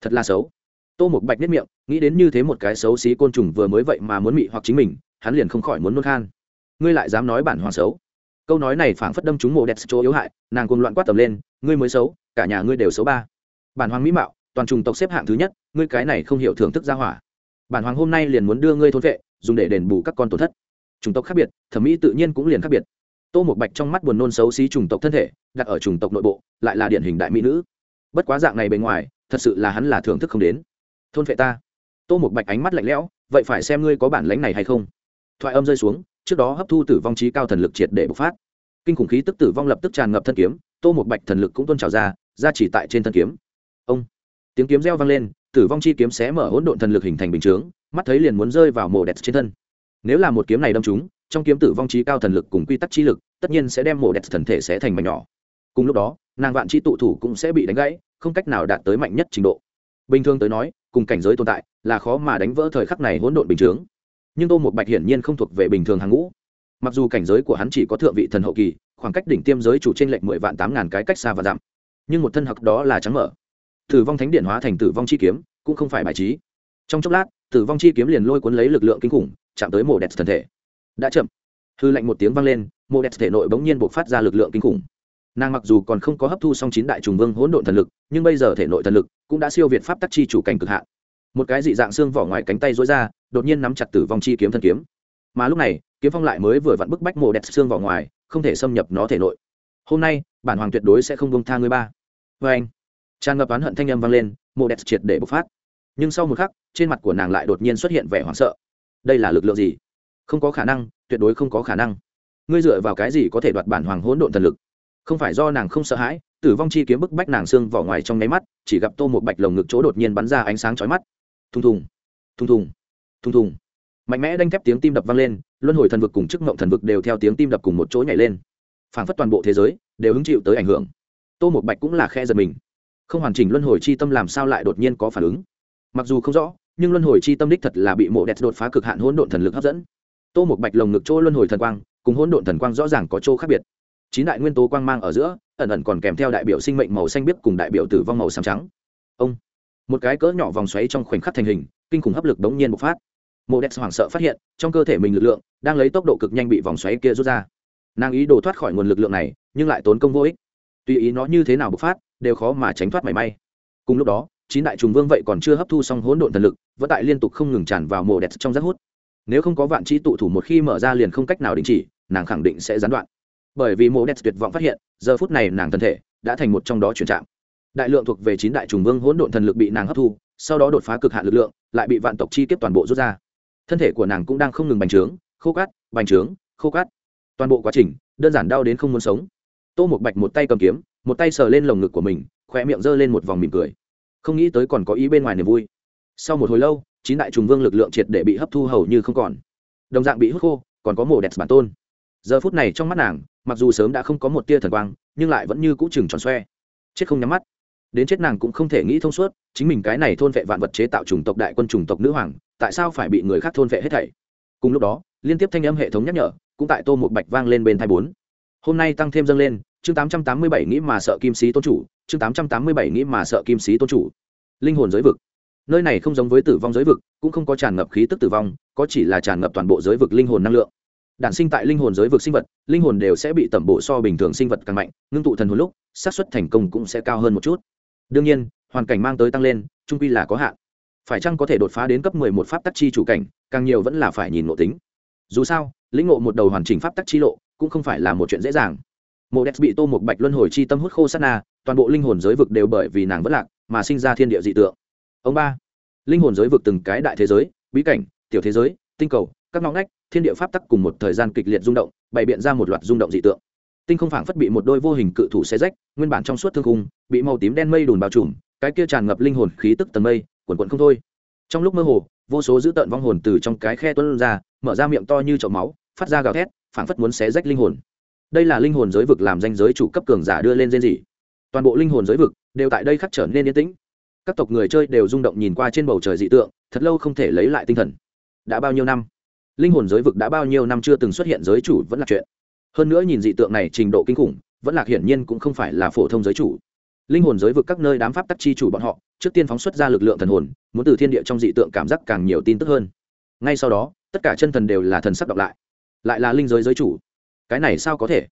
Thật là xấu. Tô một bạch nếp miệng, nghĩ đến như thế một cái xấu xí côn trùng vừa mới vậy mà muốn mị hoặc chính mình, hắn liền không khỏi muốn nôn khan. Ngươi lại dám nói bản hoàng xấu. Câu nói này phảng phất đâm trúng mộ đẹp chỗ yếu hại, nàng cùng loạn quát tầm lên, ngươi mới xấu, cả nhà ngươi đều xấu ba. Bản hoàng mỹ mạo, toàn trùng tộc xếp hạng thứ nhất, ngươi cái này không hiểu thưởng thức gia hỏa bản hoàng hôm nay liền muốn đưa ngươi thôn vệ, dùng để đền bù các con tổn thất. Chủng tộc khác biệt, thẩm mỹ tự nhiên cũng liền khác biệt. Tô một bạch trong mắt buồn nôn xấu xí chủng tộc thân thể, đặt ở chủng tộc nội bộ, lại là điển hình đại mỹ nữ. Bất quá dạng này bề ngoài, thật sự là hắn là thưởng thức không đến. Thôn vệ ta. Tô một bạch ánh mắt lạnh lẽo, vậy phải xem ngươi có bản lánh này hay không. Thoại âm rơi xuống, trước đó hấp thu tử vong trí cao thần lực triệt để bộc phát. Kinh khủng khí tức tử vong lập tức tràn ngập thân kiếm, tô một bạch thần lực cũng tôn trào ra ra chỉ tại trên thân kiếm tiếng kiếm reo vang lên, tử vong chi kiếm xé mở hỗn độn thần lực hình thành bình chướng, mắt thấy liền muốn rơi vào mổ đẹp trên thân. Nếu là một kiếm này đâm trúng, trong kiếm tử vong trí cao thần lực cùng quy tắc chi lực, tất nhiên sẽ đem mổ đẹp thần thể sẽ thành mảnh nhỏ. Cùng lúc đó, nàng vạn chi tụ thủ cũng sẽ bị đánh gãy, không cách nào đạt tới mạnh nhất trình độ. Bình thường tới nói, cùng cảnh giới tồn tại, là khó mà đánh vỡ thời khắc này hỗn độn bình chướng. Nhưng tô một bạch hiển nhiên không thuộc về bình thường hàng ngũ. Mặc dù cảnh giới của hắn chỉ có thượng vị thần hậu kỳ, khoảng cách đỉnh tiêm giới chủ trên lệnh mười vạn tám ngàn cái cách xa và dặm, nhưng một thân học đó là trắng mở tử vong thánh điện hóa thành tử vong chi kiếm, cũng không phải bài trí. Trong chốc lát, tử vong chi kiếm liền lôi cuốn lấy lực lượng kinh khủng, chạm tới mổ đẹp thần thể. Đã chậm. Hư lạnh một tiếng vang lên mổ đẹp thể nội bỗng nhiên buộc phát ra lực lượng kinh khủng. Nàng mặc dù còn không có hấp thu xong chín đại trùng vương hỗn độn thần lực, nhưng bây giờ thể nội thần lực cũng đã siêu việt pháp tắc chi chủ cảnh cực hạn. Một cái dị dạng xương vỏ ngoài cánh tay rối ra, đột nhiên nắm chặt tử vong chi kiếm thân kiếm. Mà lúc này, kiếm phong lại mới vừa vặn bức bách mộ đẹp xương vỏ ngoài, không thể xâm nhập nó thể nội. Hôm nay, bản hoàng tuyệt đối sẽ không bông tha ngươi ba. Vê anh tràn ngập oán hận thanh âm vang lên, mộ đẹp triệt để bộc phát. Nhưng sau một khắc, trên mặt của nàng lại đột nhiên xuất hiện vẻ hoảng sợ. Đây là lực lượng gì? Không có khả năng, tuyệt đối không có khả năng. Ngươi dựa vào cái gì có thể đoạt bản hoàng hỗn độn thần lực? Không phải do nàng không sợ hãi, tử vong chi kiếm bức bách nàng xương vỏ ngoài trong nháy mắt, chỉ gặp tô một bạch lồng ngực chỗ đột nhiên bắn ra ánh sáng chói mắt. Thùng thùng thùng thùng thùng thùng. Mạnh mẽ đanh thép tiếng tim đập vang lên, luân hồi thần vực cùng chức mộng thần vực đều theo tiếng tim đập cùng một chỗ nhảy lên. Phảng phất toàn bộ thế giới đều hứng chịu tới ảnh hưởng. Tô một bạch cũng là khe giật mình không hoàn chỉnh luân hồi chi tâm làm sao lại đột nhiên có phản ứng? Mặc dù không rõ, nhưng luân hồi chi tâm đích thật là bị mộ đẹp đột phá cực hạn hỗn độn thần lực hấp dẫn. Tô một bạch lồng ngực chỗ luân hồi thần quang, cùng hỗn độn thần quang rõ ràng có chỗ khác biệt. Chín đại nguyên tố quang mang ở giữa, ẩn ẩn còn kèm theo đại biểu sinh mệnh màu xanh biếc cùng đại biểu tử vong màu xám trắng. Ông, một cái cỡ nhỏ vòng xoáy trong khoảnh khắc thành hình, kinh khủng hấp lực bỗng nhiên bộc phát. Mộ đẹp hoảng sợ phát hiện, trong cơ thể mình lực lượng đang lấy tốc độ cực nhanh bị vòng xoáy kia rút ra. Nàng ý đồ thoát khỏi nguồn lực lượng này, nhưng lại tốn công vô ích tùy ý nó như thế nào bộc phát, đều khó mà tránh thoát mảy may. Cùng lúc đó, chín đại trùng vương vậy còn chưa hấp thu xong hỗn độn thần lực, vẫn tại liên tục không ngừng tràn vào mồ đẹp trong rác hút. Nếu không có vạn trí tụ thủ một khi mở ra liền không cách nào đình chỉ, nàng khẳng định sẽ gián đoạn. Bởi vì mồ đẹp tuyệt vọng phát hiện, giờ phút này nàng thân thể đã thành một trong đó chuyển trạng. Đại lượng thuộc về chín đại trùng vương hỗn độn thần lực bị nàng hấp thu, sau đó đột phá cực hạn lực lượng, lại bị vạn tộc chi tiếp toàn bộ rút ra. Thân thể của nàng cũng đang không ngừng bành trướng, khô cát, bành trướng, khô cát. Toàn bộ quá trình, đơn giản đau đến không muốn sống tô một bạch một tay cầm kiếm, một tay sờ lên lồng ngực của mình khoe miệng g lên một vòng mỉm cười. Không nghĩ tới còn có ý bên ngoài niềm vui. Sau một hồi lâu, chín đại trùng vương lực lượng triệt để bị hấp thu hầu như không còn. Đồng dạng bị hút khô, còn có mổ đẹp bản tôn. Giờ phút này trong mắt nàng, mặc dù sớm đã không có một tia thần quang, nhưng lại vẫn như cũ chừng tròn xoe. Chết không nhắm mắt. Đến chết nàng cũng không thể nghĩ thông suốt, chính mình cái này thôn vệ vạn vật chế tạo chủng tộc đại quân chủng tộc nữ hoàng, tại sao phải bị người khác thôn vệ hết thảy? Cùng lúc đó, liên tiếp thanh âm hệ thống nhắc nhở, cũng tại tô một bạch vang lên bên thai bốn hôm nay tăng thêm dâng lên, chương tám trăm tám mươi bảy nghĩ mà sợ kim sĩ tôn chủ, chương tám trăm tám mươi bảy nghĩ mà sợ kim sĩ tôn chủ. Linh hồn giới vực. Nơi này không giống với tử vong giới vực, cũng không có tràn ngập khí tức tử vong, có chỉ là tràn ngập toàn bộ giới vực linh hồn năng lượng. Đản sinh tại linh hồn giới vực sinh vật, linh hồn đều sẽ bị tẩm bộ so bình thường sinh vật càng mạnh, ngưng tụ thần hồn lúc, xác suất thành công cũng sẽ cao hơn một chút. Đương nhiên, hoàn cảnh mang tới tăng lên, trung quy là có hạn. Phải chăng có thể đột phá đến cấp mười một pháp tắc chi chủ cảnh, càng nhiều vẫn là phải nhìn ngộ tính. Dù sao, lĩnh ngộ một đầu hoàn chỉnh pháp tắc chi lộ cũng không phải là một chuyện dễ dàng. Mộ đẹp bị tô một bạch luân hồi chi tâm hút khô sát na, toàn bộ linh hồn giới vực đều bởi vì nàng vất lạc mà sinh ra thiên địa dị tượng. Ông ba, linh hồn giới vực từng cái đại thế giới, bí cảnh, tiểu thế giới, tinh cầu, các ngõ ngách, thiên địa pháp tắc cùng một thời gian kịch liệt rung động, bày biện ra một loạt rung động dị tượng. Tinh không phảng phất bị một đôi vô hình cự thủ xé rách, nguyên bản trong suốt thương khung, bị màu tím đen mây đùn bao trùm, cái kia tràn ngập linh hồn khí tức tầng mây, quần quần không thôi. Trong lúc mơ hồ, vô số dữ tợn vong hồn từ trong cái khe tuân ra, mở ra miệng to như chậu máu, phát ra gào thét phảng phất muốn xé rách linh hồn. Đây là linh hồn giới vực làm danh giới chủ cấp cường giả đưa lên rên rỉ toàn bộ linh hồn giới vực đều tại đây khắc trở nên yên tĩnh. Các tộc người chơi đều rung động nhìn qua trên bầu trời dị tượng, thật lâu không thể lấy lại tinh thần. Đã bao nhiêu năm? Linh hồn giới vực đã bao nhiêu năm chưa từng xuất hiện giới chủ vẫn là chuyện. Hơn nữa nhìn dị tượng này trình độ kinh khủng, vẫn là hiển nhiên cũng không phải là phổ thông giới chủ. Linh hồn giới vực các nơi đám pháp tắc chi chủ bọn họ, trước tiên phóng xuất ra lực lượng thần hồn, muốn từ thiên địa trong dị tượng cảm giác càng nhiều tin tức hơn. Ngay sau đó, tất cả chân thần đều là thần sắc đọc lại lại là linh giới giới chủ. Cái này sao có thể?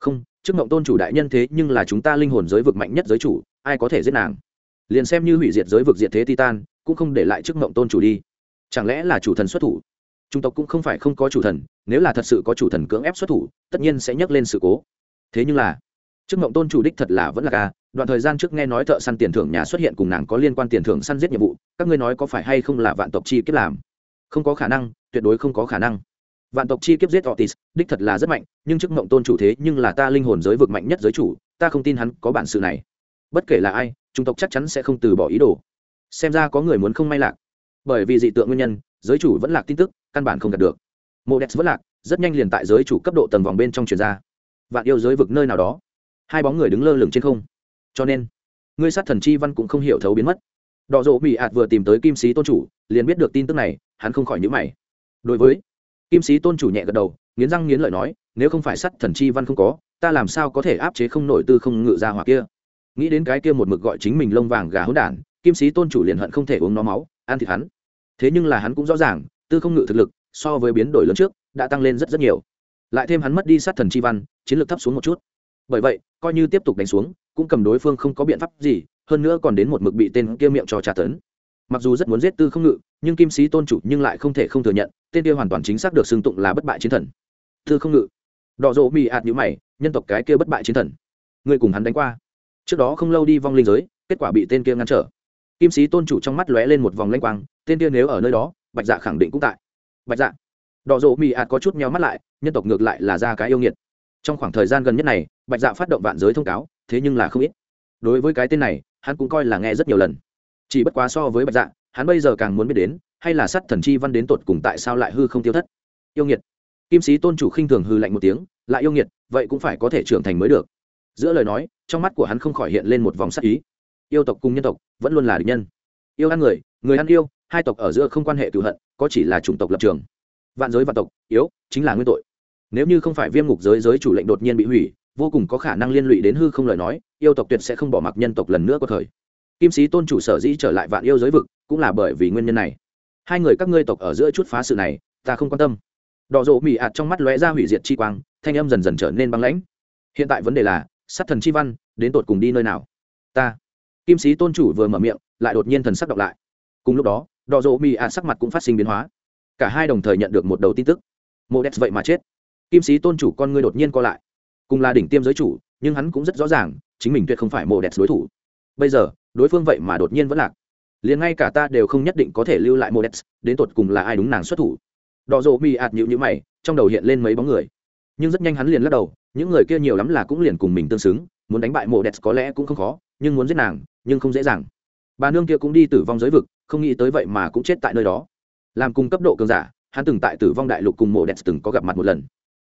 Không, trước mộng tôn chủ đại nhân thế nhưng là chúng ta linh hồn giới vực mạnh nhất giới chủ, ai có thể giết nàng? Liền xem như hủy diệt giới vực diệt thế titan, cũng không để lại trước mộng tôn chủ đi. Chẳng lẽ là chủ thần xuất thủ? Trung tộc cũng không phải không có chủ thần, nếu là thật sự có chủ thần cưỡng ép xuất thủ, tất nhiên sẽ nhắc lên sự cố. Thế nhưng là, trước mộng tôn chủ đích thật là vẫn là ca đoạn thời gian trước nghe nói thợ săn tiền thưởng nhà xuất hiện cùng nàng có liên quan tiền thưởng săn giết nhiệm vụ, các ngươi nói có phải hay không là vạn tộc chi kiếp làm? Không có khả năng, tuyệt đối không có khả năng vạn tộc chi kiếp giết otis, đích thật là rất mạnh, nhưng trước mộng tôn chủ thế nhưng là ta linh hồn giới vực mạnh nhất giới chủ, ta không tin hắn có bản sự này. Bất kể là ai chúng tộc chắc chắn sẽ không từ bỏ ý đồ. Xem ra có người muốn không may lạc. Bởi vì dị tượng nguyên nhân, giới chủ vẫn lạc tin tức, căn bản không đạt được. Mô đès vẫn lạc, rất nhanh liền tại giới chủ cấp độ tầng vòng bên trong truyền ra. Vạn yêu giới vực nơi nào đó. Hai bóng người đứng lơ lửng trên không. Cho nên, ngươi sát thần chi văn cũng không hiểu thấu biến mất. Đỏ rộ bị ạt vừa tìm tới kim sĩ tôn chủ, liền biết được tin tức này, hắn không khỏi nhữ mày. Đối với kim sĩ tôn chủ nhẹ gật đầu, nghiến răng nghiến lợi nói, nếu không phải sắt thần chi văn không có, ta làm sao có thể áp chế không nổi tư không ngự ra hoặc kia? Nghĩ đến cái kia một mực gọi chính mình lông vàng gà hỗn đản, kim sĩ tôn chủ liền hận không thể uống nó máu, ăn thịt hắn. Thế nhưng là hắn cũng rõ ràng, tư không ngự thực lực, so với biến đổi lớn trước, đã tăng lên rất rất nhiều. Lại thêm hắn mất đi sát thần chi văn, chiến lược thấp xuống một chút. Bởi vậy, coi như tiếp tục đánh xuống, cũng cầm đối phương không có biện pháp gì, hơn nữa còn đến một mực bị tên kia miệng cho trả tấn. Mặc dù rất muốn giết tư không ngự, nhưng kim sĩ tôn chủ nhưng lại không thể không thừa nhận tên kia hoàn toàn chính xác được xưng tụng là bất bại chiến thần. Thư không ngự. Đỏ rộ mị ạt nhữ mày, nhân tộc cái kia bất bại chiến thần. Người cùng hắn đánh qua. Trước đó không lâu đi vong linh giới, kết quả bị tên kia ngăn trở. Kim sĩ tôn chủ trong mắt lóe lên một vòng lanh quang, tên kia nếu ở nơi đó, bạch dạ khẳng định cũng tại. Bạch dạ. Đỏ rộ mị ạt có chút meo mắt lại, nhân tộc ngược lại là ra cái yêu nghiệt. Trong khoảng thời gian gần nhất này, bạch dạ phát động vạn giới thông cáo, thế nhưng là không ít. Đối với cái tên này, hắn cũng coi là nghe rất nhiều lần. Chỉ bất quá so với bạch dạ hắn bây giờ càng muốn biết đến, hay là sát thần chi văn đến tột cùng tại sao lại hư không tiêu thất? Yêu nghiệt. Kim sĩ tôn chủ khinh thường hư lạnh một tiếng, lại yêu nghiệt, vậy cũng phải có thể trưởng thành mới được. Giữa lời nói, trong mắt của hắn không khỏi hiện lên một vòng sắc ý. Yêu tộc cùng nhân tộc, vẫn luôn là địch nhân. Yêu ăn người người ăn yêu, hai tộc ở giữa không quan hệ cựu hận, có chỉ là chủng tộc lập trường. Vạn giới vạn tộc, yếu, chính là nguyên tội. Nếu như không phải viêm ngục giới giới chủ lệnh đột nhiên bị hủy, vô cùng có khả năng liên lụy đến hư không lời nói, yêu tộc tuyệt sẽ không bỏ mặc nhân tộc lần nữa có thời kim sĩ tôn chủ sở dĩ trở lại vạn yêu giới vực cũng là bởi vì nguyên nhân này. Hai người các ngươi tộc ở giữa chút phá sự này, ta không quan tâm. Đỏ rộ mị ạt trong mắt lóe ra hủy diệt chi quang, thanh âm dần dần trở nên băng lãnh. Hiện tại vấn đề là, sát thần chi văn, đến tột cùng đi nơi nào? Ta. Kim sĩ tôn chủ vừa mở miệng, lại đột nhiên thần sắc đọc lại. Cùng lúc đó, đỏ rộ mị ạt sắc mặt cũng phát sinh biến hóa. Cả hai đồng thời nhận được một đầu tin tức. Mô đét vậy mà chết. Kim sĩ tôn chủ con ngươi đột nhiên co lại. Cùng là đỉnh tiêm giới chủ, nhưng hắn cũng rất rõ ràng, chính mình tuyệt không phải mô đét đối thủ. Bây giờ đối phương vậy mà đột nhiên vẫn lạc. Liền ngay cả ta đều không nhất định có thể lưu lại mô đến tột cùng là ai đúng nàng xuất thủ. Đỏ rộ mì ạt nhịu nhữ mày, trong đầu hiện lên mấy bóng người. Nhưng rất nhanh hắn liền lắc đầu, những người kia nhiều lắm là cũng liền cùng mình tương xứng, muốn đánh bại mộ có lẽ cũng không khó, nhưng muốn giết nàng, nhưng không dễ dàng. Bà nương kia cũng đi tử vong giới vực, không nghĩ tới vậy mà cũng chết tại nơi đó. Làm cùng cấp độ cường giả, hắn từng tại tử vong đại lục cùng mộ đẹp từng có gặp mặt một lần.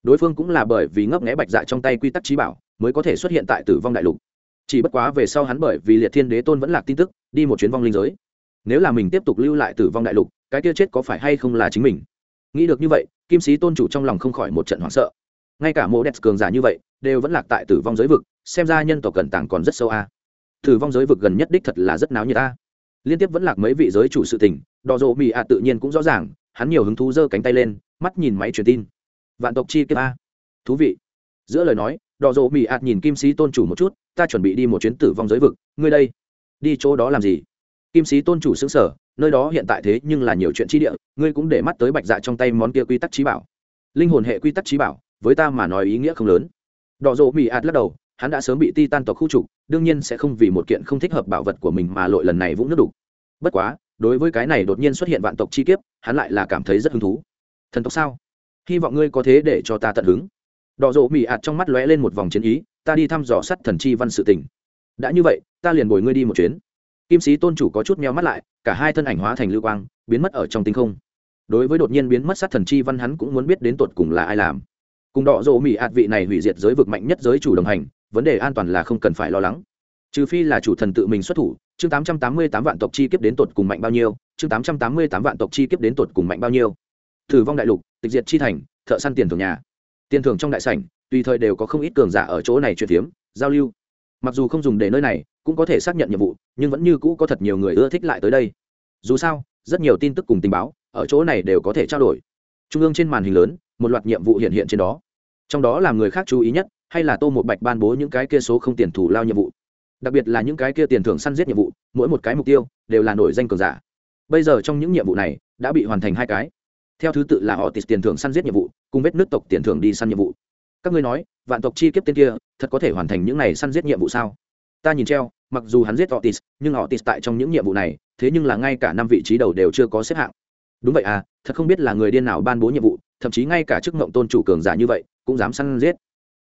Đối phương cũng là bởi vì ngấp nghẽ bạch dạ trong tay quy tắc trí bảo, mới có thể xuất hiện tại tử vong đại lục chỉ bất quá về sau hắn bởi vì liệt thiên đế tôn vẫn lạc tin tức, đi một chuyến vong linh giới. Nếu là mình tiếp tục lưu lại tử vong đại lục, cái kia chết có phải hay không là chính mình? Nghĩ được như vậy, kim sĩ tôn chủ trong lòng không khỏi một trận hoảng sợ. Ngay cả mộ đẹp cường giả như vậy, đều vẫn lạc tại tử vong giới vực, xem ra nhân tộc cẩn tàng còn rất sâu a. Tử vong giới vực gần nhất đích thật là rất náo như ta liên tiếp vẫn lạc mấy vị giới chủ sự tình đò dộ mị ạ tự nhiên cũng rõ ràng, hắn nhiều hứng thú giơ cánh tay lên, mắt nhìn máy truyền tin. Vạn tộc chi kiếp a. Thú vị. Giữa lời nói đỏ rộ mị ạt nhìn kim sĩ tôn chủ một chút, ta chuẩn bị đi một chuyến tử vong giới vực. Ngươi đây, đi chỗ đó làm gì? Kim sĩ tôn chủ xứng sở nơi đó hiện tại thế nhưng là nhiều chuyện chi địa, ngươi cũng để mắt tới bạch dạ trong tay món kia quy tắc trí bảo. Linh hồn hệ quy tắc trí bảo, với ta mà nói ý nghĩa không lớn. Đỏ rộ mị ạt lắc đầu, hắn đã sớm bị ti tan tộc khu trục, đương nhiên sẽ không vì một kiện không thích hợp bảo vật của mình mà lội lần này vũng nước đục. Bất quá, đối với cái này đột nhiên xuất hiện vạn tộc chi kiếp, hắn lại là cảm thấy rất hứng thú. Thần tộc sao? Hy vọng ngươi có thế để cho ta tận hứng đỏ rộ Mị ạt trong mắt lóe lên một vòng chiến ý, ta đi thăm dò sắt thần chi văn sự tình. Đã như vậy, ta liền bồi ngươi đi một chuyến. Kim sĩ tôn chủ có chút meo mắt lại, cả hai thân ảnh hóa thành lưu quang, biến mất ở trong tinh không. Đối với đột nhiên biến mất sát thần chi văn hắn cũng muốn biết đến tột cùng là ai làm. Cùng đỏ rộ mỹ ạt vị này hủy diệt giới vực mạnh nhất giới chủ đồng hành, vấn đề an toàn là không cần phải lo lắng. Trừ phi là chủ thần tự mình xuất thủ, chương tám trăm tám mươi tám vạn tộc chi kiếp đến tột cùng mạnh bao nhiêu, chương tám trăm tám mươi tám vạn tộc chi kiếp đến tột cùng mạnh bao nhiêu. Thử vong đại lục, tịch diệt chi thành, thợ săn tiền thường nhà tiền thưởng trong đại sảnh, tùy thời đều có không ít cường giả ở chỗ này chuyển tiếm giao lưu. Mặc dù không dùng để nơi này, cũng có thể xác nhận nhiệm vụ, nhưng vẫn như cũ có thật nhiều người ưa thích lại tới đây. Dù sao, rất nhiều tin tức cùng tình báo, ở chỗ này đều có thể trao đổi. Trung ương trên màn hình lớn, một loạt nhiệm vụ hiện hiện trên đó. Trong đó làm người khác chú ý nhất, hay là tô một bạch ban bố những cái kia số không tiền thủ lao nhiệm vụ. Đặc biệt là những cái kia tiền thưởng săn giết nhiệm vụ, mỗi một cái mục tiêu đều là nổi danh cường giả. Bây giờ trong những nhiệm vụ này, đã bị hoàn thành hai cái theo thứ tự là họ tịt tiền thưởng săn giết nhiệm vụ cùng vết nước tộc tiền thưởng đi săn nhiệm vụ các ngươi nói vạn tộc chi kiếp tên kia thật có thể hoàn thành những này săn giết nhiệm vụ sao ta nhìn treo mặc dù hắn giết họ tịt nhưng họ tịt tại trong những nhiệm vụ này, thế nhưng là ngay cả năm vị trí đầu đều chưa có xếp hạng. Đúng vậy à, thật không biết là người điên nào ban bố nhiệm vụ, thậm chí ngay cả chức ngộng tôn chủ cường giả như vậy, cũng dám săn giết.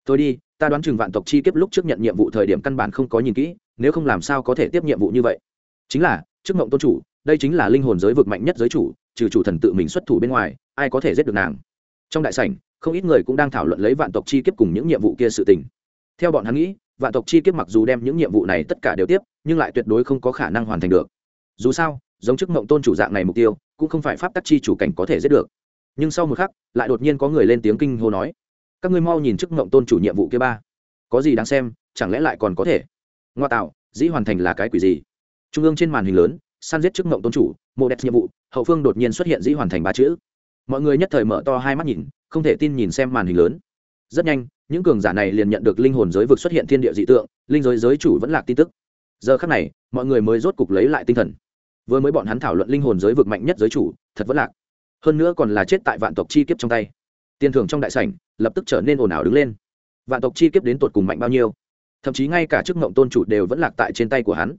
Thôi đi, ta đoán chừng vạn tộc chi kiếp lúc trước nhận nhiệm vụ thời điểm căn bản không có nhìn kỹ, nếu không làm sao có thể tiếp nhiệm vụ như vậy. Chính là, chức ngộng tôn chủ, đây chính là linh hồn giới vực mạnh nhất giới chủ, trừ chủ thần tự mình xuất thủ bên ngoài, ai có thể giết được nàng. Trong đại sảnh, không ít người cũng đang thảo luận lấy vạn tộc chi kiếp cùng những nhiệm vụ kia sự tình. Theo bọn hắn nghĩ, vạn tộc chi kiếp mặc dù đem những nhiệm vụ này tất cả đều tiếp nhưng lại tuyệt đối không có khả năng hoàn thành được. Dù sao giống chức mộng tôn chủ dạng này mục tiêu cũng không phải pháp tắc chi chủ cảnh có thể giết được. Nhưng sau một khắc lại đột nhiên có người lên tiếng kinh hô nói các ngươi mau nhìn chức mộng tôn chủ nhiệm vụ kia ba. Có gì đáng xem chẳng lẽ lại còn có thể? Ngoa tạo dĩ hoàn thành là cái quỷ gì? Trung ương trên màn hình lớn săn giết chức mộng tôn chủ mộ đẹp nhiệm vụ, hậu phương đột nhiên xuất hiện dĩ hoàn thành ba chữ. Mọi người nhất thời mở to hai mắt nhìn, không thể tin nhìn xem màn hình lớn. Rất nhanh, những cường giả này liền nhận được linh hồn giới vực xuất hiện thiên địa dị tượng, linh giới giới chủ vẫn lạc tin tức. Giờ khắc này, mọi người mới rốt cục lấy lại tinh thần. Vừa mới bọn hắn thảo luận linh hồn giới vực mạnh nhất giới chủ, thật vẫn lạc. Hơn nữa còn là chết tại vạn tộc chi kiếp trong tay. Tiền thưởng trong đại sảnh, lập tức trở nên ồn ào đứng lên. Vạn tộc chi kiếp đến tột cùng mạnh bao nhiêu? Thậm chí ngay cả chức ngộng tôn chủ đều vẫn lạc tại trên tay của hắn.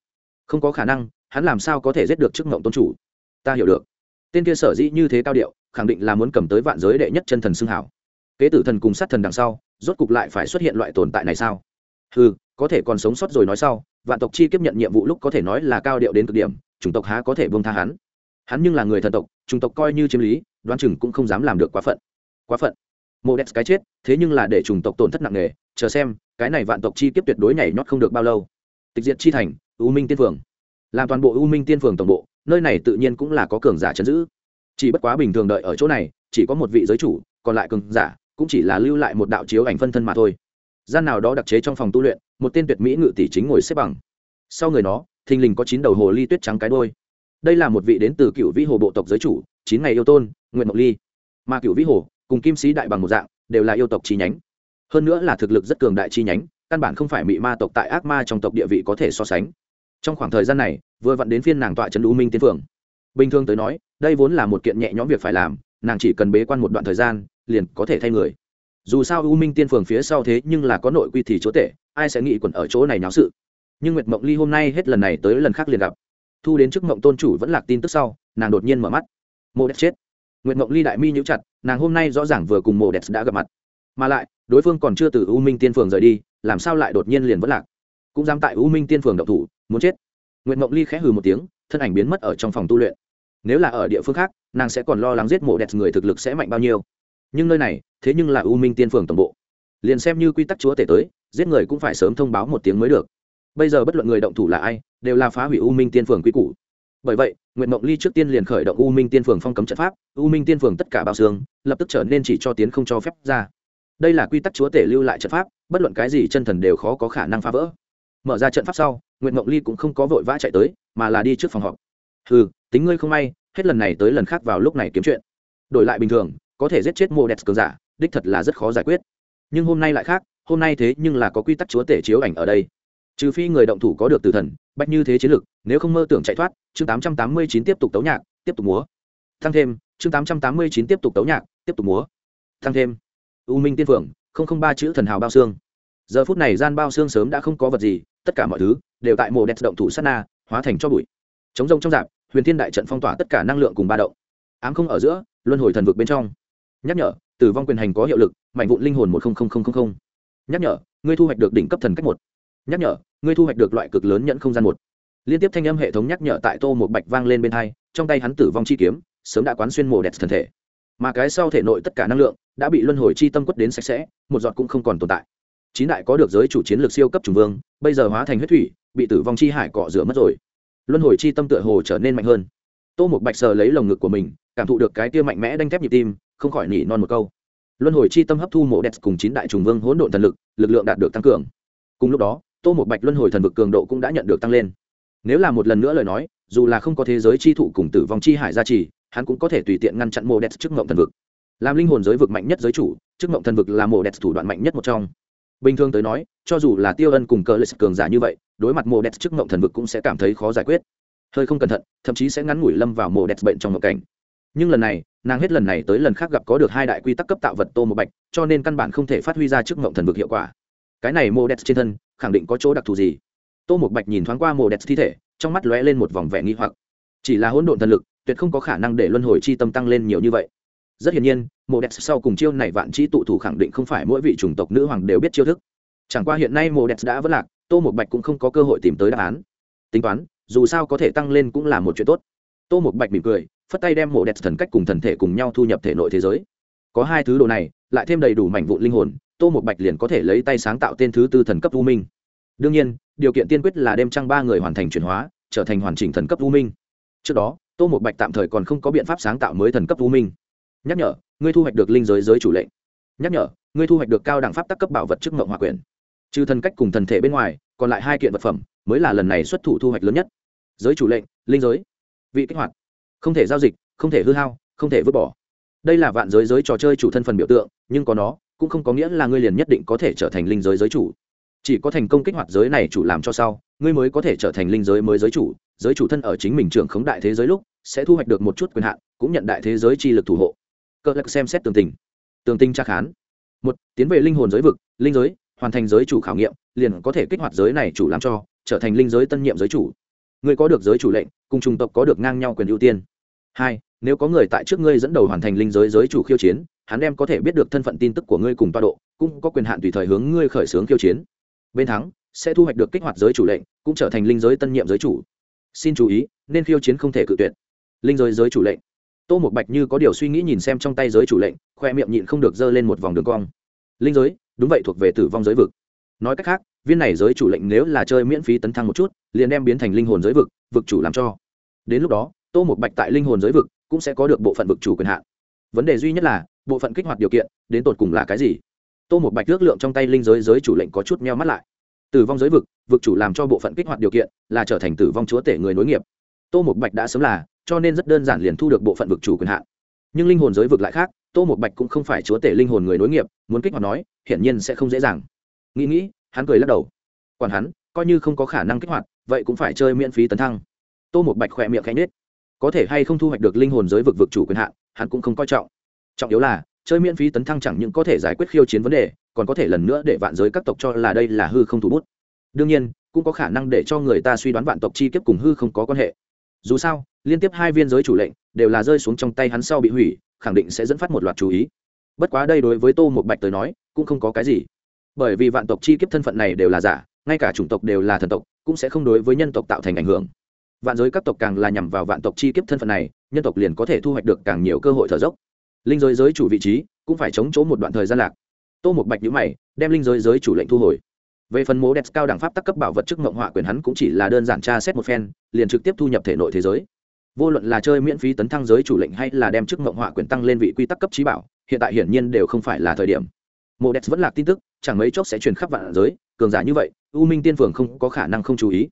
Không có khả năng, hắn làm sao có thể giết được chức ngộng tôn chủ? Ta hiểu được. Tên kia sở dĩ như thế cao điệu, khẳng định là muốn cầm tới vạn giới đệ nhất chân thần xưng hảo. Kế tử thần cùng sát thần đằng sau, rốt cục lại phải xuất hiện loại tồn tại này sao? Ừ có thể còn sống sót rồi nói sau, vạn tộc chi kiếp nhận nhiệm vụ lúc có thể nói là cao điệu đến cực điểm, chủng tộc há có thể buông tha hắn? Hắn nhưng là người thần tộc, chủng tộc coi như chiếm lý, đoán chừng cũng không dám làm được quá phận. Quá phận. Mô đét cái chết, thế nhưng là để chủng tộc tổn thất nặng nề, chờ xem, cái này vạn tộc chi kiếp tuyệt đối nhảy nhót không được bao lâu. Tịch diệt chi thành, u minh tiên phường. Làm toàn bộ u minh tiên phường tổng bộ nơi này tự nhiên cũng là có cường giả chấn giữ. Chỉ bất quá bình thường đợi ở chỗ này, chỉ có một vị giới chủ, còn lại cường giả cũng chỉ là lưu lại một đạo chiếu ảnh phân thân mà thôi. Gian nào đó đặc chế trong phòng tu luyện, một tên tuyệt mỹ ngự tỷ chính ngồi xếp bằng. Sau người nó, thình lình có chín đầu hồ ly tuyết trắng cái đôi đây là một vị đến từ cựu vĩ hồ bộ tộc giới chủ, chín ngày yêu tôn nguyện mộc ly. Mà cựu vĩ hồ cùng kim sĩ đại bằng một dạng, đều là yêu tộc chi nhánh. Hơn nữa là thực lực rất cường đại chi nhánh, căn bản không phải mị ma tộc tại ác ma trong tộc địa vị có thể so sánh. Trong khoảng thời gian này vừa vặn đến phiên nàng tọa trấn u minh tiên phượng. Bình thường tới nói, đây vốn là một kiện nhẹ nhõm việc phải làm, nàng chỉ cần bế quan một đoạn thời gian, liền có thể thay người. Dù sao u minh tiên phường phía sau thế nhưng là có nội quy thì chỗ tệ ai sẽ nghĩ quẩn ở chỗ này náo sự. Nhưng nguyệt mộng ly hôm nay hết lần này tới lần khác liền gặp. Thu đến chức mộng tôn chủ vẫn lạc tin tức sau, nàng đột nhiên mở mắt. Mộ đẹp chết. Nguyệt mộng ly đại mi nhũ chặt, nàng hôm nay rõ ràng vừa cùng mộ đẹp đã gặp mặt. Mà lại, đối phương còn chưa từ u minh tiên phường rời đi, làm sao lại đột nhiên liền vẫn lạc? Cũng dám tại u minh tiên phường độc thủ, muốn chết nguyệt mộng ly khẽ hừ một tiếng, thân ảnh biến mất ở trong phòng tu luyện. Nếu là ở địa phương khác, nàng sẽ còn lo lắng giết mộ đẹp người thực lực sẽ mạnh bao nhiêu. Nhưng nơi này, thế nhưng là u minh tiên phường tổng bộ. Liền xem như quy tắc chúa tể tới, giết người cũng phải sớm thông báo một tiếng mới được. Bây giờ bất luận người động thủ là ai, đều là phá hủy u minh tiên phường quy củ. Bởi vậy nguyện mộng ly trước tiên liền khởi động u minh tiên phường phong cấm trận pháp, u minh tiên phường tất cả bao xương, lập tức trở nên chỉ cho tiến không cho phép ra. Đây là quy tắc chúa tể lưu lại trận pháp, bất luận cái gì chân thần đều khó có khả năng phá vỡ mở ra trận pháp sau nguyện mộng ly cũng không có vội vã chạy tới, mà là đi trước phòng họp. Ừ tính ngươi không may, hết lần này tới lần khác vào lúc này kiếm chuyện. Đổi lại bình thường, có thể giết chết mô đẹp cường giả, đích thật là rất khó giải quyết. Nhưng hôm nay lại khác, hôm nay thế nhưng là có quy tắc chúa tể chiếu ảnh ở đây. Trừ phi người động thủ có được tử thần, bách như thế chiến lực, nếu không mơ tưởng chạy thoát, chương tám trăm tám mươi chín tiếp tục tấu nhạc, tiếp tục múa. Thăng thêm, chương tám trăm tám mươi chín tiếp tục tấu nhạc, tiếp tục múa. Thăng thêm. U minh tiên phượng, không không ba chữ thần hào bao xương. Giờ phút này gian bao xương sớm đã không có vật gì tất cả mọi thứ đều tại mồ đẹp động thủ sát na, hóa thành cho bụi. Chống rông trong dạp huyền thiên đại trận phong tỏa tất cả năng lượng cùng ba động. Ám không ở giữa, luân hồi thần vực bên trong. Nhắc nhở, tử vong quyền hành có hiệu lực mạnh vụn linh hồn một nhắc nhở, ngươi thu hoạch được đỉnh cấp thần cách một. Nhắc nhở, ngươi thu hoạch được loại cực lớn nhận không gian một. Liên tiếp thanh âm hệ thống nhắc nhở tại tô một bạch vang lên bên hai, trong tay hắn tử vong chi kiếm, sớm đã quán xuyên mồ đẹp thần thể. Mà cái sau thể nội tất cả năng lượng đã bị luân hồi chi tâm quất đến sạch sẽ, một giọt cũng không còn tồn tại chín đại có được giới chủ chiến lược siêu cấp trùng vương, bây giờ hóa thành huyết thủy, bị tử vong chi hải cọ rửa mất rồi. Luân hồi chi tâm tựa hồ trở nên mạnh hơn. Tô một bạch sờ lấy lồng ngực của mình, cảm thụ được cái tia mạnh mẽ đanh thép nhịp tim, không khỏi nỉ non một câu. Luân hồi chi tâm hấp thu mộ đẹp cùng chín đại trùng vương hỗn độn thần lực lực lượng đạt được tăng cường. Cùng lúc đó, tô một bạch luân hồi thần vực cường độ cũng đã nhận được tăng lên. Nếu là một lần nữa lời nói, dù là không có thế giới chi thụ cùng tử vong chi hải gia trì, hắn cũng có thể tùy tiện ngăn chặn mộ đẹp trước mộng thần vực. Làm linh hồn giới vực mạnh nhất giới chủ, trước mộng thần vực là mộ đẹp thủ đoạn mạnh nhất một trong bình thường tới nói, cho dù là tiêu ân cùng cờ lịch cường giả như vậy, đối mặt mộ đẹp trước ngộng thần vực cũng sẽ cảm thấy khó giải quyết. Hơi không cẩn thận, thậm chí sẽ ngắn ngủi lâm vào mộ đẹp bệnh trong ngộng cảnh. Nhưng lần này, nàng hết lần này tới lần khác gặp có được hai đại quy tắc cấp tạo vật tô một bạch, cho nên căn bản không thể phát huy ra trước ngộng thần vực hiệu quả. Cái này mô đẹp trên thân, khẳng định có chỗ đặc thù gì? Tô một bạch nhìn thoáng qua mô đẹp thi thể, trong mắt lóe lên một vòng vẻ nghi hoặc. Chỉ là hỗn độn thần lực, tuyệt không có khả năng để luân hồi chi tâm tăng lên nhiều như vậy rất hiển nhiên, Mộ đẹp sau cùng chiêu này vạn trí tụ thủ khẳng định không phải mỗi vị chủng tộc nữ hoàng đều biết chiêu thức. Chẳng qua hiện nay Mộ đẹp đã vất lạc, tô một bạch cũng không có cơ hội tìm tới đáp án. Tính toán, dù sao có thể tăng lên cũng là một chuyện tốt. Tô một bạch mỉm cười, phất tay đem mộ đẹp thần cách cùng thần thể cùng nhau thu nhập thể nội thế giới. Có hai thứ đồ này, lại thêm đầy đủ mảnh vụn linh hồn, tô một bạch liền có thể lấy tay sáng tạo tên thứ tư thần cấp u minh. Đương nhiên, điều kiện tiên quyết là đem trăng ba người hoàn thành chuyển hóa, trở thành hoàn chỉnh thần cấp u minh. Trước đó, tô một bạch tạm thời còn không có biện pháp sáng tạo mới thần cấp u minh nhắc nhở, ngươi thu hoạch được linh giới giới chủ lệnh. Nhắc nhở, ngươi thu hoạch được cao đẳng pháp tắc cấp bảo vật trước mộng hòa quyền. Trừ thần cách cùng thần thể bên ngoài, còn lại hai kiện vật phẩm mới là lần này xuất thủ thu hoạch lớn nhất. Giới chủ lệnh, linh giới. Vị kích hoạt. Không thể giao dịch, không thể hư hao, không thể vứt bỏ. Đây là vạn giới giới trò chơi chủ thân phần biểu tượng, nhưng có nó, cũng không có nghĩa là ngươi liền nhất định có thể trở thành linh giới giới chủ. Chỉ có thành công kích hoạt giới này chủ làm cho sau, ngươi mới có thể trở thành linh giới mới giới chủ. Giới chủ thân ở chính mình trưởng khống đại thế giới lúc, sẽ thu hoạch được một chút quyền hạn, cũng nhận đại thế giới chi lực thủ hộ cơ lạc xem xét tường tình. Tường tinh tra khán. Một, tiến về linh hồn giới vực, linh giới, hoàn thành giới chủ khảo nghiệm, liền có thể kích hoạt giới này chủ làm cho, trở thành linh giới tân nhiệm giới chủ. Người có được giới chủ lệnh, cùng chủng tộc có được ngang nhau quyền ưu tiên. Hai, nếu có người tại trước ngươi dẫn đầu hoàn thành linh giới giới chủ khiêu chiến, hắn đem có thể biết được thân phận tin tức của ngươi cùng toa độ, cũng có quyền hạn tùy thời hướng ngươi khởi xướng khiêu chiến. Bên thắng, sẽ thu hoạch được kích hoạt giới chủ lệnh, cũng trở thành linh giới tân nhiệm giới chủ. Xin chú ý, nên khiêu chiến không thể cự tuyệt. Linh giới giới chủ lệnh tô một bạch như có điều suy nghĩ nhìn xem trong tay giới chủ lệnh, khoe miệng nhịn không được giơ lên một vòng đường cong. Linh giới, đúng vậy thuộc về tử vong giới vực. Nói cách khác, viên này giới chủ lệnh nếu là chơi miễn phí tấn thăng một chút, liền đem biến thành linh hồn giới vực vực chủ làm cho. Đến lúc đó, tô một bạch tại linh hồn giới vực cũng sẽ có được bộ phận vực chủ quyền hạn. Vấn đề duy nhất là, bộ phận kích hoạt điều kiện, đến tột cùng là cái gì? Tô một bạch ước lượng trong tay linh giới giới chủ lệnh có chút meo mắt lại. Tử vong giới vực vực chủ làm cho bộ phận kích hoạt điều kiện là trở thành tử vong chúa tể người nối nghiệp. Tô một bạch đã sớm là cho nên rất đơn giản liền thu được bộ phận vực chủ quyền hạn. Nhưng linh hồn giới vực lại khác, tô một bạch cũng không phải chúa tể linh hồn người nối nghiệp, muốn kích hoạt nói, hiển nhiên sẽ không dễ dàng. Nghĩ nghĩ, hắn cười lắc đầu. Còn hắn, coi như không có khả năng kích hoạt, vậy cũng phải chơi miễn phí tấn thăng. Tô một bạch khỏe miệng khẽ nết có thể hay không thu hoạch được linh hồn giới vực vực chủ quyền hạn, hắn cũng không coi trọng. Trọng yếu là, chơi miễn phí tấn thăng chẳng những có thể giải quyết khiêu chiến vấn đề, còn có thể lần nữa để vạn giới các tộc cho là đây là hư không thủ bút. Đương nhiên, cũng có khả năng để cho người ta suy đoán vạn tộc chi kiếp cùng hư không có quan hệ dù sao, liên tiếp hai viên giới chủ lệnh đều là rơi xuống trong tay hắn sau bị hủy, khẳng định sẽ dẫn phát một loạt chú ý. Bất quá đây đối với tô một bạch tới nói, cũng không có cái gì. Bởi vì vạn tộc chi kiếp thân phận này đều là giả, ngay cả chủng tộc đều là thần tộc, cũng sẽ không đối với nhân tộc tạo thành ảnh hưởng. Vạn giới các tộc càng là nhằm vào vạn tộc chi kiếp thân phận này, nhân tộc liền có thể thu hoạch được càng nhiều cơ hội thở dốc. Linh giới giới chủ vị trí cũng phải chống chỗ một đoạn thời gian lạc. Tô một bạch nhữ mày, đem linh giới giới chủ lệnh thu hồi về phần mố đẹp cao đẳng pháp tắc cấp bảo vật chức mộng họa quyền hắn cũng chỉ là đơn giản tra xét một phen, liền trực tiếp thu nhập thể nội thế giới. Vô luận là chơi miễn phí tấn thăng giới chủ lệnh hay là đem chức mộng họa quyền tăng lên vị quy tắc cấp trí bảo, hiện tại hiển nhiên đều không phải là thời điểm. Mộ đẹp vẫn là tin tức, chẳng mấy chốc sẽ truyền khắp vạn giới, cường giả như vậy, u minh tiên phường không có khả năng không chú ý.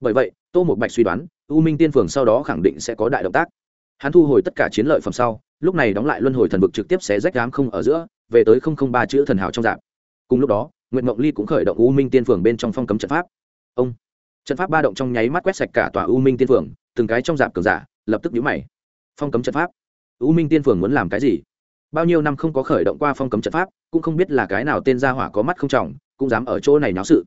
Bởi vậy, tô một bạch suy đoán, u minh tiên phường sau đó khẳng định sẽ có đại động tác. Hắn thu hồi tất cả chiến lợi phẩm sau, lúc này đóng lại luân hồi thần vực trực tiếp sẽ rách đám không ở giữa, về tới không không ba chữ thần hào trong dạng. cùng lúc đó nguyện mộng ly cũng khởi động u minh tiên phường bên trong phong cấm trận pháp. Ông, trận pháp ba động trong nháy mắt quét sạch cả tòa u minh tiên phường, từng cái trong dạp cường giả lập tức nhũ mày. Phong cấm trận pháp? U minh tiên phường muốn làm cái gì? Bao nhiêu năm không có khởi động qua phong cấm trận pháp, cũng không biết là cái nào tên gia hỏa có mắt không trọng, cũng dám ở chỗ này náo sự.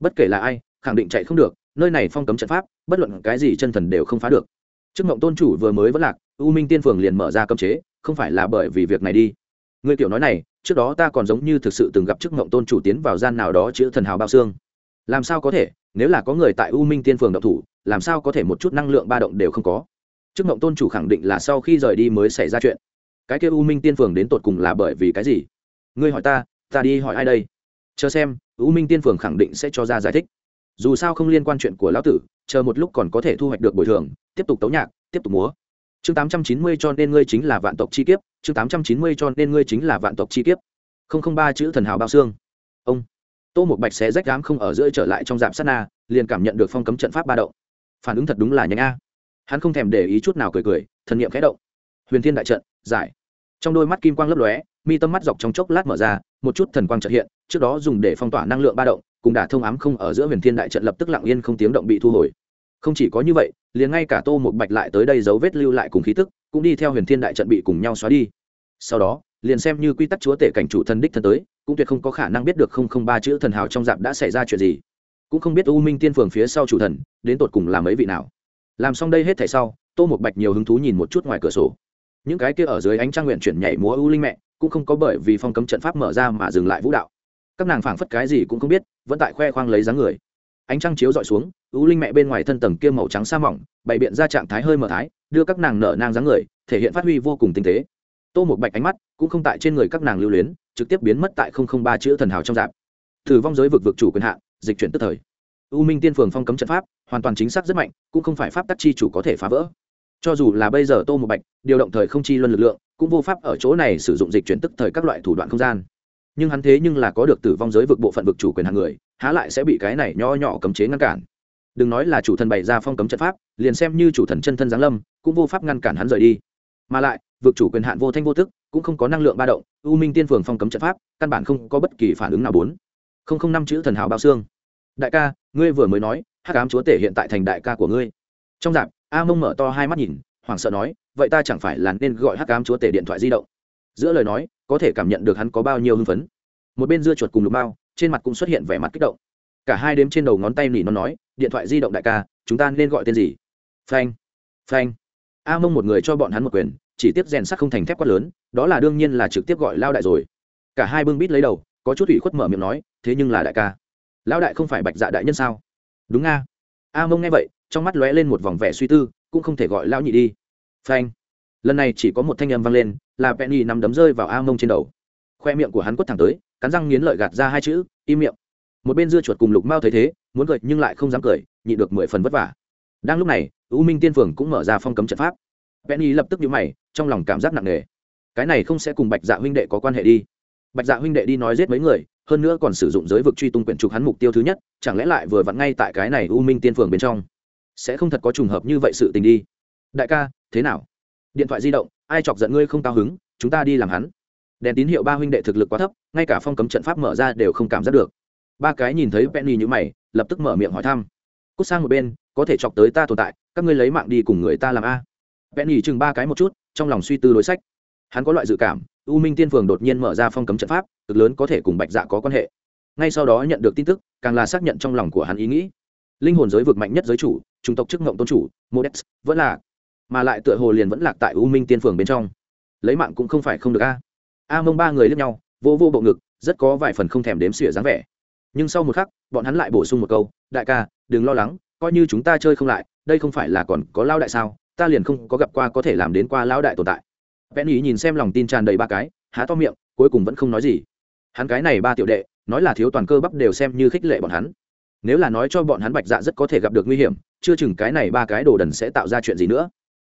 Bất kể là ai, khẳng định chạy không được, nơi này phong cấm trận pháp, bất luận cái gì chân thần đều không phá được. Trước mộng tôn chủ vừa mới vẫn lạc, u minh tiên phường liền mở ra cấm chế, không phải là bởi vì việc này đi người tiểu nói này, trước đó ta còn giống như thực sự từng gặp chức mộng tôn chủ tiến vào gian nào đó chữ thần hào bao xương. Làm sao có thể, nếu là có người tại u minh tiên phường độc thủ, làm sao có thể một chút năng lượng ba động đều không có? Chức mộng tôn chủ khẳng định là sau khi rời đi mới xảy ra chuyện. Cái kia u minh tiên phường đến tột cùng là bởi vì cái gì? Ngươi hỏi ta ta đi hỏi ai đây? Chờ xem, u minh tiên phường khẳng định sẽ cho ra giải thích. Dù sao không liên quan chuyện của lão tử, chờ một lúc còn có thể thu hoạch được bồi thường, tiếp tục tấu nhạc, tiếp tục múa. Chương tám trăm chín mươi cho nên ngươi chính là vạn tộc chi kiếp chương tám trăm chín mươi cho nên ngươi chính là vạn tộc chi kiếp. Không không ba chữ thần hào bao xương. Ông. Tô một bạch xé rách đám không ở giữa trở lại trong dạp sát na, liền cảm nhận được phong cấm trận pháp ba động. Phản ứng thật đúng là nhanh a. Hắn không thèm để ý chút nào cười cười, thần nghiệm khẽ động. Huyền thiên đại trận, giải. Trong đôi mắt kim quang lấp lóe, mi tâm mắt dọc trong chốc lát mở ra, một chút thần quang trợ hiện, trước đó dùng để phong tỏa năng lượng ba động, cùng đả thông ám không ở giữa huyền thiên đại trận lập tức lặng yên không tiếng động bị thu hồi. Không chỉ có như vậy, liền ngay cả tô một bạch lại tới đây dấu vết lưu lại cùng khí tức cũng đi theo huyền thiên đại trận bị cùng nhau xóa đi. Sau đó, liền xem như quy tắc chúa tể cảnh chủ thần đích thân tới, cũng tuyệt không có khả năng biết được không không ba chữ thần hào trong dạp đã xảy ra chuyện gì. Cũng không biết u minh tiên phường phía sau chủ thần, đến tột cùng là mấy vị nào. Làm xong đây hết thảy sau, tô một bạch nhiều hứng thú nhìn một chút ngoài cửa sổ. Những cái kia ở dưới ánh trăng nguyện chuyển nhảy múa u linh mẹ, cũng không có bởi vì phong cấm trận pháp mở ra mà dừng lại vũ đạo. Các nàng phảng phất cái gì cũng không biết, vẫn tại khoe khoang lấy dáng người ánh trăng chiếu dọi xuống, u linh mẹ bên ngoài thân tầng kia màu trắng sa mỏng, bày biện ra trạng thái hơi mở thái, đưa các nàng nở nang dáng người, thể hiện phát huy vô cùng tinh tế. Tô một bạch ánh mắt cũng không tại trên người các nàng lưu luyến, trực tiếp biến mất tại không không ba chữ thần hào trong dạp. Thử vong giới vực vực chủ quyền hạn dịch chuyển tức thời. U minh tiên phường phong cấm trận pháp, hoàn toàn chính xác rất mạnh, cũng không phải pháp tắc chi chủ có thể phá vỡ. Cho dù là bây giờ tô một bạch, điều động thời không chi luân lực lượng, cũng vô pháp ở chỗ này sử dụng dịch chuyển tức thời các loại thủ đoạn không gian. Nhưng hắn thế nhưng là có được tử vong giới vực bộ phận vực chủ quyền hàng người há lại sẽ bị cái này nho nhỏ cấm chế ngăn cản. Đừng nói là chủ thần bày ra phong cấm trận pháp, liền xem như chủ thần chân thân giáng lâm, cũng vô pháp ngăn cản hắn rời đi. Mà lại, vực chủ quyền hạn vô thanh vô tức, cũng không có năng lượng ba động, u minh tiên phường phong cấm trận pháp, căn bản không có bất kỳ phản ứng nào bốn. Không không năm chữ thần hào bao xương. Đại ca, ngươi vừa mới nói, hắc ám chúa tể hiện tại thành đại ca của ngươi. Trong dạp, a mông mở to hai mắt nhìn, hoảng sợ nói, vậy ta chẳng phải là nên gọi hắc ám chúa tể điện thoại di động? Giữa lời nói, có thể cảm nhận được hắn có bao nhiêu hưng phấn. Một bên dưa chuột cùng lục bao trên mặt cũng xuất hiện vẻ mặt kích động. Cả hai đếm trên đầu ngón tay nỉ nó nói, điện thoại di động đại ca, chúng ta nên gọi tên gì? Phanh phanh. A mông một người cho bọn hắn một quyền, chỉ tiếp rèn sắt không thành thép quát lớn, đó là đương nhiên là trực tiếp gọi lao đại rồi. Cả hai bưng bít lấy đầu, có chút ủy khuất mở miệng nói, thế nhưng là đại ca lão đại không phải bạch dạ đại nhân sao? Đúng nga a mông nghe vậy, trong mắt lóe lên một vòng vẻ suy tư, cũng không thể gọi lão nhị đi. Phanh. Lần này chỉ có một thanh âm vang lên, là penny nằm đấm rơi vào a mông trên đầu. Khoe miệng của hắn quất thẳng tới cắn răng nghiến lợi gạt ra hai chữ, im miệng. Một bên dưa chuột cùng lục mao thấy thế, muốn cười nhưng lại không dám cười nhị được mười phần vất vả. Đang lúc này, u minh tiên phường cũng mở ra phong cấm trận pháp. Penny lập tức nhíu mày, trong lòng cảm giác nặng nề. Cái này không sẽ cùng bạch dạ huynh đệ có quan hệ đi. Bạch dạ huynh đệ đi nói giết mấy người, hơn nữa còn sử dụng giới vực truy tung quyển trục hắn mục tiêu thứ nhất, chẳng lẽ lại vừa vặn ngay tại cái này u minh tiên phường bên trong? Sẽ không thật có trùng hợp như vậy sự tình đi. Đại ca, thế nào? Điện thoại di động, ai chọc giận ngươi không cao hứng, chúng ta đi làm hắn đèn tín hiệu ba huynh đệ thực lực quá thấp, ngay cả phong cấm trận pháp mở ra đều không cảm giác được. Ba cái nhìn thấy penny như mày, lập tức mở miệng hỏi thăm. Cút sang một bên, có thể chọc tới ta tồn tại, các ngươi lấy mạng đi cùng người ta làm a. Penny chừng ba cái một chút, trong lòng suy tư đối sách. Hắn có loại dự cảm, u minh tiên phường đột nhiên mở ra phong cấm trận pháp, cực lớn có thể cùng bạch dạ có quan hệ. Ngay sau đó nhận được tin tức, càng là xác nhận trong lòng của hắn ý nghĩ. Linh hồn giới vực mạnh nhất giới chủ trung tộc chức ngộng tôn chủ modex vẫn là, mà lại tựa hồ liền vẫn lạc tại u minh tiên phường bên trong. Lấy mạng cũng không phải không được a a mông ba người lướt nhau, vô vô bộ ngực, rất có vài phần không thèm đếm xỉa dáng vẻ. Nhưng sau một khắc, bọn hắn lại bổ sung một câu, đại ca, đừng lo lắng, coi như chúng ta chơi không lại, đây không phải là còn có lao đại sao? Ta liền không có gặp qua có thể làm đến qua lao đại tồn tại. Penny nhìn xem lòng tin tràn đầy ba cái, há to miệng, cuối cùng vẫn không nói gì. Hắn cái này ba tiểu đệ, nói là thiếu toàn cơ bắp đều xem như khích lệ bọn hắn. Nếu là nói cho bọn hắn bạch dạ rất có thể gặp được nguy hiểm, chưa chừng cái này ba cái đồ đần sẽ tạo ra chuyện gì nữa.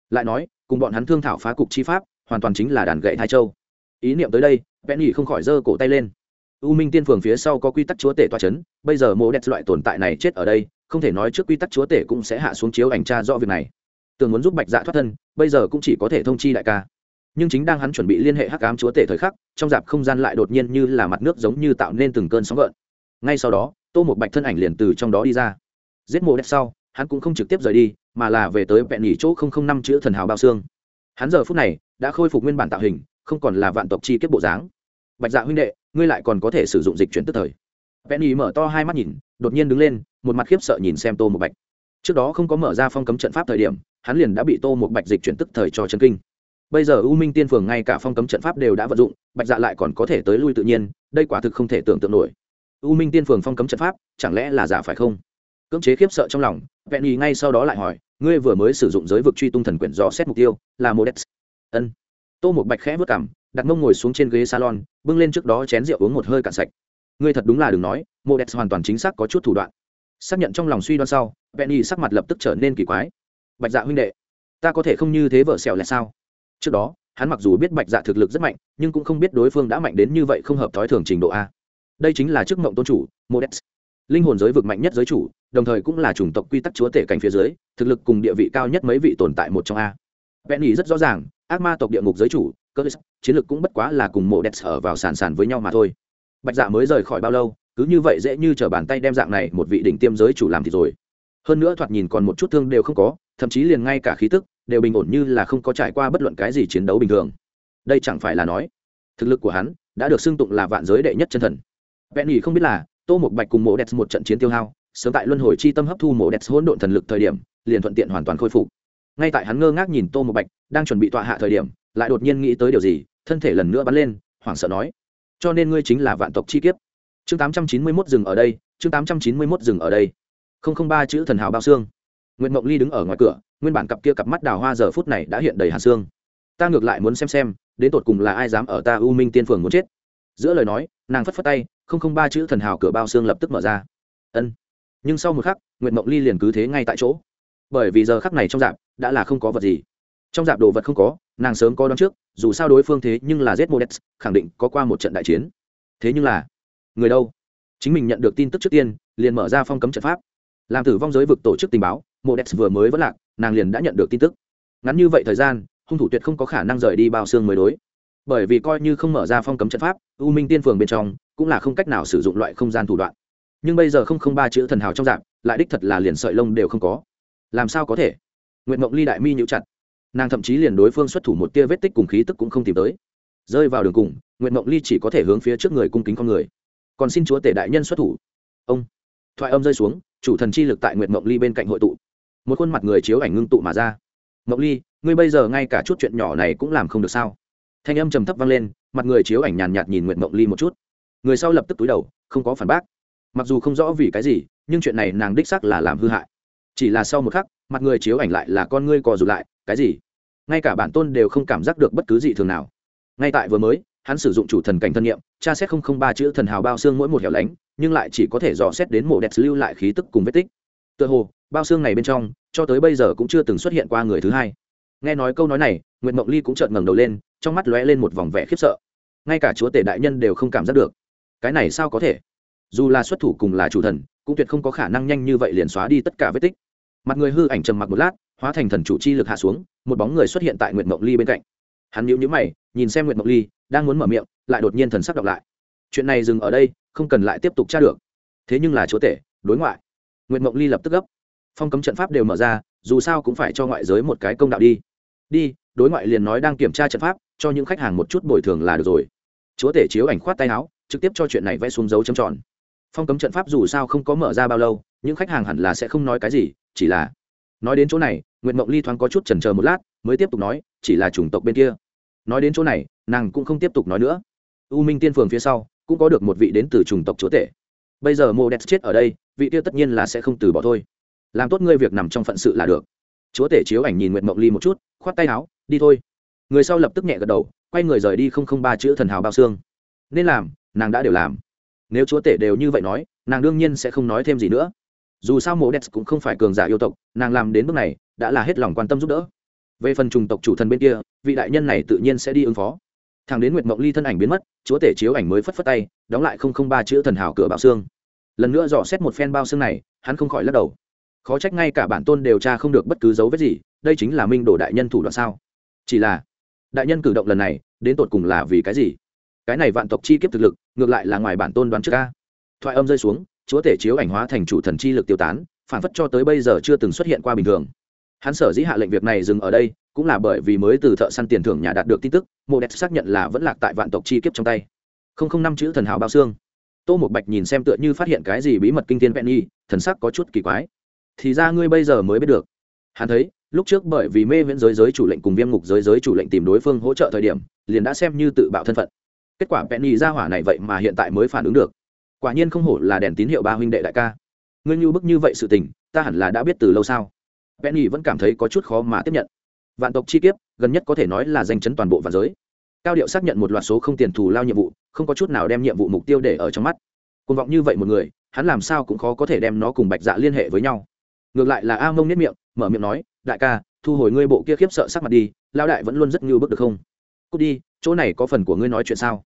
Lại nói, cùng bọn hắn thương thảo phá cục chi pháp, hoàn toàn chính là đàn gậy thái châu ý niệm tới đây penny không khỏi giơ cổ tay lên. U minh tiên phường phía sau có quy tắc chúa tể toa c h ấ n bây giờ mô đẹp loại tồn tại này chết ở đây, không thể nói trước quy tắc chúa tể cũng sẽ hạ xuống chiếu ảnh tra rõ việc này. Tưởng muốn giúp bạch dạ thoát thân, bây giờ cũng chỉ có thể thông chi đại ca. Nhưng chính đang hắn chuẩn bị liên hệ hắc ám chúa tể thời khắc, trong dạp không gian lại đột nhiên như là mặt nước giống như tạo nên từng cơn sóng gợn. Ngay sau đó, tô một bạch thân ảnh liền từ trong đó đi ra. Giết mộ đẹp sau, hắn cũng không trực tiếp rời đi, mà là về tới vẹn nghỉ chỗ không không năm chữ thần hào bao xương. Hắn giờ phút này, đã khôi phục nguyên bản tạo hình không còn là vạn tộc chi kiếp bộ dáng. Bạch dạ huynh đệ, ngươi lại còn có thể sử dụng dịch chuyển tức thời. Penny mở to hai mắt nhìn, đột nhiên đứng lên, một mặt khiếp sợ nhìn xem tô một bạch. Trước đó không có mở ra phong cấm trận pháp thời điểm, hắn liền đã bị tô một bạch dịch chuyển tức thời cho chân kinh. Bây giờ u minh tiên phường ngay cả phong cấm trận pháp đều đã vận dụng, bạch dạ lại còn có thể tới lui tự nhiên, đây quả thực không thể tưởng tượng nổi. U minh tiên phường phong cấm trận pháp, chẳng lẽ là giả phải không? Cưỡng chế khiếp sợ trong lòng, penny ngay sau đó lại hỏi, ngươi vừa mới sử dụng giới vực truy tung thần quyển dò xét mục tiêu là modex ân tô một bạch khẽ vất cảm đặt mông ngồi xuống trên ghế salon, bưng lên trước đó chén rượu uống một hơi cạn sạch. Ngươi thật đúng là đừng nói modex hoàn toàn chính xác có chút thủ đoạn. Xác nhận trong lòng suy đoán sau, penny sắc mặt lập tức trở nên kỳ quái. Bạch dạ huynh đệ, ta có thể không như thế vợ xẻo là sao? Trước đó, hắn mặc dù biết bạch dạ thực lực rất mạnh, nhưng cũng không biết đối phương đã mạnh đến như vậy không hợp thói thường trình độ a. Đây chính là chức mộng tôn chủ modex linh hồn giới vực mạnh nhất giới chủ, đồng thời cũng là chủng tộc quy tắc chúa tể cảnh phía dưới, thực lực cùng địa vị cao nhất mấy vị tồn tại một trong a. Penny rất rõ ràng ác ma tộc địa ngục giới chủ, cơ chiến lược cũng bất quá là cùng mộ đẹp ở vào sàn sàn với nhau mà thôi. Bạch dạ mới rời khỏi bao lâu, cứ như vậy dễ như t r ở bàn tay đem dạng này một vị đỉnh tiêm giới chủ làm thì rồi. Hơn nữa thoạt nhìn còn một chút thương đều không có, thậm chí liền ngay cả khí tức đều bình ổn như là không có trải qua bất luận cái gì chiến đấu bình thường. Đây chẳng phải là nói, thực lực của hắn đã được xưng tụng là vạn giới đệ nhất chân thần. Vẹn nhỉ không biết là, tô một bạch cùng mộ đẹp một trận chiến tiêu hao, sớm tại luân hồi chi tâm hấp thu mộ đẹp hỗn độn thần lực thời điểm, liền thuận tiện hoàn toàn khôi phục ngay tại hắn ngơ ngác nhìn tô một bạch đang chuẩn bị tọa hạ thời điểm, lại đột nhiên nghĩ tới điều gì, thân thể lần nữa bắn lên, hoảng sợ nói, cho nên ngươi chính là vạn tộc chi kiếp. Chương tám trăm chín mươi mốt dừng ở đây, chương tám trăm chín mươi mốt dừng ở đây. Không không ba chữ thần hào bao xương. Nguyễn mộng ly đứng ở ngoài cửa, nguyên bản cặp kia cặp mắt đào hoa giờ phút này đã hiện đầy hàn xương. Ta ngược lại muốn xem xem, đến tột cùng là ai dám ở ta u minh tiên phường muốn chết. Giữa lời nói, nàng phất phất tay, không không ba chữ thần hào cửa bao xương lập tức mở ra. Ân. Nhưng sau một khắc nguyện mộng ly liền cứ thế ngay tại chỗ. Bởi vì giờ khắc này trong dạp đã là không có vật gì. Trong dạp đồ vật không có, nàng sớm có đón trước, dù sao đối phương thế nhưng là z modex, khẳng định có qua một trận đại chiến. Thế nhưng là, người đâu? Chính mình nhận được tin tức trước tiên, liền mở ra phong cấm trận pháp. Làm tử vong giới vực tổ chức tình báo, modex vừa mới vất lạc, nàng liền đã nhận được tin tức. Ngắn như vậy thời gian, hung thủ tuyệt không có khả năng rời đi bao xương mới đối. Bởi vì coi như không mở ra phong cấm trận pháp, u minh tiên phường bên trong cũng là không cách nào sử dụng loại không gian thủ đoạn. Nhưng bây giờ không không ba chữ thần hào trong dạng lại đích thật là liền sợi lông đều không có. Làm sao có thể? Nguyện mộng ly đại mi nhũ chặt. Nàng thậm chí liền đối phương xuất thủ một tia vết tích cùng khí tức cũng không tìm tới. Rơi vào đường cùng, nguyện mộng ly chỉ có thể hướng phía trước người cung kính con người. Còn xin chúa tể đại nhân xuất thủ. Ông. Thoại âm rơi xuống, chủ thần chi lực tại nguyện mộng ly bên cạnh hội tụ. Một khuôn mặt người chiếu ảnh ngưng tụ mà ra. Mộng ly, ngươi bây giờ ngay cả chút chuyện nhỏ này cũng làm không được sao? Thanh âm trầm thấp vang lên, mặt người chiếu ảnh nhàn nhạt nhìn nguyện mộng ly một chút. Người sau lập tức túi đầu, không có phản bác. Mặc dù không rõ vì cái gì, nhưng chuyện này nàng đích sắc là làm hư hại. Chỉ là sau một khắc mặt người chiếu ảnh lại là con ngươi cò rụt lại, cái gì? Ngay cả bản tôn đều không cảm giác được bất cứ gì thường nào. Ngay tại vừa mới, hắn sử dụng chủ thần cảnh thân nhiệm tra xét không không ba chữ thần hào bao xương mỗi một hẻo lánh, nhưng lại chỉ có thể dò xét đến mộ đẹp lưu lại khí tức cùng vết tích. Tựa hồ, bao xương này bên trong, cho tới bây giờ cũng chưa từng xuất hiện qua người thứ hai. Nghe nói câu nói này, nguyệt mộng ly cũng chợt ngẩng đầu lên, trong mắt lóe lên một vòng vẻ khiếp sợ. Ngay cả chúa tể đại nhân đều không cảm giác được. Cái này sao có thể? Dù là xuất thủ cùng là chủ thần, cũng tuyệt không có khả năng nhanh như vậy liền xóa đi tất cả vết tích mặt người hư ảnh trầm mặc một lát, hóa thành thần chủ chi lực hạ xuống, một bóng người xuất hiện tại nguyệt mộng ly bên cạnh. Hắn nhíu nhíu mày, nhìn xem nguyệt mộng ly, đang muốn mở miệng, lại đột nhiên thần sắc đọc lại. Chuyện này dừng ở đây, không cần lại tiếp tục tra được. Thế nhưng là chúa tể, đối ngoại. Nguyệt mộng ly lập tức gấp. Phong cấm trận pháp đều mở ra, dù sao cũng phải cho ngoại giới một cái công đạo đi. Đi, đối ngoại liền nói đang kiểm tra trận pháp, cho những khách hàng một chút bồi thường là được rồi. Chúa tể chiếu ảnh khoát tay áo, trực tiếp cho chuyện này vẽ xuống dấu chấm tròn. Phong cấm trận pháp dù sao không có mở ra bao lâu những khách hàng hẳn là sẽ không nói cái gì, chỉ là nói đến chỗ này, nguyệt mộng ly thoáng có chút chần chờ một lát, mới tiếp tục nói, chỉ là chủng tộc bên kia. Nói đến chỗ này, nàng cũng không tiếp tục nói nữa. U minh tiên phường phía sau cũng có được một vị đến từ chủng tộc chúa tể. Bây giờ mô đẹp chết ở đây, vị kia tất nhiên là sẽ không từ bỏ thôi. Làm tốt ngươi việc nằm trong phận sự là được. Chúa tể chiếu ảnh nhìn nguyệt mộng ly một chút, khoát tay áo, đi thôi. Người sau lập tức nhẹ gật đầu, quay người rời đi không không ba chữ thần hào bao xương. Nên làm, nàng đã đều làm. Nếu chúa tể đều như vậy nói, nàng đương nhiên sẽ không nói thêm gì nữa dù sao mộ đẹp cũng không phải cường giả yêu tộc, nàng làm đến bước này, đã là hết lòng quan tâm giúp đỡ. Về phần trùng tộc chủ thần bên kia, vị đại nhân này tự nhiên sẽ đi ứng phó. Thằng đến nguyệt mộng ly thân ảnh biến mất, chúa tể chiếu ảnh mới phất phất tay, đóng lại không không ba chữ thần hào cửa bảo xương. Lần nữa dò xét một phen bao xương này, hắn không khỏi lắc đầu. Khó trách ngay cả bản tôn điều tra không được bất cứ dấu vết gì, đây chính là minh đồ đại nhân thủ đoạn sao? Chỉ là, đại nhân cử động lần này, đến tột cùng là vì cái gì? Cái này vạn tộc chi kiếp thực lực, ngược lại là ngoài bản tôn đoán trước ca thoại âm rơi xuống chúa tể chiếu ảnh hóa thành chủ thần chi lực tiêu tán, phản phất cho tới bây giờ chưa từng xuất hiện qua bình thường. Hắn sở dĩ hạ lệnh việc này dừng ở đây, cũng là bởi vì mới từ thợ săn tiền thưởng nhà đạt được tin tức mộ đẹp xác nhận là vẫn lạc tại vạn tộc chi kiếp trong tay. Không không năm chữ thần hào bao xương. Tô một bạch nhìn xem tựa như phát hiện cái gì bí mật kinh thiên penny thần sắc có chút kỳ quái. Thì ra ngươi bây giờ mới biết được. Hắn thấy, lúc trước bởi vì mê viễn giới giới chủ lệnh cùng viêm ngục giới giới chủ lệnh tìm đối phương hỗ trợ thời điểm, liền đã xem như tự bạo thân phận. Kết quả vẹn y ra hỏa này vậy mà hiện tại mới phản ứng được quả nhiên không hổ là đèn tín hiệu ba huynh đệ đại ca. Ngươi như bức như vậy sự tình, ta hẳn là đã biết từ lâu sao? Penny vẫn cảm thấy có chút khó mà tiếp nhận. Vạn tộc chi kiếp, gần nhất có thể nói là danh chấn toàn bộ vạn giới. Cao điệu xác nhận một loạt số không tiền thù lao nhiệm vụ, không có chút nào đem nhiệm vụ mục tiêu để ở trong mắt. Côn vọng như vậy một người, hắn làm sao cũng khó có thể đem nó cùng bạch dạ liên hệ với nhau. Ngược lại là a mông nếp miệng, mở miệng nói, đại ca, thu hồi ngươi bộ kia khiếp sợ sắc mặt đi lao đại vẫn luôn rất ngưu bức được không? Cút đi, chỗ này có phần của ngươi nói chuyện sao?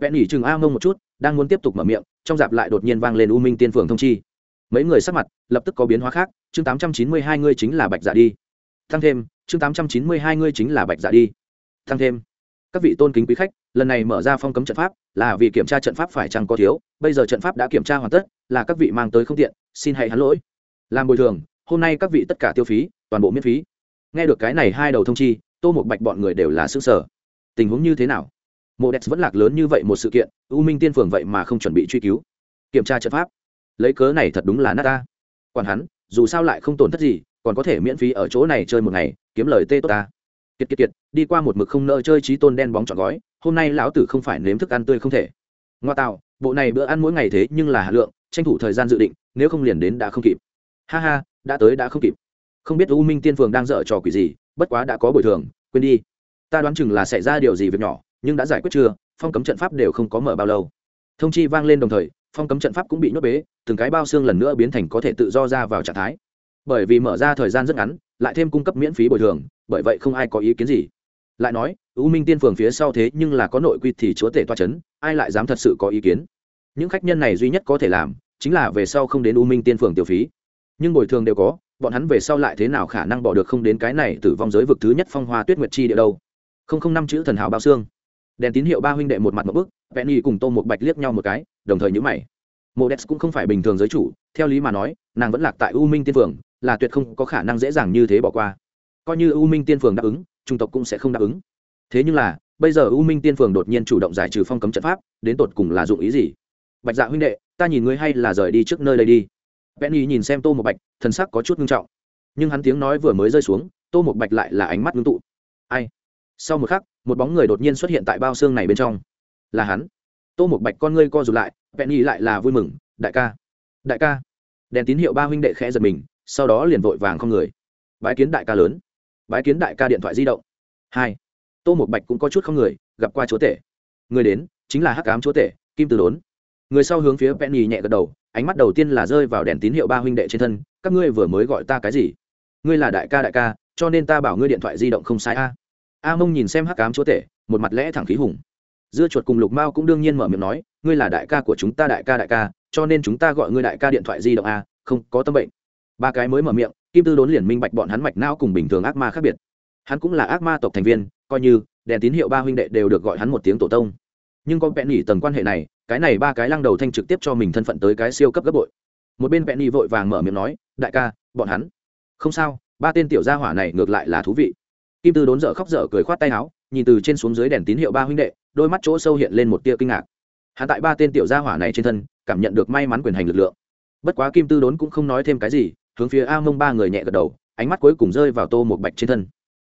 Vẽ nỉ chừng a mông một chút, đang muốn tiếp tục mở miệng, trong dạp lại đột nhiên vang lên u minh tiên phường thông chi. Mấy người sắc mặt lập tức có biến hóa khác, chương tám trăm chín mươi hai ngươi chính là bạch dạ đi. Thăng thêm, chương tám trăm chín mươi hai ngươi chính là bạch dạ đi. Thăng thêm. Các vị tôn kính quý khách, lần này mở ra phong cấm trận pháp, là vì kiểm tra trận pháp phải chăng có thiếu, bây giờ trận pháp đã kiểm tra hoàn tất, là các vị mang tới không tiện, xin hãy hắn lỗi. Làm bồi thường, hôm nay các vị tất cả tiêu phí, toàn bộ miễn phí. Nghe được cái này hai đầu thông chi, tô một bạch bọn người đều là xứ sở tình huống như thế nào? Mộ đẹp vẫn lạc lớn như vậy một sự kiện, u minh tiên phường vậy mà không chuẩn bị truy cứu. Kiểm tra trận pháp. Lấy cớ này thật đúng là nát ta. Còn hắn, dù sao lại không tổn thất gì, còn có thể miễn phí ở chỗ này chơi một ngày, kiếm lời tê tốt ta. Kiệt kiệt kiệt, đi qua một mực không nợ chơi trí tôn đen bóng trọn gói, hôm nay lão tử không phải nếm thức ăn tươi không thể. Ngoa tạo, bộ này bữa ăn mỗi ngày thế nhưng là hà lượng, tranh thủ thời gian dự định, nếu không liền đến đã không kịp. Ha ha, đã tới đã không kịp. Không biết u minh tiên phường đang dở trò quỷ gì, bất quá đã có bồi thường, quên đi. Ta đoán chừng là xảy ra điều gì việc nhỏ nhưng đã giải quyết chưa, phong cấm trận pháp đều không có mở bao lâu. Thông chi vang lên đồng thời, phong cấm trận pháp cũng bị nhốt bế, từng cái bao xương lần nữa biến thành có thể tự do ra vào trạng thái. Bởi vì mở ra thời gian rất ngắn, lại thêm cung cấp miễn phí bồi thường, bởi vậy không ai có ý kiến gì. Lại nói, u minh tiên phường phía sau thế nhưng là có nội quy thì chúa tể toa c h ấ n ai lại dám thật sự có ý kiến? Những khách nhân này duy nhất có thể làm, chính là về sau không đến u minh tiên phường tiêu phí. Nhưng bồi thường đều có, bọn hắn về sau lại thế nào khả năng bỏ được không đến cái này tử vong giới vực thứ nhất phong hoa tuyết nguyệt chi địa đâu? Không không năm chữ thần hào bao xương đèn tín hiệu ba huynh đệ một mặt một bức penny cùng tô một bạch liếc nhau một cái, đồng thời nhữ mày. Modex cũng không phải bình thường giới chủ, theo lý mà nói, nàng vẫn lạc tại u minh tiên phường, là tuyệt không có khả năng dễ dàng như thế bỏ qua. Coi như u minh tiên phường đáp ứng trung tộc cũng sẽ không đáp ứng. Thế nhưng là, bây giờ u minh tiên phường đột nhiên chủ động giải trừ phong cấm trận pháp, đến tột cùng là dụng ý gì? Bạch dạ huynh đệ, ta nhìn ngươi hay là rời đi trước nơi đây đi. Penny nhìn xem tô một bạch thân sắc có chút ngưng trọng. Nhưng hắn tiếng nói vừa mới rơi xuống, tô một bạch lại là ánh mắt ngưng tụ. Ai? Sau một khắc một bóng người đột nhiên xuất hiện tại bao xương này bên trong. Là hắn. Tô một bạch con ngươi co rụt lại, vẹn penny lại là vui mừng, đại ca đại ca. Đèn tín hiệu ba huynh đệ khẽ giật mình, sau đó liền vội vàng không người. Bái kiến đại ca lớn. Bái kiến đại ca điện thoại di động. Hai. Tô một bạch cũng có chút không người, gặp qua chúa tể. Người đến, chính là hắc cám chúa tể, kim từ đốn. Người sau hướng phía penny nhẹ gật đầu, ánh mắt đầu tiên là rơi vào đèn tín hiệu ba huynh đệ trên thân, các ngươi vừa mới gọi ta cái gì? Ngươi là đại ca đại ca, cho nên ta bảo ngươi điện thoại di động không sai a a mông nhìn xem hắc cám chúa tể, một mặt lẽ thẳng khí hùng. Dưa chuột cùng lục mao cũng đương nhiên mở miệng nói, ngươi là đại ca của chúng ta đại ca đại ca, cho nên chúng ta gọi ngươi đại ca điện thoại di động a, không có tâm bệnh. Ba cái mới mở miệng, kim tư đốn liền minh bạch bọn hắn mạch não cùng bình thường ác ma khác biệt. Hắn cũng là ác ma tộc thành viên, coi như đèn tín hiệu ba huynh đệ đều được gọi hắn một tiếng tổ tông. Nhưng con vẹn nhỉ tầng quan hệ này, cái này ba cái lăng đầu thanh trực tiếp cho mình thân phận tới cái siêu cấp gấp bội. Một bên vẹn nhỉ vội vàng mở miệng nói, đại ca, bọn hắn. Không sao, ba tên tiểu gia hỏa này ngược lại là thú vị kim tư đốn dở khóc dở cười khoát tay áo, nhìn từ trên xuống dưới đèn tín hiệu ba huynh đệ, đôi mắt chỗ sâu hiện lên một tia kinh ngạc. Hạ tại ba tên tiểu gia hỏa này trên thân, cảm nhận được may mắn quyền hành lực lượng. Bất quá kim tư đốn cũng không nói thêm cái gì, hướng phía a mông ba người nhẹ gật đầu, ánh mắt cuối cùng rơi vào tô một bạch trên thân.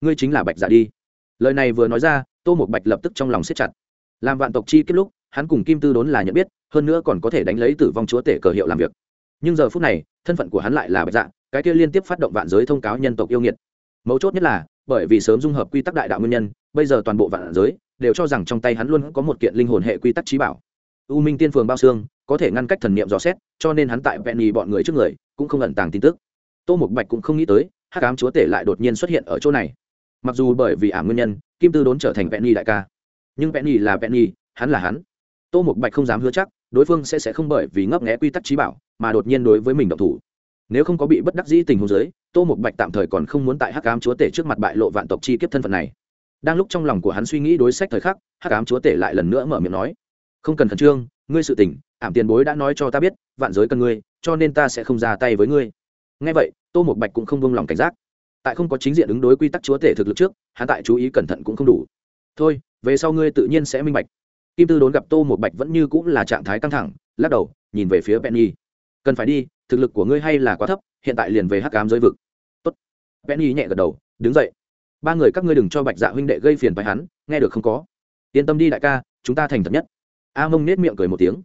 Ngươi chính là bạch giả đi. Lời này vừa nói ra, tô một bạch lập tức trong lòng siết chặt. Làm vạn tộc chi kết lúc, hắn cùng kim tư đốn là nhận biết, hơn nữa còn có thể đánh lấy tử vong chúa tể cờ hiệu làm việc. Nhưng giờ phút này, thân phận của hắn lại là bạch dạ cái kia liên tiếp phát động vạn giới thông cáo nhân tộc yêu nghiệt. Mấu chốt nhất là bởi vì sớm dung hợp quy tắc đại đạo nguyên nhân, bây giờ toàn bộ vạn giới đều cho rằng trong tay hắn luôn có một kiện linh hồn hệ quy tắc trí bảo. U minh tiên phường bao xương có thể ngăn cách thần niệm dò xét, cho nên hắn tại vẹn nhì bọn người trước người cũng không ẩn tàng tin tức. Tô mục bạch cũng không nghĩ tới, hắc ám chúa tể lại đột nhiên xuất hiện ở chỗ này. Mặc dù bởi vì ảm nguyên nhân, kim tư đốn trở thành vẹn nhì đại ca, nhưng vẹn nhì là vẹn nhì, hắn là hắn. Tô mục bạch không dám hứa chắc, đối phương sẽ sẽ không bởi vì ngấp nghẽ quy tắc trí bảo mà đột nhiên đối với mình độc thủ nếu không có bị bất đắc dĩ tình huống giới tô mục bạch tạm thời còn không muốn tại hắc ám chúa tể trước mặt bại lộ vạn tộc chi kiếp thân phận này. Đang lúc trong lòng của hắn suy nghĩ đối sách thời khắc, hắc ám chúa tể lại lần nữa mở miệng nói, không cần khẩn trương, ngươi sự tình, ảm tiền bối đã nói cho ta biết, vạn giới cần ngươi, cho nên ta sẽ không ra tay với ngươi. Ngay vậy, tô một bạch cũng không vông lòng cảnh giác. Tại không có chính diện ứng đối quy tắc chúa tể thực lực trước, hắn tại chú ý cẩn thận cũng không đủ. Thôi, về sau ngươi tự nhiên sẽ minh bạch. Kim tư đốn gặp tô một bạch vẫn như cũng là trạng thái căng thẳng, lắc đầu, nhìn về phía penny. Cần phải đi thực lực của ngươi hay là quá thấp, hiện tại liền về hắc cám giới vực. Tốt. Penny nhẹ gật đầu, đứng dậy. Ba người các ngươi đừng cho bạch dạ huynh đệ gây phiền phải hắn, nghe được không có? Yên tâm đi đại ca, chúng ta thành thật nhất. A mông nết miệng cười một tiếng.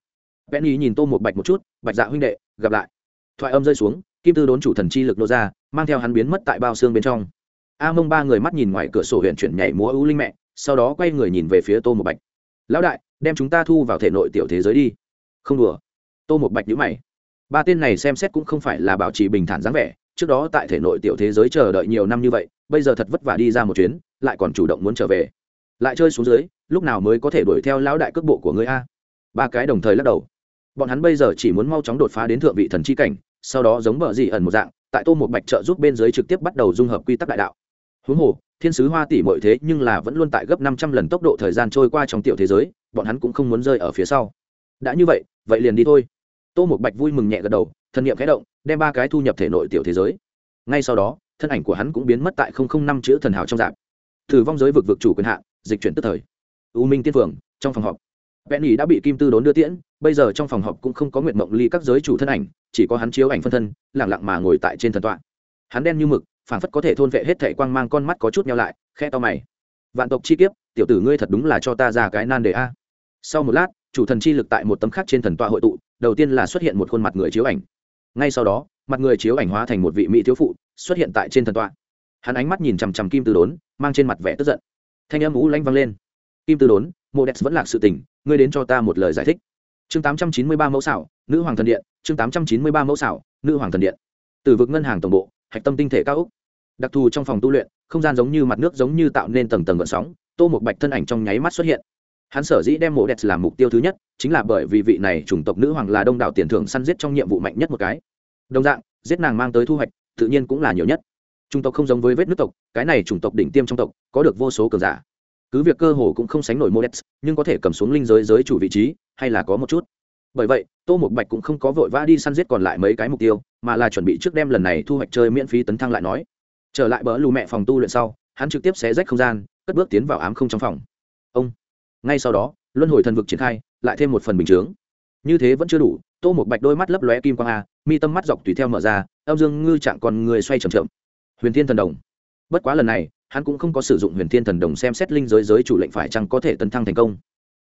Penny nhìn tô một bạch một chút, bạch dạ huynh đệ, gặp lại. Thoại âm rơi xuống, kim tư đốn chủ thần chi lực nô ra, mang theo hắn biến mất tại bao xương bên trong. A mông ba người mắt nhìn ngoài cửa sổ huyện chuyển nhảy múa ưu linh mẹ, sau đó quay người nhìn về phía tô một bạch. Lão đại, đem chúng ta thu vào thể nội tiểu thế giới đi. Không đùa. Tô một bạch nhữ mày ba tên này xem xét cũng không phải là bảo trì bình thản dáng vẻ, trước đó tại thể nội tiểu thế giới chờ đợi nhiều năm như vậy, bây giờ thật vất vả đi ra một chuyến, lại còn chủ động muốn trở về. Lại chơi xuống dưới, lúc nào mới có thể đuổi theo lão đại cước bộ của người a? Ba cái đồng thời lắc đầu. Bọn hắn bây giờ chỉ muốn mau chóng đột phá đến thượng vị thần chi cảnh, sau đó giống bờ dị ẩn một dạng, tại tô một bạch trợ giúp bên dưới trực tiếp bắt đầu dung hợp quy tắc đại đạo. Huống hồ, thiên sứ hoa tỷ mọi thế nhưng là vẫn luôn tại gấp năm trăm lần tốc độ thời gian trôi qua trong tiểu thế giới, bọn hắn cũng không muốn rơi ở phía sau. Đã như vậy vậy liền đi thôi tô một bạch vui mừng nhẹ gật đầu thân nhiệm khẽ động, đem ba cái thu nhập thể nội tiểu thế giới. Ngay sau đó, thân ảnh của hắn cũng biến mất tại không không năm chữ thần hào trong dạp thử vong giới vực vực chủ quyền hạn, dịch chuyển tức thời. U minh tiên phường trong phòng họp. Vẹn nhì đã bị kim tư đốn đưa tiễn, bây giờ trong phòng họp cũng không có nguyện mộng ly các giới chủ thân ảnh, chỉ có hắn chiếu ảnh phân thân lẳng lặng mà ngồi tại trên thần tọa. Hắn đen như mực, phảng phất có thể thôn vệ hết thệ quang mang con mắt có chút nhau lại khe to mày. Vạn tộc chi kiếp, tiểu tử ngươi thật đúng là cho ta ra cái nan đề a. Sau một lát, chủ thần chi lực tại một tấm khác trên thần tọa hội tụ đầu tiên là xuất hiện một khuôn mặt người chiếu ảnh. Ngay sau đó, mặt người chiếu ảnh hóa thành một vị mỹ thiếu phụ, xuất hiện tại trên thần tọa. Hắn ánh mắt nhìn chằm chằm kim tư đốn, mang trên mặt vẻ tức giận. Thanh âm ú lanh vang lên. Kim tư đốn mô đès vẫn lạc sự tình, ngươi đến cho ta một lời giải thích. Chương tám trăm chín mươi ba mẫu xảo, nữ hoàng thần điện. Chương tám trăm chín mươi ba mẫu xảo, nữ hoàng thần điện. Từ vực ngân hàng tổng bộ, hạch tâm tinh thể cao úc đặc thù trong phòng tu luyện, không gian giống như mặt nước giống như tạo nên tầng tầng gợn sóng, tô một bạch thân ảnh trong nháy mắt xuất hiện hắn sở dĩ đem mộ đẹp làm mục tiêu thứ nhất, chính là bởi vì vị này chủng tộc nữ hoàng là đông đảo tiền thưởng săn giết trong nhiệm vụ mạnh nhất một cái. Đồng dạng, giết nàng mang tới thu hoạch, tự nhiên cũng là nhiều nhất. Chủng tộc không giống với vết nước tộc, cái này chủng tộc đỉnh tiêm trong tộc, có được vô số cường giả. Cứ việc cơ hồ cũng không sánh nổi modex nhưng có thể cầm xuống linh giới giới chủ vị trí, hay là có một chút. Bởi vậy, tô một bạch cũng không có vội vã đi săn giết còn lại mấy cái mục tiêu, mà là chuẩn bị trước đêm lần này thu hoạch chơi miễn phí tấn thăng lại nói. Trở lại bỡ lù mẹ phòng tu luyện sau, hắn trực tiếp xé rách không gian, cất bước tiến vào ám không trong phòng. Ông! Ngay sau đó, luân hồi thần vực triển khai, lại thêm một phần bình chướng. Như thế vẫn chưa đủ, tô một bạch đôi mắt lấp lóe kim quang a, mi tâm mắt dọc tùy theo mở ra, âm dương ngư chạm còn người xoay c h chậm. Huyền thiên thần đồng. Bất quá lần này, hắn cũng không có sử dụng huyền thiên thần đồng xem xét linh giới giới chủ lệnh phải chăng có thể tấn thăng thành công.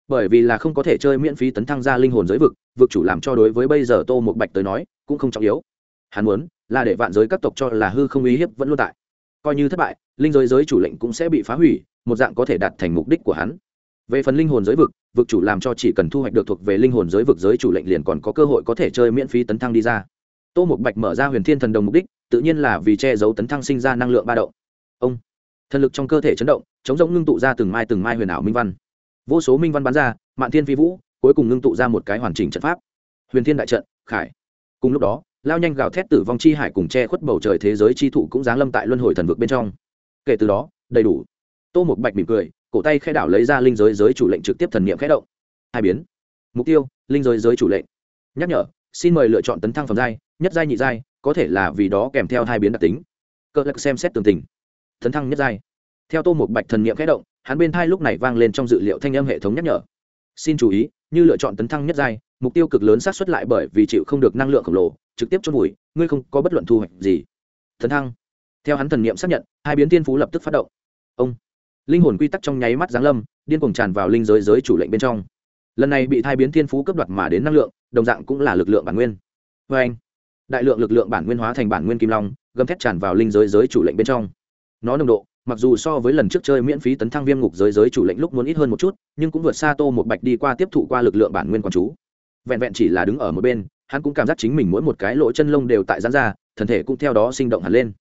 Bởi vì là không có thể chơi miễn phí tấn thăng ra linh hồn giới vực vực chủ làm cho đối với bây giờ tô một bạch tới nói, cũng không trọng yếu. Hắn muốn là để vạn giới các tộc cho là hư không uy hiếp vẫn luôn tại. Coi như thất bại, linh giới giới chủ lệnh cũng sẽ bị phá hủy, một dạng có thể đạt thành mục đích của hắn về phần linh hồn giới vực vực chủ làm cho chỉ cần thu hoạch được thuộc về linh hồn giới vực giới chủ lệnh liền còn có cơ hội có thể chơi miễn phí tấn thăng đi ra. Tô một bạch mở ra huyền thiên thần đồng mục đích, tự nhiên là vì che giấu tấn thăng sinh ra năng lượng ba động. Ông, thần lực trong cơ thể chấn động, chống rỗng ngưng tụ ra từng mai từng mai huyền ảo minh văn. Vô số minh văn bắn ra, mạn thiên phi vũ, cuối cùng ngưng tụ ra một cái hoàn chỉnh trận pháp. Huyền thiên đại trận, khải. Cùng lúc đó, lao nhanh gào thét tử vong chi hải cùng che khuất bầu trời thế giới chi thụ cũng giáng lâm tại luân hồi thần vực bên trong. Kể từ đó, đầy đủ. Tô một bạch mỉm cười cổ tay khai đảo lấy ra linh giới giới chủ lệnh trực tiếp thần niệm khẽ động. Hai biến. Mục tiêu, linh giới giới chủ lệnh. Nhắc nhở, xin mời lựa chọn tấn thăng phẩm giai, nhất giai nhị giai, có thể là vì đó kèm theo hai biến đặc tính. Cơ lạc xem xét tường tình. Tấn thăng nhất giai. Theo tô một bạch thần niệm khẽ động, hắn bên thai lúc này vang lên trong dự liệu thanh âm hệ thống nhắc nhở. Xin chú ý, như lựa chọn tấn thăng nhất giai, mục tiêu cực lớn sát xuất lại bởi vì chịu không được năng lượng khổng lồ, trực tiếp chôn vùi, ngươi không có bất luận thu hoạch gì. Tấn thăng. Theo hắn thần niệm xác nhận, hai biến tiên phú lập tức phát động. Ông linh hồn quy tắc trong nháy mắt giáng lâm, điên cuồng tràn vào linh giới giới chủ lệnh bên trong. Lần này bị thai biến thiên phú cấp đoạt mà đến năng lượng, đồng dạng cũng là lực lượng bản nguyên. Vê anh, đại lượng lực lượng bản nguyên hóa thành bản nguyên kim long, gầm thét tràn vào linh giới giới chủ lệnh bên trong. Nó nồng độ, mặc dù so với lần trước chơi miễn phí tấn thăng viêm ngục giới giới chủ lệnh lúc muốn ít hơn một chút, nhưng cũng vượt xa tô một bạch đi qua tiếp thụ qua lực lượng bản nguyên quán chú. Vẹn vẹn chỉ là đứng ở một bên, hắn cũng cảm giác chính mình mỗi một cái lỗ chân lông đều tại gián ra, thân thể cũng theo đó sinh động hẳn lên.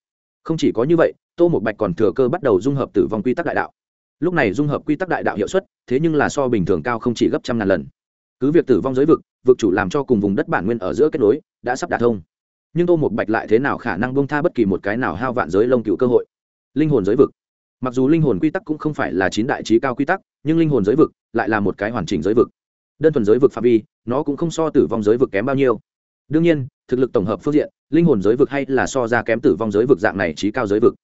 Không chỉ có như vậy tô một bạch còn thừa cơ bắt đầu dung hợp tử vong quy tắc đại đạo. Lúc này dung hợp quy tắc đại đạo hiệu suất, thế nhưng là so bình thường cao không chỉ gấp trăm ngàn lần. Cứ việc tử vong giới vực vực chủ làm cho cùng vùng đất bản nguyên ở giữa kết nối, đã sắp đạt thông. Nhưng tô một bạch lại thế nào khả năng bông tha bất kỳ một cái nào hao vạn giới lông cựu cơ hội? Linh hồn giới vực. Mặc dù linh hồn quy tắc cũng không phải là chín đại trí cao quy tắc, nhưng linh hồn giới vực lại là một cái hoàn chỉnh giới vực. Đơn thuần giới vực phạm vi, nó cũng không so tử vong giới vực kém bao nhiêu. Đương nhiên, thực lực tổng hợp phương diện, linh hồn giới vực hay là so ra kém tử vong giới vực dạng này trí cao giới vực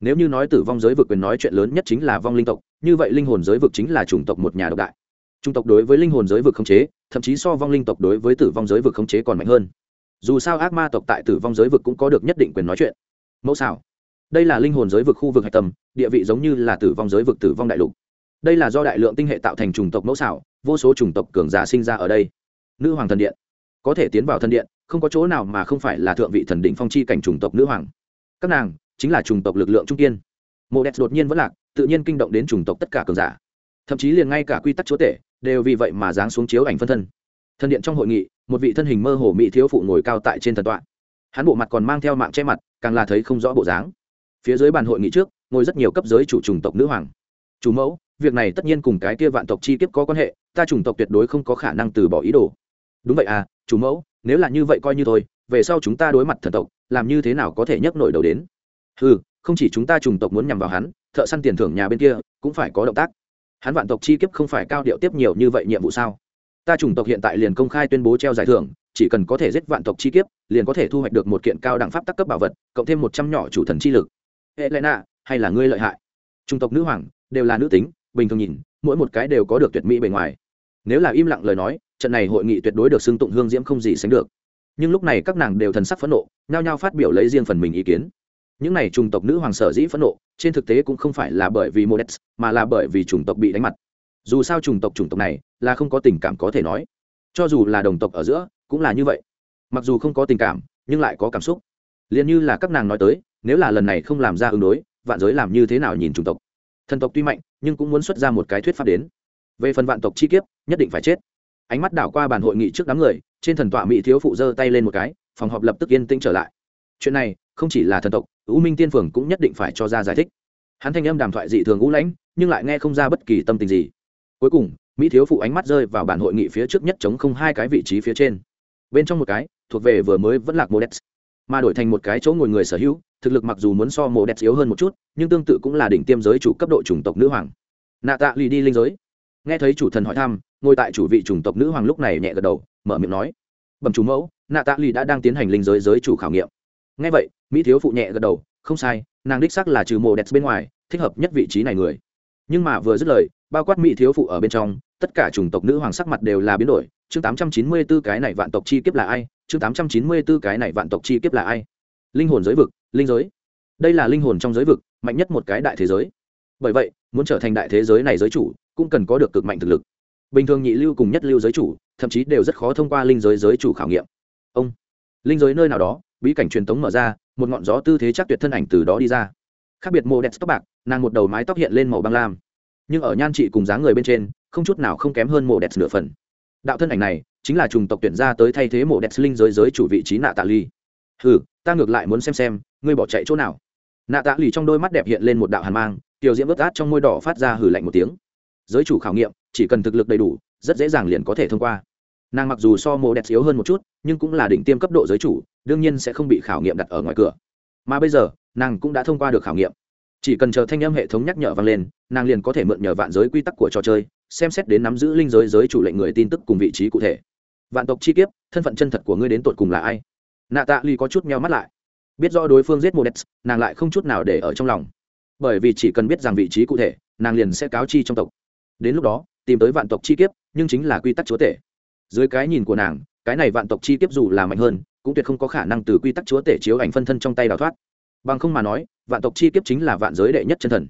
nếu như nói tử vong giới vực quyền nói chuyện lớn nhất chính là vong linh tộc, như vậy linh hồn giới vực chính là chủng tộc một nhà độc đại. Chủng tộc đối với linh hồn giới vực khống chế, thậm chí so vong linh tộc đối với tử vong giới vực khống chế còn mạnh hơn. Dù sao ác ma tộc tại tử vong giới vực cũng có được nhất định quyền nói chuyện. Mẫu xảo. Đây là linh hồn giới vực khu vực hạch tâm, địa vị giống như là tử vong giới vực tử vong đại lục. Đây là do đại lượng tinh hệ tạo thành chủng tộc mẫu xảo, vô số chủng tộc cường giả sinh ra ở đây. Nữ hoàng thần điện. Có thể tiến vào thần điện, không có chỗ nào mà không phải là thượng vị thần định phong chi cảnh chủng tộc nữ hoàng. Các nàng chính là chủng tộc lực lượng trung kiên. Mộ đẹp đột nhiên vẫn lạc, tự nhiên kinh động đến chủng tộc tất cả cường giả. Thậm chí liền ngay cả quy tắc chúa tể, đều vì vậy mà giáng xuống chiếu ảnh phân thân. Thân điện trong hội nghị, một vị thân hình mơ hồ mỹ thiếu phụ ngồi cao tại trên thần tọa. Hắn bộ mặt còn mang theo mạng che mặt, càng là thấy không rõ bộ dáng. Phía dưới bàn hội nghị trước, ngồi rất nhiều cấp giới chủ chủng tộc nữ hoàng. Chủ mẫu, việc này tất nhiên cùng cái kia vạn tộc chi kiếp có quan hệ, ta chủng tộc tuyệt đối không có khả năng từ bỏ ý đồ. Đúng vậy à chủ mẫu, nếu là như vậy coi như thôi, về sau chúng ta đối mặt thần tộc, làm như thế nào có thể nhấc nổi đầu đến? Ừ không chỉ chúng ta chủng tộc muốn nhằm vào hắn, thợ săn tiền thưởng nhà bên kia cũng phải có động tác. Hắn vạn tộc chi kiếp không phải cao điệu tiếp nhiều như vậy nhiệm vụ sao? Ta chủng tộc hiện tại liền công khai tuyên bố treo giải thưởng, chỉ cần có thể giết vạn tộc chi kiếp, liền có thể thu hoạch được một kiện cao đẳng pháp tắc cấp bảo vật, cộng thêm một trăm nhỏ chủ thần chi lực. Hệ lẽ nạ hay là ngươi lợi hại? Chủng tộc nữ hoàng, đều là nữ tính, bình thường nhìn, mỗi một cái đều có được tuyệt mỹ bề ngoài. Nếu là im lặng lời nói, trận này hội nghị tuyệt đối được xưng tụng hương diễm không gì sánh được. Nhưng lúc này các nàng đều thần sắc phẫn nộ, nhao nhao phát biểu lấy riêng phần mình ý kiến những này chủng tộc nữ hoàng sở dĩ phẫn nộ, trên thực tế cũng không phải là bởi vì modex mà là bởi vì chủng tộc bị đánh mặt. Dù sao chủng tộc chủng tộc này là không có tình cảm có thể nói. Cho dù là đồng tộc ở giữa, cũng là như vậy. Mặc dù không có tình cảm, nhưng lại có cảm xúc. Liền như là các nàng nói tới, nếu là lần này không làm ra ứng đối, vạn giới làm như thế nào nhìn chủng tộc? Thần tộc tuy mạnh, nhưng cũng muốn xuất ra một cái thuyết pháp đến. Về phần vạn tộc chi kiếp, nhất định phải chết. Ánh mắt đảo qua bàn hội nghị trước đám người, trên thần tọa mỹ thiếu phụ giơ tay lên một cái, phòng họp lập tức yên tĩnh trở lại. Chuyện này, không chỉ là thần tộc u minh tiên phường cũng nhất định phải cho ra giải thích. Hắn thanh âm đàm thoại dị thường ngũ lãnh, nhưng lại nghe không ra bất kỳ tâm tình gì. Cuối cùng, mỹ thiếu phụ ánh mắt rơi vào bản hội nghị phía trước nhất chống không hai cái vị trí phía trên. Bên trong một cái, thuộc về vừa mới vẫn lạc modex mà đổi thành một cái chỗ ngồi người sở hữu, thực lực mặc dù muốn so mộ đẹp yếu hơn một chút, nhưng tương tự cũng là đỉnh tiêm giới chủ cấp độ chủng tộc nữ hoàng. Nạ tạ lì đi linh giới. Nghe thấy chủ thần hỏi thăm, ngồi tại chủ vị chủng tộc nữ hoàng lúc này nhẹ gật đầu, mở miệng nói. Bẩm chủ mẫu, nạ tạ lì đã đang tiến hành linh giới giới chủ khảo nghiệm nghe vậy, mỹ thiếu phụ nhẹ gật đầu, không sai, nàng đích xác là trừ mồ đẹp bên ngoài, thích hợp nhất vị trí này người. Nhưng mà vừa dứt lời, bao quát mỹ thiếu phụ ở bên trong, tất cả chủng tộc nữ hoàng sắc mặt đều là biến đổi. Chương tám trăm chín mươi 894 cái này vạn tộc chi kiếp là ai? Chương tám trăm chín mươi 894 cái này vạn tộc chi kiếp là ai? Linh hồn giới vực, linh giới. Đây là linh hồn trong giới vực, mạnh nhất một cái đại thế giới. Bởi vậy, muốn trở thành đại thế giới này giới chủ, cũng cần có được cực mạnh thực lực. Bình thường nhị lưu cùng nhất lưu giới chủ, thậm chí đều rất khó thông qua linh giới giới chủ khảo nghiệm. Ông, linh giới nơi nào đó bí cảnh truyền tống mở ra, một ngọn gió tư thế chắc tuyệt thân ảnh từ đó đi ra. Khác biệt mô đẹp tóc bạc, nàng một đầu mái tóc hiện lên màu băng lam. Nhưng ở nhan trị cùng dáng người bên trên, không chút nào không kém hơn mộ đẹp nửa phần. Đạo thân ảnh này, chính là trùng tộc tuyển ra tới thay thế mộ đẹp linh giới giới chủ vị trí nạ tạ ly hừ, ta ngược lại muốn xem xem, ngươi bỏ chạy chỗ nào? Nạ tạ lì trong đôi mắt đẹp hiện lên một đạo hàn mang, tiểu diễm vớt át trong môi đỏ phát ra hử lạnh một tiếng. Giới chủ khảo nghiệm, chỉ cần thực lực đầy đủ, rất dễ dàng liền có thể thông qua. Nàng mặc dù so mộ đẹp yếu hơn một chút, nhưng cũng là đỉnh tiêm cấp độ giới chủ đương nhiên sẽ không bị khảo nghiệm đặt ở ngoài cửa. Mà bây giờ, nàng cũng đã thông qua được khảo nghiệm. Chỉ cần chờ thanh âm hệ thống nhắc nhở vang lên, nàng liền có thể mượn nhờ vạn giới quy tắc của trò chơi, xem xét đến nắm giữ linh giới giới chủ lệnh người tin tức cùng vị trí cụ thể. Vạn tộc chi kiếp, thân phận chân thật của ngươi đến tột cùng là ai? Nạ tạ ly có chút meo mắt lại. Biết rõ đối phương giết modex nàng lại không chút nào để ở trong lòng. Bởi vì chỉ cần biết rằng vị trí cụ thể, nàng liền sẽ cáo chi trong tộc. Đến lúc đó, tìm tới vạn tộc chi kiếp, nhưng chính là quy tắc chúa tể. Dưới cái nhìn của nàng, cái này vạn tộc chi kiếp dù là mạnh hơn cũng tuyệt không có khả năng từ quy tắc chúa tể chiếu ảnh phân thân trong tay đào thoát. Bằng không mà nói, vạn tộc chi kiếp chính là vạn giới đệ nhất chân thần.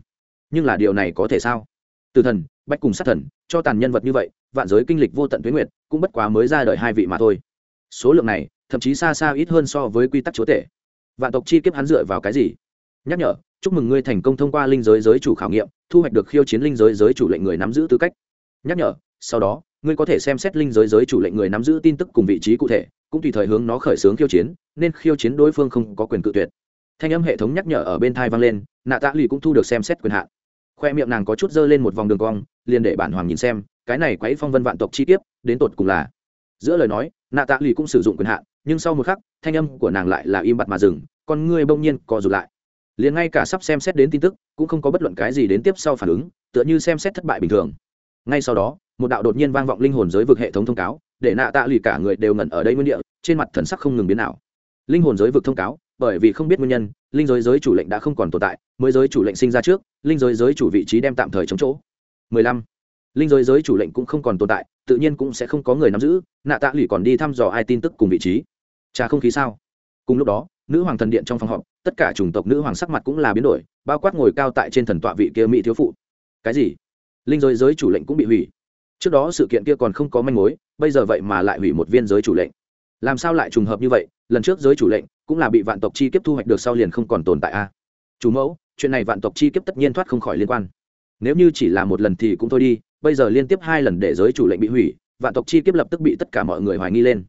Nhưng là điều này có thể sao? Từ thần, bách cùng sát thần, cho tàn nhân vật như vậy, vạn giới kinh lịch vô tận tuyến nguyệt, cũng bất quá mới ra đời hai vị mà thôi. Số lượng này, thậm chí xa xa ít hơn so với quy tắc chúa tể. Vạn tộc chi kiếp hắn dựa vào cái gì? Nhắc nhở, chúc mừng ngươi thành công thông qua linh giới giới chủ khảo nghiệm, thu hoạch được khiêu chiến linh giới giới chủ lệnh người nắm giữ tư cách. Nhắc nhở, sau đó ngươi có thể xem xét linh giới giới chủ lệnh người nắm giữ tin tức cùng vị trí cụ thể, cũng tùy thời hướng nó khởi xướng khiêu chiến, nên khiêu chiến đối phương không có quyền cự tuyệt. Thanh âm hệ thống nhắc nhở ở bên thai vang lên, nạ tạ lì cũng thu được xem xét quyền hạn. Khoe miệng nàng có chút dơ lên một vòng đường cong, liền để bản hoàng nhìn xem, cái này quấy phong vân vạn tộc chi tiết đến tột cùng là. Giữa lời nói, nạ tạ lì cũng sử dụng quyền hạn, nhưng sau một khắc, thanh âm của nàng lại là im bặt mà dừng, con ngươi bỗng nhiên co rụt lại. Liền ngay cả sắp xem xét đến tin tức, cũng không có bất luận cái gì đến tiếp sau phản ứng, tựa như xem xét thất bại bình thường ngay sau đó, một đạo đột nhiên vang vọng linh hồn giới vực hệ thống thông cáo, để nạ tạ lì cả người đều ngẩn ở đây nguyên địa, trên mặt thần sắc không ngừng biến nào linh hồn giới vực thông cáo, bởi vì không biết nguyên nhân, linh giới giới chủ lệnh đã không còn tồn tại, mới giới chủ lệnh sinh ra trước, linh giới giới chủ vị trí đem tạm thời chống chỗ. 15. linh giới giới chủ lệnh cũng không còn tồn tại, tự nhiên cũng sẽ không có người nắm giữ, nạ tạ lì còn đi thăm dò ai tin tức cùng vị trí. Trà không khí sao? Cùng lúc đó, nữ hoàng thần điện trong phòng họp, tất cả chủng tộc nữ hoàng sắc mặt cũng là biến đổi, bao quát ngồi cao tại trên thần tọa vị kia mỹ thiếu phụ. Cái gì? Linh giới giới chủ lệnh cũng bị hủy. Trước đó sự kiện kia còn không có manh mối, bây giờ vậy mà lại hủy một viên giới chủ lệnh. Làm sao lại trùng hợp như vậy, lần trước giới chủ lệnh cũng là bị vạn tộc chi kiếp thu hoạch được sau liền không còn tồn tại a. Chủ mẫu, chuyện này vạn tộc chi kiếp tất nhiên thoát không khỏi liên quan. Nếu như chỉ là một lần thì cũng thôi đi, bây giờ liên tiếp hai lần để giới chủ lệnh bị hủy, vạn tộc chi kiếp lập tức bị tất cả mọi người hoài nghi lên.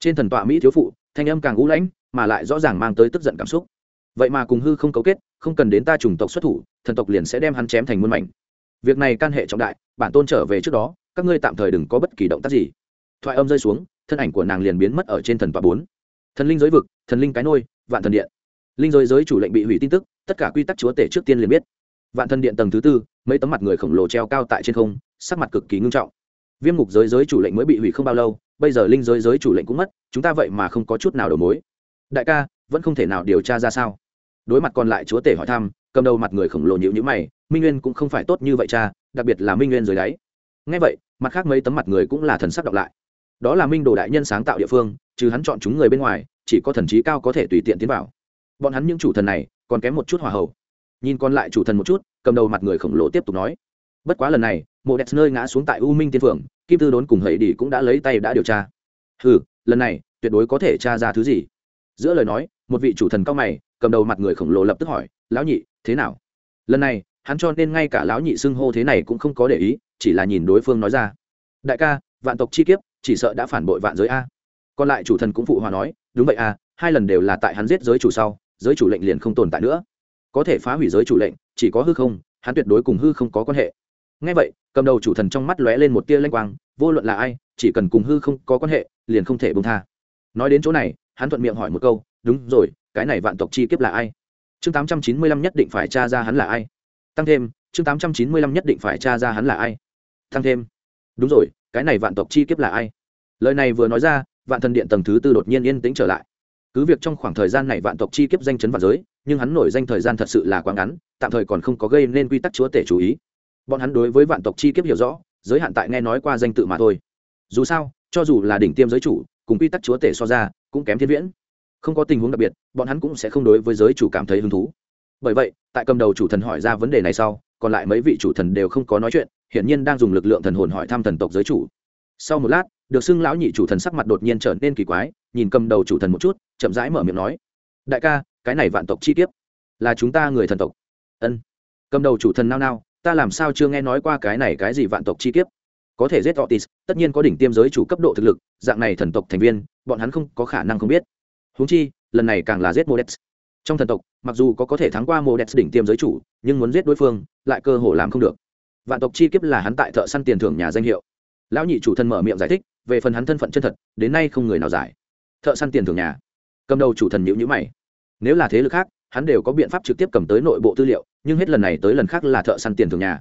Trên thần tọa mỹ thiếu phụ, thanh âm càng ngũ lãnh, mà lại rõ ràng mang tới tức giận cảm xúc. Vậy mà cùng hư không cấu kết, không cần đến ta chủng tộc xuất thủ, thần tộc liền sẽ đem hắn chém thành muôn mảnh việc này can hệ trọng đại, bản tôn trở về trước đó, các ngươi tạm thời đừng có bất kỳ động tác gì. Thoại âm rơi xuống, thân ảnh của nàng liền biến mất ở trên thần tòa bốn. Thần linh giới vực, thần linh cái nôi, vạn thần điện. Linh giới giới chủ lệnh bị hủy tin tức, tất cả quy tắc chúa tể trước tiên liền biết. Vạn thần điện tầng thứ tư, mấy tấm mặt người khổng lồ treo cao tại trên không, sắc mặt cực kỳ ngưng trọng. Viêm mục giới giới chủ lệnh mới bị hủy không bao lâu, bây giờ linh giới giới chủ lệnh cũng mất, chúng ta vậy mà không có chút nào đầu mối. Đại ca, vẫn không thể nào điều tra ra sao? Đối mặt còn lại chúa tể hỏi thăm cầm đầu mặt người khổng lồ nhịu nhữ mày, minh nguyên cũng không phải tốt như vậy cha, đặc biệt là minh nguyên dưới đáy. Ngay vậy, mặt khác mấy tấm mặt người cũng là thần sắc đọc lại. Đó là minh đồ đại nhân sáng tạo địa phương, trừ hắn chọn chúng người bên ngoài, chỉ có thần trí cao có thể tùy tiện tiến vào. Bọn hắn những chủ thần này, còn kém một chút hòa hậu. Nhìn còn lại chủ thần một chút, cầm đầu mặt người khổng lồ tiếp tục nói. Bất quá lần này, mộ đẹp nơi ngã xuống tại u minh tiên phượng, kim tư đốn cùng hầy đi cũng đã lấy tay đã điều tra. Ừ lần này, tuyệt đối có thể tra ra thứ gì? Giữa lời nói, một vị chủ thần cao mày, cầm đầu mặt người khổng lồ lập tức hỏi, lão nhị thế nào? Lần này, hắn cho nên ngay cả lão nhị xưng hô thế này cũng không có để ý, chỉ là nhìn đối phương nói ra. Đại ca, vạn tộc chi kiếp, chỉ sợ đã phản bội vạn giới a. Còn lại chủ thần cũng phụ hòa nói, đúng vậy a, hai lần đều là tại hắn giết giới chủ sau, giới chủ lệnh liền không tồn tại nữa. Có thể phá hủy giới chủ lệnh, chỉ có hư không, hắn tuyệt đối cùng hư không có quan hệ. Ngay vậy, cầm đầu chủ thần trong mắt lóe lên một tia lanh quang, vô luận là ai, chỉ cần cùng hư không có quan hệ, liền không thể bông tha. Nói đến chỗ này, hắn thuận miệng hỏi một câu, đúng rồi, cái này vạn tộc chi kiếp là ai? Chương tám trăm chín mươi lăm nhất định phải tra ra hắn là ai. Tăng thêm, chương tám trăm chín mươi lăm nhất định phải tra ra hắn là ai. Tăng thêm. Đúng rồi, cái này vạn tộc chi kiếp là ai? Lời này vừa nói ra, vạn thần điện tầng thứ tư đột nhiên yên tĩnh trở lại. Cứ việc trong khoảng thời gian này vạn tộc chi kiếp danh chấn vạn giới, nhưng hắn nổi danh thời gian thật sự là quá ngắn, tạm thời còn không có gây nên quy tắc chúa tể chú ý. Bọn hắn đối với vạn tộc chi kiếp hiểu rõ, giới hạn tại nghe nói qua danh tự mà thôi. Dù sao, cho dù là đỉnh tiêm giới chủ, cùng quy tắc chúa tể so ra, cũng kém thiên viễn không có tình huống đặc biệt bọn hắn cũng sẽ không đối với giới chủ cảm thấy hứng thú bởi vậy tại cầm đầu chủ thần hỏi ra vấn đề này sau còn lại mấy vị chủ thần đều không có nói chuyện hiển nhiên đang dùng lực lượng thần hồn hỏi thăm thần tộc giới chủ sau một lát được xưng lão nhị chủ thần sắc mặt đột nhiên trở nên kỳ quái nhìn cầm đầu chủ thần một chút chậm rãi mở miệng nói đại ca cái này vạn tộc chi tiết là chúng ta người thần tộc ân cầm đầu chủ thần nao nao ta làm sao chưa nghe nói qua cái này cái gì vạn tộc chi tiết? có thể giết Otis, tất nhiên có đỉnh tiêm giới chủ cấp độ thực lực, dạng này thần tộc thành viên, bọn hắn không có khả năng không biết. Huống chi, lần này càng là giết Modex. Trong thần tộc, mặc dù có có thể thắng qua Modex đỉnh tiêm giới chủ, nhưng muốn giết đối phương, lại cơ hội làm không được. Vạn tộc chi kiếp là hắn tại thợ săn tiền thưởng nhà danh hiệu. Lão nhị chủ thân mở miệng giải thích, về phần hắn thân phận chân thật, đến nay không người nào giải. Thợ săn tiền thưởng nhà. Cầm đầu chủ thần nhíu nhíu mày. Nếu là thế lực khác, hắn đều có biện pháp trực tiếp cầm tới nội bộ tư liệu, nhưng hết lần này tới lần khác là thợ săn tiền thưởng nhà.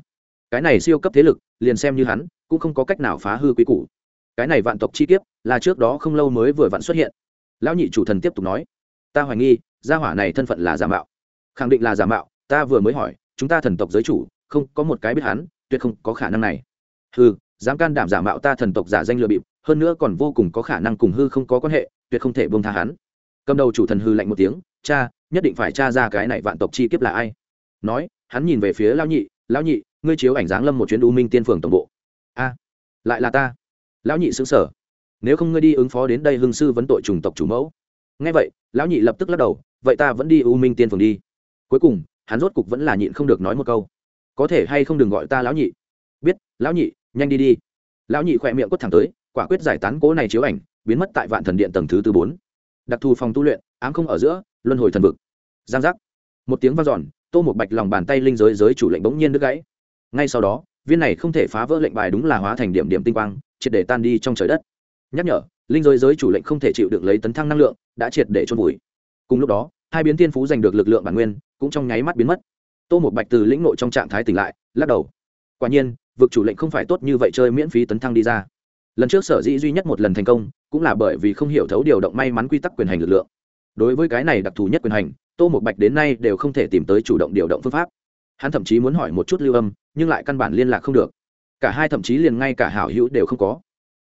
Cái này siêu cấp thế lực, liền xem như hắn, cũng không có cách nào phá hư quý củ cái này vạn tộc chi kiếp là trước đó không lâu mới vừa vặn xuất hiện lão nhị chủ thần tiếp tục nói, ta hoài nghi, gia hỏa này thân phận là giả mạo. Khẳng định là giả mạo, ta vừa mới hỏi, chúng ta thần tộc giới chủ, không có một cái biết hắn, tuyệt không có khả năng này. Hư dám can đảm giả mạo ta thần tộc giả danh lừa bịp, hơn nữa còn vô cùng có khả năng cùng hư không có quan hệ, tuyệt không thể buông tha hắn. Cầm đầu chủ thần hư lạnh một tiếng, cha, nhất định phải tra ra cái này vạn tộc chi kiếp là ai? Nói, hắn nhìn về phía lão nhị lão nhị, ngươi chiếu ảnh dáng lâm một chuyến u minh tiên phường tổng bộ. A, lại là ta. Lão nhị xứng sở nếu không ngươi đi ứng phó đến đây hương sư vấn tội chủng tộc chủ mẫu. Ngay vậy, lão nhị lập tức lắc đầu, vậy ta vẫn đi u minh tiên phường đi. Cuối cùng, hắn rốt cục vẫn là nhịn không được nói một câu. Có thể hay không đừng gọi ta lão nhị. Biết, lão nhị, nhanh đi đi. Lão nhị khỏe miệng quất thẳng tới, quả quyết giải tán cố này chiếu ảnh, biến mất tại vạn thần điện tầng thứ tư bốn. Đặc thù phòng tu luyện, ám không ở giữa, luân hồi thần vực. Giang giác. Một tiếng v a n giòn tô một bạch lòng bàn tay linh giới giới chủ lệnh bỗng nhiên đứt gãy. Ngay sau đó, viên này không thể phá vỡ lệnh bài đúng là hóa thành điểm điểm tinh quang, triệt để tan đi trong trời đất nhắc nhở, linh giới giới chủ lệnh không thể chịu được lấy tấn thăng năng lượng, đã triệt để trôn vùi. Cùng lúc đó, hai biến thiên phú giành được lực lượng bản nguyên, cũng trong nháy mắt biến mất. Tô một bạch từ lĩnh nội trong trạng thái tỉnh lại, lắc đầu. Quả nhiên, vực chủ lệnh không phải tốt như vậy chơi miễn phí tấn thăng đi ra. Lần trước sở dĩ duy nhất một lần thành công, cũng là bởi vì không hiểu thấu điều động may mắn quy tắc quyền hành lực lượng. Đối với cái này đặc thù nhất quyền hành, tô một bạch đến nay đều không thể tìm tới chủ động điều động phương pháp. Hắn thậm chí muốn hỏi một chút lưu âm, nhưng lại căn bản liên lạc không được. Cả hai thậm chí liền ngay cả hảo hữu đều không có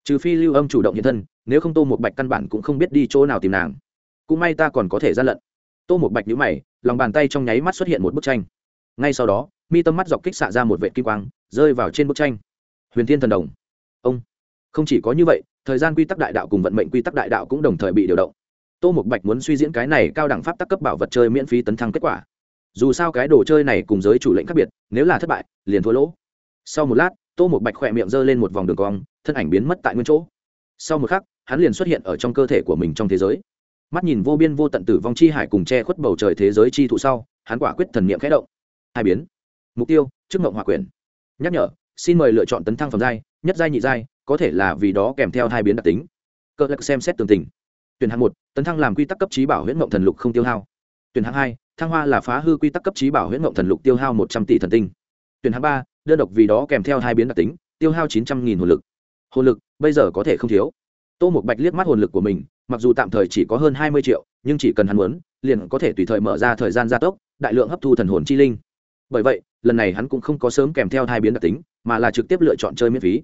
trừ phi lưu âm chủ động hiện thân, nếu không tô một bạch căn bản cũng không biết đi chỗ nào tìm nàng. Cũng may ta còn có thể gian lận. Tô một bạch nhữ mày, lòng bàn tay trong nháy mắt xuất hiện một bức tranh. Ngay sau đó, mi tâm mắt dọc kích xạ ra một vệ kim quang, rơi vào trên bức tranh. Huyền thiên thần đồng. Ông. Không chỉ có như vậy, thời gian quy tắc đại đạo cùng vận mệnh quy tắc đại đạo cũng đồng thời bị điều động. Tô một bạch muốn suy diễn cái này cao đẳng pháp tắc cấp bảo vật chơi miễn phí tấn thăng kết quả. Dù sao cái đồ chơi này cùng giới chủ lệnh khác biệt, nếu là thất bại, liền thua lỗ. Sau một lát tô một bạch khỏe miệng giơ lên một vòng đường cong, thân ảnh biến mất tại nguyên chỗ. Sau một khắc, hắn liền xuất hiện ở trong cơ thể của mình trong thế giới. Mắt nhìn vô biên vô tận tử vong chi hải cùng che khuất bầu trời thế giới chi thụ sau, hắn quả quyết thần niệm khẽ động. Hai biến. Mục tiêu trước ngộng hòa quyền nhắc nhở, xin mời lựa chọn tấn thăng phẩm giai, nhất giai nhị giai, có thể là vì đó kèm theo hai biến đặc tính. Cơ lạc xem xét tường tình. Tuyển hạng một, tấn thăng làm quy tắc cấp trí bảo huyễn mộng thần lục không tiêu hao. Tuyển hạng hai, thăng hoa là phá hư quy tắc cấp trí bảo huyễn mộng thần lục tiêu hao một trăm tỷ thần tinh. Tuyển hạng ba đơn độc vì đó kèm theo hai biến đặc tính, tiêu hao chín trăm nghìn hồn lực. Hồn lực, bây giờ có thể không thiếu. Tô một bạch liếc mắt hồn lực của mình, mặc dù tạm thời chỉ có hơn hai mươi triệu, nhưng chỉ cần hắn muốn, liền có thể tùy thời mở ra thời gian gia tốc, đại lượng hấp thu thần hồn chi linh. Bởi vậy, lần này hắn cũng không có sớm kèm theo hai biến đặc tính, mà là trực tiếp lựa chọn chơi miễn phí.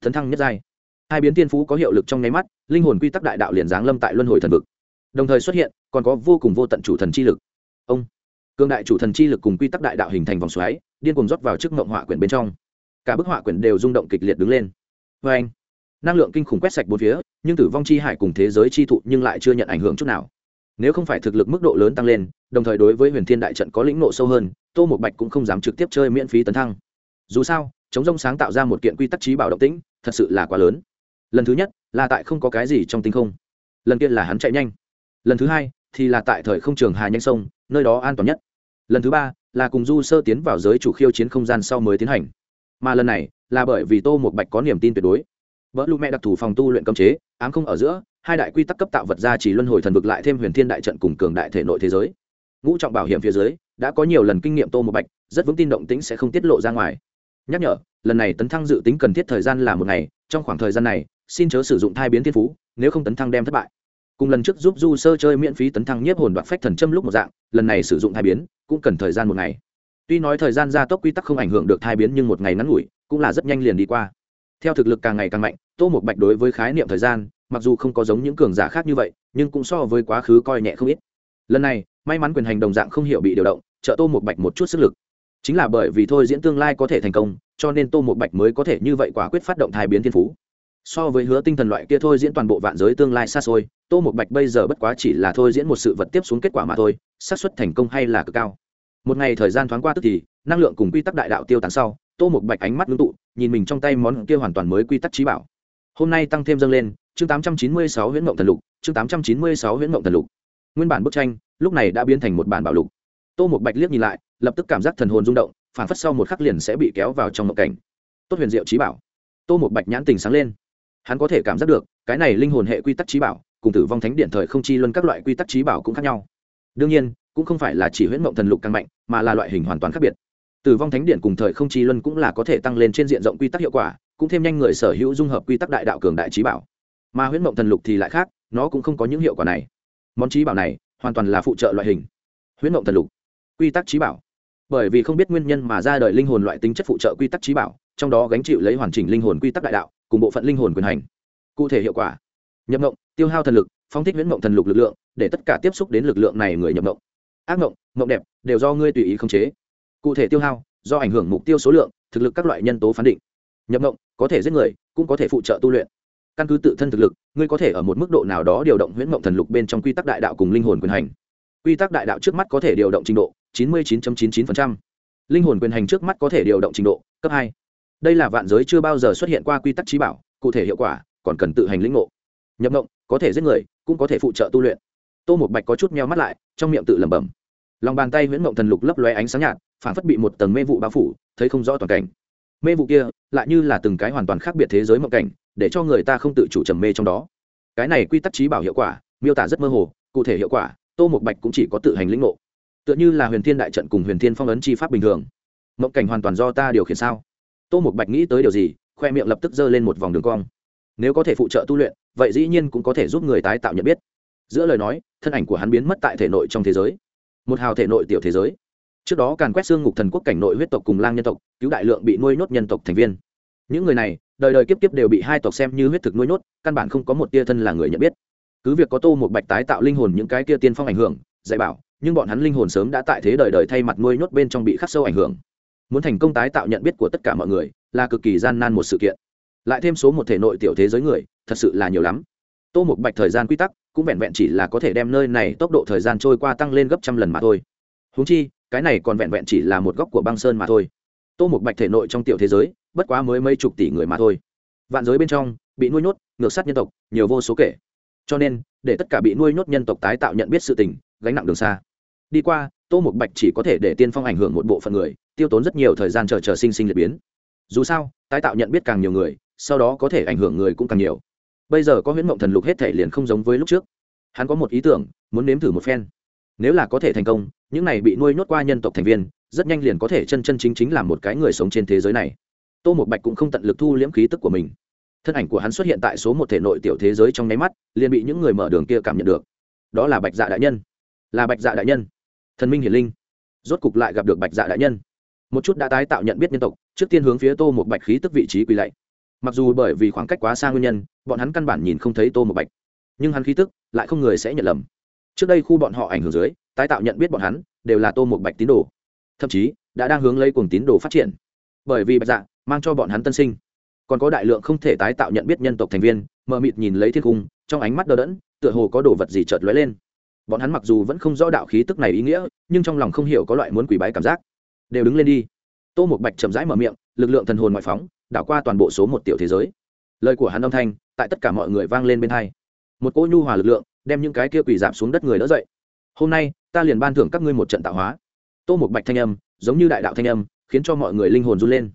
Thần thăng nhất giai. Hai biến tiên phú có hiệu lực trong nháy mắt, linh hồn quy tắc đại đạo liền giáng lâm tại luân hồi thần vực. Đồng thời xuất hiện, còn có vô cùng vô tận chủ thần chi lực. Ông. Cương đại chủ thần chi lực cùng quy tắc đại đạo hình thành vòng xoáy điên cuồng rót vào trước ngộng họa quyển bên trong. Cả bức họa quyển đều rung động kịch liệt đứng lên. Vê anh, năng lượng kinh khủng quét sạch bốn phía, nhưng tử vong chi hải cùng thế giới chi thụ nhưng lại chưa nhận ảnh hưởng chút nào. Nếu không phải thực lực mức độ lớn tăng lên, đồng thời đối với huyền thiên đại trận có lĩnh nộ sâu hơn, tô một bạch cũng không dám trực tiếp chơi miễn phí tấn thăng. Dù sao, chống rông sáng tạo ra một kiện quy tắc trí bảo động tĩnh, thật sự là quá lớn. Lần thứ nhất, là tại không có cái gì trong tinh không. Lần kia là hắn chạy nhanh. Lần thứ hai, thì là tại thời không trường hà nhanh sông, nơi đó an toàn nhất. Lần thứ ba là cùng du sơ tiến vào giới chủ khiêu chiến không gian sau mới tiến hành. Mà lần này, là bởi vì tô một bạch có niềm tin tuyệt đối. Vỡ lụ mẹ đặc thù phòng tu luyện cấm chế, ám không ở giữa, hai đại quy tắc cấp tạo vật ra chỉ luân hồi thần vực lại thêm huyền thiên đại trận cùng cường đại thể nội thế giới. Ngũ trọng bảo hiểm phía dưới, đã có nhiều lần kinh nghiệm tô một bạch, rất vững tin động tính sẽ không tiết lộ ra ngoài. Nhắc nhở, lần này tấn thăng dự tính cần thiết thời gian là một ngày, trong khoảng thời gian này, xin chớ sử dụng thai biến thiên phú, nếu không tấn thăng đem thất bại cùng lần trước giúp du sơ chơi miễn phí tấn thăng nhiếp hồn đoạt phách thần châm lúc một dạng, lần này sử dụng thai biến, cũng cần thời gian một ngày. Tuy nói thời gian gia tốc quy tắc không ảnh hưởng được thai biến nhưng một ngày ngắn ngủi, cũng là rất nhanh liền đi qua. Theo thực lực càng ngày càng mạnh, tô một bạch đối với khái niệm thời gian, mặc dù không có giống những cường giả khác như vậy, nhưng cũng so với quá khứ coi nhẹ không ít. Lần này, may mắn quyền hành đồng dạng không hiểu bị điều động, trợ tô một bạch một chút sức lực. Chính là bởi vì thôi diễn tương lai có thể thành công, cho nên tô một bạch mới có thể như vậy quả quyết phát động thai biến thiên phú so với hứa tinh thần loại kia thôi diễn toàn bộ vạn giới tương lai xa xôi, tô một bạch bây giờ bất quá chỉ là thôi diễn một sự vật tiếp xuống kết quả mà thôi, xác suất thành công hay là cực cao. Một ngày thời gian thoáng qua tức thì, năng lượng cùng quy tắc đại đạo tiêu tán sau, tô một bạch ánh mắt ngưng tụ, nhìn mình trong tay món kia hoàn toàn mới quy tắc trí bảo. Hôm nay tăng thêm dâng lên, chương tám trăm chín mươi sáu huyễn mộng thần lục, chương tám trăm chín mươi sáu huyễn mộng thần lục. Nguyên bản bức tranh, lúc này đã biến thành một bản bảo lục. Tô một bạch liếc nhìn lại, lập tức cảm giác thần hồn rung động phản phất sau một khắc liền sẽ bị kéo vào trong mộng cảnh. Tốt huyền diệu trí bảo. Tô một bạch nhãn tình sáng lên hắn có thể cảm giác được, cái này linh hồn hệ quy tắc trí bảo, cùng tử vong thánh điện thời không chi luân các loại quy tắc trí bảo cũng khác nhau. Đương nhiên, cũng không phải là chỉ huyễn mộng thần lục càng mạnh, mà là loại hình hoàn toàn khác biệt. Tử vong thánh điện cùng thời không chi luân cũng là có thể tăng lên trên diện rộng quy tắc hiệu quả, cũng thêm nhanh người sở hữu dung hợp quy tắc đại đạo cường đại trí bảo. Mà huyễn mộng thần lục thì lại khác, nó cũng không có những hiệu quả này. Món trí bảo này, hoàn toàn là phụ trợ loại hình. Huyễn mộng thần lục. Quy tắc trí bảo. Bởi vì không biết nguyên nhân mà ra đời linh hồn loại tính chất phụ trợ quy tắc trí bảo, trong đó gánh chịu lấy hoàn chỉnh linh hồn quy tắc đại đạo cùng bộ phận linh hồn quyền hành. Cụ thể hiệu quả. Nhập mộng tiêu hao thần lực phóng thích huyễn mộng thần lục lực lượng, để tất cả tiếp xúc đến lực lượng này người nhập mộng ác mộng mộng đẹp, đều do ngươi tùy ý khống chế. Cụ thể tiêu hao, do ảnh hưởng mục tiêu số lượng, thực lực các loại nhân tố phán định. Nhập mộng có thể giết người, cũng có thể phụ trợ tu luyện. Căn cứ tự thân thực lực, ngươi có thể ở một mức độ nào đó điều động huyễn mộng thần lục bên trong quy tắc đại đạo cùng linh hồn quyền hành. Quy tắc đại đạo trước mắt có thể điều động trình độ 99.99%. linh hồn quyền hành trước mắt có thể điều động trình độ cấp hai đây là vạn giới chưa bao giờ xuất hiện qua quy tắc trí bảo, cụ thể hiệu quả còn cần tự hành lĩnh ngộ. Nhập ngộng, có thể giết người, cũng có thể phụ trợ tu luyện. Tô một bạch có chút meo mắt lại, trong miệng tự lẩm bẩm. Lòng bàn tay nguyễn mộng thần lục lấp lóe ánh sáng nhạt phản phất bị một tầng mê vụ bao phủ, thấy không rõ toàn cảnh. Mê vụ kia, lại như là từng cái hoàn toàn khác biệt thế giới mộng cảnh, để cho người ta không tự chủ trầm mê trong đó. Cái này quy tắc trí bảo hiệu quả, miêu tả rất mơ hồ, cụ thể hiệu quả, tô một bạch cũng chỉ có tự hành lĩnh ngộ. Tựa như là huyền thiên đại trận cùng huyền thiên phong ấn chi pháp bình thường. Mộng cảnh hoàn toàn do ta điều khiển sao? Tô một bạch nghĩ tới điều gì, khoe miệng lập tức giơ lên một vòng đường cong. Nếu có thể phụ trợ tu luyện, vậy dĩ nhiên cũng có thể giúp người tái tạo nhận biết. Giữa lời nói, thân ảnh của hắn biến mất tại thể nội trong thế giới. Một hào thể nội tiểu thế giới. Trước đó càn quét xương ngục thần quốc cảnh nội huyết tộc cùng lang nhân tộc, cứu đại lượng bị nuôi nhốt nhân tộc thành viên. Những người này, đời đời kiếp kiếp đều bị hai tộc xem như huyết thực nuôi nhốt, căn bản không có một tia thân là người nhận biết. Cứ việc có tô một bạch tái tạo linh hồn những cái tia tiên phong ảnh hưởng, dạy bảo, nhưng bọn hắn linh hồn sớm đã tại thế đời đời thay mặt nuôi nhốt bên trong bị khắc sâu ảnh hưởng muốn thành công tái tạo nhận biết của tất cả mọi người là cực kỳ gian nan một sự kiện. Lại thêm số một thể nội tiểu thế giới người, thật sự là nhiều lắm. Tô một bạch thời gian quy tắc cũng vẹn vẹn chỉ là có thể đem nơi này tốc độ thời gian trôi qua tăng lên gấp trăm lần mà thôi. Húng chi, cái này còn vẹn vẹn chỉ là một góc của băng sơn mà thôi. Tô một bạch thể nội trong tiểu thế giới, bất quá mới mấy chục tỷ người mà thôi. Vạn giới bên trong, bị nuôi nhốt, ngược sát nhân tộc, nhiều vô số kể. Cho nên, để tất cả bị nuôi nhốt nhân tộc tái tạo nhận biết sự tình, gánh nặng đường xa. Đi qua tô một bạch chỉ có thể để tiên phong ảnh hưởng một bộ phận người, tiêu tốn rất nhiều thời gian chờ chờ sinh sinh liệt biến. Dù sao, tái tạo nhận biết càng nhiều người, sau đó có thể ảnh hưởng người cũng càng nhiều. Bây giờ có huyễn mộng thần lục hết thể liền không giống với lúc trước. Hắn có một ý tưởng, muốn nếm thử một phen. Nếu là có thể thành công, những này bị nuôi nhốt qua nhân tộc thành viên, rất nhanh liền có thể chân chân chính chính làm một cái người sống trên thế giới này. Tô một bạch cũng không tận lực thu liễm khí tức của mình. Thân ảnh của hắn xuất hiện tại số một thể nội tiểu thế giới trong nháy mắt, liền bị những người mở đường kia cảm nhận được. Đó là bạch dạ đại nhân. Là bạch dạ đại nhân thần minh hiển linh. Rốt cục lại gặp được bạch dạ đại nhân. Một chút đã tái tạo nhận biết nhân tộc, trước tiên hướng phía tô một bạch khí tức vị trí quỳ lạy. Mặc dù bởi vì khoảng cách quá xa nguyên nhân, bọn hắn căn bản nhìn không thấy tô một bạch. Nhưng hắn khí tức lại không người sẽ nhận lầm. Trước đây khu bọn họ ảnh hưởng dưới, tái tạo nhận biết bọn hắn, đều là tô một bạch tín đồ. Thậm chí, đã đang hướng lấy cùng tín đồ phát triển. Bởi vì bạch dạ mang cho bọn hắn tân sinh. Còn có đại lượng không thể tái tạo nhận biết nhân tộc thành viên, mờ mịt nhìn lấy thiên cung, trong ánh mắt đờ đẫn, tựa hồ có đồ vật gì chợt lóe lên bọn hắn mặc dù vẫn không rõ đạo khí tức này ý nghĩa, nhưng trong lòng không hiểu có loại muốn quỷ bái cảm giác. Đều đứng lên đi. Tô một bạch chậm rãi mở miệng, lực lượng thần hồn ngoại phóng, đảo qua toàn bộ số một tiểu thế giới. Lời của hắn âm thanh, tại tất cả mọi người vang lên bên hai. Một cỗ nhu hòa lực lượng, đem những cái kia quỳ giảm xuống đất người đỡ dậy. Hôm nay, ta liền ban thưởng các ngươi một trận tạo hóa. Tô một bạch thanh âm, giống như đại đạo thanh âm, khiến cho mọi người linh hồn run lên.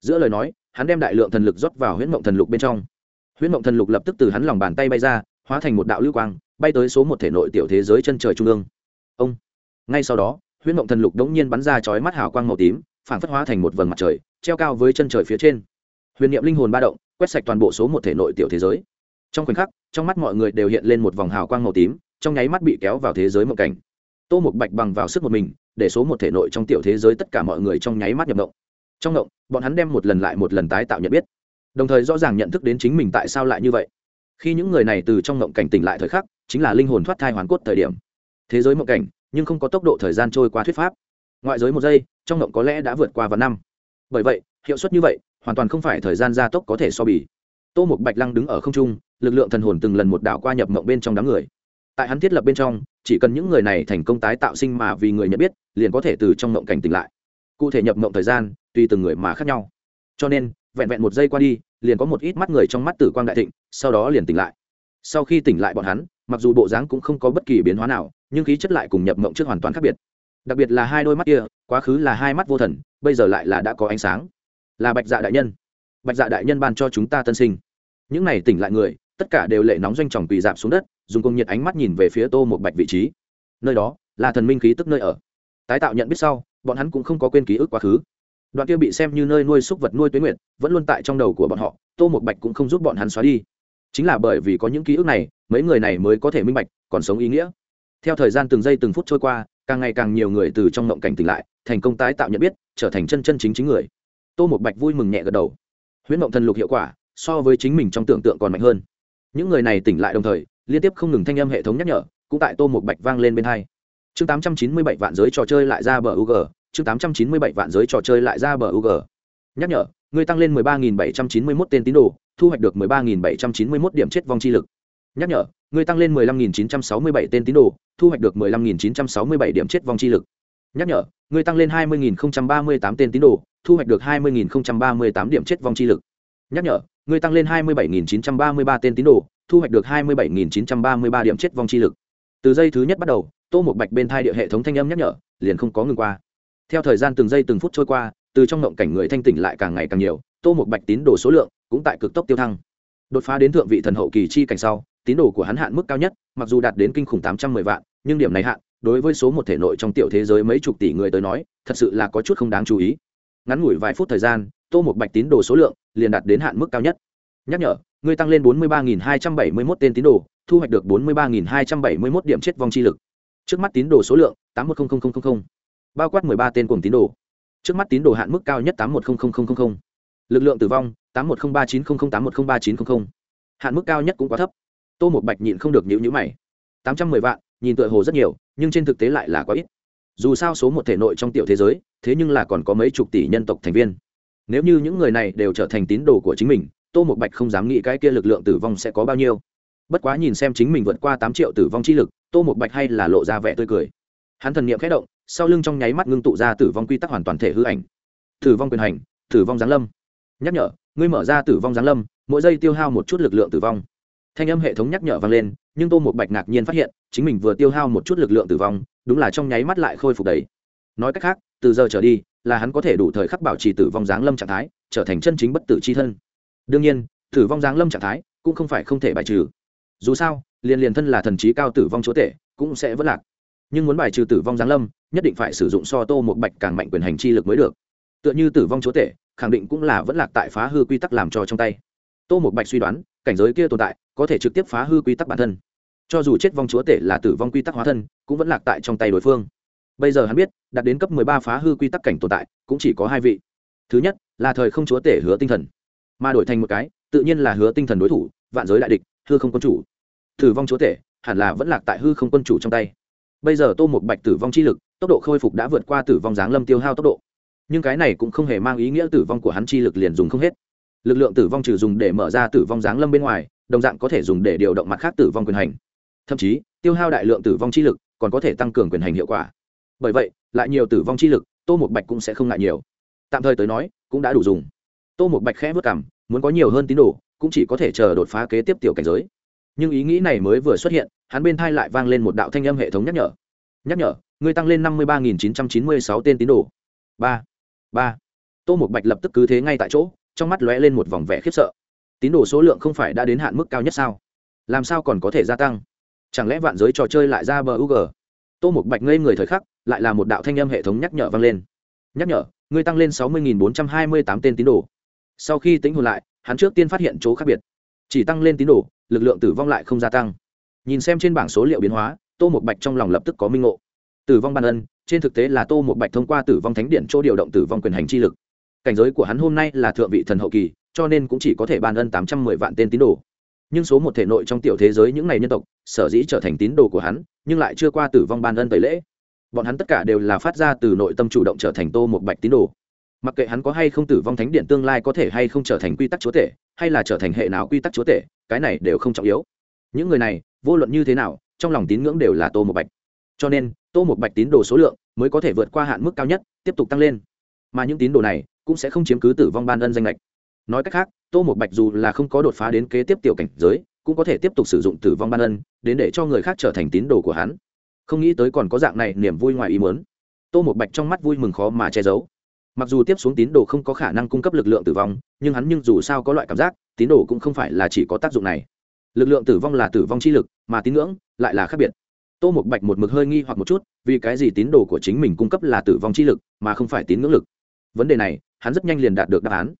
Giữa lời nói, hắn đem đại lượng thần lực rót vào huyễn mộng thần lục bên trong. Huyễn mộng thần lục lập tức từ hắn lòng bàn tay bay ra, hóa thành một đạo lưu quang bay tới số một thể nội tiểu thế giới chân trời trung ương. Ông. Ngay sau đó, huyễn mộng thần lục đống nhiên bắn ra chói mắt hào quang màu tím phản phất hóa thành một vầng mặt trời, treo cao với chân trời phía trên. Huyền niệm linh hồn ba động, quét sạch toàn bộ số một thể nội tiểu thế giới. Trong khoảnh khắc, trong mắt mọi người đều hiện lên một vòng hào quang màu tím, trong nháy mắt bị kéo vào thế giới mộng cảnh. Tô một bạch bằng vào sức một mình, để số một thể nội trong tiểu thế giới tất cả mọi người trong nháy mắt nhập động trong động bọn hắn đem một lần lại một lần tái tạo nhận biết, đồng thời rõ ràng nhận thức đến chính mình tại sao lại như vậy khi những người này từ trong mộng cảnh tỉnh lại thời khắc, chính là linh hồn thoát thai hoàn cốt thời điểm. Thế giới mộng cảnh, nhưng không có tốc độ thời gian trôi qua thuyết pháp. Ngoại giới một giây, trong mộng có lẽ đã vượt qua vài năm. Bởi vậy, hiệu suất như vậy, hoàn toàn không phải thời gian gia tốc có thể so bì. Tô Mục bạch lăng đứng ở không trung, lực lượng thần hồn từng lần một đạo qua nhập mộng bên trong đám người. Tại hắn thiết lập bên trong, chỉ cần những người này thành công tái tạo sinh mà vì người nhận biết, liền có thể từ trong mộng cảnh tỉnh lại. Cụ thể nhập mộng thời gian, tùy từng người mà khác nhau. Cho nên, vẹn vẹn một giây qua đi liền có một ít mắt người trong mắt tử quang đại thịnh, sau đó liền tỉnh lại. Sau khi tỉnh lại bọn hắn, mặc dù bộ dáng cũng không có bất kỳ biến hóa nào, nhưng khí chất lại cùng nhập mộng trước hoàn toàn khác biệt. Đặc biệt là hai đôi mắt kia, quá khứ là hai mắt vô thần, bây giờ lại là đã có ánh sáng. Là bạch dạ đại nhân. Bạch dạ đại nhân ban cho chúng ta tân sinh. Những này tỉnh lại người, tất cả đều lệ nóng doanh tròng quỳ dạp xuống đất, dùng công nhiệt ánh mắt nhìn về phía tô một bạch vị trí. Nơi đó, là thần minh khí tức nơi ở. Tái tạo nhận biết sau, bọn hắn cũng không có quên ký ức quá khứ đoạn kia bị xem như nơi nuôi súc vật nuôi tuyến nguyện vẫn luôn tại trong đầu của bọn họ, tô một bạch cũng không giúp bọn hắn xóa đi. Chính là bởi vì có những ký ức này, mấy người này mới có thể minh bạch, còn sống ý nghĩa. Theo thời gian từng giây từng phút trôi qua, càng ngày càng nhiều người từ trong mộng cảnh tỉnh lại, thành công tái tạo nhận biết, trở thành chân chân chính chính người. Tô một bạch vui mừng nhẹ gật đầu. Huyễn mộng thần lục hiệu quả, so với chính mình trong tưởng tượng còn mạnh hơn. Những người này tỉnh lại đồng thời, liên tiếp không ngừng thanh âm hệ thống nhắc nhở, cũng tại tô một bạch vang lên bên hai. Chương tám trăm chín mươi bảy vạn giới trò chơi lại ra bờ u g chương tám trăm chín mươi bảy vạn giới trò chơi lại ra bờ ug nhắc nhở ngươi tăng lên mười ba nghìn bảy trăm chín mươi mốt tên tín đồ, thu hoạch được mười ba nghìn bảy trăm chín mươi mốt điểm chết vong chi lực. Nhắc nhở ngươi tăng lên mười lăm nghìn chín trăm sáu mươi bảy tên tín đồ, thu hoạch được mười lăm nghìn chín trăm sáu mươi bảy điểm chết vong chi lực. Nhắc nhở ngươi tăng lên hai mươi nghìn ba mươi tám tên tín đồ, thu hoạch được hai mươi nghìn ba mươi tám điểm chết vong chi lực. Nhắc nhở ngươi tăng lên hai mươi bảy nghìn chín trăm ba mươi ba tên tín đồ, thu hoạch được hai mươi bảy nghìn chín trăm ba mươi ba điểm chết vong chi lực. Từ giây thứ nhất bắt đầu, tô một bạch bên thai địa hệ thống thanh âm nhắc nhở, liền không có ngừng qua theo thời gian từng giây từng phút trôi qua, từ trong ngộng cảnh người thanh tỉnh lại càng ngày càng nhiều, tô một bạch tín đồ số lượng cũng tại cực tốc tiêu thăng. Đột phá đến thượng vị thần hậu kỳ chi cảnh sau, tín đồ của hắn hạn mức cao nhất, mặc dù đạt đến kinh khủng tám trăm mười vạn, nhưng điểm này hạn, đối với số một thể nội trong tiểu thế giới mấy chục tỷ người tới nói, thật sự là có chút không đáng chú ý. Ngắn ngủi vài phút thời gian, tô một bạch tín đồ số lượng liền đạt đến hạn mức cao nhất. Nhắc nhở ngươi tăng lên bốn mươi ba hai trăm bảy mươi một tên tín đồ, thu hoạch được bốn mươi ba hai trăm bảy mươi một điểm chết vong chi lực. Trước mắt tín đồ số lượng tám mươi một bao quát mười ba tên cùng tín đồ. Trước mắt tín đồ hạn mức cao nhất tám lực lượng tử vong, tám một ba chín trăm linh tám một ba chín trăm linh hạn mức cao nhất cũng quá thấp. Tô một bạch nhịn không được nhữ nhữ mày. Tám trăm mười vạn, nhìn tựa hồ rất nhiều, nhưng trên thực tế lại là quá ít. Dù sao số một thể nội trong tiểu thế giới, thế nhưng là còn có mấy chục tỷ nhân tộc thành viên. Nếu như những người này đều trở thành tín đồ của chính mình, tô một bạch không dám nghĩ cái kia lực lượng tử vong sẽ có bao nhiêu. Bất quá nhìn xem chính mình vượt qua tám triệu tử vong chi lực, tô một bạch hay là lộ ra vẻ tươi cười. Hắn thần niệm khẽ động sau lưng trong nháy mắt ngưng tụ ra tử vong quy tắc hoàn toàn thể hư ảnh. Tử vong quyền hành, tử vong giáng lâm. Nhắc nhở, ngươi mở ra tử vong giáng lâm, mỗi giây tiêu hao một chút lực lượng tử vong. Thanh âm hệ thống nhắc nhở vang lên, nhưng tô một bạch ngạc nhiên phát hiện, chính mình vừa tiêu hao một chút lực lượng tử vong, đúng là trong nháy mắt lại khôi phục đấy nói cách khác, từ giờ trở đi, là hắn có thể đủ thời khắc bảo trì tử vong giáng lâm trạng thái, trở thành chân chính bất tử c h i thân. Đương nhiên, tử vong giáng lâm trạng thái cũng không phải không thể bài trừ. Dù sao, liền liền thân là thần trí cao tử vong chúa tể, cũng sẽ vất lạc nhưng muốn bài trừ tử vong giáng lâm, nhất định phải sử dụng so tô một bạch càng mạnh quyền hành chi lực mới được. Tựa như tử vong chúa tể, khẳng định cũng là vẫn lạc tại phá hư quy tắc làm cho trong tay. Tô một bạch suy đoán, cảnh giới kia tồn tại, có thể trực tiếp phá hư quy tắc bản thân. Cho dù chết vong chúa tể là tử vong quy tắc hóa thân, cũng vẫn lạc tại trong tay đối phương. Bây giờ hắn biết, đạt đến cấp mười ba phá hư quy tắc cảnh tồn tại, cũng chỉ có hai vị. Thứ nhất, là thời không chúa tể hứa tinh thần. Mà đổi thành một cái, tự nhiên là hứa tinh thần đối thủ, vạn giới đại địch, hư không quân chủ. Tử vong chúa tể, hẳn là vẫn lạc tại hư không quân chủ trong tay bây giờ tô một bạch tử vong chi lực, tốc độ khôi phục đã vượt qua tử vong giáng lâm tiêu hao tốc độ. Nhưng cái này cũng không hề mang ý nghĩa tử vong của hắn chi lực liền dùng không hết. Lực lượng tử vong trừ dùng để mở ra tử vong giáng lâm bên ngoài, đồng dạng có thể dùng để điều động mặt khác tử vong quyền hành. Thậm chí, tiêu hao đại lượng tử vong chi lực còn có thể tăng cường quyền hành hiệu quả. Bởi vậy, lại nhiều tử vong chi lực, tô một bạch cũng sẽ không ngại nhiều. Tạm thời tới nói, cũng đã đủ dùng. Tô một bạch khẽ vất cảm muốn có nhiều hơn tín đồ, cũng chỉ có thể chờ đột phá kế tiếp tiểu cảnh giới nhưng ý nghĩ này mới vừa xuất hiện, hắn bên thai lại vang lên một đạo thanh âm hệ thống nhắc nhở. Nhắc nhở, ngươi tăng lên năm mươi ba nghìn chín trăm chín mươi sáu tên tín đồ. Ba ba. Tô một bạch lập tức cứ thế ngay tại chỗ, trong mắt lóe lên một vòng vẻ khiếp sợ. Tín đồ số lượng không phải đã đến hạn mức cao nhất sao? Làm sao còn có thể gia tăng? Chẳng lẽ vạn giới trò chơi lại ra bờ u g tô một bạch ngây người thời khắc, lại là một đạo thanh âm hệ thống nhắc nhở vang lên. Nhắc nhở, ngươi tăng lên sáu mươi bốn trăm hai mươi tám tên tín đồ. Sau khi tính hồn lại, hắn trước tiên phát hiện chỗ khác biệt. Chỉ tăng lên tín đồ lực lượng tử vong lại không gia tăng. Nhìn xem trên bảng số liệu biến hóa, tô một bạch trong lòng lập tức có minh ngộ. Tử vong ban ân, trên thực tế là tô một bạch thông qua tử vong thánh điện chỗ điều động tử vong quyền hành chi lực. Cảnh giới của hắn hôm nay là thượng vị thần hậu kỳ, cho nên cũng chỉ có thể ban ân tám trăm mười vạn tên tín đồ. Nhưng số một thể nội trong tiểu thế giới những ngày nhân tộc, sở dĩ trở thành tín đồ của hắn, nhưng lại chưa qua tử vong ban ân tẩy lễ. Bọn hắn tất cả đều là phát ra từ nội tâm chủ động trở thành tô một bạch tín đồ mặc kệ hắn có hay không tử vong thánh điện tương lai có thể hay không trở thành quy tắc chúa tể, hay là trở thành hệ nào quy tắc chúa tể, cái này đều không trọng yếu. Những người này, vô luận như thế nào, trong lòng tín ngưỡng đều là tô một bạch. Cho nên, tô một bạch tín đồ số lượng mới có thể vượt qua hạn mức cao nhất, tiếp tục tăng lên. Mà những tín đồ này cũng sẽ không chiếm cứ tử vong ban ân danh lệch. Nói cách khác, tô một bạch dù là không có đột phá đến kế tiếp tiểu cảnh giới, cũng có thể tiếp tục sử dụng tử vong ban ân, đến để cho người khác trở thành tín đồ của hắn. Không nghĩ tới còn có dạng này niềm vui ngoài ý muốn. Tô một bạch trong mắt vui mừng khó mà che giấu mặc dù tiếp xuống tín đồ không có khả năng cung cấp lực lượng tử vong, nhưng hắn nhưng dù sao có loại cảm giác, tín đồ cũng không phải là chỉ có tác dụng này. Lực lượng tử vong là tử vong chi lực, mà tín ngưỡng lại là khác biệt. Tô một bạch một mực hơi nghi hoặc một chút, vì cái gì tín đồ của chính mình cung cấp là tử vong chi lực, mà không phải tín ngưỡng lực? Vấn đề này, hắn rất nhanh liền đạt được đáp án.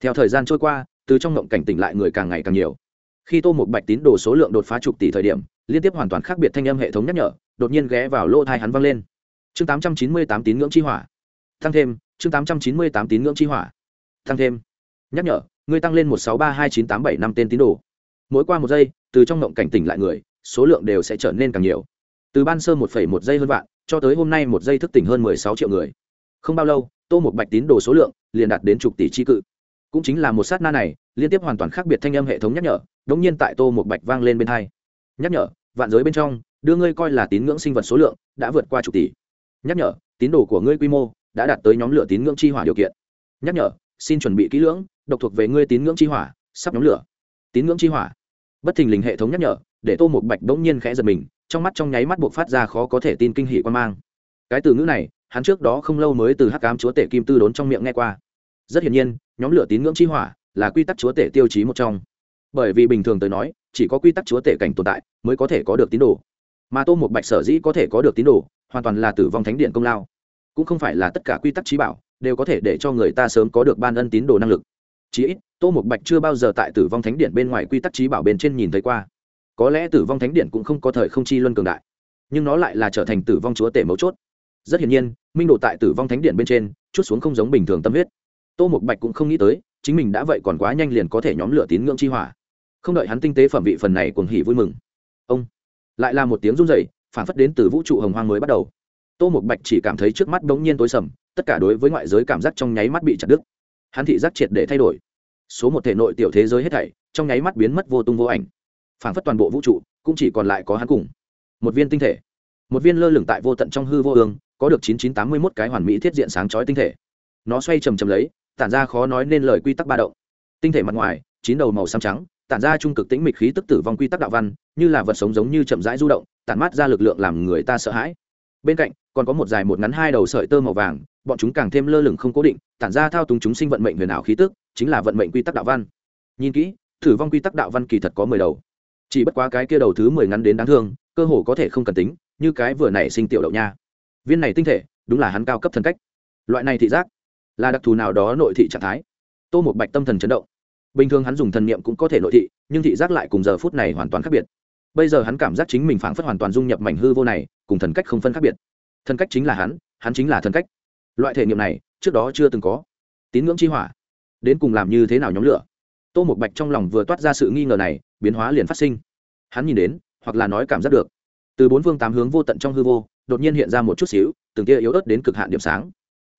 Theo thời gian trôi qua, từ trong ngộng cảnh tỉnh lại người càng ngày càng nhiều. Khi tô một bạch tín đồ số lượng đột phá chục tỷ thời điểm, liên tiếp hoàn toàn khác biệt thanh âm hệ thống nhắc nhở, đột nhiên ghé vào lỗ thai hắn vang lên. Chương tám trăm chín mươi tám tín ngưỡng chi hỏa. Tăng thêm chương tám trăm chín mươi tám tín ngưỡng chi hỏa. Tăng thêm. Nhắc nhở, ngươi tăng lên một sáu ba hai chín tám bảy năm tên tín đồ. Mỗi qua một giây, từ trong ngộng cảnh tỉnh lại người, số lượng đều sẽ trở nên càng nhiều. Từ ban sơ một phẩy một giây hơn vạn, cho tới hôm nay một giây thức tỉnh hơn mười sáu triệu người. Không bao lâu, tô một bạch tín đồ số lượng liền đạt đến chục tỷ chi cự. Cũng chính là một sát na này, liên tiếp hoàn toàn khác biệt thanh âm hệ thống nhắc nhở, đống nhiên tại tô một bạch vang lên bên hai. Nhắc nhở, vạn giới bên trong, đưa ngươi coi là tín ngưỡng sinh vật số lượng đã vượt qua chục tỷ. Nhắc nhở, tín đồ của ngươi quy mô đã đạt tới nhóm lửa tín ngưỡng chi hỏa điều kiện. Nhắc nhở, xin chuẩn bị kỹ lưỡng, độc thuộc về ngươi tín ngưỡng chi hỏa, sắp nhóm lửa. Tín ngưỡng chi hỏa. Bất thình lình hệ thống nhắc nhở, để tô một bạch bỗng nhiên khẽ giật mình, trong mắt trong nháy mắt buộc phát ra khó có thể tin kinh hỷ quan mang. Cái từ ngữ này, hắn trước đó không lâu mới từ hắc cám chúa tể kim tư đốn trong miệng nghe qua. Rất hiển nhiên, nhóm lửa tín ngưỡng chi hỏa là quy tắc chúa tể tiêu chí một trong. Bởi vì bình thường tới nói, chỉ có quy tắc chúa tể cảnh tồn tại mới có thể có được tín đồ. Mà tô một bạch sở dĩ có thể có được tín đồ, hoàn toàn là tử vong thánh điện công lao cũng không phải là tất cả quy tắc trí bảo, đều có thể để cho người ta sớm có được ban ân tín đồ năng lực. Chí ít, tô mục bạch chưa bao giờ tại tử vong thánh điện bên ngoài quy tắc trí bảo bên trên nhìn thấy qua. Có lẽ tử vong thánh điện cũng không có thời không chi luân cường đại, nhưng nó lại là trở thành tử vong chúa tể mấu chốt. Rất hiển nhiên, minh độ tại tử vong thánh điện bên trên, chút xuống không giống bình thường tâm huyết. Tô mục bạch cũng không nghĩ tới, chính mình đã vậy còn quá nhanh liền có thể nhóm lửa tín ngưỡng chi hỏa. Không đợi hắn tinh tế phẩm vị phần này cuồng hỉ vui mừng, ông lại là một tiếng run rẩy phản phất đến từ vũ trụ hồng hoang mới bắt đầu tô một bạch chỉ cảm thấy trước mắt bỗng nhiên tối sầm, tất cả đối với ngoại giới cảm giác trong nháy mắt bị chặt đứt. Hắn thị giác triệt để thay đổi. Số một thể nội tiểu thế giới hết thảy, trong nháy mắt biến mất vô tung vô ảnh. Phảng phất toàn bộ vũ trụ, cũng chỉ còn lại có hắn cùng một viên tinh thể. Một viên lơ lửng tại vô tận trong hư vô ương, có được chín chín tám mươi mốt cái hoàn mỹ thiết diện sáng chói tinh thể. Nó xoay chầm chầm lấy, tản ra khó nói nên lời quy tắc ba động. Tinh thể mặt ngoài, chín đầu màu xám trắng, tản ra trung cực tĩnh mịch khí tức tử vong quy tắc đạo văn, như là vật sống giống như chậm rãi du động, tản mát ra lực lượng làm người ta sợ hãi bên cạnh, còn có một dài một ngắn hai đầu sợi tơ màu vàng, bọn chúng càng thêm lơ lửng không cố định, tản ra thao túng chúng sinh vận mệnh huyền ảo khí tức, chính là vận mệnh quy tắc đạo văn. Nhìn kỹ, thử vong quy tắc đạo văn kỳ thật có mười đầu. Chỉ bất quá cái kia đầu thứ mười ngắn đến đáng thương, cơ hồ có thể không cần tính, như cái vừa nảy sinh tiểu đậu nha. Viên này tinh thể, đúng là hắn cao cấp thần cách. Loại này thị giác, là đặc thù nào đó nội thị trạng thái. Tô một bạch tâm thần chấn động. Bình thường hắn dùng thần niệm cũng có thể nội thị, nhưng thị giác lại cùng giờ phút này hoàn toàn khác biệt bây giờ hắn cảm giác chính mình phảng phất hoàn toàn dung nhập mảnh hư vô này, cùng thần cách không phân khác biệt. Thần cách chính là hắn hắn chính là thần cách. Loại thể nghiệm này, trước đó chưa từng có. Tín ngưỡng chi hỏa. Đến cùng làm như thế nào nhóm lửa? Tô một bạch trong lòng vừa toát ra sự nghi ngờ này, biến hóa liền phát sinh. Hắn nhìn đến, hoặc là nói cảm giác được, từ bốn phương tám hướng vô tận trong hư vô, đột nhiên hiện ra một chút xíu, từng tia yếu ớt đến cực hạn điểm sáng.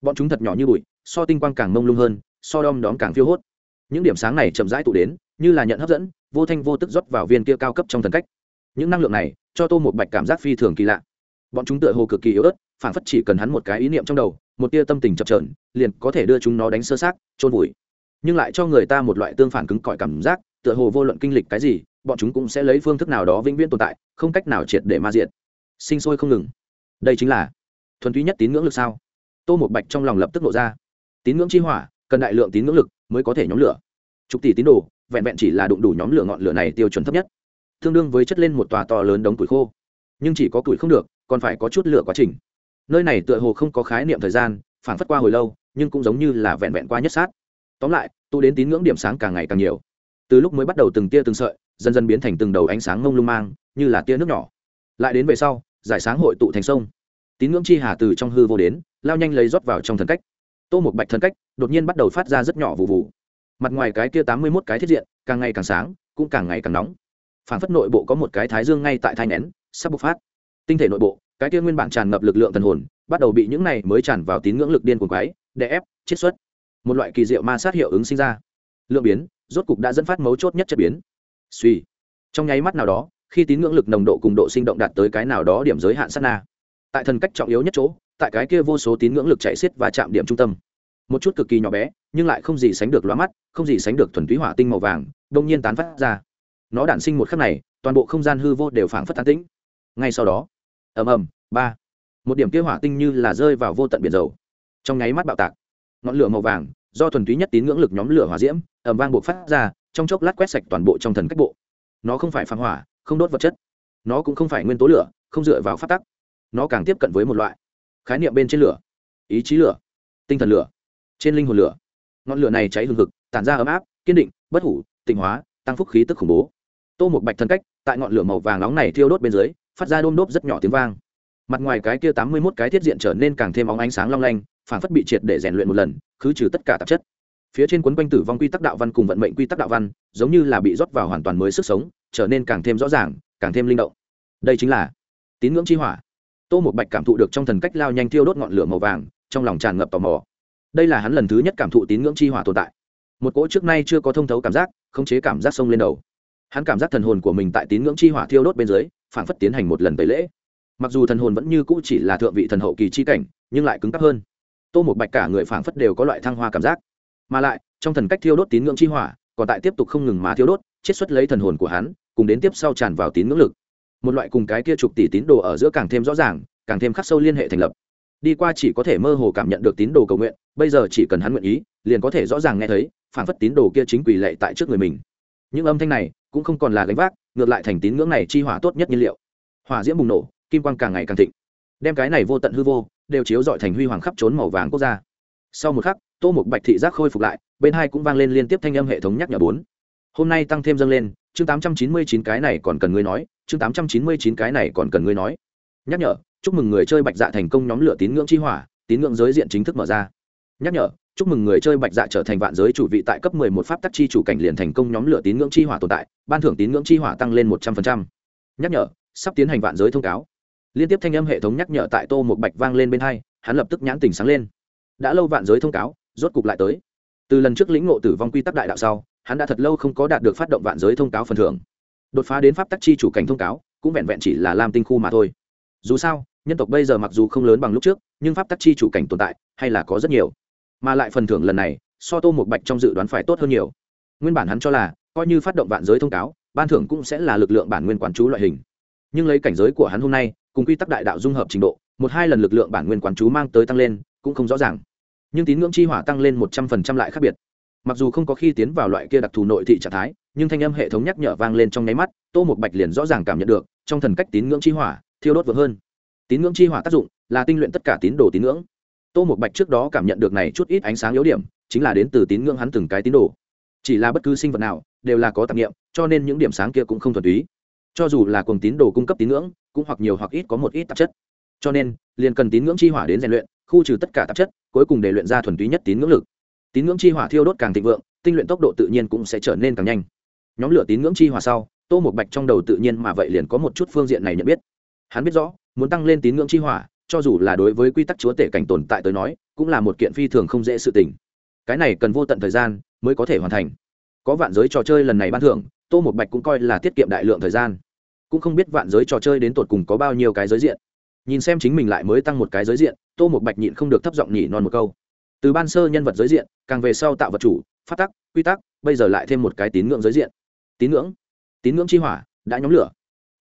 Bọn chúng thật nhỏ như bụi, so tinh quang càng mông lung hơn, so đom đóm càng phiêu hốt. Những điểm sáng này chậm rãi tụ đến, như là nhận hấp dẫn, vô thanh vô tức rót vào viên kia cao cấp trong thần cách những năng lượng này cho tô một bạch cảm giác phi thường kỳ lạ. Bọn chúng tựa hồ cực kỳ yếu ớt, phản phất chỉ cần hắn một cái ý niệm trong đầu, một tia tâm tình chập trờn liền có thể đưa chúng nó đánh sơ sát trôn vùi. Nhưng lại cho người ta một loại tương phản cứng cỏi cảm giác, tựa hồ vô luận kinh lịch cái gì, bọn chúng cũng sẽ lấy phương thức nào đó vĩnh viễn tồn tại, không cách nào triệt để ma diện. sinh sôi không ngừng. Đây chính là thuần túy nhất tín ngưỡng lực sao? Tô một bạch trong lòng lập tức nộ ra. Tín ngưỡng chi hỏa, cần đại lượng tín ngưỡng lực mới có thể nhóm lửa. Chục tỷ tín đồ, vẹn vẹn chỉ là đụng đủ nhóm lửa ngọn lửa này tiêu chuẩn thấp nhất tương đương với chất lên một tòa to lớn đống củi khô. Nhưng chỉ có củi không được, còn phải có chút lửa quá trình. Nơi này tựa hồ không có khái niệm thời gian phản phất qua hồi lâu, nhưng cũng giống như là vẹn vẹn qua nhất sát. Tóm lại tụ đến tín ngưỡng điểm sáng càng ngày càng nhiều. Từ lúc mới bắt đầu từng tia từng sợi, dần dần biến thành từng đầu ánh sáng ngông lung mang, như là tia nước nhỏ. Lại đến về sau, giải sáng hội tụ thành sông. Tín ngưỡng chi hà từ trong hư vô đến, lao nhanh lấy rót vào trong thần cách. Tô một bạch thần cách, đột nhiên bắt đầu phát ra rất nhỏ vụ vụ. Mặt ngoài cái kia tám mươi mốt cái thiết diện, càng ngày càng sáng, cũng càng ngày càng nóng phản phất nội bộ có một cái thái dương ngay tại thai nén, sắp bộc phát. Tinh thể nội bộ, cái kia nguyên bản tràn ngập lực lượng thần hồn, bắt đầu bị những này mới tràn vào tín ngưỡng lực điên cuồng quái, đè ép, chiết xuất. Một loại kỳ diệu ma sát hiệu ứng sinh ra. Lượng biến, rốt cục đã dẫn phát mấu chốt nhất chất biến. Suy. Trong nháy mắt nào đó, khi tín ngưỡng lực nồng độ cùng độ sinh động đạt tới cái nào đó điểm giới hạn sát na. Tại thần cách trọng yếu nhất chỗ, tại cái kia vô số tín ngưỡng lực chạy xiết và chạm điểm trung tâm. Một chút cực kỳ nhỏ bé, nhưng lại không gì sánh được loa mắt, không gì sánh được thuần túy hỏa tinh màu vàng đông nhiên tán phát ra nó đản sinh một khắc này, toàn bộ không gian hư vô đều phảng phất tán tĩnh. Ngay sau đó, ầm ầm, ba. Một điểm kia hỏa tinh như là rơi vào vô tận biển dầu. Trong nháy mắt bạo tạc, ngọn lửa màu vàng, do thuần túy nhất tín ngưỡng lực nhóm lửa hỏa diễm, ầm vang buộc phát ra, trong chốc lát quét sạch toàn bộ trong thần cách bộ. Nó không phải phang hỏa, không đốt vật chất. Nó cũng không phải nguyên tố lửa, không dựa vào phát tắc. Nó càng tiếp cận với một loại khái niệm bên trên lửa, ý chí lửa, tinh thần lửa, trên linh hồn lửa. Ngọn lửa này cháy hừng hực, tản ra ấm áp, kiên định, bất hủ, tịnh hóa, tăng phúc khí tức khủng bố tô một bạch thần cách, tại ngọn lửa màu vàng nóng này thiêu đốt bên dưới, phát ra đôm đốp rất nhỏ tiếng vang. Mặt ngoài cái kia tám mươi mốt cái thiết diện trở nên càng thêm óng ánh sáng long lanh phản phất bị triệt để rèn luyện một lần, khứ trừ tất cả tạp chất. Phía trên quấn quanh tử vong quy tắc đạo văn cùng vận mệnh quy tắc đạo văn, giống như là bị rót vào hoàn toàn mới sức sống, trở nên càng thêm rõ ràng, càng thêm linh động. Đây chính là tín ngưỡng chi hỏa. Tô một bạch cảm thụ được trong thần cách lao nhanh thiêu đốt ngọn lửa màu vàng, trong lòng tràn ngập tò mò. Đây là hắn lần thứ nhất cảm thụ tín ngưỡng chi hỏa tồn tại. Một cỗ trước nay chưa có thông thấu cảm giác, khống chế cảm giác sông lên đầu hắn cảm giác thần hồn của mình tại tín ngưỡng chi hỏa thiêu đốt bên dưới phản phất tiến hành một lần tẩy lễ. Mặc dù thần hồn vẫn như cũ chỉ là thượng vị thần hậu kỳ chi cảnh, nhưng lại cứng cắp hơn. Tô một bạch cả người phản phất đều có loại thăng hoa cảm giác. Mà lại, trong thần cách thiêu đốt tín ngưỡng chi hỏa, còn tại tiếp tục không ngừng mà thiêu đốt, chiết xuất lấy thần hồn của hắn, cùng đến tiếp sau tràn vào tín ngưỡng lực. Một loại cùng cái kia chục tỷ tín đồ ở giữa càng thêm rõ ràng, càng thêm khắc sâu liên hệ thành lập. Đi qua chỉ có thể mơ hồ cảm nhận được tín đồ cầu nguyện, bây giờ chỉ cần hắn nguyện ý, liền có thể rõ ràng nghe thấy phản phất tín đồ kia chính quỳ lệ tại trước người mình. Những âm thanh này cũng không còn là gánh vác, ngược lại thành tín ngưỡng này chi hỏa tốt nhất nhiên liệu. Hỏa diễm bùng nổ, kim quang càng ngày càng thịnh. Đem cái này vô tận hư vô, đều chiếu dọi thành huy hoàng khắp trốn màu vàng quốc gia. Sau một khắc, tô một bạch thị giác khôi phục lại, bên hai cũng vang lên liên tiếp thanh âm hệ thống nhắc nhở bốn. Hôm nay tăng thêm dâng lên, chương tám trăm chín mươi chín cái này còn cần ngươi nói, chương tám trăm chín mươi chín cái này còn cần ngươi nói. Nhắc nhở, chúc mừng người chơi bạch dạ thành công nhóm lửa tín ngưỡng chi hỏa, tín ngưỡng giới diện chính thức mở ra. Nhắc nhở chúc mừng người chơi bạch dạ trở thành vạn giới chủ vị tại cấp 11 pháp tắc chi chủ cảnh liền thành công nhóm lửa tín ngưỡng chi hỏa tồn tại, ban thưởng tín ngưỡng chi hỏa tăng lên 100%. nhắc nhở, sắp tiến hành vạn giới thông cáo. Liên tiếp thanh âm hệ thống nhắc nhở tại tô một bạch vang lên bên hai, hắn lập tức nhãn tỉnh sáng lên. Đã lâu vạn giới thông cáo, rốt cục lại tới. Từ lần trước lĩnh ngộ tử vong quy tắc đại đạo sau, hắn đã thật lâu không có đạt được phát động vạn giới thông cáo phần thưởng. Đột phá đến pháp tắc chi chủ cảnh thông cáo, cũng vẹn vẹn chỉ là lam tinh khu mà thôi. Dù sao, nhân tộc bây giờ mặc dù không lớn bằng lúc trước, nhưng pháp tắc chi chủ cảnh tồn tại, hay là có rất nhiều mà lại phần thưởng lần này, so tô một bạch trong dự đoán phải tốt hơn nhiều. Nguyên bản hắn cho là, coi như phát động vạn giới thông cáo, ban thưởng cũng sẽ là lực lượng bản nguyên quán chú loại hình. Nhưng lấy cảnh giới của hắn hôm nay, cùng quy tắc đại đạo dung hợp trình độ, một hai lần lực lượng bản nguyên quán chú mang tới tăng lên, cũng không rõ ràng. Nhưng tín ngưỡng chi hỏa tăng lên một trăm phần trăm lại khác biệt. Mặc dù không có khi tiến vào loại kia đặc thù nội thị trạng thái, nhưng thanh âm hệ thống nhắc nhở vang lên trong nháy mắt, tô một bạch liền rõ ràng cảm nhận được, trong thần cách tín ngưỡng chi hỏa thiêu đốt vượt hơn. Tín ngưỡng chi hỏa tác dụng là tinh luyện tất cả tín đồ tín ngưỡng tô một bạch trước đó cảm nhận được này chút ít ánh sáng yếu điểm, chính là đến từ tín ngưỡng hắn từng cái tín đồ. Chỉ là bất cứ sinh vật nào, đều là có tạp nghiệm cho nên những điểm sáng kia cũng không thuần túy. Cho dù là cùng tín đồ cung cấp tín ngưỡng, cũng hoặc nhiều hoặc ít có một ít tạp chất. Cho nên, liền cần tín ngưỡng chi hỏa đến rèn luyện, khu trừ tất cả tạp chất, cuối cùng để luyện ra thuần túy nhất tín ngưỡng lực. Tín ngưỡng chi hỏa thiêu đốt càng thịnh vượng, tinh luyện tốc độ tự nhiên cũng sẽ trở nên càng nhanh. Nhóm lửa tín ngưỡng chi hỏa sau, tô một bạch trong đầu tự nhiên mà vậy liền có một chút phương diện này nhận biết. Hắn biết rõ, muốn tăng lên tín ngưỡng chi hỏa cho dù là đối với quy tắc chúa tể cảnh tồn tại tới nói, cũng là một kiện phi thường không dễ sự tình. Cái này cần vô tận thời gian mới có thể hoàn thành. Có vạn giới trò chơi lần này ban thưởng, tô một bạch cũng coi là tiết kiệm đại lượng thời gian. Cũng không biết vạn giới trò chơi đến tột cùng có bao nhiêu cái giới diện. Nhìn xem chính mình lại mới tăng một cái giới diện, tô một bạch nhịn không được thấp giọng nhỉ non một câu. Từ ban sơ nhân vật giới diện, càng về sau tạo vật chủ, phát tắc, quy tắc, bây giờ lại thêm một cái tín ngưỡng giới diện. Tín ngưỡng? Tín ngưỡng chi hỏa, đã nhóm lửa.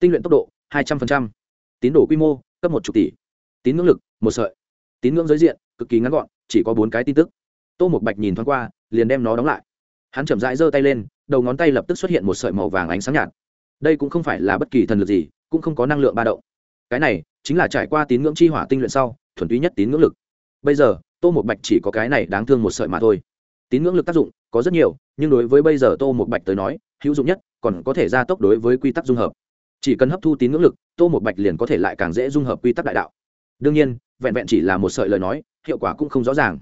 Tinh luyện tốc độ, hai trăm linh tín đồ quy mô, cấp một chục tỷ tín ngưỡng lực, một sợi. Tín ngưỡng giới diện, cực kỳ ngắn gọn, chỉ có bốn cái tin tức. Tô một bạch nhìn thoáng qua, liền đem nó đóng lại. Hắn chậm rãi giơ tay lên, đầu ngón tay lập tức xuất hiện một sợi màu vàng ánh sáng nhạt. Đây cũng không phải là bất kỳ thần lực gì, cũng không có năng lượng ba động. Cái này chính là trải qua tín ngưỡng chi hỏa tinh luyện sau, thuần túy nhất tín ngưỡng lực. Bây giờ, tô một bạch chỉ có cái này đáng thương một sợi mà thôi. Tín ngưỡng lực tác dụng có rất nhiều, nhưng đối với bây giờ tô một bạch tới nói, hữu dụng nhất còn có thể gia tốc đối với quy tắc dung hợp. Chỉ cần hấp thu tín ngưỡng lực, tô một bạch liền có thể lại càng dễ dung hợp quy tắc đại đạo đương nhiên, vẹn vẹn chỉ là một sợi lời nói, hiệu quả cũng không rõ ràng.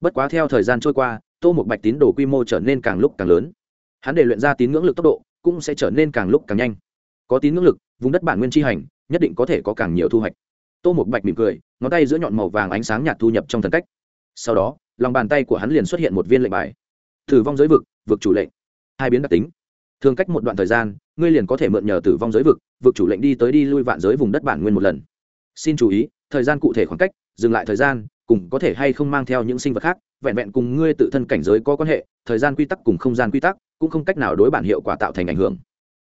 Bất quá theo thời gian trôi qua, tô một bạch tín đồ quy mô trở nên càng lúc càng lớn. Hắn để luyện ra tín ngưỡng lực tốc độ, cũng sẽ trở nên càng lúc càng nhanh. Có tín ngưỡng lực, vùng đất bản nguyên tri hành, nhất định có thể có càng nhiều thu hoạch. Tô một bạch mỉm cười, ngón tay giữa nhọn màu vàng ánh sáng nhạt thu nhập trong thần cách. Sau đó, lòng bàn tay của hắn liền xuất hiện một viên lệnh bài. Thử vong giới vực vực chủ lệnh. Hai biến đặc tính. Thường cách một đoạn thời gian, ngươi liền có thể mượn nhờ tử vong giới vực vực chủ lệnh đi tới đi lui vạn giới vùng đất bản nguyên một lần. Xin chú ý thời gian cụ thể khoảng cách, dừng lại thời gian, cùng có thể hay không mang theo những sinh vật khác, vẹn vẹn cùng ngươi tự thân cảnh giới có quan hệ, thời gian quy tắc cùng không gian quy tắc cũng không cách nào đối bản hiệu quả tạo thành ảnh hưởng.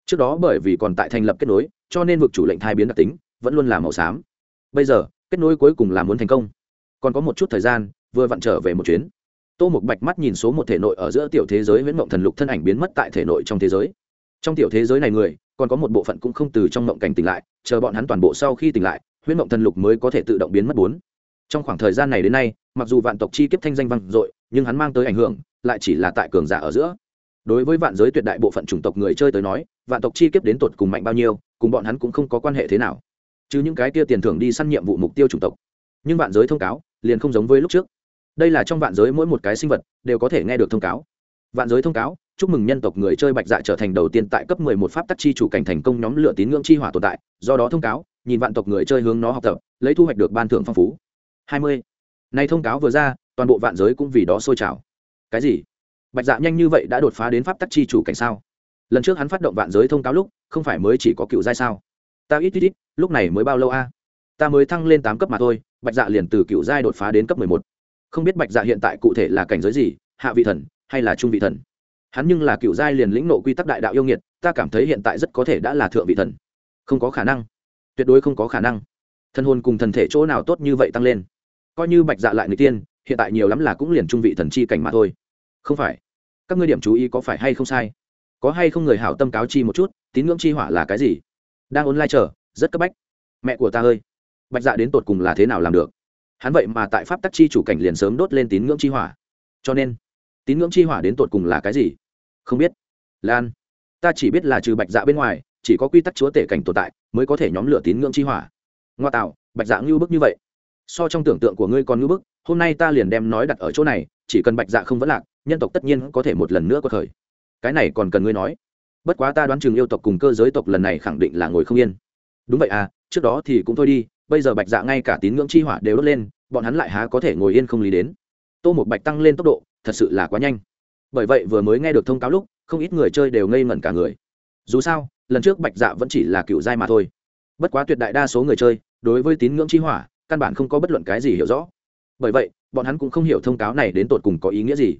Trước đó bởi vì còn tại thành lập kết nối, cho nên vực chủ lệnh thai biến đặc tính vẫn luôn là màu xám. Bây giờ, kết nối cuối cùng là muốn thành công. Còn có một chút thời gian, vừa vặn trở về một chuyến. Tô một bạch mắt nhìn số một thể nội ở giữa tiểu thế giới huyễn mộng thần lục thân ảnh biến mất tại thể nội trong thế giới. Trong tiểu thế giới này người, còn có một bộ phận cũng không từ trong mộng cảnh tỉnh lại, chờ bọn hắn toàn bộ sau khi tỉnh lại huyễn mộng thần lục mới có thể tự động biến mất bốn. Trong khoảng thời gian này đến nay, mặc dù vạn tộc chi kiếp thanh danh vang dội, nhưng hắn mang tới ảnh hưởng, lại chỉ là tại cường giả ở giữa. Đối với vạn giới tuyệt đại bộ phận chủng tộc người chơi tới nói, vạn tộc chi kiếp đến tột cùng mạnh bao nhiêu, cùng bọn hắn cũng không có quan hệ thế nào. Chứ những cái kia tiền thưởng đi săn nhiệm vụ mục tiêu chủng tộc. Nhưng vạn giới thông cáo, liền không giống với lúc trước. Đây là trong vạn giới mỗi một cái sinh vật, đều có thể nghe được thông cáo. Vạn giới thông cáo chúc mừng nhân tộc người chơi bạch dạ trở thành đầu tiên tại cấp 11 pháp tắc chi chủ cảnh thành công nhóm lửa tín ngưỡng chi hỏa tồn tại, do đó thông cáo, nhìn vạn tộc người chơi hướng nó học tập, lấy thu hoạch được ban thưởng phong phú. 20. Nay thông cáo vừa ra, toàn bộ vạn giới cũng vì đó sôi trào. Cái gì? Bạch dạ nhanh như vậy đã đột phá đến pháp tắc chi chủ cảnh sao? Lần trước hắn phát động vạn giới thông cáo lúc, không phải mới chỉ có cựu giai sao? Ta ít ít ít, lúc này mới bao lâu a? Ta mới thăng lên tám cấp mà thôi, bạch dạ liền từ cựu giai đột phá đến cấp mười một. Không biết bạch dạ hiện tại cụ thể là cảnh giới gì, hạ vị thần hay là trung vị thần? Hắn nhưng là cựu giai liền lĩnh nộ quy tắc đại đạo yêu nghiệt, ta cảm thấy hiện tại rất có thể đã là thượng vị thần. Không có khả năng. Tuyệt đối không có khả năng. Thân hồn cùng thần thể chỗ nào tốt như vậy tăng lên? Coi như bạch dạ lại người tiên, hiện tại nhiều lắm là cũng liền trung vị thần chi cảnh mà thôi. Không phải. Các ngươi điểm chú ý có phải hay không sai? Có hay không người hảo tâm cáo chi một chút, tín ngưỡng chi hỏa là cái gì? Đang online chờ, rất cấp bách. Mẹ của ta ơi. Bạch dạ đến tột cùng là thế nào làm được? Hắn vậy mà tại pháp tắc chi chủ cảnh liền sớm đốt lên tín ngưỡng chi hỏa. Cho nên, tín ngưỡng chi hỏa đến tột cùng là cái gì? Không biết. Lan, ta chỉ biết là trừ bạch dạ bên ngoài, chỉ có quy tắc chúa tể cảnh tồn tại mới có thể nhóm lửa tín ngưỡng chi hỏa. Ngoa tạo, bạch dạ ngưu bức như vậy. So trong tưởng tượng của ngươi còn ngưu bức, hôm nay ta liền đem nói đặt ở chỗ này, chỉ cần bạch dạ không vẫn lạc, nhân tộc tất nhiên có thể một lần nữa có thời. Cái này còn cần ngươi nói. Bất quá ta đoán chừng yêu tộc cùng cơ giới tộc lần này khẳng định là ngồi không yên. Đúng vậy à trước đó thì cũng thôi đi, bây giờ bạch dạ ngay cả tín ngưỡng chi hỏa đều đốt lên, bọn hắn lại há có thể ngồi yên không lý đến. Tô một bạch tăng lên tốc độ, thật sự là quá nhanh bởi vậy vừa mới nghe được thông cáo lúc, không ít người chơi đều ngây ngẩn cả người. Dù sao, lần trước bạch dạ vẫn chỉ là cựu giai mà thôi. Bất quá tuyệt đại đa số người chơi, đối với tín ngưỡng chi hỏa, căn bản không có bất luận cái gì hiểu rõ. Bởi vậy, bọn hắn cũng không hiểu thông cáo này đến tột cùng có ý nghĩa gì.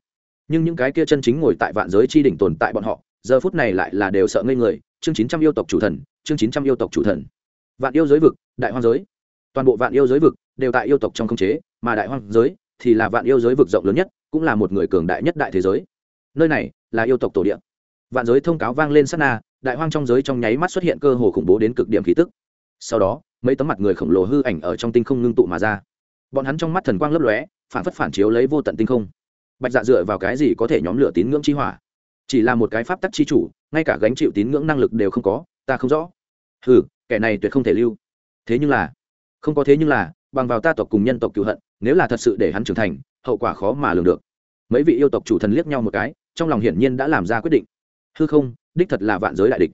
Nhưng những cái kia chân chính ngồi tại vạn giới chi đỉnh tồn tại bọn họ, giờ phút này lại là đều sợ ngây người. Chương chín trăm yêu tộc chủ thần, chương chín trăm yêu tộc chủ thần. Vạn yêu giới vực, đại hoang giới. Toàn bộ vạn yêu giới vực đều tại yêu tộc trong không chế, mà đại hoang giới thì là vạn yêu giới vực rộng lớn nhất, cũng là một người cường đại nhất đại thế giới nơi này là yêu tộc tổ địa. Vạn giới thông cáo vang lên sát na, đại hoang trong giới trong nháy mắt xuất hiện cơ hồ khủng bố đến cực điểm khí tức. Sau đó, mấy tấm mặt người khổng lồ hư ảnh ở trong tinh không ngưng tụ mà ra. Bọn hắn trong mắt thần quang lấp lóe, phản phất phản chiếu lấy vô tận tinh không. Bạch dạ dựa vào cái gì có thể nhóm lửa tín ngưỡng chi hỏa? Chỉ là một cái pháp tắc chi chủ, ngay cả gánh chịu tín ngưỡng năng lực đều không có, ta không rõ. Ừ kẻ này tuyệt không thể lưu. Thế nhưng là, không có thế nhưng là, bằng vào ta tộc cùng nhân tộc cựu hận, nếu là thật sự để hắn trưởng thành, hậu quả khó mà lường được mấy vị yêu tộc chủ thần liếc nhau một cái, trong lòng hiển nhiên đã làm ra quyết định. Hư không, đích thật là vạn giới đại địch.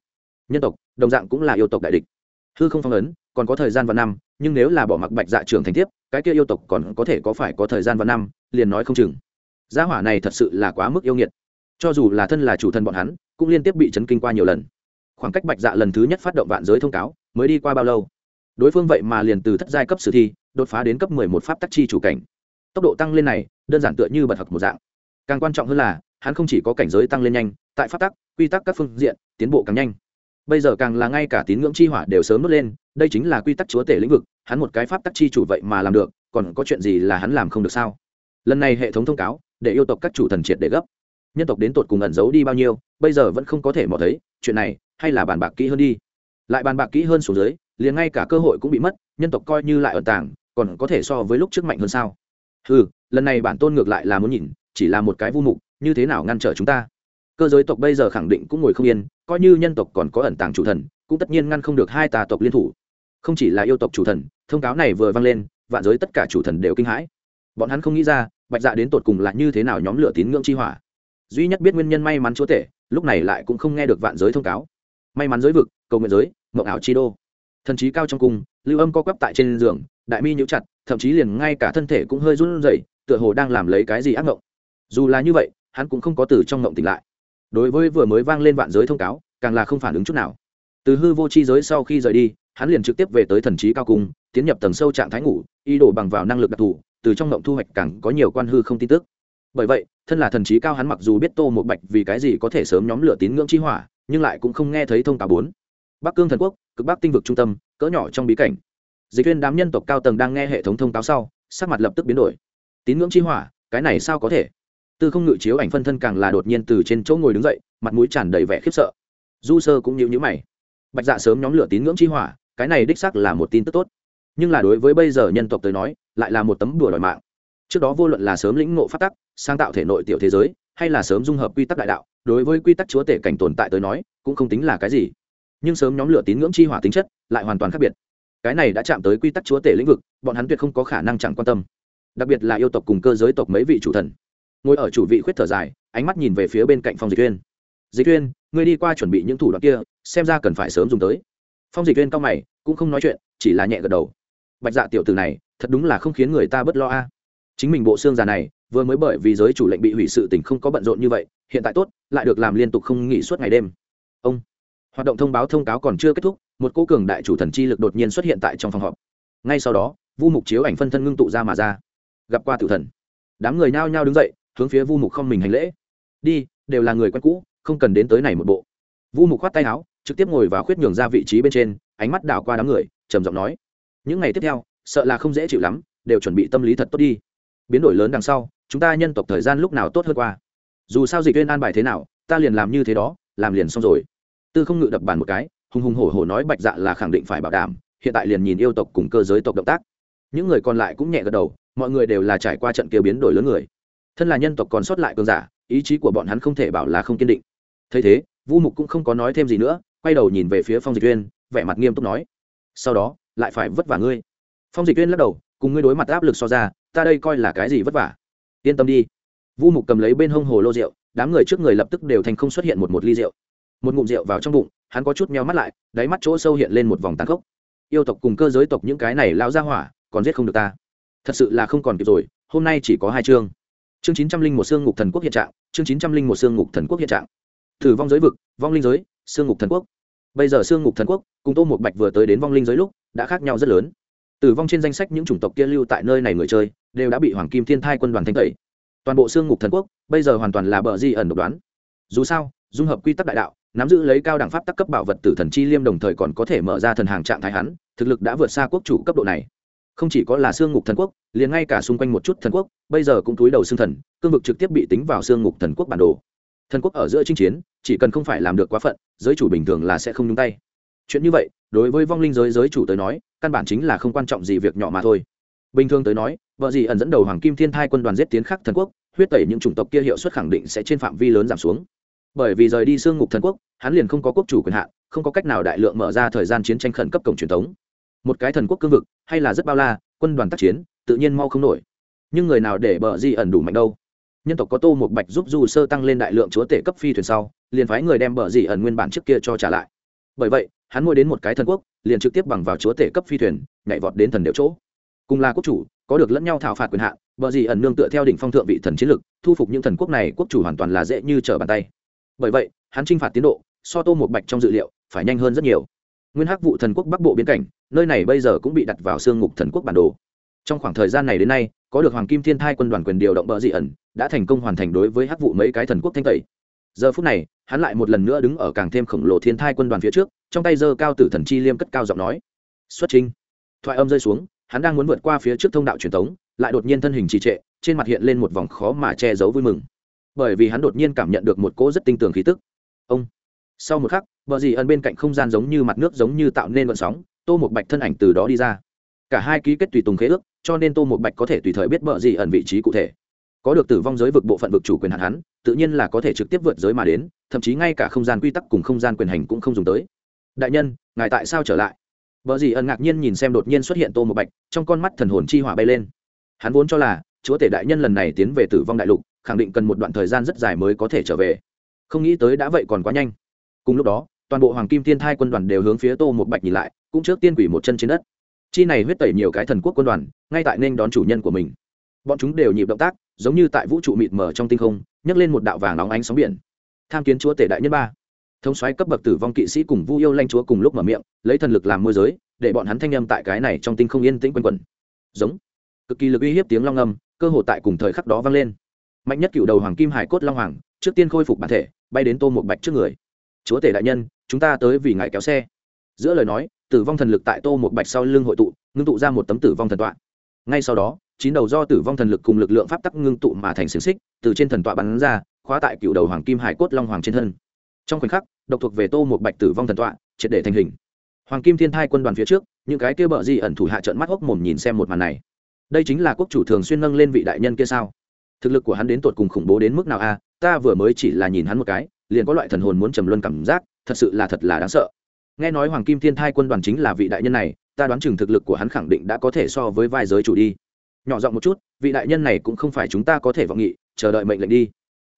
Nhân tộc, đồng dạng cũng là yêu tộc đại địch. Hư không phong ấn, còn có thời gian và năm, nhưng nếu là bỏ mặc bạch dạ trưởng thành tiếp, cái kia yêu tộc còn có thể có phải có thời gian và năm, liền nói không chừng. Gia hỏa này thật sự là quá mức yêu nghiệt. Cho dù là thân là chủ thân bọn hắn, cũng liên tiếp bị chấn kinh qua nhiều lần. Khoảng cách bạch dạ lần thứ nhất phát động vạn giới thông cáo, mới đi qua bao lâu? Đối phương vậy mà liền từ thất giai cấp sử thi, đột phá đến cấp mười một pháp tắc chi chủ cảnh tốc độ tăng lên này, đơn giản tựa như bật học một dạng. Càng quan trọng hơn là, hắn không chỉ có cảnh giới tăng lên nhanh, tại pháp tắc, quy tắc các phương diện, tiến bộ càng nhanh. Bây giờ càng là ngay cả tín ngưỡng chi hỏa đều sớm nốt lên, đây chính là quy tắc chúa tể lĩnh vực, hắn một cái pháp tắc chi chủ vậy mà làm được, còn có chuyện gì là hắn làm không được sao? Lần này hệ thống thông cáo, để yêu tộc các chủ thần triệt để gấp. Nhân tộc đến tột cùng ẩn giấu đi bao nhiêu, bây giờ vẫn không có thể mò thấy, chuyện này, hay là bàn bạc kỹ hơn đi. Lại bàn bạc kỹ hơn xuống dưới, liền ngay cả cơ hội cũng bị mất, nhân tộc coi như lại ẩn tàng, còn có thể so với lúc trước mạnh hơn sao? Ừ lần này bản tôn ngược lại là muốn nhìn, chỉ là một cái vu mục, như thế nào ngăn trở chúng ta? Cơ giới tộc bây giờ khẳng định cũng ngồi không yên, coi như nhân tộc còn có ẩn tàng chủ thần, cũng tất nhiên ngăn không được hai tà tộc liên thủ. Không chỉ là yêu tộc chủ thần, thông cáo này vừa vang lên, vạn giới tất cả chủ thần đều kinh hãi. Bọn hắn không nghĩ ra, bạch dạ đến tột cùng là như thế nào nhóm lửa tín ngưỡng chi hỏa. Duy nhất biết nguyên nhân may mắn chúa tể, lúc này lại cũng không nghe được vạn giới thông cáo. May mắn giới vực, cầu nguyện giới, mộng ảo chi đô. Thần trí cao trong cung, lưu âm co quắp tại trên giường, đại mi nhũ chặt thậm chí liền ngay cả thân thể cũng hơi run rẩy, tựa hồ đang làm lấy cái gì ác mộng dù là như vậy, hắn cũng không có từ trong mộng tỉnh lại. Đối với vừa mới vang lên vạn giới thông cáo, càng là không phản ứng chút nào. Từ hư vô chi giới sau khi rời đi, hắn liền trực tiếp về tới thần trí cao cung, tiến nhập tầng sâu trạng thái ngủ, y đổ bằng vào năng lực đặc thù, từ trong mộng thu hoạch càng có nhiều quan hư không tin tức. Bởi vậy, thân là thần trí cao hắn mặc dù biết tô một bạch vì cái gì có thể sớm nhóm lửa tín ngưỡng chi hỏa, nhưng lại cũng không nghe thấy thông cáo bốn. Bắc cương thần quốc, cực bắc tinh vực trung tâm, cỡ nhỏ trong bí cảnh dịch viên đám nhân tộc cao tầng đang nghe hệ thống thông cáo sau, sắc mặt lập tức biến đổi. Tín ngưỡng chi hỏa, cái này sao có thể? Tư không ngự chiếu ảnh phân thân càng là đột nhiên từ trên chỗ ngồi đứng dậy, mặt mũi tràn đầy vẻ khiếp sợ. Du sơ cũng nhịu nhữ mày. Bạch dạ sớm nhóm lửa tín ngưỡng chi hỏa, cái này đích xác là một tin tức tốt. Nhưng là đối với bây giờ nhân tộc tới nói, lại là một tấm đùa đòi mạng. Trước đó vô luận là sớm lĩnh ngộ phát tắc, sáng tạo thể nội tiểu thế giới, hay là sớm dung hợp quy tắc đại đạo, đối với quy tắc chúa tể cảnh tồn tại tới nói, cũng không tính là cái gì. Nhưng sớm nhóm lửa tín ngưỡng chi hỏa tính chất lại hoàn toàn khác biệt cái này đã chạm tới quy tắc chúa tể lĩnh vực, bọn hắn tuyệt không có khả năng chẳng quan tâm. Đặc biệt là yêu tộc cùng cơ giới tộc mấy vị chủ thần. Ngồi ở chủ vị khuyết thở dài, ánh mắt nhìn về phía bên cạnh phong dịch uyên. Dịch uyên, ngươi đi qua chuẩn bị những thủ đoạn kia, xem ra cần phải sớm dùng tới. Phong dịch uyên cao mày, cũng không nói chuyện, chỉ là nhẹ gật đầu. Bạch dạ tiểu tử này, thật đúng là không khiến người ta bất lo a. Chính mình bộ xương già này, vừa mới bởi vì giới chủ lệnh bị hủy sự tình không có bận rộn như vậy, hiện tại tốt, lại được làm liên tục không nghỉ suốt ngày đêm. Ông. Hoạt động thông báo thông cáo còn chưa kết thúc một cô cường đại chủ thần chi lực đột nhiên xuất hiện tại trong phòng họp. Ngay sau đó, vu mục chiếu ảnh phân thân ngưng tụ ra mà ra. Gặp qua tử thần. Đám người nao nhao đứng dậy, hướng phía vu mục không mình hành lễ. Đi, đều là người quen cũ, không cần đến tới này một bộ. Vu mục khoát tay áo, trực tiếp ngồi vào khuyết nhường ra vị trí bên trên, ánh mắt đảo qua đám người, trầm giọng nói. Những ngày tiếp theo, sợ là không dễ chịu lắm, đều chuẩn bị tâm lý thật tốt đi. Biến đổi lớn đằng sau, chúng ta nhân tộc thời gian lúc nào tốt hơn qua? Dù sao dịch viên an bài thế nào, ta liền làm như thế đó, làm liền xong rồi. Tư không ngự đập bàn một cái hùng hùng hổ hổ nói bạch dạ là khẳng định phải bảo đảm, hiện tại liền nhìn yêu tộc cùng cơ giới tộc động tác. Những người còn lại cũng nhẹ gật đầu, mọi người đều là trải qua trận kia biến đổi lớn người. Thân là nhân tộc còn sót lại cường giả, ý chí của bọn hắn không thể bảo là không kiên định. Thấy thế, vu mục cũng không có nói thêm gì nữa, quay đầu nhìn về phía phong dịch viên vẻ mặt nghiêm túc nói, sau đó, lại phải vất vả ngươi. Phong dịch viên lắc đầu, cùng ngươi đối mặt áp lực so ra, ta đây coi là cái gì vất vả? Yên tâm đi. Vu mục cầm lấy bên hông hồ lô rượu, đám người trước người lập tức đều thành không xuất hiện một một ly rượu một ngụm rượu vào trong bụng, hắn có chút meo mắt lại, đáy mắt chỗ sâu hiện lên một vòng tàn khốc. Yêu tộc cùng cơ giới tộc những cái này lao ra hỏa, còn giết không được ta. Thật sự là không còn kịp rồi, hôm nay chỉ có hai chương. Chương chín trăm linh một xương ngục thần quốc hiện trạng, chương chín trăm linh một xương ngục thần quốc hiện trạng. Thử vong giới vực, vong linh giới xương ngục thần quốc. Bây giờ xương ngục thần quốc, cùng tô một bạch vừa tới đến vong linh giới lúc, đã khác nhau rất lớn. Tử vong trên danh sách những chủng tộc kia lưu tại nơi này người chơi, đều đã bị hoàng kim thiên thai quân đoàn thanh tẩy. Toàn bộ xương ngục thần quốc, bây giờ hoàn toàn là bờ di ẩn độc đoán. Dù sao, dung hợp quy tắc đại đạo nắm giữ lấy cao đẳng pháp tắc cấp bảo vật tử thần chi liêm đồng thời còn có thể mở ra thần hàng trạng thái hắn, thực lực đã vượt xa quốc chủ cấp độ này. Không chỉ có là xương ngục thần quốc, liền ngay cả xung quanh một chút thần quốc, bây giờ cũng túi đầu xương thần, cương vực trực tiếp bị tính vào xương ngục thần quốc bản đồ. Thần quốc ở giữa chinh chiến, chỉ cần không phải làm được quá phận, giới chủ bình thường là sẽ không nhúng tay. Chuyện như vậy, đối với vong linh giới giới chủ tới nói, căn bản chính là không quan trọng gì việc nhỏ mà thôi. Bình thường tới nói, vợ gì ẩn dẫn đầu hoàng kim thiên thai quân đoàn giết tiến khắc thần quốc, huyết tẩy những chủng tộc kia hiệu suất khẳng định sẽ trên phạm vi lớn giảm xuống bởi vì rời đi xương ngục thần quốc, hắn liền không có quốc chủ quyền hạn, không có cách nào đại lượng mở ra thời gian chiến tranh khẩn cấp cổng truyền thống. Một cái thần quốc cương vực, hay là rất bao la, quân đoàn tác chiến, tự nhiên mau không nổi. Nhưng người nào để bờ di ẩn đủ mạnh đâu? Nhân tộc có tô một bạch giúp du sơ tăng lên đại lượng chúa tể cấp phi thuyền sau, liền phái người đem bờ di ẩn nguyên bản trước kia cho trả lại. Bởi vậy, hắn mua đến một cái thần quốc, liền trực tiếp bằng vào chúa tể cấp phi thuyền, nhảy vọt đến thần đều chỗ. Cùng là quốc chủ, có được lẫn nhau thảo phạt quyền hạn, bờ di ẩn nương tựa theo đỉnh phong thượng vị thần chiến lực, thu phục những thần quốc này, quốc chủ hoàn toàn là dễ như trở bàn tay bởi vậy, hắn chinh phạt tiến độ, so tô một bạch trong dự liệu, phải nhanh hơn rất nhiều. Nguyên hắc vụ thần quốc bắc bộ biên cảnh, nơi này bây giờ cũng bị đặt vào xương ngục thần quốc bản đồ. Trong khoảng thời gian này đến nay, có được hoàng kim thiên thai quân đoàn quyền điều động bờ dị ẩn, đã thành công hoàn thành đối với hắc vụ mấy cái thần quốc thanh tẩy. Giờ phút này, hắn lại một lần nữa đứng ở càng thêm khổng lồ thiên thai quân đoàn phía trước, trong tay giơ cao tử thần chi liêm cất cao giọng nói. Xuất trinh thoại âm rơi xuống, hắn đang muốn vượt qua phía trước thông đạo truyền thống, lại đột nhiên thân hình trì trệ, trên mặt hiện lên một vòng khó mà che giấu vui mừng bởi vì hắn đột nhiên cảm nhận được một cỗ rất tinh tường khí tức. Ông! Sau một khắc vợ dì ẩn bên cạnh không gian giống như mặt nước giống như tạo nên vận sóng, tô một bạch thân ảnh từ đó đi ra. Cả hai ký kết tùy tùng khế ước, cho nên tô một bạch có thể tùy thời biết vợ dì ẩn vị trí cụ thể. Có được tử vong giới vực bộ phận vực chủ quyền hạn hắn, tự nhiên là có thể trực tiếp vượt giới mà đến, thậm chí ngay cả không gian quy tắc cùng không gian quyền hành cũng không dùng tới. Đại nhân, ngài tại sao trở lại? Vợ dì ẩn ngạc nhiên nhìn xem đột nhiên xuất hiện tô một bạch, trong con mắt thần hồn chi hỏa bay lên. Hắn vốn cho là, chúa tể đại nhân lần này tiến về tử vong đại lục khẳng định cần một đoạn thời gian rất dài mới có thể trở về. Không nghĩ tới đã vậy còn quá nhanh. Cùng lúc đó, toàn bộ hoàng kim thiên thai quân đoàn đều hướng phía tô một bạch nhìn lại, cũng trước tiên quỷ một chân trên đất. Chi này huyết tẩy nhiều cái thần quốc quân đoàn, ngay tại nên đón chủ nhân của mình. Bọn chúng đều nhịp động tác, giống như tại vũ trụ mịt mờ trong tinh không, nhấc lên một đạo vàng nóng ánh sóng biển. Tham kiến chúa tể đại nhân ba. Thống xoáy cấp bậc tử vong kỵ sĩ cùng vu yêu lanh chúa cùng lúc mở miệng, lấy thần lực làm môi giới, để bọn hắn thanh âm tại cái này trong tinh không yên tĩnh quanh quẩn. Giống. Cực kỳ lực uy hiếp tiếng long âm, cơ hồ tại cùng thời khắc đó vang lên mạnh nhất cựu đầu hoàng kim hải cốt long hoàng, trước tiên khôi phục bản thể, bay đến tô một bạch trước người. Chúa tể đại nhân, chúng ta tới vì ngài kéo xe. Giữa lời nói, tử vong thần lực tại tô một bạch sau lưng hội tụ, ngưng tụ ra một tấm tử vong thần tọa. Ngay sau đó, chín đầu do tử vong thần lực cùng lực lượng pháp tắc ngưng tụ mà thành xiềng xích, từ trên thần tọa bắn ra, khóa tại cựu đầu hoàng kim hải cốt long hoàng trên thân. Trong khoảnh khắc, độc thuộc về tô một bạch tử vong thần tọa, triệt để thành hình. Hoàng kim thiên thai quân đoàn phía trước, những cái kia bợ di ẩn thủ hạ trận mắt hốc mồm nhìn xem một màn này. Đây chính là quốc chủ thường xuyên nâng lên vị đại nhân kia sao? Thực lực của hắn đến tột cùng khủng bố đến mức nào a? Ta vừa mới chỉ là nhìn hắn một cái, liền có loại thần hồn muốn trầm luân cảm giác, thật sự là thật là đáng sợ. Nghe nói hoàng kim thiên thai quân đoàn chính là vị đại nhân này, ta đoán chừng thực lực của hắn khẳng định đã có thể so với vai giới chủ đi. Nhỏ giọng một chút, vị đại nhân này cũng không phải chúng ta có thể vọng nghị, chờ đợi mệnh lệnh đi.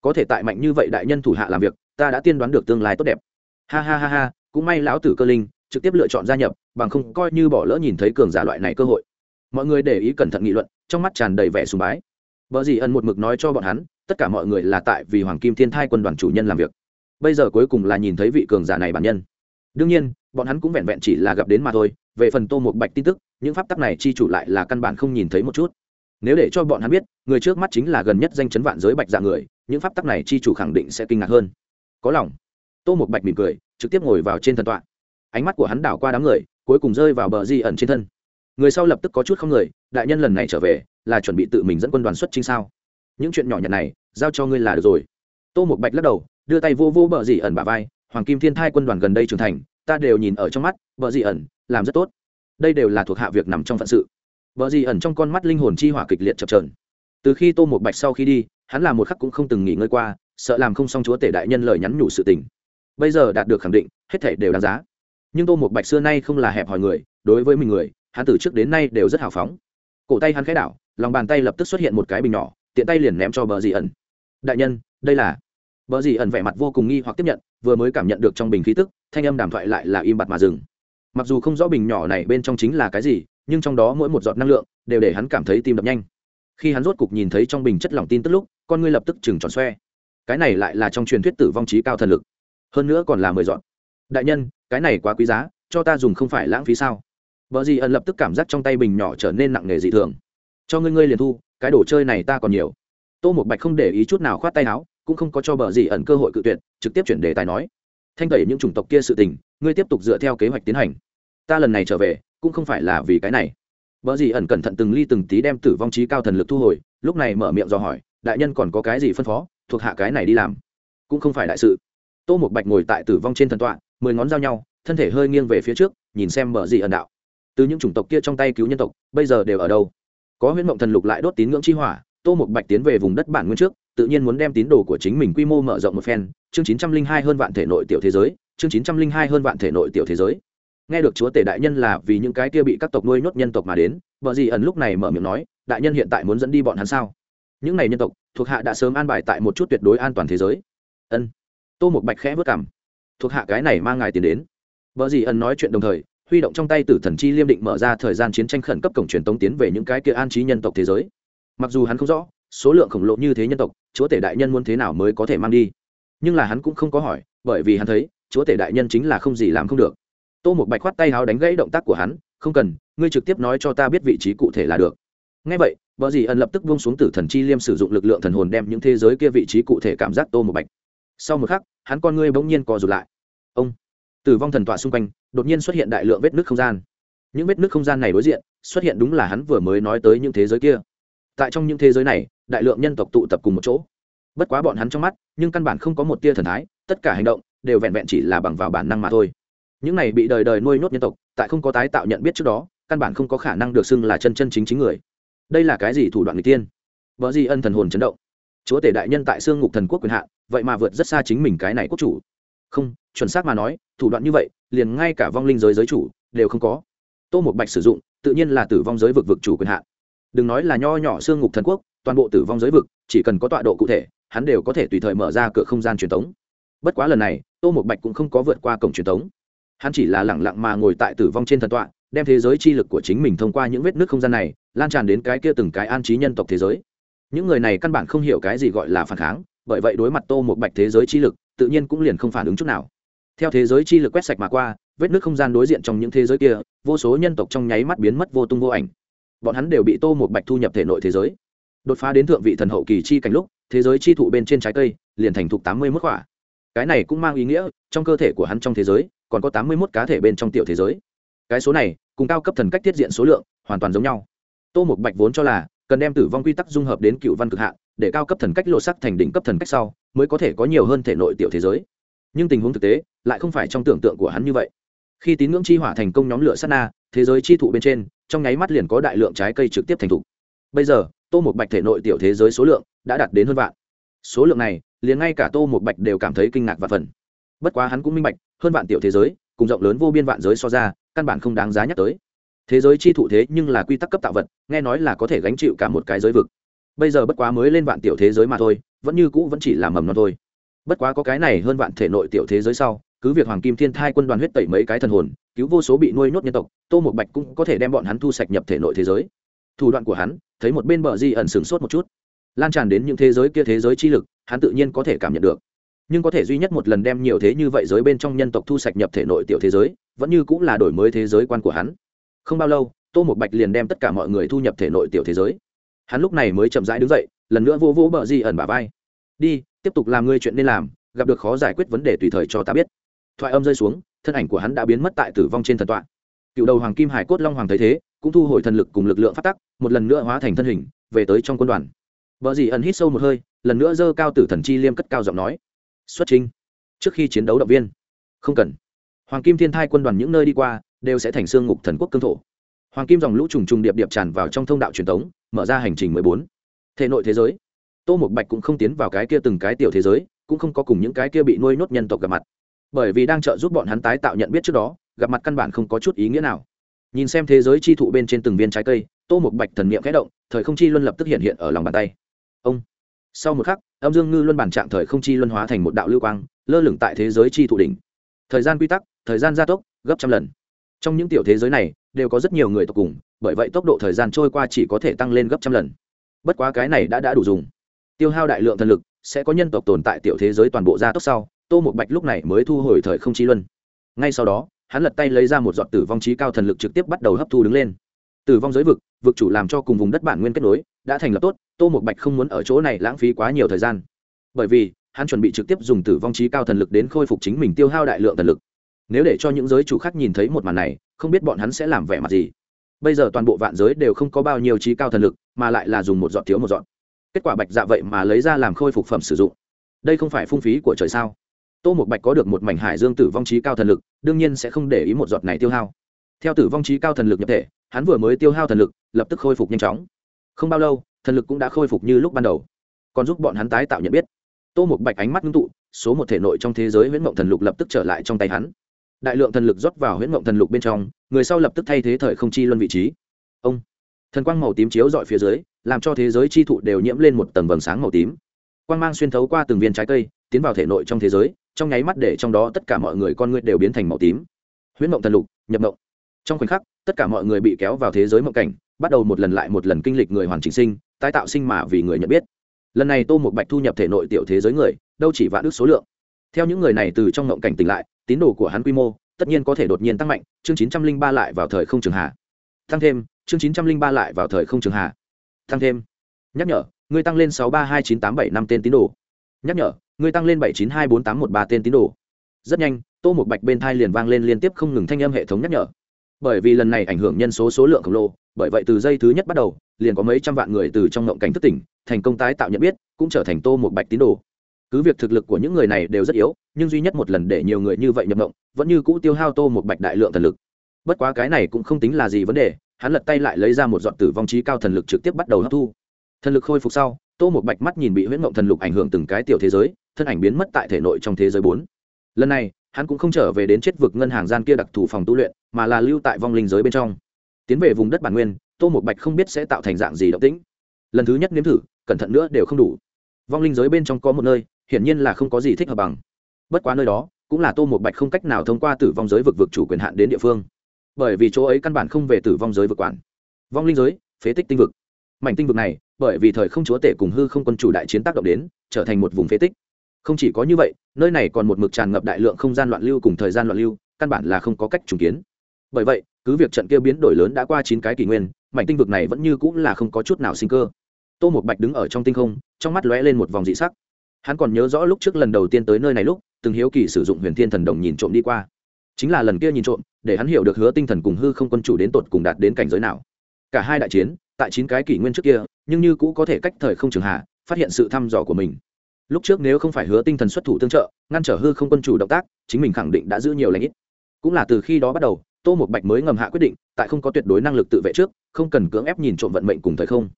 Có thể tại mạnh như vậy đại nhân thủ hạ làm việc, ta đã tiên đoán được tương lai tốt đẹp. Ha ha ha ha, cũng may lão tử cơ linh, trực tiếp lựa chọn gia nhập, bằng không coi như bỏ lỡ nhìn thấy cường giả loại này cơ hội. Mọi người để ý cẩn thận nghị luận, trong mắt tràn đầy vẻ sùng bái. Bở gì ẩn một mực nói cho bọn hắn, tất cả mọi người là tại vì hoàng kim thiên thai quân đoàn chủ nhân làm việc. Bây giờ cuối cùng là nhìn thấy vị cường giả này bản nhân. Đương nhiên, bọn hắn cũng vẹn vẹn chỉ là gặp đến mà thôi. Về phần tô một bạch tin tức, những pháp tắc này chi chủ lại là căn bản không nhìn thấy một chút. Nếu để cho bọn hắn biết, người trước mắt chính là gần nhất danh chấn vạn giới bạch dạ người, những pháp tắc này chi chủ khẳng định sẽ kinh ngạc hơn. Có lòng. Tô một bạch mỉm cười, trực tiếp ngồi vào trên thần tọa. Ánh mắt của hắn đảo qua đám người, cuối cùng rơi vào bờ di ẩn trên thân. Người sau lập tức có chút không người, đại nhân lần này trở về là chuẩn bị tự mình dẫn quân đoàn xuất chính sao? Những chuyện nhỏ nhặt này, giao cho ngươi là được rồi. Tô một bạch lắc đầu, đưa tay vô vô bờ dị ẩn bà vai, hoàng kim thiên thai quân đoàn gần đây trưởng thành, ta đều nhìn ở trong mắt, bờ dị ẩn, làm rất tốt. Đây đều là thuộc hạ việc nằm trong phận sự. Bờ dị ẩn trong con mắt linh hồn chi hỏa kịch liệt chập trờn từ khi tô một bạch sau khi đi, hắn là một khắc cũng không từng nghỉ ngơi qua, sợ làm không xong chúa tể đại nhân lời nhắn nhủ sự tình. Bây giờ đạt được khẳng định, hết thể đều đáng giá. Nhưng tô một bạch xưa nay không là hẹp hòi người, đối với mình người, hắn từ trước đến nay đều rất hào phóng. Cổ tay hắn khẽ đảo lòng bàn tay lập tức xuất hiện một cái bình nhỏ, tiện tay liền ném cho bờ dị ẩn. Đại nhân, đây là. Bờ dị ẩn vẻ mặt vô cùng nghi hoặc tiếp nhận, vừa mới cảm nhận được trong bình khí tức, thanh âm đàm thoại lại là im bặt mà dừng. Mặc dù không rõ bình nhỏ này bên trong chính là cái gì, nhưng trong đó mỗi một giọt năng lượng đều để hắn cảm thấy tim đập nhanh. Khi hắn rốt cục nhìn thấy trong bình chất lỏng tin tức lúc, con ngươi lập tức chừng tròn xoe. Cái này lại là trong truyền thuyết tử vong trí cao thần lực. Hơn nữa còn là mười giọt. đại nhân, cái này quá quý giá, cho ta dùng không phải lãng phí sao? Vợ dì ẩn lập tức cảm giác trong tay bình nhỏ trở nên nặng nề dị thường cho ngươi ngươi liền thu, cái đồ chơi này ta còn nhiều. Tô một bạch không để ý chút nào khoát tay áo, cũng không có cho bờ gì ẩn cơ hội cự tuyệt, trực tiếp chuyển đề tài nói. Thanh tẩy những chủng tộc kia sự tình, ngươi tiếp tục dựa theo kế hoạch tiến hành. Ta lần này trở về, cũng không phải là vì cái này. Bờ gì ẩn cẩn thận từng ly từng tí đem tử vong trí cao thần lực thu hồi, lúc này mở miệng do hỏi, đại nhân còn có cái gì phân phó, thuộc hạ cái này đi làm? Cũng không phải đại sự. Tô một bạch ngồi tại tử vong trên thần tọa, mười ngón giao nhau, thân thể hơi nghiêng về phía trước, nhìn xem bờ gì ẩn đạo. Từ những chủng tộc kia trong tay cứu nhân tộc, bây giờ đều ở đâu? Có huyễn mộng thần lục lại đốt tín ngưỡng chi hỏa, tô một bạch tiến về vùng đất bản nguyên trước, tự nhiên muốn đem tín đồ của chính mình quy mô mở rộng một phen. Chương chín trăm linh hai hơn vạn thể nội tiểu thế giới, chương chín trăm linh hai hơn vạn thể nội tiểu thế giới. Nghe được chúa tể đại nhân là vì những cái kia bị các tộc nuôi nhốt nhân tộc mà đến, vợ gì ẩn lúc này mở miệng nói, đại nhân hiện tại muốn dẫn đi bọn hắn sao? Những này nhân tộc, thuộc hạ đã sớm an bài tại một chút tuyệt đối an toàn thế giới. Ân. Tô một bạch khẽ vất cảm thuộc hạ cái này mang ngài tiền đến. Vợ gì ẩn nói chuyện đồng thời huy động trong tay tử thần chi liêm định mở ra thời gian chiến tranh khẩn cấp cổng truyền tống tiến về những cái kia an trí nhân tộc thế giới. Mặc dù hắn không rõ, số lượng khổng lồ như thế nhân tộc, chúa tể đại nhân muốn thế nào mới có thể mang đi. Nhưng là hắn cũng không có hỏi, bởi vì hắn thấy, chúa tể đại nhân chính là không gì làm không được. Tô một bạch khoát tay háo đánh gãy động tác của hắn, không cần, ngươi trực tiếp nói cho ta biết vị trí cụ thể là được. Ngay vậy vợ dì ẩn lập tức buông xuống tử thần chi liêm sử dụng lực lượng thần hồn đem những thế giới kia vị trí cụ thể cảm giác tô một bạch. Sau một khắc, hắn con ngươi bỗng nhiên co rụt lại. Ông, tử vong thần tọa xung quanh đột nhiên xuất hiện đại lượng vết nước không gian. Những vết nước không gian này đối diện, xuất hiện đúng là hắn vừa mới nói tới những thế giới kia. Tại trong những thế giới này, đại lượng nhân tộc tụ tập cùng một chỗ. Bất quá bọn hắn trong mắt, nhưng căn bản không có một tia thần thái, tất cả hành động đều vẹn vẹn chỉ là bằng vào bản năng mà thôi. Những này bị đời đời nuôi nhốt nhân tộc, tại không có tái tạo nhận biết trước đó, căn bản không có khả năng được xưng là chân chân chính chính người. Đây là cái gì thủ đoạn người tiên? Vợ gì ân thần hồn chấn động. Chúa tể đại nhân tại xương ngục thần quốc quyền hạn, vậy mà vượt rất xa chính mình cái này quốc chủ. Không, chuẩn xác mà nói, thủ đoạn như vậy liền ngay cả vong linh giới giới chủ đều không có. Tô một bạch sử dụng, tự nhiên là tử vong giới vực vực chủ quyền hạn. Đừng nói là nho nhỏ xương ngục thần quốc, toàn bộ tử vong giới vực, chỉ cần có tọa độ cụ thể, hắn đều có thể tùy thời mở ra cửa không gian truyền thống bất quá lần này, tô một bạch cũng không có vượt qua cổng truyền thống hắn chỉ là lẳng lặng mà ngồi tại tử vong trên thần tọa, đem thế giới chi lực của chính mình thông qua những vết nước không gian này, lan tràn đến cái kia từng cái an trí nhân tộc thế giới. Những người này căn bản không hiểu cái gì gọi là phản kháng, bởi vậy đối mặt tô một bạch thế giới chi lực, tự nhiên cũng liền không phản ứng chút nào theo thế giới chi lực quét sạch mà qua, vết nước không gian đối diện trong những thế giới kia, vô số nhân tộc trong nháy mắt biến mất vô tung vô ảnh. Bọn hắn đều bị tô một bạch thu nhập thể nội thế giới. Đột phá đến thượng vị thần hậu kỳ chi cảnh lúc, thế giới chi thụ bên trên trái cây liền thành thục tám mươi mức quả. Cái này cũng mang ý nghĩa, trong cơ thể của hắn trong thế giới còn có tám mươi mốt cá thể bên trong tiểu thế giới. Cái số này, cùng cao cấp thần cách tiết diện số lượng, hoàn toàn giống nhau. Tô một bạch vốn cho là, cần đem tử vong quy tắc dung hợp đến cựu văn cực hạn, để cao cấp thần cách lộ sắc thành đỉnh cấp thần cách sau, mới có thể có nhiều hơn thể nội tiểu thế giới nhưng tình huống thực tế lại không phải trong tưởng tượng của hắn như vậy. Khi tín ngưỡng chi hỏa thành công nhóm lửa sát na, thế giới chi thụ bên trên, trong nháy mắt liền có đại lượng trái cây trực tiếp thành thụ bây giờ, tô một bạch thể nội tiểu thế giới số lượng đã đạt đến hơn vạn. Số lượng này, liền ngay cả tô một bạch đều cảm thấy kinh ngạc và phần. Bất quá hắn cũng minh bạch, hơn vạn tiểu thế giới, cùng rộng lớn vô biên vạn giới so ra, căn bản không đáng giá nhắc tới. Thế giới chi thụ thế nhưng là quy tắc cấp tạo vật, nghe nói là có thể gánh chịu cả một cái giới vực. Bây giờ bất quá mới lên vạn tiểu thế giới mà thôi, vẫn như cũ vẫn chỉ là mầm non thôi bất quá có cái này hơn vạn thể nội tiểu thế giới sau, cứ việc hoàng kim thiên thai quân đoàn huyết tẩy mấy cái thần hồn, cứu vô số bị nuôi nhốt nhân tộc, tô một bạch cũng có thể đem bọn hắn thu sạch nhập thể nội thế giới. Thủ đoạn của hắn, thấy một bên bờ di ẩn sửng sốt một chút. Lan tràn đến những thế giới kia thế giới chi lực, hắn tự nhiên có thể cảm nhận được. Nhưng có thể duy nhất một lần đem nhiều thế như vậy giới bên trong nhân tộc thu sạch nhập thể nội tiểu thế giới, vẫn như cũng là đổi mới thế giới quan của hắn. Không bao lâu, tô một bạch liền đem tất cả mọi người thu nhập thể nội tiểu thế giới. Hắn lúc này mới chậm rãi đứng dậy, lần nữa vô vỗ bờ di ẩn bà vai. Đi tiếp tục làm ngươi chuyện nên làm, gặp được khó giải quyết vấn đề tùy thời cho ta biết. Thoại âm rơi xuống, thân ảnh của hắn đã biến mất tại tử vong trên thần tọa. Cựu đầu hoàng kim hải cốt long hoàng thấy thế, cũng thu hồi thần lực cùng lực lượng phát tắc, một lần nữa hóa thành thân hình, về tới trong quân đoàn. Vợ dì ẩn hít sâu một hơi, lần nữa dơ cao tử thần chi liêm cất cao giọng nói. Xuất trình trước khi chiến đấu động viên. Không cần. Hoàng kim thiên thai quân đoàn những nơi đi qua, đều sẽ thành xương ngục thần quốc cương thổ. Hoàng kim dòng lũ trùng trùng điệp điệp tràn vào trong thông đạo truyền thống mở ra hành trình mười bốn. Thể nội thế giới tô một bạch cũng không tiến vào cái kia từng cái tiểu thế giới, cũng không có cùng những cái kia bị nuôi nhốt nhân tộc gặp mặt. Bởi vì đang trợ giúp bọn hắn tái tạo nhận biết trước đó, gặp mặt căn bản không có chút ý nghĩa nào. Nhìn xem thế giới chi thụ bên trên từng viên trái cây, tô một bạch thần niệm khẽ động, thời không chi luân lập tức hiện hiện ở lòng bàn tay. Ông! Sau một khắc, âm dương ngư luân bản trạng thời không chi luân hóa thành một đạo lưu quang, lơ lửng tại thế giới chi thụ đỉnh. Thời gian quy tắc, thời gian gia tốc, gấp trăm lần. Trong những tiểu thế giới này, đều có rất nhiều người tộc cùng, bởi vậy tốc độ thời gian trôi qua chỉ có thể tăng lên gấp trăm lần. Bất quá cái này đã đã đủ dùng tiêu hao đại lượng thần lực, sẽ có nhân tộc tồn tại tiểu thế giới toàn bộ gia tốc sau, tô một bạch lúc này mới thu hồi thời không chi luân. Ngay sau đó, hắn lật tay lấy ra một giọt tử vong trí cao thần lực trực tiếp bắt đầu hấp thu đứng lên. Tử vong giới vực vực chủ làm cho cùng vùng đất bản nguyên kết nối, đã thành lập tốt, tô một bạch không muốn ở chỗ này lãng phí quá nhiều thời gian. Bởi vì, hắn chuẩn bị trực tiếp dùng tử vong trí cao thần lực đến khôi phục chính mình tiêu hao đại lượng thần lực. Nếu để cho những giới chủ khác nhìn thấy một màn này, không biết bọn hắn sẽ làm vẻ mặt gì. Bây giờ toàn bộ vạn giới đều không có bao nhiêu trí cao thần lực, mà lại là dùng một giọt thiếu một giọt kết quả bạch dạ vậy mà lấy ra làm khôi phục phẩm sử dụng. Đây không phải phung phí của trời sao? Tô một bạch có được một mảnh hải dương tử vong trí cao thần lực, đương nhiên sẽ không để ý một giọt này tiêu hao. Theo tử vong trí cao thần lực nhập thể, hắn vừa mới tiêu hao thần lực, lập tức khôi phục nhanh chóng. Không bao lâu, thần lực cũng đã khôi phục như lúc ban đầu. Còn giúp bọn hắn tái tạo nhận biết. Tô một bạch ánh mắt ngưng tụ, số một thể nội trong thế giới huyễn mộng thần lục lập tức trở lại trong tay hắn. Đại lượng thần lực rót vào huyễn mộng thần lục bên trong, người sau lập tức thay thế thời không chi luân vị trí. Ông, thần quang màu tím chiếu dọi phía dưới làm cho thế giới chi thụ đều nhiễm lên một tầng vầng sáng màu tím. Quang mang xuyên thấu qua từng viên trái cây, tiến vào thể nội trong thế giới, trong nháy mắt để trong đó tất cả mọi người con người đều biến thành màu tím. Huyễn mộng thần lục, nhập mộng. Trong khoảnh khắc, tất cả mọi người bị kéo vào thế giới mộng cảnh, bắt đầu một lần lại một lần kinh lịch người hoàn chỉnh sinh, tái tạo sinh mà vì người nhận biết. Lần này tô một bạch thu nhập thể nội tiểu thế giới người, đâu chỉ vạn ước số lượng. Theo những người này từ trong mộng cảnh tỉnh lại, tín đồ của hắn quy mô, tất nhiên có thể đột nhiên tăng mạnh, chương chín trăm linh ba lại vào thời không trường hạ. Tăng thêm, chương chín trăm linh ba lại vào thời không trường hạ tăng thêm. Nhắc nhở, ngươi tăng lên sáu ba hai chín tám bảy năm tên tín đồ. Nhắc nhở, ngươi tăng lên bảy chín hai bốn tám một ba tên tín đồ. Rất nhanh, tô một bạch bên thai liền vang lên liên tiếp không ngừng thanh âm hệ thống nhắc nhở. Bởi vì lần này ảnh hưởng nhân số số lượng khổng lồ, bởi vậy từ giây thứ nhất bắt đầu, liền có mấy trăm vạn người từ trong ngộng cảnh thức tỉnh, thành công tái tạo nhận biết, cũng trở thành tô một bạch tín đồ. Cứ việc thực lực của những người này đều rất yếu, nhưng duy nhất một lần để nhiều người như vậy nhập động vẫn như cũ tiêu hao tô một bạch đại lượng thần lực. Bất quá cái này cũng không tính là gì vấn đề hắn lật tay lại lấy ra một dọn tử vong trí cao thần lực trực tiếp bắt đầu hấp thu. Thần lực khôi phục sau, tô một bạch mắt nhìn bị huyễn mộng thần lục ảnh hưởng từng cái tiểu thế giới, thân ảnh biến mất tại thể nội trong thế giới bốn. Lần này, hắn cũng không trở về đến chết vực ngân hàng gian kia đặc thù phòng tu luyện, mà là lưu tại vong linh giới bên trong. Tiến về vùng đất bản nguyên, tô một bạch không biết sẽ tạo thành dạng gì động tĩnh. Lần thứ nhất nếm thử, cẩn thận nữa đều không đủ. Vong linh giới bên trong có một nơi, hiển nhiên là không có gì thích hợp bằng. Bất quá nơi đó, cũng là tô một bạch không cách nào thông qua tử vong giới vực vực chủ quyền hạn đến địa phương bởi vì chỗ ấy căn bản không về tử vong giới vực quản. Vong linh giới, phế tích tinh vực. Mảnh tinh vực này, bởi vì thời không chúa tể cùng hư không quân chủ đại chiến tác động đến, trở thành một vùng phế tích. Không chỉ có như vậy, nơi này còn một mực tràn ngập đại lượng không gian loạn lưu cùng thời gian loạn lưu, căn bản là không có cách trùng kiến. Bởi vậy, cứ việc trận kia biến đổi lớn đã qua chín cái kỷ nguyên, mảnh tinh vực này vẫn như cũng là không có chút nào sinh cơ. Tô một bạch đứng ở trong tinh không, trong mắt lóe lên một vòng dị sắc. Hắn còn nhớ rõ lúc trước lần đầu tiên tới nơi này lúc, từng hiếu kỳ sử dụng huyền thiên thần đồng nhìn trộm đi qua. Chính là lần kia nhìn trộm để hắn hiểu được hứa tinh thần cùng hư không quân chủ đến tột cùng đạt đến cảnh giới nào. Cả hai đại chiến, tại chín cái kỷ nguyên trước kia, nhưng như cũ có thể cách thời không trường hạ, phát hiện sự thăm dò của mình. Lúc trước nếu không phải hứa tinh thần xuất thủ tương trợ, ngăn trở hư không quân chủ động tác, chính mình khẳng định đã giữ nhiều lãnh ít. Cũng là từ khi đó bắt đầu, tô một bạch mới ngầm hạ quyết định, tại không có tuyệt đối năng lực tự vệ trước, không cần cưỡng ép nhìn trộm vận mệnh cùng thời không.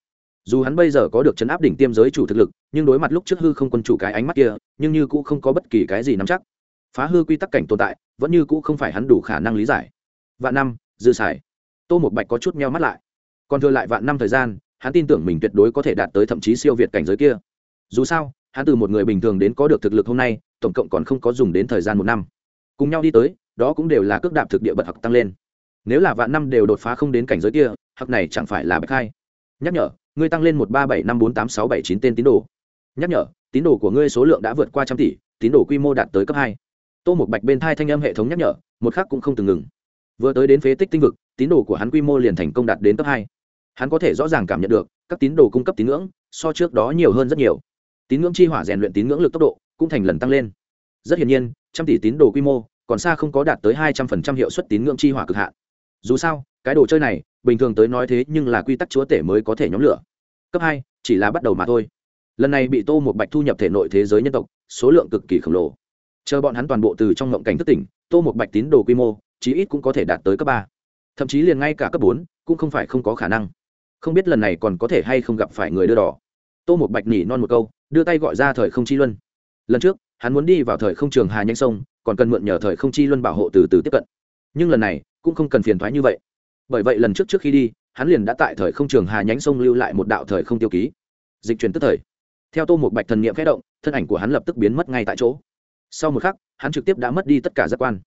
Dù hắn bây giờ có được chấn áp đỉnh tiêm giới chủ thực lực, nhưng đối mặt lúc trước hư không quân chủ cái ánh mắt kia, nhưng như cũ không có bất kỳ cái gì nắm chắc phá hư quy tắc cảnh tồn tại, vẫn như cũ không phải hắn đủ khả năng lý giải. Vạn năm, dư xài tô một bạch có chút meo mắt lại. Còn thừa lại vạn năm thời gian, hắn tin tưởng mình tuyệt đối có thể đạt tới thậm chí siêu việt cảnh giới kia. Dù sao, hắn từ một người bình thường đến có được thực lực hôm nay, tổng cộng còn không có dùng đến thời gian một năm. Cùng nhau đi tới, đó cũng đều là cước đạp thực địa bật học tăng lên. Nếu là vạn năm đều đột phá không đến cảnh giới kia, học này chẳng phải là bạch khai nhắc nhở, ngươi tăng lên một ba bảy năm bốn tám sáu bảy chín tên tín đồ. Nhắc nhở, tín đồ của ngươi số lượng đã vượt qua trăm tỷ, tín đồ quy mô đạt tới cấp hai tô một bạch bên thai thanh âm hệ thống nhắc nhở, một khác cũng không từng ngừng. Vừa tới đến phế tích tinh vực, tín đồ của hắn quy mô liền thành công đạt đến cấp hai. Hắn có thể rõ ràng cảm nhận được, các tín đồ cung cấp tín ngưỡng, so trước đó nhiều hơn rất nhiều. Tín ngưỡng chi hỏa rèn luyện tín ngưỡng lực tốc độ, cũng thành lần tăng lên. Rất hiển nhiên, trăm tỷ tín đồ quy mô, còn xa không có đạt tới hai trăm phần trăm hiệu suất tín ngưỡng chi hỏa cực hạn. Dù sao, cái đồ chơi này, bình thường tới nói thế nhưng là quy tắc chúa tể mới có thể nhóm lửa. Cấp hai, chỉ là bắt đầu mà thôi. Lần này bị tô một bạch thu nhập thể nội thế giới nhân tộc, số lượng cực kỳ khổng lồ chờ bọn hắn toàn bộ từ trong ngộng cảnh thức tỉnh, tô một bạch tín đồ quy mô, chí ít cũng có thể đạt tới cấp ba. Thậm chí liền ngay cả cấp bốn, cũng không phải không có khả năng. Không biết lần này còn có thể hay không gặp phải người đưa đỏ. Tô một bạch nỉ non một câu, đưa tay gọi ra thời không chi luân. Lần trước, hắn muốn đi vào thời không trường hà nhanh sông, còn cần mượn nhờ thời không chi luân bảo hộ từ từ tiếp cận. Nhưng lần này, cũng không cần phiền thoái như vậy. Bởi vậy lần trước trước khi đi, hắn liền đã tại thời không trường hà nhánh sông lưu lại một đạo thời không tiêu ký. Dịch chuyển tức thời. Theo tô một bạch thần niệm khẽ động, thân ảnh của hắn lập tức biến mất ngay tại chỗ sau một khắc, hắn trực tiếp đã mất đi tất cả giác quan.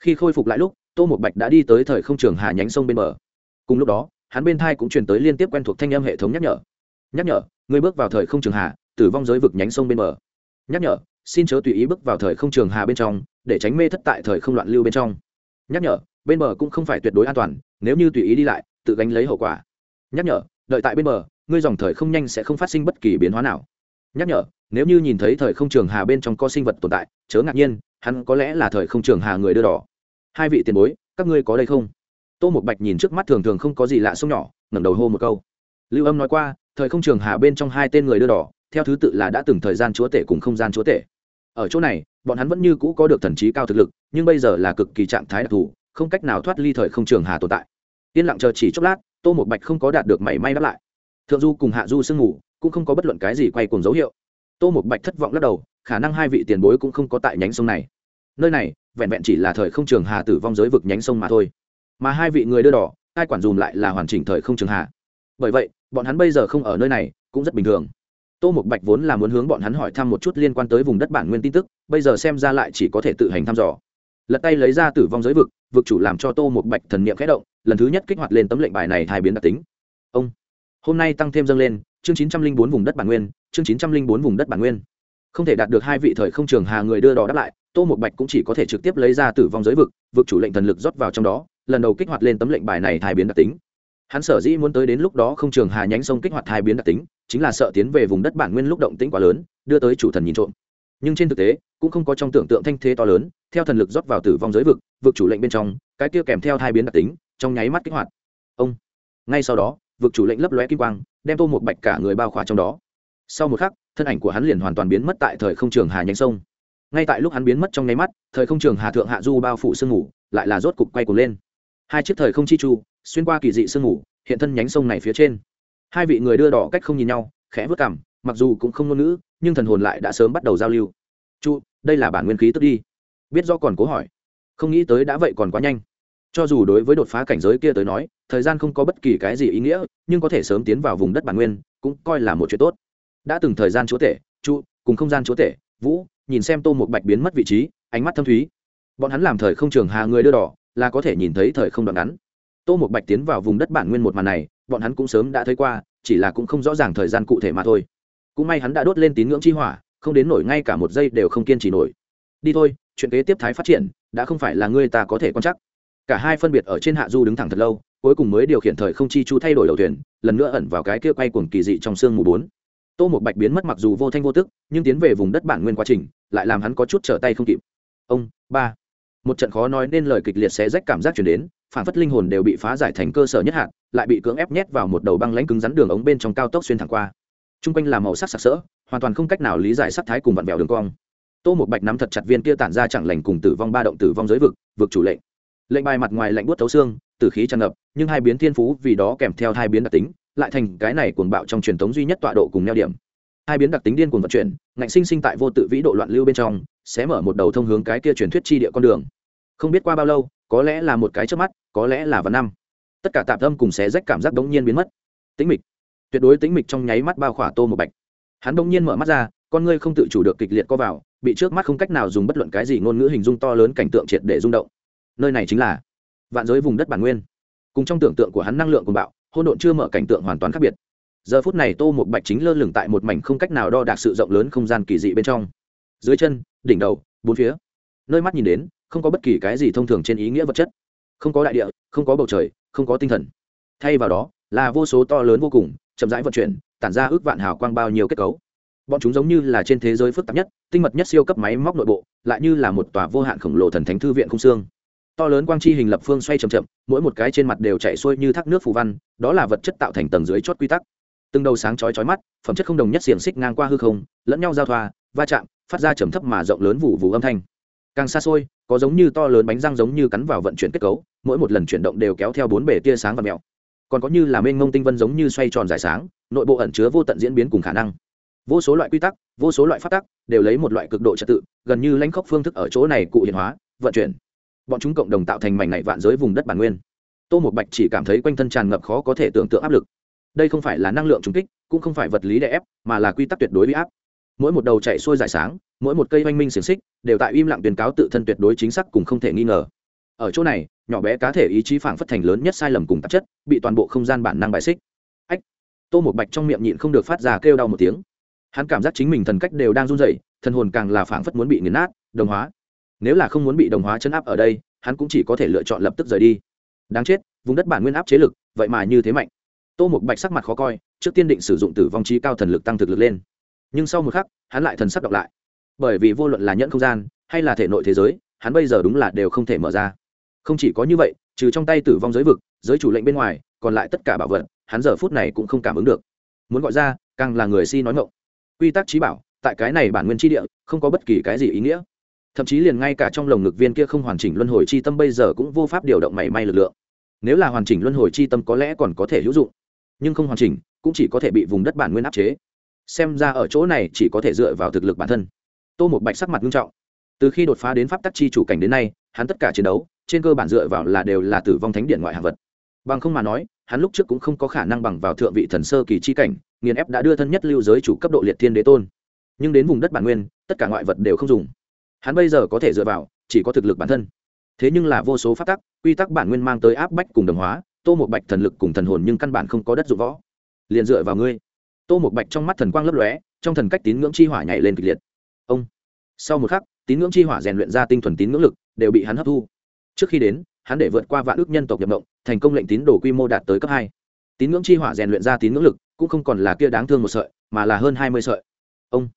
Khi khôi phục lại lúc, tô một bạch đã đi tới thời không trường hà nhánh sông bên bờ. Cùng lúc đó, hắn bên thai cũng truyền tới liên tiếp quen thuộc thanh âm hệ thống nhắc nhở. Nhắc nhở người bước vào thời không trường hà, tử vong giới vực nhánh sông bên bờ. Nhắc nhở, xin chớ tùy ý bước vào thời không trường hà bên trong, để tránh mê thất tại thời không loạn lưu bên trong. Nhắc nhở, bên bờ cũng không phải tuyệt đối an toàn, nếu như tùy ý đi lại, tự gánh lấy hậu quả. Nhắc nhở, đợi tại bên bờ, ngươi dòng thời không nhanh sẽ không phát sinh bất kỳ biến hóa nào nhắc nhở, nếu như nhìn thấy thời không trường hà bên trong có sinh vật tồn tại, chớ ngạc nhiên, hắn có lẽ là thời không trường hà người đưa đỏ. Hai vị tiền bối, các ngươi có đây không? Tô một bạch nhìn trước mắt thường thường không có gì lạ sông nhỏ, ngẩng đầu hô một câu. Lưu âm nói qua, thời không trường hà bên trong hai tên người đưa đỏ, theo thứ tự là đã từng thời gian chúa tể cùng không gian chúa tể. Ở chỗ này, bọn hắn vẫn như cũ có được thần trí cao thực lực, nhưng bây giờ là cực kỳ trạng thái đặc thù, không cách nào thoát ly thời không trường hà tồn tại. Yên lặng chờ chỉ chốc lát, tô một bạch không có đạt được mảy may đáp lại. Thượng du cùng hạ du sương ngủ cũng không có bất luận cái gì quay cùng dấu hiệu. Tô một bạch thất vọng lắc đầu, khả năng hai vị tiền bối cũng không có tại nhánh sông này. Nơi này, vẹn vẹn chỉ là thời không trường hà tử vong giới vực nhánh sông mà thôi. Mà hai vị người đưa đỏ, ai quản dùm lại là hoàn chỉnh thời không trường hà. Bởi vậy, bọn hắn bây giờ không ở nơi này, cũng rất bình thường. Tô một bạch vốn là muốn hướng bọn hắn hỏi thăm một chút liên quan tới vùng đất bản nguyên tin tức, bây giờ xem ra lại chỉ có thể tự hành thăm dò. Lật tay lấy ra tử vong giới vực vực chủ làm cho tô một bạch thần niệm khẽ động, lần thứ nhất kích hoạt lên tấm lệnh bài này thai biến đặc tính. Ông, hôm nay tăng thêm dâng lên chương chín trăm linh bốn vùng đất bản nguyên, chương chín trăm linh bốn vùng đất bản nguyên. Không thể đạt được hai vị thời không trường hà người đưa đò đáp lại, tô một bạch cũng chỉ có thể trực tiếp lấy ra tử vong giới vực vực chủ lệnh thần lực rót vào trong đó, lần đầu kích hoạt lên tấm lệnh bài này hai biến đặc tính. Hắn sở dĩ muốn tới đến lúc đó không trường hà nhánh sông kích hoạt hai biến đặc tính, chính là sợ tiến về vùng đất bản nguyên lúc động tĩnh quá lớn, đưa tới chủ thần nhìn trộm. Nhưng trên thực tế, cũng không có trong tưởng tượng thanh thế to lớn, theo thần lực rót vào tử vong giới vực vực chủ lệnh bên trong, cái kia kèm theo thai biến đặc tính, trong nháy mắt kích hoạt. Ông, ngay sau đó vực chủ lệnh lấp lóe kim quang, đem tô một bạch cả người bao khỏa trong đó. Sau một khắc, thân ảnh của hắn liền hoàn toàn biến mất tại thời không trường hà nhánh sông. Ngay tại lúc hắn biến mất trong nháy mắt, thời không trường hà thượng hạ du bao phủ sương ngủ lại là rốt cục quay cuồng lên. Hai chiếc thời không chi chu, xuyên qua kỳ dị sương ngủ hiện thân nhánh sông này phía trên. Hai vị người đưa đỏ cách không nhìn nhau, khẽ vớt cảm mặc dù cũng không ngôn ngữ, nhưng thần hồn lại đã sớm bắt đầu giao lưu. Chu, đây là bản nguyên khí tức đi. Biết do còn cố hỏi. Không nghĩ tới đã vậy còn quá nhanh. Cho dù đối với đột phá cảnh giới kia tới nói thời gian không có bất kỳ cái gì ý nghĩa, nhưng có thể sớm tiến vào vùng đất bản nguyên, cũng coi là một chuyện tốt. Đã từng thời gian chúa tể, trụ, cùng không gian chúa tể, vũ, nhìn xem tô một bạch biến mất vị trí, ánh mắt thâm thúy. Bọn hắn làm thời không trường hà người đưa đỏ, là có thể nhìn thấy thời không đoạn ngắn. Tô một bạch tiến vào vùng đất bản nguyên một màn này, bọn hắn cũng sớm đã thấy qua, chỉ là cũng không rõ ràng thời gian cụ thể mà thôi. Cũng may hắn đã đốt lên tín ngưỡng chi hỏa, không đến nổi ngay cả một giây đều không kiên trì nổi. Đi thôi, chuyện kế tiếp thái phát triển, đã không phải là ngươi ta có thể quan chắc cả hai phân biệt ở trên hạ du đứng thẳng thật lâu cuối cùng mới điều khiển thời không chi chu thay đổi đầu thuyền, lần nữa ẩn vào cái kia quay cuồng kỳ dị trong sương mù bốn. Tô một bạch biến mất mặc dù vô thanh vô tức, nhưng tiến về vùng đất bản nguyên quá trình, lại làm hắn có chút trở tay không kịp. Ông, ba. Một trận khó nói nên lời kịch liệt xé rách cảm giác chuyển đến, phản phất linh hồn đều bị phá giải thành cơ sở nhất hạn lại bị cưỡng ép nhét vào một đầu băng lãnh cứng rắn đường ống bên trong cao tốc xuyên thẳng qua. T r u n g quanh là màu sắc sặc sỡ, hoàn toàn không cách nào lý giải sắc thái cùng vặn vẹo đường cong. Tô một bạch nắm thật chặt viên kia tản ra chẳng lành cùng tử vong ba động tử vong giới vực vực chủ lệnh. Lệnh bài mặt ngoài lạnh buốt thấu xương tử khí tràn ngập, nhưng hai biến thiên phú vì đó kèm theo hai biến đặc tính, lại thành cái này cuồng bạo trong truyền thống duy nhất tọa độ cùng neo điểm. Hai biến đặc tính điên cuồng vận chuyển, ngạnh sinh sinh tại vô tự vĩ độ loạn lưu bên trong, sẽ mở một đầu thông hướng cái kia truyền thuyết chi địa con đường. Không biết qua bao lâu, có lẽ là một cái trước mắt, có lẽ là vạn năm. Tất cả tạm tâm cùng xé rách cảm giác đống nhiên biến mất. Tĩnh mịch. Tuyệt đối tĩnh mịch trong nháy mắt bao khỏa tô một bạch. Hắn đống nhiên mở mắt ra, con ngươi không tự chủ được kịch liệt co vào, bị trước mắt không cách nào dùng bất luận cái gì ngôn ngữ hình dung to lớn cảnh tượng triệt để rung động. Nơi này chính là vạn giới vùng đất bản nguyên. Cùng trong tưởng tượng của hắn năng lượng cùng bạo hôn độn chưa mở cảnh tượng hoàn toàn khác biệt. Giờ phút này tô một bạch chính lơ lửng tại một mảnh không cách nào đo đạc sự rộng lớn không gian kỳ dị bên trong. Dưới chân, đỉnh đầu, bốn phía. Nơi mắt nhìn đến, không có bất kỳ cái gì thông thường trên ý nghĩa vật chất. Không có đại địa, không có bầu trời, không có tinh thần. Thay vào đó, là vô số to lớn vô cùng, chậm rãi vận chuyển, tản ra ước vạn hào quang bao nhiêu kết cấu. Bọn chúng giống như là trên thế giới phức tạp nhất, tinh mật nhất siêu cấp máy móc nội bộ, lại như là một tòa vô hạn khổng lồ thần thánh thư viện không xương to lớn quang chi hình lập phương xoay c h ậ m chậm, mỗi một cái trên mặt đều chạy xuôi như thác nước phù văn, đó là vật chất tạo thành tầng dưới chót quy tắc. Từng đầu sáng chói chói mắt, phẩm chất không đồng nhất xiềng xích ngang qua hư không, lẫn nhau giao thoa, va chạm, phát ra trầm thấp mà rộng lớn vụ vụ âm thanh. Càng xa xôi, có giống như to lớn bánh răng giống như cắn vào vận chuyển kết cấu, mỗi một lần chuyển động đều kéo theo bốn bể tia sáng và mèo. Còn có như là mênh mông tinh vân giống như xoay tròn dài sáng, nội bộ ẩn chứa vô tận diễn biến cùng khả năng. Vô số loại quy tắc, vô số loại phát tắc, đều lấy một loại cực độ trật tự, gần như lãnh khốc phương thức ở chỗ này cụ hiện hóa, vận chuyển bọn chúng cộng đồng tạo thành mảnh này vạn giới vùng đất bản nguyên. Tô một bạch chỉ cảm thấy quanh thân tràn ngập khó có thể tưởng tượng áp lực. Đây không phải là năng lượng trùng kích, cũng không phải vật lý đè ép, mà là quy tắc tuyệt đối bị áp. Mỗi một đầu chạy xuôi giải sáng, mỗi một cây oanh minh xiềng xích, đều tại im lặng tuyên cáo tự thân tuyệt đối chính xác cùng không thể nghi ngờ. Ở chỗ này, nhỏ bé cá thể ý chí phảng phất thành lớn nhất sai lầm cùng tạp chất, bị toàn bộ không gian bản năng bài xích. Ách! Tô một bạch trong miệng nhịn không được phát ra kêu đau một tiếng. Hắn cảm giác chính mình thần cách đều đang run rẩy thần hồn càng là phảng phất muốn bị nghiền nát, đồng hóa nếu là không muốn bị đồng hóa chấn áp ở đây, hắn cũng chỉ có thể lựa chọn lập tức rời đi. Đáng chết, vùng đất bản nguyên áp chế lực, vậy mà như thế mạnh. Tô một bạch sắc mặt khó coi, trước tiên định sử dụng tử vong trí cao thần lực tăng thực lực lên. Nhưng sau một khắc, hắn lại thần sắc đọc lại. Bởi vì vô luận là nhẫn không gian, hay là thể nội thế giới, hắn bây giờ đúng là đều không thể mở ra. Không chỉ có như vậy, trừ trong tay tử vong giới vực, giới chủ lệnh bên ngoài, còn lại tất cả bảo vật, hắn giờ phút này cũng không cảm ứng được. Muốn gọi ra, càng là người si nói ngộng quy tắc trí bảo, tại cái này bản nguyên tri địa, không có bất kỳ cái gì ý nghĩa thậm chí liền ngay cả trong lồng ngực viên kia không hoàn chỉnh luân hồi chi tâm bây giờ cũng vô pháp điều động mảy may lực lượng. Nếu là hoàn chỉnh luân hồi chi tâm có lẽ còn có thể hữu dụng, nhưng không hoàn chỉnh cũng chỉ có thể bị vùng đất bản nguyên áp chế. Xem ra ở chỗ này chỉ có thể dựa vào thực lực bản thân. Tô một bạch sắc mặt nghiêm trọng. Từ khi đột phá đến pháp tắc chi chủ cảnh đến nay, hắn tất cả chiến đấu, trên cơ bản dựa vào là đều là tử vong thánh điện ngoại hạng vật. Bằng không mà nói, hắn lúc trước cũng không có khả năng bằng vào thượng vị thần sơ kỳ chi cảnh, nghiền ép đã đưa thân nhất lưu giới chủ cấp độ liệt thiên đế tôn. Nhưng đến vùng đất bản nguyên, tất cả ngoại vật đều không dùng hắn bây giờ có thể dựa vào, chỉ có thực lực bản thân. Thế nhưng là vô số pháp tắc, quy tắc bản nguyên mang tới áp bách cùng đồng hóa, tô một bạch thần lực cùng thần hồn nhưng căn bản không có đất dụng võ. Liền dựa vào ngươi. Tô một bạch trong mắt thần quang lấp lóe, trong thần cách tín ngưỡng chi hỏa nhảy lên kịch liệt. Ông. Sau một khắc, tín ngưỡng chi hỏa rèn luyện ra tinh thuần tín ngưỡng lực, đều bị hắn hấp thu. Trước khi đến, hắn để vượt qua vạn ước nhân tộc nhập động thành công lệnh tín đồ quy mô đạt tới cấp hai. Tín ngưỡng chi hỏa rèn luyện ra tín ngưỡng lực, cũng không còn là kia đáng thương một sợi, mà là hơn hai mươi sợi. Ông.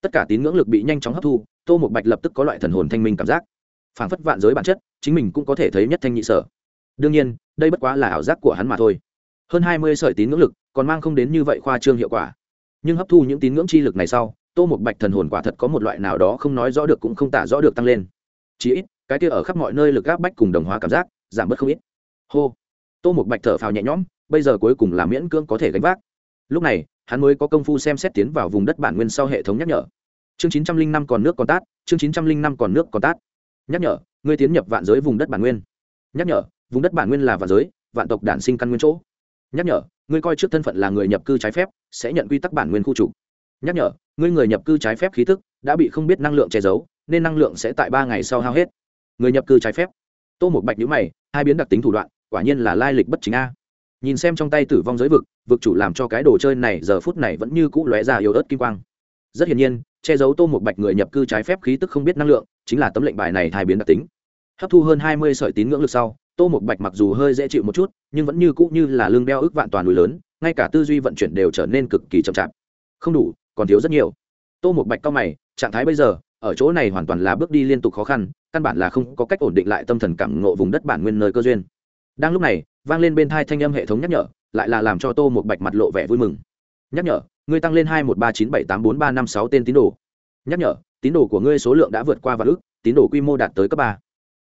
Tất cả tín ngưỡng lực bị nhanh chóng hấp thu tô một bạch lập tức có loại thần hồn thanh minh cảm giác. Phảng phất vạn giới bản chất, chính mình cũng có thể thấy nhất thanh nhị sở. Đương nhiên, đây bất quá là ảo giác của hắn mà thôi. Hơn hai mươi sợi tín ngưỡng lực, còn mang không đến như vậy khoa trương hiệu quả. Nhưng hấp thu những tín ngưỡng chi lực này sau, tô một bạch thần hồn quả thật có một loại nào đó không nói rõ được cũng không tả rõ được tăng lên. Chỉ ít, cái kia ở khắp mọi nơi lực gáp bách cùng đồng hóa cảm giác, giảm bớt không ít. Hô. Tô một bạch thở phào nhẹ nhõm, bây giờ cuối cùng là miễn cưỡng có thể gánh vác. Lúc này, hắn mới có công phu xem xét tiến vào vùng đất bản nguyên sau hệ thống nhắc nhở chương chín trăm linh năm còn nước còn tát, chương chín trăm linh năm còn nước còn tát. Nhắc nhở, ngươi tiến nhập vạn giới vùng đất bản nguyên. Nhắc nhở, vùng đất bản nguyên là vạn giới, vạn tộc đản sinh căn nguyên chỗ. Nhắc nhở, ngươi coi trước thân phận là người nhập cư trái phép, sẽ nhận quy tắc bản nguyên khu trục. Nhắc nhở, ngươi người nhập cư trái phép khí thức, đã bị không biết năng lượng che giấu, nên năng lượng sẽ tại ba ngày sau hao hết. Người nhập cư trái phép. Tô một bạch nhữ mày, hai biến đặc tính thủ đoạn, quả nhiên là lai lịch bất chính a. Nhìn xem trong tay tử vong giới vực vực chủ làm cho cái đồ chơi này giờ phút này vẫn như cũ lóe ra yếu ớt kim quang. Rất hiển nhiên che giấu tô một bạch người nhập cư trái phép khí tức không biết năng lượng, chính là tấm lệnh bài này thai biến đặc tính. Hấp thu hơn hai mươi sợi tín ngưỡng lực sau, tô một bạch mặc dù hơi dễ chịu một chút, nhưng vẫn như cũ như là lương đeo ước vạn toàn núi lớn, ngay cả tư duy vận chuyển đều trở nên cực kỳ chậm chạp. Không đủ, còn thiếu rất nhiều. Tô một bạch cao mày, trạng thái bây giờ, ở chỗ này hoàn toàn là bước đi liên tục khó khăn, căn bản là không có cách ổn định lại tâm thần cảm ngộ vùng đất bản nguyên nơi cơ duyên. Đang lúc này, vang lên bên thai thanh âm hệ thống nhắc nhở, lại là làm cho tô một bạch mặt lộ vẻ vui mừng nhắc nhở, ngươi tăng lên hai một ba chín bảy tám bốn ba năm sáu tên tín đồ. Nhắc nhở, tín đồ của ngươi số lượng đã vượt qua vạn ước, tín đồ quy mô đạt tới cấp ba.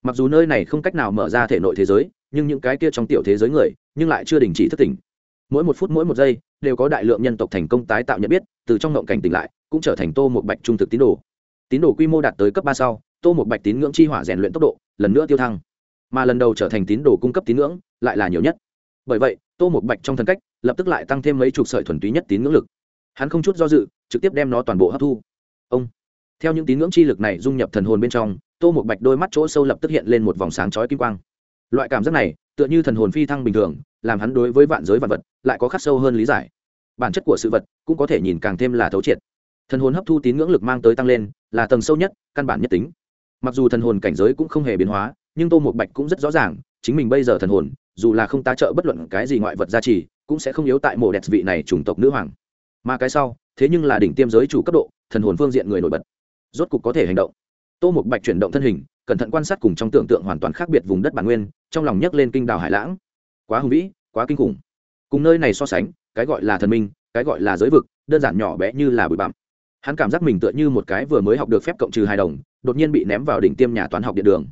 Mặc dù nơi này không cách nào mở ra thể nội thế giới, nhưng những cái kia trong tiểu thế giới người, nhưng lại chưa đình chỉ thức tỉnh. Mỗi một phút mỗi một giây, đều có đại lượng nhân tộc thành công tái tạo nhận biết, từ trong ngộng cảnh tỉnh lại, cũng trở thành tô một bạch trung thực tín đồ. Tín đồ quy mô đạt tới cấp ba sau, tô một bạch tín ngưỡng chi hỏa rèn luyện tốc độ lần nữa tiêu thăng. Mà lần đầu trở thành tín đồ cung cấp tín ngưỡng, lại là nhiều nhất. Bởi vậy tô một bạch trong thần cách, lập tức lại tăng thêm mấy chục sợi thuần túy nhất tín ngưỡng lực. Hắn không chút do dự, trực tiếp đem nó toàn bộ hấp thu. Ông! Theo những tín ngưỡng chi lực này dung nhập thần hồn bên trong, tô một bạch đôi mắt chỗ sâu lập tức hiện lên một vòng sáng chói kim quang. Loại cảm giác này, tựa như thần hồn phi thăng bình thường, làm hắn đối với vạn giới vạn vật lại có khắc sâu hơn lý giải. Bản chất của sự vật cũng có thể nhìn càng thêm là thấu triệt. Thần hồn hấp thu tín ngưỡng lực mang tới tăng lên, là tầng sâu nhất, căn bản nhất tính. Mặc dù thần hồn cảnh giới cũng không hề biến hóa, nhưng tô một bạch cũng rất rõ ràng, chính mình bây giờ thần hồn dù là không tá trợ bất luận cái gì ngoại vật gia trì, cũng sẽ không yếu tại mộ đẹp vị này chủng tộc nữ hoàng. Mà cái sau, thế nhưng là đỉnh tiêm giới chủ cấp độ, thần hồn phương diện người nổi bật. Rốt cục có thể hành động. Tô một bạch chuyển động thân hình, cẩn thận quan sát cùng trong tưởng tượng hoàn toàn khác biệt vùng đất bản nguyên, trong lòng nhấc lên kinh đảo hải lãng. Quá hùng vĩ, quá kinh khủng. Cùng nơi này so sánh, cái gọi là thần minh, cái gọi là giới vực, đơn giản nhỏ bé như là bụi bặm. Hắn cảm giác mình tựa như một cái vừa mới học được phép cộng trừ hài đồng, đột nhiên bị ném vào đỉnh tiêm nhà toán học điện đường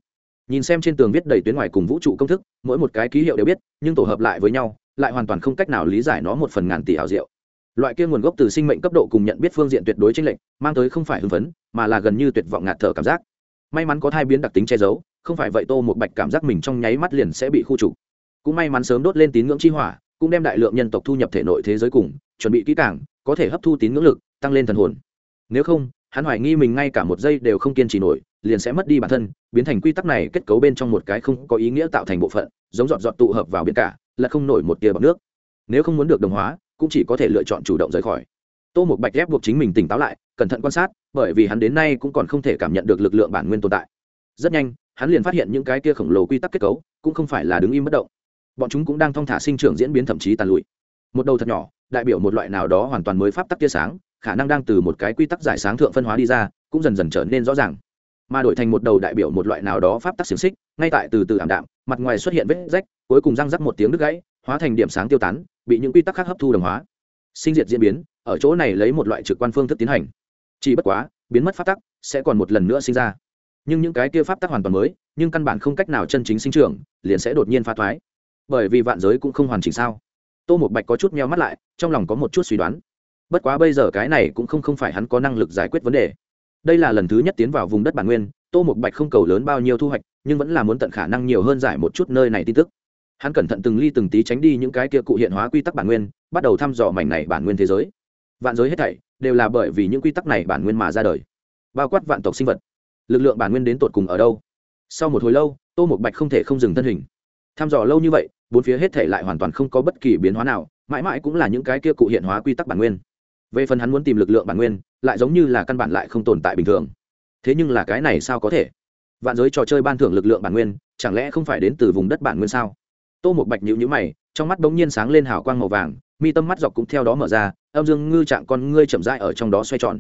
nhìn xem trên tường viết đầy tuyến ngoài cùng vũ trụ công thức, mỗi một cái ký hiệu đều biết, nhưng tổ hợp lại với nhau, lại hoàn toàn không cách nào lý giải nó một phần ngàn tỷ hào diệu. Loại kia nguồn gốc từ sinh mệnh cấp độ cùng nhận biết phương diện tuyệt đối chênh lệch, mang tới không phải hưng phấn, mà là gần như tuyệt vọng ngạt thở cảm giác. May mắn có thai biến đặc tính che giấu, không phải vậy tô một bạch cảm giác mình trong nháy mắt liền sẽ bị khu trục. Cũng may mắn sớm đốt lên tín ngưỡng chi hỏa, cũng đem đại lượng nhân tộc thu nhập thể nội thế giới cùng, chuẩn bị kỹ càng, có thể hấp thu tín ngưỡng lực, tăng lên thần hồn. Nếu không, hắn hoài nghi mình ngay cả một giây đều không kiên trì nổi liền sẽ mất đi bản thân, biến thành quy tắc này kết cấu bên trong một cái không có ý nghĩa tạo thành bộ phận, giống dọn dọn tụ hợp vào biển cả, là không nổi một tia bọc nước. Nếu không muốn được đồng hóa, cũng chỉ có thể lựa chọn chủ động rời khỏi. Tô một bạch ép buộc chính mình tỉnh táo lại, cẩn thận quan sát, bởi vì hắn đến nay cũng còn không thể cảm nhận được lực lượng bản nguyên tồn tại. Rất nhanh, hắn liền phát hiện những cái kia khổng lồ quy tắc kết cấu, cũng không phải là đứng im bất động. Bọn chúng cũng đang thong thả sinh trưởng diễn biến thậm chí tàn lụi. Một đầu thật nhỏ, đại biểu một loại nào đó hoàn toàn mới pháp tắc tia sáng, khả năng đang từ một cái quy tắc giải sáng thượng phân hóa đi ra, cũng dần dần trở nên rõ ràng mà đổi thành một đầu đại biểu một loại nào đó pháp tắc xiềng xích, ngay tại từ từ ảm đạm, mặt ngoài xuất hiện vết rách, cuối cùng răng rắc một tiếng đứt gãy, hóa thành điểm sáng tiêu tán, bị những quy tắc khác hấp thu đồng hóa. Sinh diệt diễn biến, ở chỗ này lấy một loại trực quan phương thức tiến hành. Chỉ bất quá, biến mất pháp tắc sẽ còn một lần nữa sinh ra. Nhưng những cái kia pháp tắc hoàn toàn mới, nhưng căn bản không cách nào chân chính sinh trưởng, liền sẽ đột nhiên phá thoái. Bởi vì vạn giới cũng không hoàn chỉnh sao? Tô một bạch có chút meo mắt lại, trong lòng có một chút suy đoán. Bất quá bây giờ cái này cũng không không phải hắn có năng lực giải quyết vấn đề đây là lần thứ nhất tiến vào vùng đất bản nguyên, tô một bạch không cầu lớn bao nhiêu thu hoạch, nhưng vẫn là muốn tận khả năng nhiều hơn giải một chút nơi này tin tức. Hắn cẩn thận từng ly từng tí tránh đi những cái kia cụ hiện hóa quy tắc bản nguyên, bắt đầu thăm dò mảnh này bản nguyên thế giới. Vạn giới hết thảy đều là bởi vì những quy tắc này bản nguyên mà ra đời. Bao quát vạn tộc sinh vật. Lực lượng bản nguyên đến tột cùng ở đâu? Sau một hồi lâu, tô một bạch không thể không dừng thân hình. Thăm dò lâu như vậy, bốn phía hết thể lại hoàn toàn không có bất kỳ biến hóa nào, mãi mãi cũng là những cái kia cụ hiện hóa quy tắc bản nguyên. Về phần hắn muốn tìm lực lượng bản nguyên lại giống như là căn bản lại không tồn tại bình thường. Thế nhưng là cái này sao có thể? Vạn giới trò chơi ban thưởng lực lượng bản nguyên, chẳng lẽ không phải đến từ vùng đất bản nguyên sao? Tô một bạch nhữ nhữ mày, trong mắt bỗng nhiên sáng lên hào quang màu vàng, mi tâm mắt dọc cũng theo đó mở ra, âm dương, ngư trạng con ngươi chậm rãi ở trong đó xoay tròn.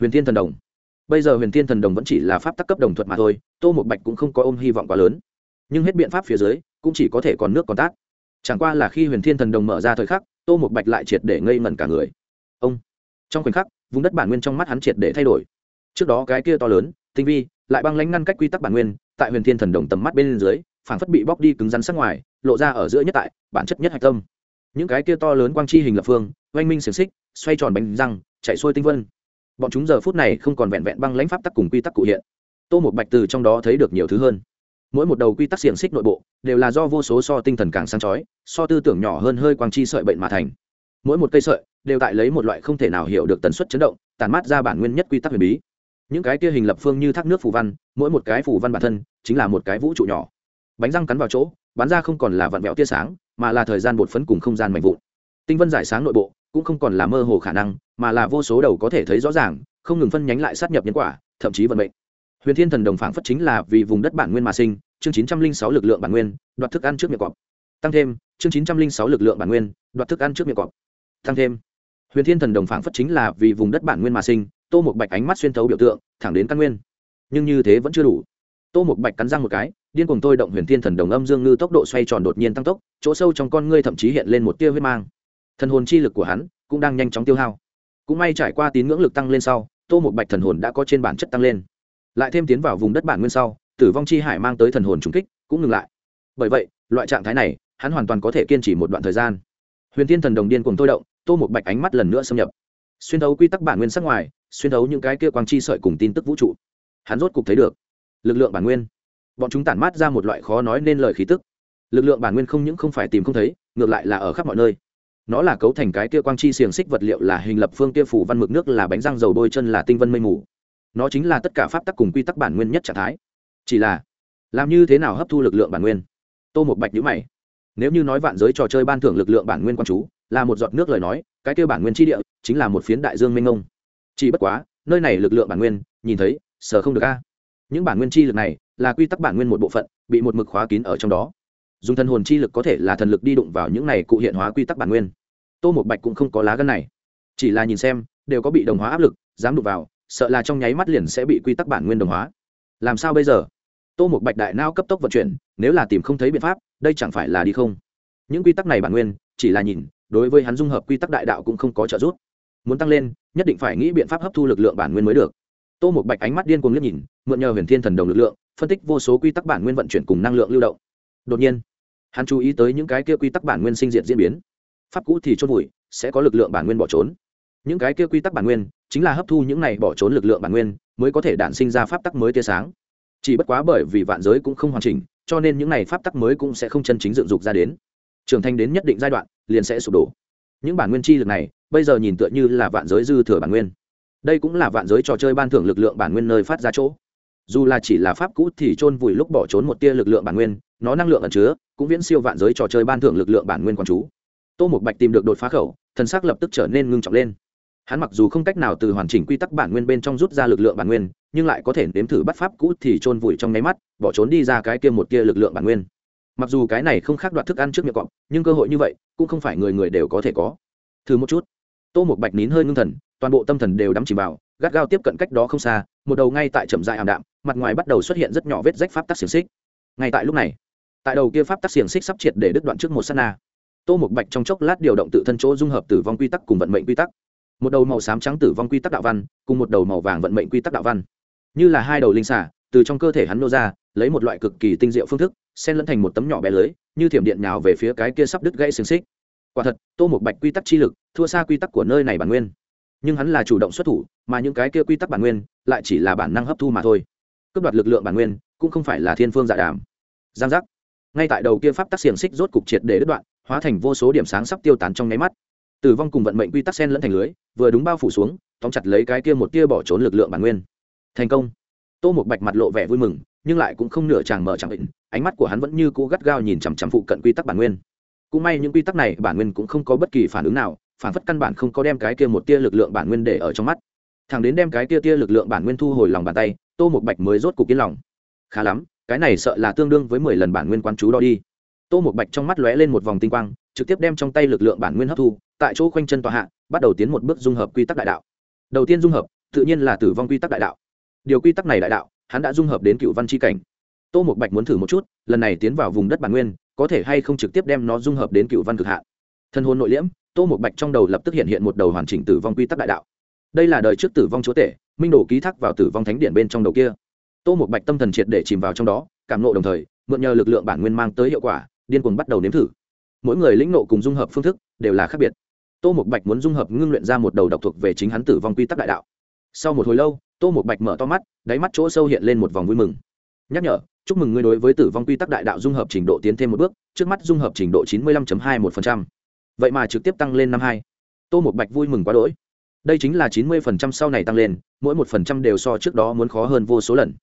Huyền thiên thần đồng. Bây giờ huyền thiên thần đồng vẫn chỉ là pháp tắc cấp đồng thuận mà thôi, tô một bạch cũng không có ôm hy vọng quá lớn. Nhưng hết biện pháp phía dưới, cũng chỉ có thể còn nước còn tát. Chẳng qua là khi huyền thiên thần đồng mở ra thời khắc, tô một bạch lại triệt để ngây ngẩn cả người. Ông. Trong khoảnh khắc vùng đất bản nguyên trong mắt hắn triệt để thay đổi. Trước đó cái kia to lớn, tinh vi, lại băng lánh ngăn cách quy tắc bản nguyên, tại huyền thiên thần đồng tầm mắt bên dưới, phảng phất bị bóc đi cứng rắn sắc ngoài, lộ ra ở giữa nhất tại, bản chất nhất hạch tâm. Những cái kia to lớn quang chi hình lập phương, oanh minh xiềng xích, xoay tròn bánh răng, chạy xuôi tinh vân. Bọn chúng giờ phút này không còn vẹn vẹn băng lãnh pháp tắc cùng quy tắc cụ hiện. Tô một bạch từ trong đó thấy được nhiều thứ hơn. Mỗi một đầu quy tắc xiềng xích nội bộ, đều là do vô số so tinh thần càng sáng chói, so tư tưởng nhỏ hơn hơi quang chi sợi bệnh mà thành. Mỗi một cây sợi đều tại lấy một loại không thể nào hiểu được tần suất chấn động tàn mát ra bản nguyên nhất quy tắc huyền bí. Những cái kia hình lập phương như thác nước phù văn, mỗi một cái phù văn bản thân chính là một cái vũ trụ nhỏ. Bánh răng cắn vào chỗ, bắn ra không còn là vặn vẹo tia sáng, mà là thời gian bột phấn cùng không gian mạnh vụn. Tinh vân giải sáng nội bộ cũng không còn là mơ hồ khả năng, mà là vô số đầu có thể thấy rõ ràng, không ngừng phân nhánh lại sát nhập nhân quả, thậm chí vận mệnh. Huyền thiên thần đồng phảng phất chính là vì vùng đất bản nguyên mà sinh, chương chín trăm linh sáu lực lượng bản nguyên, đoạt thức ăn trước miệng cọp. Tăng thêm, chương chín trăm linh sáu lực lượng bản nguyên, đoạt thức ăn trước miệng cọp. Tăng thêm huyền thiên thần đồng phảng phất chính là vì vùng đất bản nguyên mà sinh, tô một bạch ánh mắt xuyên thấu biểu tượng, thẳng đến căn nguyên. Nhưng như thế vẫn chưa đủ. Tô một bạch cắn răng một cái, điên cùng tôi động huyền thiên thần đồng âm dương ngư tốc độ xoay tròn đột nhiên tăng tốc, chỗ sâu trong con ngươi thậm chí hiện lên một tia huyết mang. Thần hồn chi lực của hắn cũng đang nhanh chóng tiêu hao. Cũng may trải qua tín ngưỡng lực tăng lên sau, tô một bạch thần hồn đã có trên bản chất tăng lên. Lại thêm tiến vào vùng đất bản nguyên sau, tử vong chi hải mang tới thần hồn trùng kích, cũng ngừng lại. Bởi vậy, loại trạng thái này, hắn hoàn toàn có thể kiên trì một đoạn thời gian. Huyền thiên thần đồng điên cùng tôi động tô một bạch ánh mắt lần nữa xâm nhập. Xuyên thấu quy tắc bản nguyên sắc ngoài, xuyên thấu những cái kia quang chi sợi cùng tin tức vũ trụ. Hắn rốt cục thấy được, lực lượng bản nguyên. Bọn chúng tản mát ra một loại khó nói nên lời khí tức. Lực lượng bản nguyên không những không phải tìm không thấy, ngược lại là ở khắp mọi nơi. Nó là cấu thành cái kia quang chi xiềng xích vật liệu là hình lập phương kia phủ văn mực nước là bánh răng dầu bôi chân là tinh vân mây mù. Nó chính là tất cả pháp tắc cùng quy tắc bản nguyên nhất trạng thái. Chỉ là, làm như thế nào hấp thu lực lượng bản nguyên? Tô một bạch nhữ mày. Nếu như nói vạn giới trò chơi ban thưởng lực lượng bản nguyên quan chú là một giọt nước lời nói, cái kêu bản nguyên tri địa, chính là một phiến đại dương mênh ngông chỉ bất quá, nơi này lực lượng bản nguyên, nhìn thấy sở không được a. Những bản nguyên chi lực này, là quy tắc bản nguyên một bộ phận, bị một mực khóa kín ở trong đó. Dùng thần hồn chi lực có thể là thần lực đi đụng vào những này cụ hiện hóa quy tắc bản nguyên. Tô một bạch cũng không có lá gân này. Chỉ là nhìn xem, đều có bị đồng hóa áp lực, dám đụng vào, sợ là trong nháy mắt liền sẽ bị quy tắc bản nguyên đồng hóa. Làm sao bây giờ? Tô một bạch đại nao cấp tốc vận chuyển, nếu là tìm không thấy biện pháp, đây chẳng phải là đi không? Những quy tắc này bản nguyên, chỉ là nhìn đối với hắn dung hợp quy tắc đại đạo cũng không có trợ giúp. Muốn tăng lên, nhất định phải nghĩ biện pháp hấp thu lực lượng bản nguyên mới được. Tô một bạch ánh mắt điên cuồng liếc nhìn, mượn nhờ huyền thiên thần đồng lực lượng, phân tích vô số quy tắc bản nguyên vận chuyển cùng năng lượng lưu động. Đột nhiên, hắn chú ý tới những cái kia quy tắc bản nguyên sinh diệt diễn biến. Pháp cũ thì chôn vùi, sẽ có lực lượng bản nguyên bỏ trốn. Những cái kia quy tắc bản nguyên, chính là hấp thu những này bỏ trốn lực lượng bản nguyên, mới có thể đản sinh ra pháp tắc mới tia sáng. Chỉ bất quá bởi vì vạn giới cũng không hoàn chỉnh, cho nên những này pháp tắc mới cũng sẽ không chân chính dựng dục ra đến trưởng thành đến nhất định giai đoạn, liền sẽ sụp đổ. Những bản nguyên chi lực này, bây giờ nhìn tựa như là vạn giới dư thừa bản nguyên. Đây cũng là vạn giới trò chơi ban thưởng lực lượng bản nguyên nơi phát ra chỗ. Dù là chỉ là pháp cũ thì chôn vùi lúc bỏ trốn một tia lực lượng bản nguyên, nó năng lượng ẩn chứa, cũng viễn siêu vạn giới trò chơi ban thưởng lực lượng bản nguyên quán chú. Tô một bạch tìm được đột phá khẩu, thần sắc lập tức trở nên ngưng trọng lên. Hắn mặc dù không cách nào từ hoàn chỉnh quy tắc bản nguyên bên trong rút ra lực lượng bản nguyên, nhưng lại có thể nếm thử bắt pháp cũ thì chôn vùi trong nháy mắt, bỏ trốn đi ra cái kia một tia lực lượng bản nguyên mặc dù cái này không khác đoạt thức ăn trước miệng cọp, nhưng cơ hội như vậy cũng không phải người người đều có thể có. Thử một chút. Tô một bạch nín hơi ngưng thần, toàn bộ tâm thần đều đắm chìm vào, gắt gao tiếp cận cách đó không xa, một đầu ngay tại chậm dại ảm đạm, mặt ngoài bắt đầu xuất hiện rất nhỏ vết rách pháp tắc xiềng xích. Ngay tại lúc này, tại đầu kia pháp tắc xiềng xích sắp triệt để đứt đoạn trước một s á t na, tô một bạch trong chốc lát điều động tự thân chỗ dung hợp tử vong quy tắc cùng vận mệnh quy tắc. Một đầu màu xám trắng tử vong quy tắc đạo văn, cùng một đầu màu vàng vận mệnh quy tắc đạo văn. Như là hai đầu linh xả từ trong cơ thể hắn nô ra, lấy một loại cực kỳ tinh diệu phương thức sen lẫn thành một tấm nhỏ bé lưới, như thiểm điện nào về phía cái kia sắp đứt gãy xiềng xích. Quả thật, tô một bạch quy tắc chi lực, thua xa quy tắc của nơi này bản nguyên. Nhưng hắn là chủ động xuất thủ, mà những cái kia quy tắc bản nguyên lại chỉ là bản năng hấp thu mà thôi. Cướp đoạt lực lượng bản nguyên cũng không phải là thiên phương dạ đàm. Giang giác. Ngay tại đầu kia pháp tắc xiềng xích rốt cục triệt để đứt đoạn, hóa thành vô số điểm sáng sắp tiêu tán trong nháy mắt. Tử vong cùng vận mệnh quy tắc sen lẫn thành lưới, vừa đúng bao phủ xuống, tóm chặt lấy cái kia một tia bỏ trốn lực lượng bản nguyên. Thành công. Tô một bạch mặt lộ vẻ vui mừng, nhưng lại cũng không nửa chàng mở chẳng định ánh mắt của hắn vẫn như cũ gắt gao nhìn chằm chằm phụ cận quy tắc bản nguyên. Cũng may những quy tắc này, bản nguyên cũng không có bất kỳ phản ứng nào, phản phất căn bản không có đem cái kia một tia lực lượng bản nguyên để ở trong mắt. Thằng đến đem cái tia tia lực lượng bản nguyên thu hồi lòng bàn tay, tô một bạch mới rốt cục yên lòng. Khá lắm, cái này sợ là tương đương với mười lần bản nguyên quan chú đo đi. Tô một bạch trong mắt lóe lên một vòng tinh quang, trực tiếp đem trong tay lực lượng bản nguyên hấp thu, tại chỗ khoanh chân tòa hạ, bắt đầu tiến một bước dung hợp quy tắc đại đạo. Đầu tiên dung hợp, tự nhiên là tử vong quy tắc đại đạo. Điều quy tắc này đại đạo, hắn đã dung hợp đến cựu văn c h i cảnh tô một bạch muốn thử một chút, lần này tiến vào vùng đất bản nguyên, có thể hay không trực tiếp đem nó dung hợp đến cựu văn cực hạ thân hôn nội liễm, tô một bạch trong đầu lập tức hiện hiện một đầu hoàn chỉnh tử vong quy tắc đại đạo. Đây là đời trước tử vong chúa tể, minh đồ ký thác vào tử vong thánh điện bên trong đầu kia. Tô một bạch tâm thần triệt để chìm vào trong đó, cảm nộ đồng thời, mượn nhờ lực lượng bản nguyên mang tới hiệu quả, điên cuồng bắt đầu nếm thử. Mỗi người lĩnh nộ cùng dung hợp phương thức, đều là khác biệt. Tô một bạch muốn dung hợp ngưng luyện ra một đầu độc thuộc về chính hắn tử vong quy tắc đại đạo. Sau một hồi lâu, tô một bạch mở to mắt, đáy mắt chỗ sâu hiện lên một vòng vui mừng. Nhắc nhở chúc mừng ngươi đối với tử vong quy tắc đại đạo dung hợp trình độ tiến thêm một bước, trước mắt dung hợp trình độ chín mươi lăm hai một vậy mà trực tiếp tăng lên năm hai. Tô một bạch vui mừng quá đỗi. Đây chính là chín mươi sau này tăng lên, mỗi một phần trăm đều so trước đó muốn khó hơn vô số lần.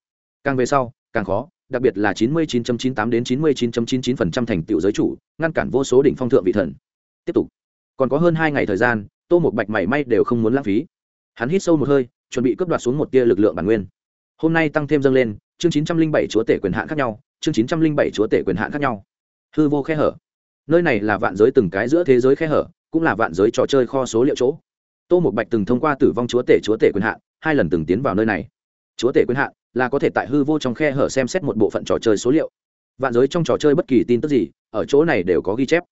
Càng về sau, càng khó, đặc biệt là chín mươi 99.98 đến chín mươi 99.99% thành tựu giới chủ, ngăn cản vô số đỉnh phong thượng vị thần. Tiếp tục. Còn có hơn hai ngày thời gian, tô một bạch mảy may đều không muốn lãng phí. Hắn hít sâu một hơi, chuẩn bị cướp đoạt xuống một tia lực lượng bản nguyên hôm nay tăng thêm dâng lên chương chín trăm linh bảy chúa tể quyền hạn khác nhau chương chín trăm linh bảy chúa tể quyền hạn khác nhau. Hư vô khe hở. Nơi này là vạn giới từng cái giữa thế giới khe hở cũng là vạn giới trò chơi kho số liệu chỗ. Tô một bạch từng thông qua tử vong chúa tể chúa tể quyền hạn hai lần từng tiến vào nơi này. Chúa tể quyền hạn là có thể tại hư vô trong khe hở xem xét một bộ phận trò chơi số liệu. Vạn giới trong trò chơi bất kỳ tin tức gì ở chỗ này đều có ghi chép.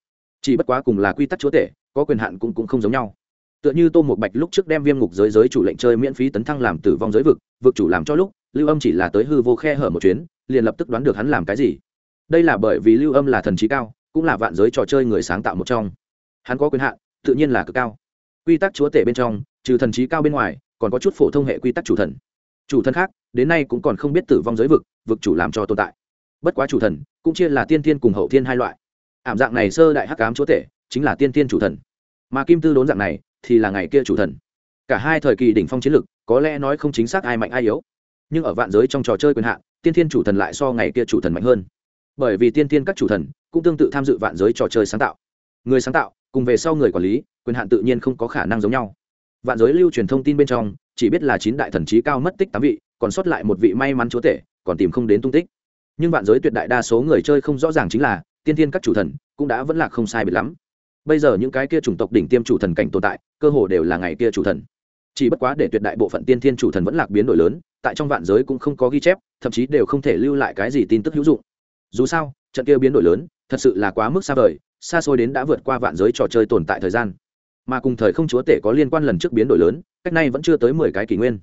Chỉ bất quá cùng là quy tắc chúa tể có quyền hạn cũng, cũng không giống nhau tựa như tô một bạch lúc trước đem viêm ngục giới giới chủ lệnh chơi miễn phí tấn thăng làm tử vong giới vực vực chủ làm cho lúc, lưu âm chỉ là tới hư vô khe hở một chuyến, liền lập tức đoán được hắn làm cái gì. Đây là bởi vì lưu âm là thần trí cao, cũng là vạn giới trò chơi người sáng tạo một trong. Hắn có quyền hạn, tự nhiên là cực cao. Quy tắc chúa tể bên trong, trừ thần trí cao bên ngoài, còn có chút phổ thông hệ quy tắc chủ thần. Chủ thần khác, đến nay cũng còn không biết tử vong giới vực vực chủ làm cho tồn tại. Bất quá chủ thần, cũng chia là tiên thiên cùng hậu thiên hai loại. Ảm dạng này sơ đại hắc cám chúa tể, chính là tiên thiên chủ thần. Mà kim tư đốn dạng này thì là ngày kia chủ thần. Cả hai thời kỳ đỉnh phong chiến lực, có lẽ nói không chính xác ai mạnh ai yếu, nhưng ở vạn giới trong trò chơi quyền hạn, tiên thiên chủ thần lại so ngày kia chủ thần mạnh hơn. Bởi vì tiên thiên các chủ thần cũng tương tự tham dự vạn giới trò chơi sáng tạo. Người sáng tạo cùng về sau người quản lý, quyền hạn tự nhiên không có khả năng giống nhau. Vạn giới lưu truyền thông tin bên trong, chỉ biết là chín đại thần trí cao mất tích tám vị, còn sót lại một vị may mắn chúa tể, còn tìm không đến tung tích. Nhưng vạn giới tuyệt đại đa số người chơi không rõ ràng chính là, tiên thiên các chủ thần cũng đã vẫn là không sai biệt lắm bây giờ những cái kia chủng tộc đỉnh tiêm chủ thần cảnh tồn tại, cơ hồ đều là ngày kia chủ thần. Chỉ bất quá để tuyệt đại bộ phận tiên thiên chủ thần vẫn lạc biến đổi lớn, tại trong vạn giới cũng không có ghi chép, thậm chí đều không thể lưu lại cái gì tin tức hữu dụng. Dù sao, trận kia biến đổi lớn, thật sự là quá mức xa vời, xa xôi đến đã vượt qua vạn giới trò chơi tồn tại thời gian. Mà cùng thời không chúa tể có liên quan lần trước biến đổi lớn, cách nay vẫn chưa tới mười cái kỷ nguyên.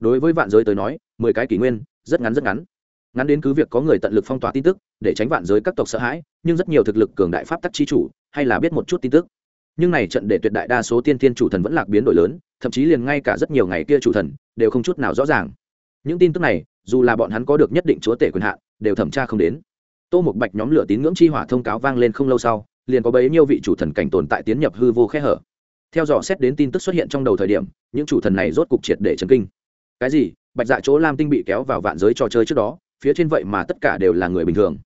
Đối với vạn giới tới nói, mười cái kỷ nguyên, rất ngắn rất ngắn. Ngắn đến cứ việc có người tận lực phong tỏa tin tức, để tránh vạn giới các tộc sợ hãi, nhưng rất nhiều thực lực cường đại pháp tắc chi chủ hay là biết một chút tin tức. Nhưng này trận để tuyệt đại đa số tiên tiên chủ thần vẫn lạc biến đổi lớn, thậm chí liền ngay cả rất nhiều ngày kia chủ thần đều không chút nào rõ ràng. Những tin tức này, dù là bọn hắn có được nhất định chúa tể quyền hạn, đều thẩm tra không đến. Tô một bạch nhóm lửa tín ngưỡng chi hỏa thông cáo vang lên không lâu sau, liền có bấy nhiêu vị chủ thần cảnh tồn tại tiến nhập hư vô khe hở. Theo dõi xét đến tin tức xuất hiện trong đầu thời điểm, những chủ thần này rốt cục triệt để chấn kinh. Cái gì? Bạch dạ chỗ lam tinh bị kéo vào vạn giới trò chơi trước đó, phía trên vậy mà tất cả đều là người bình thường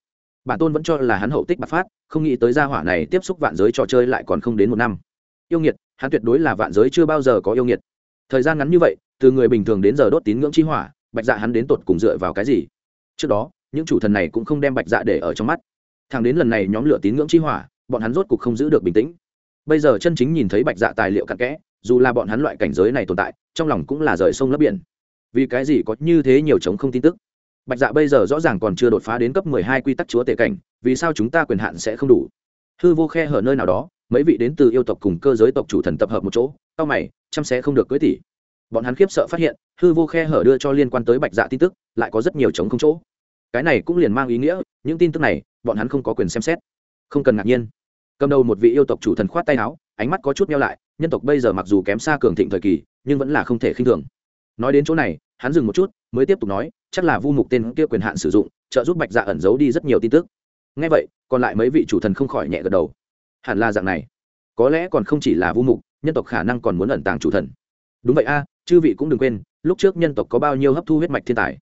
bản tôn vẫn cho là hắn hậu tích bạc phát, không nghĩ tới gia hỏa này tiếp xúc vạn giới trò chơi lại còn không đến một năm. Yêu nghiệt, hắn tuyệt đối là vạn giới chưa bao giờ có yêu nghiệt. Thời gian ngắn như vậy, từ người bình thường đến giờ đốt tín ngưỡng chi hỏa, bạch dạ hắn đến tột cùng dựa vào cái gì? Trước đó, những chủ thần này cũng không đem bạch dạ để ở trong mắt. Thằng đến lần này nhóm lửa tín ngưỡng chi hỏa, bọn hắn rốt cục không giữ được bình tĩnh. Bây giờ chân chính nhìn thấy bạch dạ tài liệu cặn kẽ, dù là bọn hắn loại cảnh giới này tồn tại, trong lòng cũng là rời sông lấp biển. Vì cái gì có như thế nhiều chống không tin tức? Bạch dạ bây giờ rõ ràng còn chưa đột phá đến cấp mười hai quy tắc chúa tể cảnh, vì sao chúng ta quyền hạn sẽ không đủ? Hư vô khe hở nơi nào đó, mấy vị đến từ yêu tộc cùng cơ giới tộc chủ thần tập hợp một chỗ tao mày, chăm sẽ không được cưới tỷ bọn hắn khiếp sợ phát hiện, hư vô khe hở đưa cho liên quan tới bạch dạ tin tức, lại có rất nhiều chống không chỗ. Cái này cũng liền mang ý nghĩa, những tin tức này, bọn hắn không có quyền xem xét. Không cần ngạc nhiên. Cầm đầu một vị yêu tộc chủ thần khoát tay áo, ánh mắt có chút meo lại, nhân tộc bây giờ mặc dù kém xa cường thịnh thời kỳ, nhưng vẫn là không thể khinh thường. Nói đến chỗ này, hắn dừng một chút, mới tiếp tục nói chắc là vu mục tên kia quyền hạn sử dụng, trợ giúp bạch dạ ẩn giấu đi rất nhiều tin tức. Ngay vậy, còn lại mấy vị chủ thần không khỏi nhẹ gật đầu. Hẳn là dạng này. Có lẽ còn không chỉ là vu mục, nhân tộc khả năng còn muốn ẩn tàng chủ thần. Đúng vậy a, chư vị cũng đừng quên, lúc trước nhân tộc có bao nhiêu hấp thu huyết mạch thiên tài.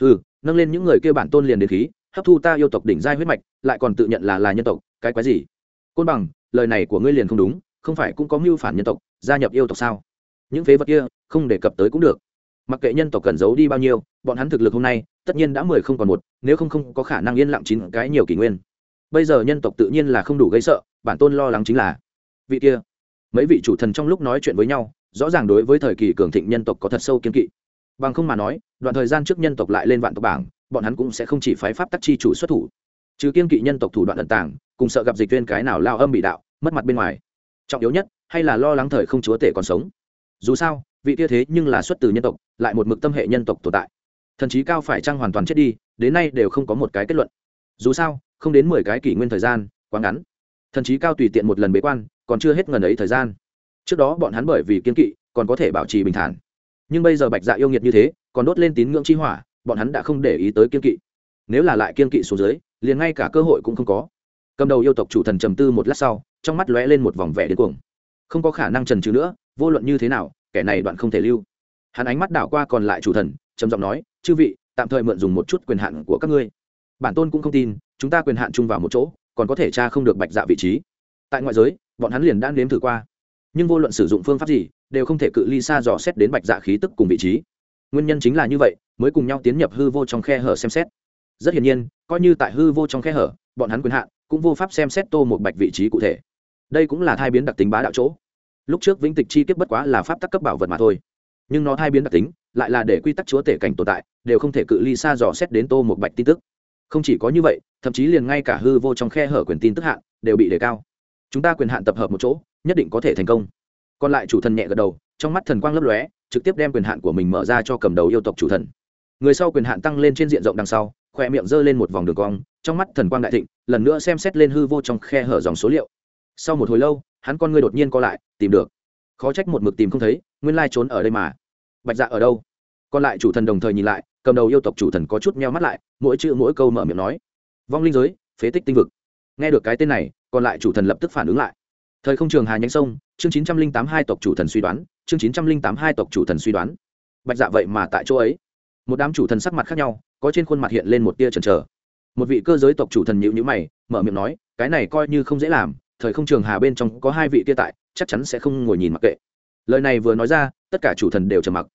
Ừ nâng lên những người kia bản tôn liền đến khí, hấp thu ta yêu tộc đỉnh giai huyết mạch, lại còn tự nhận là là nhân tộc, cái quái gì? Côn bằng, lời này của ngươi liền không đúng, không phải cũng có mưu phản nhân tộc, gia nhập yêu tộc sao? Những phế vật kia, không đề cập tới cũng được mặc kệ nhân tộc cần giấu đi bao nhiêu, bọn hắn thực lực hôm nay, tất nhiên đã mười không còn một, nếu không không có khả năng yên lặng chín cái nhiều kỷ nguyên. Bây giờ nhân tộc tự nhiên là không đủ gây sợ, bản tôn lo lắng chính là, vị kia, mấy vị chủ thần trong lúc nói chuyện với nhau, rõ ràng đối với thời kỳ cường thịnh nhân tộc có thật sâu kiên kỵ. Bằng không mà nói, đoạn thời gian trước nhân tộc lại lên vạn tộc bảng, bọn hắn cũng sẽ không chỉ phái pháp tắc chi chủ xuất thủ. Trừ kiên kỵ nhân tộc thủ đoạn ẩn tàng, cùng sợ gặp dịch viên cái nào lao âm bị đạo, mất mặt bên ngoài. Trọng yếu nhất, hay là lo lắng thời không chúa tể còn sống. Dù sao vị kia thế nhưng là xuất từ nhân tộc, lại một mực tâm hệ nhân tộc tồn tại. Thần chí cao phải chăng hoàn toàn chết đi, đến nay đều không có một cái kết luận. Dù sao, không đến mười cái kỷ nguyên thời gian, quá ngắn. Thần chí cao tùy tiện một lần bế quan, còn chưa hết ngần ấy thời gian. Trước đó bọn hắn bởi vì kiên kỵ, còn có thể bảo trì bình thản. Nhưng bây giờ bạch dạ yêu nghiệt như thế, còn đốt lên tín ngưỡng chi hỏa, bọn hắn đã không để ý tới kiên kỵ. Nếu là lại kiên kỵ xuống dưới, liền ngay cả cơ hội cũng không có. Cầm đầu yêu tộc chủ thần trầm tư một lát sau, trong mắt lóe lên một vòng vẻ điên cuồng. Không có khả năng trần trừ nữa, vô luận như thế nào kẻ này đoạn không thể lưu. Hắn ánh mắt đảo qua còn lại chủ thần, trầm giọng nói, chư vị, tạm thời mượn dùng một chút quyền hạn của các ngươi. Bản tôn cũng không tin, chúng ta quyền hạn chung vào một chỗ, còn có thể tra không được bạch dạ vị trí. Tại ngoại giới, bọn hắn liền đã nếm thử qua. Nhưng vô luận sử dụng phương pháp gì, đều không thể cự ly xa dò xét đến bạch dạ khí tức cùng vị trí. Nguyên nhân chính là như vậy, mới cùng nhau tiến nhập hư vô trong khe hở xem xét. Rất hiển nhiên, coi như tại hư vô trong khe hở, bọn hắn quyền hạn cũng vô pháp xem xét tô một bạch vị trí cụ thể. Đây cũng là thai biến đặc tính bá đạo chỗ lúc trước vĩnh tịch chi tiết bất quá là pháp tắc cấp bảo vật mà thôi. Nhưng nó thay biến đặc tính, lại là để quy tắc chúa tể cảnh tồn tại, đều không thể cự ly xa dò xét đến tô một bạch tin tức. Không chỉ có như vậy, thậm chí liền ngay cả hư vô trong khe hở quyền tin tức hạn đều bị đề cao. Chúng ta quyền hạn tập hợp một chỗ, nhất định có thể thành công. Còn lại chủ thần nhẹ gật đầu, trong mắt thần quang lấp lóe, trực tiếp đem quyền hạn của mình mở ra cho cầm đầu yêu tộc chủ thần. Người sau quyền hạn tăng lên trên diện rộng đằng sau, khoe miệng giơ lên một vòng đường cong, trong mắt thần quang đại thịnh, lần nữa xem xét lên hư vô trong khe hở dòng số liệu sau một hồi lâu, hắn con ngươi đột nhiên co lại, tìm được. Khó trách một mực tìm không thấy, nguyên lai trốn ở đây mà. Bạch dạ ở đâu? Còn lại chủ thần đồng thời nhìn lại, cầm đầu yêu tộc chủ thần có chút meo mắt lại, mỗi chữ mỗi câu mở miệng nói. Vong linh giới, phế tích tinh vực. Nghe được cái tên này, còn lại chủ thần lập tức phản ứng lại. Thời không trường hà nhánh sông, chương chín trăm linh tám hai tộc chủ thần suy đoán, chương chín trăm linh tám hai tộc chủ thần suy đoán. Bạch dạ vậy mà tại chỗ ấy. Một đám chủ thần sắc mặt khác nhau, có trên khuôn mặt hiện lên một tia trần trờ một vị cơ giới tộc chủ thần nhịu nhữ mày, mở miệng nói, cái này coi như không dễ làm thời không trường hà bên trong có hai vị kia tại, chắc chắn sẽ không ngồi nhìn mặc kệ. Lời này vừa nói ra, tất cả chủ thần đều trầm mặc.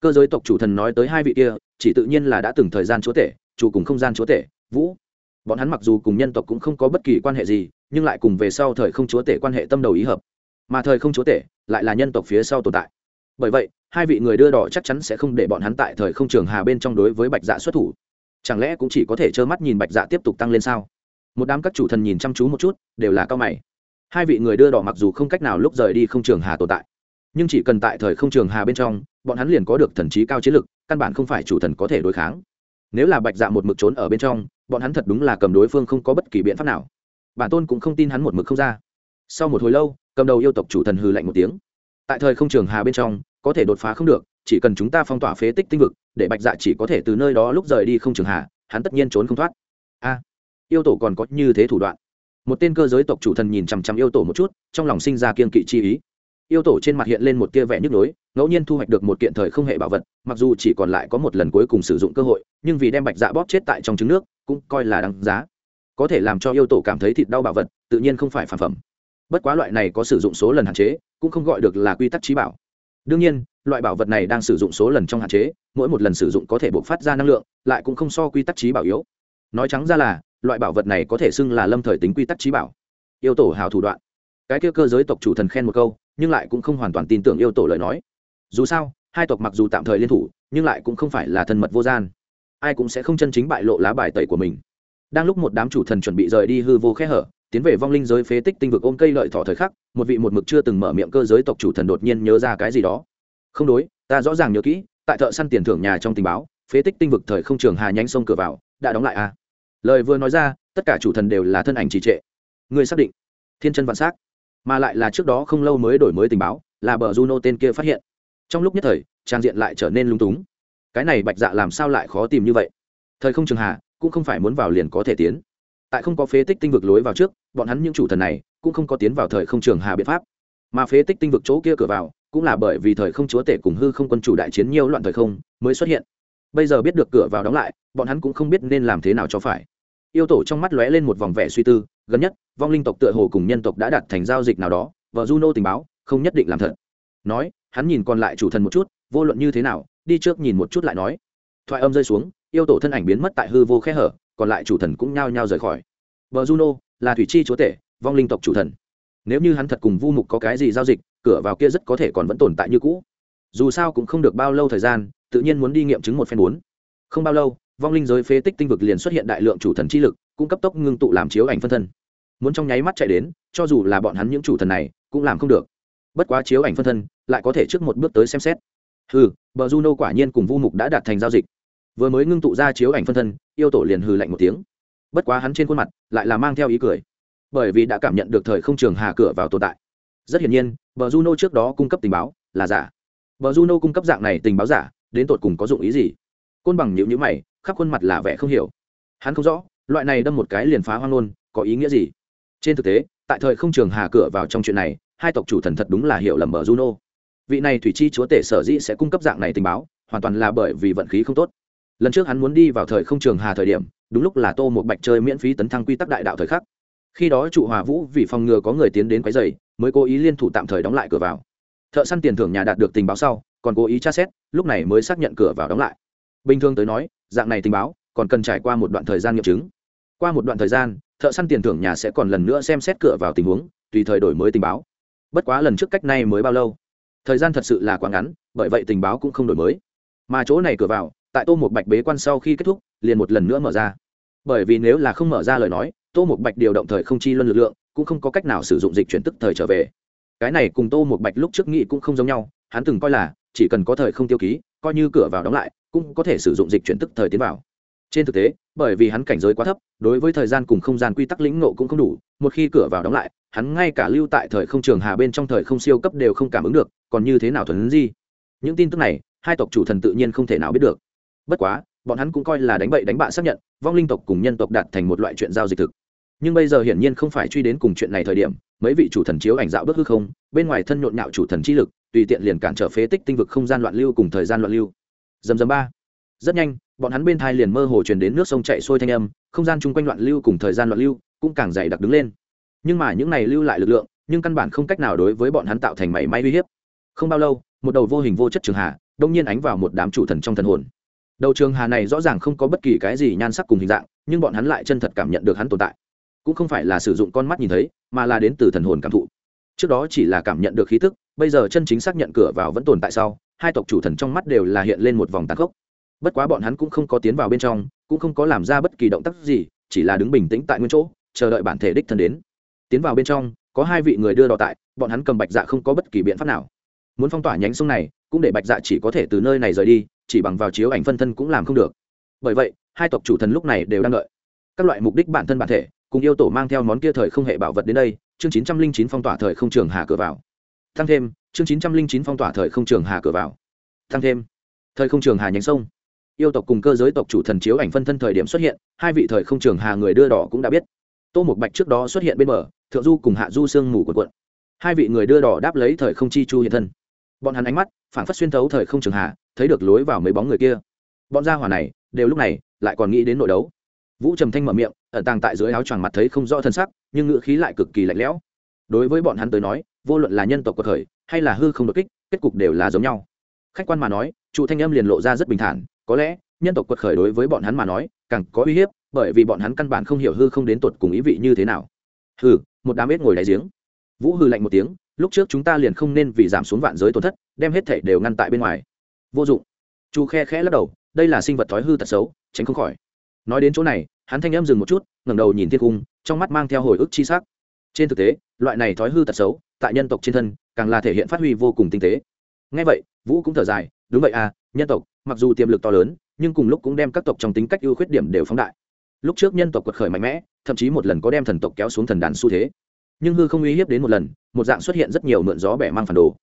Cơ giới tộc chủ thần nói tới hai vị kia, chỉ tự nhiên là đã từng thời gian chúa tể, chủ cùng không gian chúa tể, vũ. Bọn hắn mặc dù cùng nhân tộc cũng không có bất kỳ quan hệ gì, nhưng lại cùng về sau thời không chúa tể quan hệ tâm đầu ý hợp. Mà thời không chúa tể lại là nhân tộc phía sau tồn tại. Bởi vậy, hai vị người đưa đỏ chắc chắn sẽ không để bọn hắn tại thời không trường hà bên trong đối với bạch dạ xuất thủ. Chẳng lẽ cũng chỉ có thể trơ mắt nhìn bạch dạ tiếp tục tăng lên sao? Một đám các chủ thần nhìn chăm chú một chút, đều là cao mày hai vị người đưa đỏ mặc dù không cách nào lúc rời đi không trường hà tồn tại, nhưng chỉ cần tại thời không trường hà bên trong, bọn hắn liền có được thần trí cao chiến lực, căn bản không phải chủ thần có thể đối kháng. Nếu là bạch dạ một mực trốn ở bên trong, bọn hắn thật đúng là cầm đối phương không có bất kỳ biện pháp nào. Bản tôn cũng không tin hắn một mực không ra. Sau một hồi lâu, cầm đầu yêu tộc chủ thần hư lạnh một tiếng. Tại thời không trường hà bên trong, có thể đột phá không được, chỉ cần chúng ta phong tỏa phế tích tinh vực, để bạch dạ chỉ có thể từ nơi đó lúc rời đi không trường hà, hắn tất nhiên trốn không thoát. A, yêu tổ còn có như thế thủ đoạn một tên cơ giới tộc chủ thần nhìn chằm chằm yêu tổ một chút, trong lòng sinh ra kiên kỵ chi ý. Yêu tổ trên mặt hiện lên một tia vẻ nhức nhối, ngẫu nhiên thu hoạch được một kiện thời không hệ bảo vật, mặc dù chỉ còn lại có một lần cuối cùng sử dụng cơ hội, nhưng vì đem bạch dạ bóp chết tại trong trứng nước, cũng coi là đáng giá. Có thể làm cho yêu tổ cảm thấy thịt đau bảo vật, tự nhiên không phải phản phẩm. Bất quá loại này có sử dụng số lần hạn chế, cũng không gọi được là quy tắc trí bảo. Đương nhiên, loại bảo vật này đang sử dụng số lần trong hạn chế, mỗi một lần sử dụng có thể buộc phát ra năng lượng, lại cũng không so quy tắc trí bảo yếu. Nói trắng ra là loại bảo vật này có thể xưng là lâm thời tính quy tắc trí bảo. Yêu tổ hào thủ đoạn. Cái kia cơ giới tộc chủ thần khen một câu, nhưng lại cũng không hoàn toàn tin tưởng yêu tổ lời nói. Dù sao, hai tộc mặc dù tạm thời liên thủ, nhưng lại cũng không phải là thân mật vô gian. Ai cũng sẽ không chân chính bại lộ lá bài tẩy của mình. Đang lúc một đám chủ thần chuẩn bị rời đi hư vô khe hở, tiến về vong linh giới phế tích tinh vực ôm cây lợi thỏ thời khắc, một vị một mực chưa từng mở miệng cơ giới tộc chủ thần đột nhiên nhớ ra cái gì đó. Không đối, ta rõ ràng nhớ kỹ, tại thợ săn tiền thưởng nhà trong tình báo, phế tích tinh vực thời không trường hà nhánh sông cửa vào, đã đóng lại à lời vừa nói ra, tất cả chủ thần đều là thân ảnh trì trệ. Người xác định, thiên chân vạn s á c mà lại là trước đó không lâu mới đổi mới tình báo, là bờ juno tên kia phát hiện. Trong lúc nhất thời, trang diện lại trở nên lung túng. Cái này bạch dạ làm sao lại khó tìm như vậy? Thời không trường hà, cũng không phải muốn vào liền có thể tiến. Tại không có phế tích tinh vực lối vào trước, bọn hắn những chủ thần này, cũng không có tiến vào thời không trường hà biện pháp. Mà phế tích tinh vực chỗ kia cửa vào, cũng là bởi vì thời không chúa tể cùng hư không quân chủ đại chiến nhiều loạn thời không mới xuất hiện. Bây giờ biết được cửa vào đóng lại bọn hắn cũng không biết nên làm thế nào cho phải. Yêu tổ trong mắt lóe lên một vòng vẻ suy tư, gần nhất, vong linh tộc tựa hồ cùng nhân tộc đã đặt thành giao dịch nào đó vợ juno tình báo, không nhất định làm thật. Nói, hắn nhìn còn lại chủ thần một chút, vô luận như thế nào, đi trước nhìn một chút lại nói. Thoại âm rơi xuống, yêu tổ thân ảnh biến mất tại hư vô khe hở, còn lại chủ thần cũng nhao nhao rời khỏi. Vợ juno là thủy chi chúa tể, vong linh tộc chủ thần. Nếu như hắn thật cùng vu mục có cái gì giao dịch, cửa vào kia rất có thể còn vẫn tồn tại như cũ. Dù sao cũng không được bao lâu thời gian, tự nhiên muốn đi nghiệm chứng một phen bốn. Không bao lâu vong linh giới phế tích tinh vực liền xuất hiện đại lượng chủ thần chi lực, cũng cấp tốc ngưng tụ làm chiếu ảnh phân thân. Muốn trong nháy mắt chạy đến, cho dù là bọn hắn những chủ thần này, cũng làm không được. Bất quá chiếu ảnh phân thân, lại có thể trước một bước tới xem xét. Hừ, bờ juno quả nhiên cùng vu mục đã đạt thành giao dịch. Vừa mới ngưng tụ ra chiếu ảnh phân thân, yêu tổ liền hừ lạnh một tiếng. Bất quá hắn trên khuôn mặt, lại là mang theo ý cười. Bởi vì đã cảm nhận được thời không trường hà cửa vào tồn tại. Rất hiển nhiên, bờ juno trước đó cung cấp tình báo là giả. Bờ juno cung cấp dạng này tình báo giả, đến tột cùng có dụng ý gì? Côn bằng nhịu nhữ mày khắp khuôn mặt là vẻ không hiểu. Hắn không rõ, loại này đâm một cái liền phá hoang nôn có ý nghĩa gì? Trên thực tế, tại thời không trường hà cửa vào trong chuyện này, hai tộc chủ thần thật đúng là hiểu lầm bờ juno. Vị này thủy chi chúa tể sở dĩ sẽ cung cấp dạng này tình báo, hoàn toàn là bởi vì vận khí không tốt. Lần trước hắn muốn đi vào thời không trường hà thời điểm, đúng lúc là tô một bạch chơi miễn phí tấn thăng quy tắc đại đạo thời khắc. Khi đó trụ hòa vũ vì phòng ngừa có người tiến đến quấy dày mới cố ý liên thủ tạm thời đóng lại cửa vào. Thợ săn tiền thưởng nhà đạt được tình báo sau, còn cố ý tra xét, lúc này mới xác nhận cửa vào đóng lại bình thường tới nói, dạng này tình báo còn cần trải qua một đoạn thời gian nghiệm chứng. Qua một đoạn thời gian, thợ săn tiền thưởng nhà sẽ còn lần nữa xem xét cửa vào tình huống, tùy thời đổi mới tình báo. Bất quá lần trước cách nay mới bao lâu? Thời gian thật sự là quá ngắn, bởi vậy tình báo cũng không đổi mới. Mà chỗ này cửa vào, tại tô một bạch bế quan sau khi kết thúc, liền một lần nữa mở ra. Bởi vì nếu là không mở ra lời nói, tô một bạch điều động thời không chi luân lực lượng, cũng không có cách nào sử dụng dịch chuyển tức thời trở về. Cái này cùng tô một bạch lúc trước nghĩ cũng không giống nhau, hắn từng coi là chỉ cần có thời không tiêu ký, coi như cửa vào đóng lại cũng có thể sử dụng dịch chuyển tức thời tiến vào. Trên thực tế, bởi vì hắn cảnh giới quá thấp, đối với thời gian cùng không gian quy tắc lĩnh nộ cũng không đủ, một khi cửa vào đóng lại, hắn ngay cả lưu tại thời không trường hà bên trong thời không siêu cấp đều không cảm ứng được, còn như thế nào thuần gì? Những tin tức này, hai tộc chủ thần tự nhiên không thể nào biết được. Bất quá, bọn hắn cũng coi là đánh bậy đánh bạ xác nhận, vong linh tộc cùng nhân tộc đạt thành một loại chuyện giao dịch thực. Nhưng bây giờ hiển nhiên không phải truy đến cùng chuyện này thời điểm, mấy vị chủ thần chiếu ảnh dạo bước hư không, bên ngoài thân nhộn nhạo chủ thần chi lực, tùy tiện liền cản trở phế tích tinh vực không gian loạn lưu cùng thời gian loạn lưu dầm dầm ba. Rất nhanh, bọn hắn bên thai liền mơ hồ truyền đến nước sông chạy xuôi thanh âm, không gian chung quanh loạn lưu cùng thời gian loạn lưu cũng càng dày đặc đứng lên. Nhưng mà những này lưu lại lực lượng, nhưng căn bản không cách nào đối với bọn hắn tạo thành mảy may uy hiếp. Không bao lâu, một đầu vô hình vô chất trường hà, đông nhiên ánh vào một đám chủ thần trong thần hồn. Đầu trường hà này rõ ràng không có bất kỳ cái gì nhan sắc cùng hình dạng, nhưng bọn hắn lại chân thật cảm nhận được hắn tồn tại. Cũng không phải là sử dụng con mắt nhìn thấy, mà là đến từ thần hồn cảm thụ. Trước đó chỉ là cảm nhận được khí tức, bây giờ chân chính xác nhận cửa vào vẫn tồn tại sau hai tộc chủ thần trong mắt đều là hiện lên một vòng tàn khốc. Bất quá bọn hắn cũng không có tiến vào bên trong, cũng không có làm ra bất kỳ động tác gì, chỉ là đứng bình tĩnh tại nguyên chỗ, chờ đợi bản thể đích thân đến. Tiến vào bên trong, có hai vị người đưa đò tại, bọn hắn cầm bạch dạ không có bất kỳ biện pháp nào. Muốn phong tỏa nhánh sông này, cũng để bạch dạ chỉ có thể từ nơi này rời đi, chỉ bằng vào chiếu ảnh phân thân cũng làm không được. Bởi vậy, hai tộc chủ thần lúc này đều đang đợi. Các loại mục đích bản thân bản thể, cùng yêu tổ mang theo món kia thời không hệ bảo vật đến đây, chương chín trăm linh chín phong tỏa thời không trường hà cửa vào. Tăng thêm chương chín trăm linh chín phong tỏa thời không trường hà cửa vào. Tăng thêm, thời không trường hà nhánh sông. Yêu tộc cùng cơ giới tộc chủ thần chiếu ảnh phân thân thời điểm xuất hiện, hai vị thời không trường hà người đưa đỏ cũng đã biết. Tô một bạch trước đó xuất hiện bên bờ, thượng du cùng hạ du sương mù của quận. Hai vị người đưa đỏ đáp lấy thời không chi chu hiện thân. Bọn hắn ánh mắt phản phất xuyên thấu thời không trường hà, thấy được lối vào mấy bóng người kia. Bọn gia hỏa này, đều lúc này, lại còn nghĩ đến nội đấu. Vũ trầm thanh mở miệng, ẩn tàng tại dưới áo choàng mặt thấy không rõ thân sắc, nhưng ngữ khí lại cực kỳ lạnh lẽo. Đối với bọn hắn tới nói, vô luận là nhân tộc của thời hay là hư không đột kích, kết cục đều là giống nhau. Khách quan mà nói, trụ thanh âm liền lộ ra rất bình thản, có lẽ, nhân tộc quật khởi đối với bọn hắn mà nói, càng có uy hiếp, bởi vì bọn hắn căn bản không hiểu hư không đến tột cùng ý vị như thế nào. Hừ, một đám ếch ngồi đáy giếng. Vũ hư lạnh một tiếng, lúc trước chúng ta liền không nên vì giảm xuống vạn giới tổn thất, đem hết thể đều ngăn tại bên ngoài. Vô dụng. Chu khe khẽ lắc đầu, đây là sinh vật thói hư tật xấu, tránh không khỏi. Nói đến chỗ này, hắn thanh em dừng một chút, ngẩng đầu nhìn thiên cung, trong mắt mang theo hồi ức chi sắc. Trên thực tế, loại này thói hư tật xấu, tại nhân tộc trên thân càng là thể hiện phát huy vô cùng tinh tế. Ngay vậy, vũ cũng thở dài, đúng vậy à nhân tộc, mặc dù tiềm lực to lớn, nhưng cùng lúc cũng đem các tộc trong tính cách ưu khuyết điểm đều phóng đại. Lúc trước nhân tộc quật khởi mạnh mẽ, thậm chí một lần có đem thần tộc kéo xuống thần đàn xu thế. Nhưng hư không uy hiếp đến một lần, một dạng xuất hiện rất nhiều mượn gió bẻ mang phản đồ.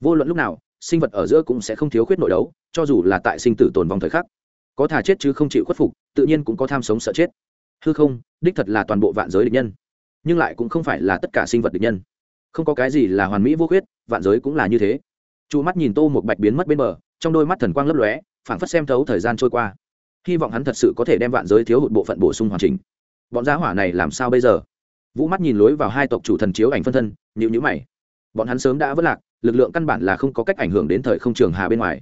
Vô luận lúc nào, sinh vật ở giữa cũng sẽ không thiếu khuyết nội đấu, cho dù là tại sinh tử tồn vong thời khắc. Có thà chết chứ không chịu khuất phục, tự nhiên cũng có tham sống sợ chết. Hư không, đích thật là toàn bộ vạn giới địch nhân. Nhưng lại cũng không phải là tất cả sinh vật địch nhân không có cái gì là hoàn mỹ vô khuyết, vạn giới cũng là như thế. Chu mắt nhìn tô một bạch biến mất bên bờ, trong đôi mắt thần quang lấp lóe, phảng phất xem thấu thời gian trôi qua. Hy vọng hắn thật sự có thể đem vạn giới thiếu hụt bộ phận bổ sung hoàn chỉnh. Bọn giá hỏa này làm sao bây giờ? Vũ mắt nhìn lối vào hai tộc chủ thần chiếu ảnh phân thân nhịu nhữ mày. Bọn hắn sớm đã vất lạc, lực lượng căn bản là không có cách ảnh hưởng đến thời không trường hà bên ngoài.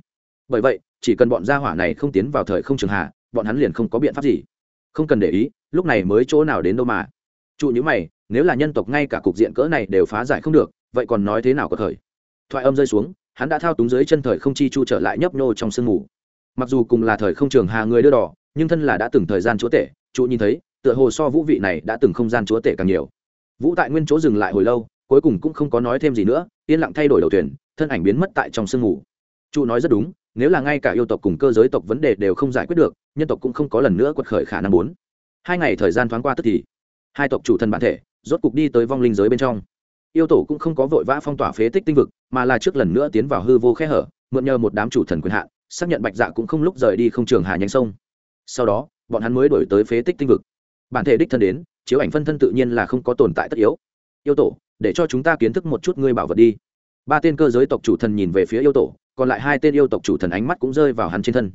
Bởi vậy, chỉ cần bọn gia hỏa này không tiến vào thời không trường hà, bọn hắn liền không có biện pháp gì. Không cần để ý, lúc này mới chỗ nào đến đâu mà. Trụ nhữ mày nếu là nhân tộc ngay cả cục diện cỡ này đều phá giải không được, vậy còn nói thế nào có thời? Thoại âm rơi xuống, hắn đã thao túng dưới chân thời không chi chu trở lại nhấp nhô trong sương mù. Mặc dù cùng là thời không trường hà người đưa đỏ, nhưng thân là đã từng thời gian chúa tể trụ nhìn thấy, tựa hồ so vũ vị này đã từng không gian chúa tể càng nhiều. Vũ tại nguyên chỗ dừng lại hồi lâu, cuối cùng cũng không có nói thêm gì nữa, yên lặng thay đổi đầu thuyền, thân ảnh biến mất tại trong sương mù. Trụ nói rất đúng, nếu là ngay cả yêu tộc cùng cơ giới tộc vấn đề đều không giải quyết được, nhân tộc cũng không có lần nữa quật khởi khả năng muốn. Hai ngày thời gian thoáng qua tức thì, hai tộc chủ thân bản thể rốt cục đi tới vong linh giới bên trong. Yêu tổ cũng không có vội vã phong tỏa phế tích tinh vực, mà là trước lần nữa tiến vào hư vô khe hở, mượn nhờ một đám chủ thần quyền hạn, xác nhận bạch dạ cũng không lúc rời đi không trường hà nhánh sông. Sau đó, bọn hắn mới đổi tới phế tích tinh vực. Bản thể đích thân đến, chiếu ảnh phân thân tự nhiên là không có tồn tại tất yếu. Yêu tổ, để cho chúng ta kiến thức một chút ngươi bảo vật đi. Ba tên cơ giới tộc chủ thần nhìn về phía yêu tổ, còn lại hai tên yêu tộc chủ thần ánh mắt cũng rơi vào hắn trên thân.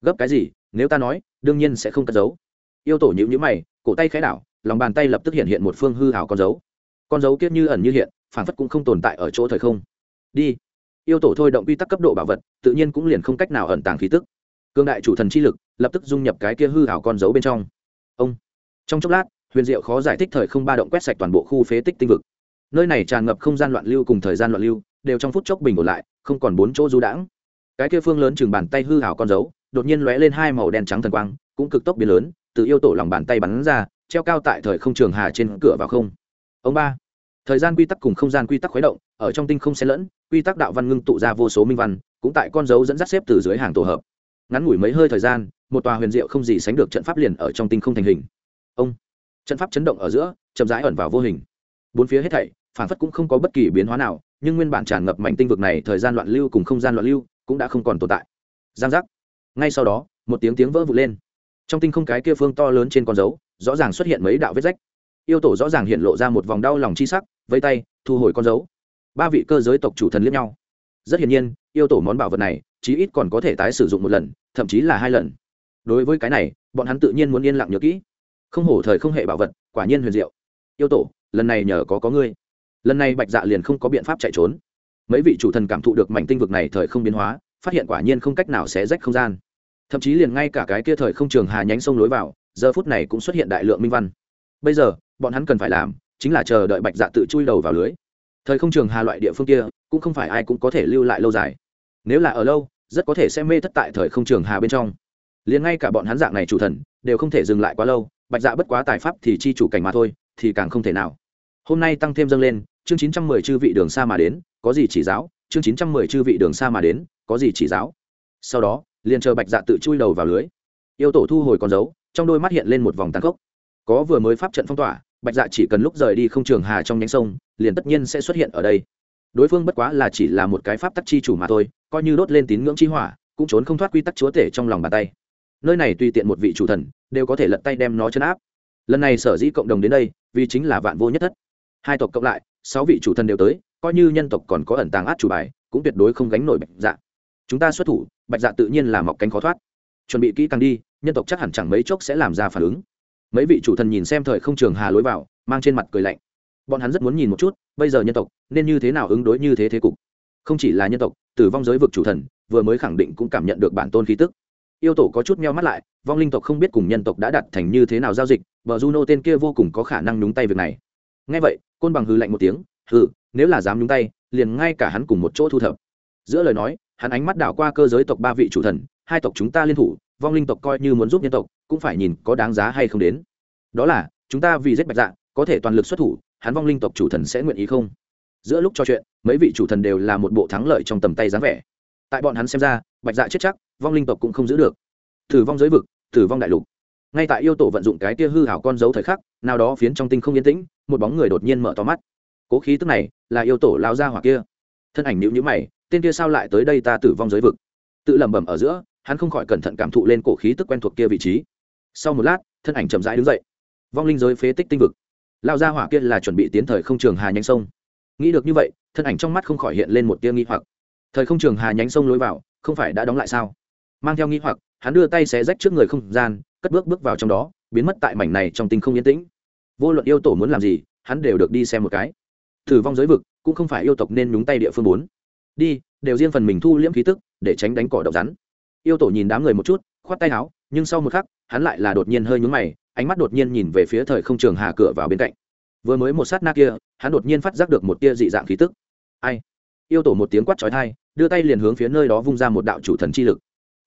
Gấp cái gì? Nếu ta nói, đương nhiên sẽ không cất giấu. Yêu tổ nhữ nhữ mày, cổ tay khẽ đảo lòng bàn tay lập tức hiện hiện một phương hư hảo con dấu. Con dấu kiết như ẩn như hiện phản phất cũng không tồn tại ở chỗ thời không. Đi. Yêu tổ thôi động quy tắc cấp độ bảo vật, tự nhiên cũng liền không cách nào ẩn tàng khí tức. Cương đại chủ thần chi lực, lập tức dung nhập cái kia hư hảo con dấu bên trong. Ông. Trong chốc lát, huyền diệu khó giải thích thời không ba động quét sạch toàn bộ khu phế tích tinh vực. Nơi này tràn ngập không gian loạn lưu cùng thời gian loạn lưu, đều trong phút chốc bình ổn lại, không còn bốn chỗ du đãng. Cái kia phương lớn chừng bàn tay hư hảo con dấu, đột nhiên lóe lên hai màu đen trắng thần quang, cũng cực tốc biến lớn, từ yêu tổ lòng bàn tay bắn ra treo cao tại thời không trường hà trên cửa vào không. Ông ba, thời gian quy tắc cùng không gian quy tắc khuấy động, ở trong tinh không xen lẫn, quy tắc đạo văn ngưng tụ ra vô số minh văn, cũng tại con dấu dẫn dắt xếp từ dưới hàng tổ hợp. Ngắn ngủi mấy hơi thời gian, một tòa huyền diệu không gì sánh được trận pháp liền ở trong tinh không thành hình. Ông, trận pháp chấn động ở giữa, chậm rãi ẩn vào vô hình. Bốn phía hết thảy, phản phất cũng không có bất kỳ biến hóa nào, nhưng nguyên bản tràn ngập mảnh tinh vực này thời gian loạn lưu cùng không gian loạn lưu cũng đã không còn tồn tại. Giang giác. Ngay sau đó, một tiếng tiếng vỡ vụt lên. Trong tinh không cái kia phương to lớn trên con dấu rõ ràng xuất hiện mấy đạo vết rách. Yêu tổ rõ ràng hiện lộ ra một vòng đau lòng chi sắc, vây tay, thu hồi con dấu. Ba vị cơ giới tộc chủ thần liếc nhau. Rất hiển nhiên, yêu tổ món bảo vật này, chí ít còn có thể tái sử dụng một lần, thậm chí là hai lần. Đối với cái này, bọn hắn tự nhiên muốn yên lặng nhớ kỹ. Không hổ thời không hệ bảo vật, quả nhiên huyền diệu. Yêu tổ, lần này nhờ có có ngươi. Lần này bạch dạ liền không có biện pháp chạy trốn. Mấy vị chủ thần cảm thụ được mảnh tinh vực này thời không biến hóa, phát hiện quả nhiên không cách nào xé rách không gian. Thậm chí liền ngay cả cái kia thời không trường hà nhánh sông lối vào giờ phút này cũng xuất hiện đại lượng minh văn. Bây giờ, bọn hắn cần phải làm chính là chờ đợi bạch dạ tự chui đầu vào lưới. Thời không trường hà loại địa phương kia, cũng không phải ai cũng có thể lưu lại lâu dài. Nếu là ở lâu, rất có thể sẽ mê thất tại thời không trường hà bên trong. Liền ngay cả bọn hắn dạng này chủ thần, đều không thể dừng lại quá lâu, bạch dạ bất quá tài pháp thì chi chủ cảnh mà thôi, thì càng không thể nào. Hôm nay tăng thêm dâng lên, chương chín trăm mười chư vị đường xa mà đến, có gì chỉ giáo? Chương chín trăm mười chư vị đường xa mà đến, có gì chỉ giáo? Sau đó, liền chờ bạch dạ tự chui đầu vào lưới. Yêu tổ thu hồi con dấu trong đôi mắt hiện lên một vòng tăng cốc có vừa mới pháp trận phong tỏa, bạch dạ chỉ cần lúc rời đi không trường hà trong nhánh sông, liền tất nhiên sẽ xuất hiện ở đây. Đối phương bất quá là chỉ là một cái pháp tắc chi chủ mà thôi, coi như đốt lên tín ngưỡng chi hỏa, cũng trốn không thoát quy tắc chúa tể trong lòng bàn tay. Nơi này tùy tiện một vị chủ thần, đều có thể lật tay đem nó chấn áp. Lần này sở dĩ cộng đồng đến đây, vì chính là vạn vô nhất thất. Hai tộc cộng lại, sáu vị chủ thần đều tới, coi như nhân tộc còn có ẩn tàng át chủ bài, cũng tuyệt đối không gánh nổi bạch dạ. Chúng ta xuất thủ, bạch dạ tự nhiên là mọc cánh khó thoát. Chuẩn bị kỹ càng đi nhân tộc chắc hẳn chẳng mấy chốc sẽ làm ra phản ứng. Mấy vị chủ thần nhìn xem thời không trường hà lối vào, mang trên mặt cười lạnh. Bọn hắn rất muốn nhìn một chút, bây giờ nhân tộc nên như thế nào ứng đối như thế thế cục. Không chỉ là nhân tộc tử vong giới vực chủ thần, vừa mới khẳng định cũng cảm nhận được bản tôn khí tức. Yêu tổ có chút meo mắt lại, vong linh tộc không biết cùng nhân tộc đã đặt thành như thế nào giao dịch, bờ juno tên kia vô cùng có khả năng nhúng tay việc này. Ngay vậy, côn bằng hư lạnh một tiếng, hừ, nếu là dám nhúng tay, liền ngay cả hắn cùng một chỗ thu thập. Giữa lời nói, hắn ánh mắt đảo qua cơ giới tộc ba vị chủ thần, hai tộc chúng ta liên thủ vong linh tộc coi như muốn giúp nhân tộc, cũng phải nhìn có đáng giá hay không đến. Đó là, chúng ta vì giết bạch dạ có thể toàn lực xuất thủ, hắn vong linh tộc chủ thần sẽ nguyện ý không? Giữa lúc trò chuyện, mấy vị chủ thần đều là một bộ thắng lợi trong tầm tay dáng vẻ. Tại bọn hắn xem ra, bạch dạ chết chắc, vong linh tộc cũng không giữ được. Thử vong giới vực thử vong đại lục. Ngay tại yêu tổ vận dụng cái tia hư hảo con dấu thời khắc, nào đó phiến trong tinh không yên tĩnh, một bóng người đột nhiên mở to mắt. Cố khí tức này, là yêu tổ lao ra hoặc kia. Thân ảnh nhữ nhữ mày, tên kia sao lại tới đây ta tử vong giới vực? Tự lẩm bẩm ở giữa hắn không khỏi cẩn thận cảm thụ lên cổ khí tức quen thuộc kia vị trí. Sau một lát, thân ảnh chậm rãi đứng dậy. Vong linh giới phế tích tinh vực. Lao ra hỏa kia là chuẩn bị tiến thời không trường hà nhánh sông. Nghĩ được như vậy, thân ảnh trong mắt không khỏi hiện lên một tia nghi hoặc. Thời không trường hà nhánh sông lối vào, không phải đã đóng lại sao? Mang theo nghi hoặc, hắn đưa tay xé rách trước người không gian, cất bước bước vào trong đó, biến mất tại mảnh này trong tinh không yên tĩnh. Vô luận yêu tổ muốn làm gì, hắn đều được đi xem một cái. Thử vong giới vực, cũng không phải yêu tộc nên nhúng tay địa phương bốn. Đi, đều riêng phần mình thu liễm khí tức, để tránh đánh cỏ độc rắn yêu tổ nhìn đám người một chút, khoát tay áo, nhưng sau một khắc, hắn lại là đột nhiên hơi nhúng mày, ánh mắt đột nhiên nhìn về phía thời không trường hà cửa vào bên cạnh. Vừa mới một sát na kia, hắn đột nhiên phát giác được một tia dị dạng khí tức. Ai? Yêu tổ một tiếng quát trói thai đưa tay liền hướng phía nơi đó vung ra một đạo chủ thần chi lực.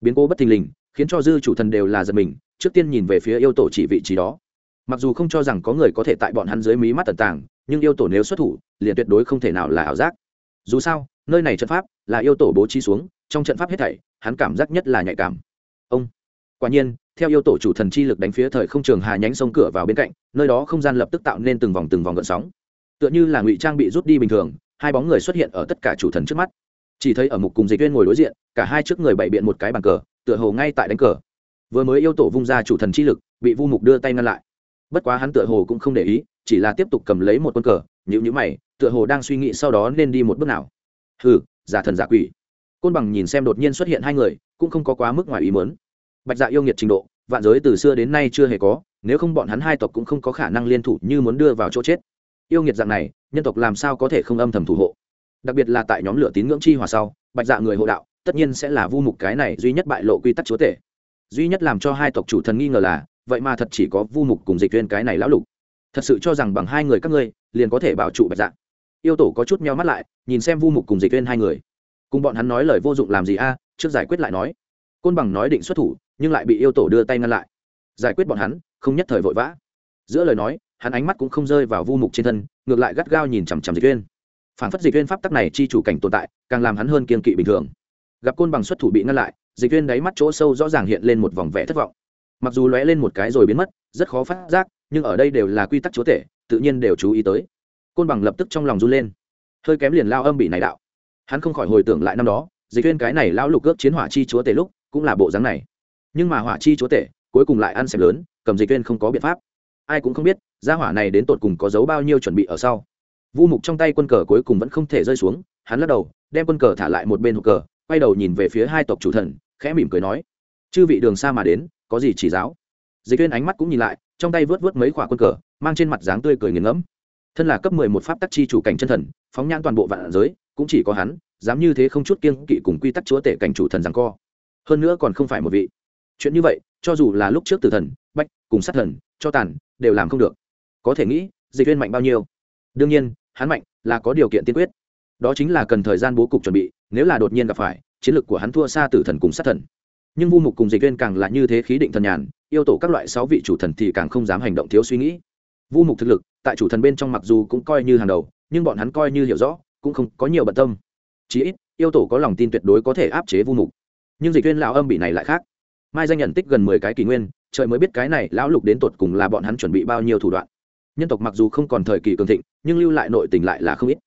Biến cố bất thình lình, khiến cho dư chủ thần đều là giật mình, trước tiên nhìn về phía yêu tổ chỉ vị trí đó. Mặc dù không cho rằng có người có thể tại bọn hắn dưới mí mắt tần tàng, nhưng yêu tổ nếu xuất thủ, liền tuyệt đối không thể nào là ảo giác. Dù sao, nơi này trận pháp là yêu tổ bố trí xuống trong trận pháp hết thảy, hắn cảm giác nhất là nhạy cảm. Ông, quả nhiên, theo yêu tổ chủ thần chi lực đánh phía thời không trường hà nhánh sông cửa vào bên cạnh, nơi đó không gian lập tức tạo nên từng vòng từng vòng gợn sóng. Tựa như là ngụy trang bị rút đi bình thường, hai bóng người xuất hiện ở tất cả chủ thần trước mắt. Chỉ thấy ở mục cùng dịch viên ngồi đối diện, cả hai trước người bày biện một cái bàn cờ, tựa hồ ngay tại đánh cờ. Vừa mới yêu tổ vung ra chủ thần chi lực, bị vu mục đưa tay ngăn lại. Bất quá hắn tựa hồ cũng không để ý, chỉ là tiếp tục cầm lấy một quân cờ nhữ nhữ mày, tựa hồ đang suy nghĩ sau đó nên đi một bước nào. Hừ, giả thần giả quỷ côn bằng nhìn xem đột nhiên xuất hiện hai người, cũng không có quá mức ngoài ý mớn bạch dạ yêu nghiệt trình độ, vạn giới từ xưa đến nay chưa hề có, nếu không bọn hắn hai tộc cũng không có khả năng liên thủ như muốn đưa vào chỗ chết. Yêu nghiệt dạng này, nhân tộc làm sao có thể không âm thầm thủ hộ? Đặc biệt là tại nhóm lửa tín ngưỡng chi hòa sau, bạch dạ người hộ đạo, tất nhiên sẽ là vu mục cái này duy nhất bại lộ quy tắc chúa tể. Duy nhất làm cho hai tộc chủ thần nghi ngờ là, vậy mà thật chỉ có vu mục cùng dịch viên cái này lão lục. Thật sự cho rằng bằng hai người các ngươi, liền có thể bảo trụ bạch dạ. Yêu tổ có chút meo mắt lại, nhìn xem vu mục cùng dịch viên hai người cùng bọn hắn nói lời vô dụng làm gì a, trước giải quyết lại nói. Côn bằng nói định xuất thủ, nhưng lại bị yêu tổ đưa tay ngăn lại. Giải quyết bọn hắn, không nhất thời vội vã. Giữa lời nói, hắn ánh mắt cũng không rơi vào vu mục trên thân, ngược lại gắt gao nhìn chằm chằm dịch viên phản phất dịch viên pháp tắc này chi chủ cảnh tồn tại, càng làm hắn hơn kiên kỵ bình thường. Gặp côn bằng xuất thủ bị ngăn lại, dịch viên đáy mắt chỗ sâu rõ ràng hiện lên một vòng vẻ thất vọng. Mặc dù lóe lên một cái rồi biến mất, rất khó phát giác, nhưng ở đây đều là quy tắc chúa tể, tự nhiên đều chú ý tới. Côn bằng lập tức trong lòng run lên. Hơi kém liền lao âm bị này đạo hắn không khỏi hồi tưởng lại năm đó dịch viên cái này lão lục ước chiến hỏa chi chúa tể lúc, cũng là bộ dáng này. Nhưng mà hỏa chi chúa tể, cuối cùng lại ăn xẹp lớn, cầm dịch viên không có biện pháp. Ai cũng không biết, gia hỏa này đến tột cùng có giấu bao nhiêu chuẩn bị ở sau. Vu mục trong tay quân cờ cuối cùng vẫn không thể rơi xuống, hắn lắc đầu, đem quân cờ thả lại một bên hộp cờ, quay đầu nhìn về phía hai tộc chủ thần, khẽ mỉm cười nói, chư vị đường xa mà đến, có gì chỉ giáo? Dịch viên ánh mắt cũng nhìn lại, trong tay vớt vớt mấy khoả quân cờ, mang trên mặt dáng tươi cười nghiền ngẫm. Thân là cấp mười một pháp tắc chi chủ cảnh chân thần, phóng nhãn toàn bộ vạn giới cũng chỉ có hắn, dám như thế không chút kiêng kỵ cùng quy tắc chúa tể cảnh chủ thần rằng co. Hơn nữa còn không phải một vị. Chuyện như vậy, cho dù là lúc trước tử thần, bách, cùng sát thần, cho tàn, đều làm không được. Có thể nghĩ, dịch viên mạnh bao nhiêu? Đương nhiên, hắn mạnh là có điều kiện tiên quyết. Đó chính là cần thời gian bố cục chuẩn bị, nếu là đột nhiên gặp phải, chiến lược của hắn thua xa tử thần cùng sát thần. Nhưng vu mục cùng dịch viên càng là như thế khí định thần nhàn, yêu tổ các loại sáu vị chủ thần thì càng không dám hành động thiếu suy nghĩ. Vu mục thực lực, tại chủ thần bên trong mặc dù cũng coi như hàng đầu, nhưng bọn hắn coi như hiểu rõ cũng không có nhiều bận tâm. Chí ít, yêu tổ có lòng tin tuyệt đối có thể áp chế vu mục. Nhưng dịch viên lão âm bị này lại khác. Mai danh nhận tích gần mười cái kỷ nguyên, trời mới biết cái này lão lục đến tột cùng là bọn hắn chuẩn bị bao nhiêu thủ đoạn. Nhân tộc mặc dù không còn thời kỳ cường thịnh, nhưng lưu lại nội tình lại là không ít.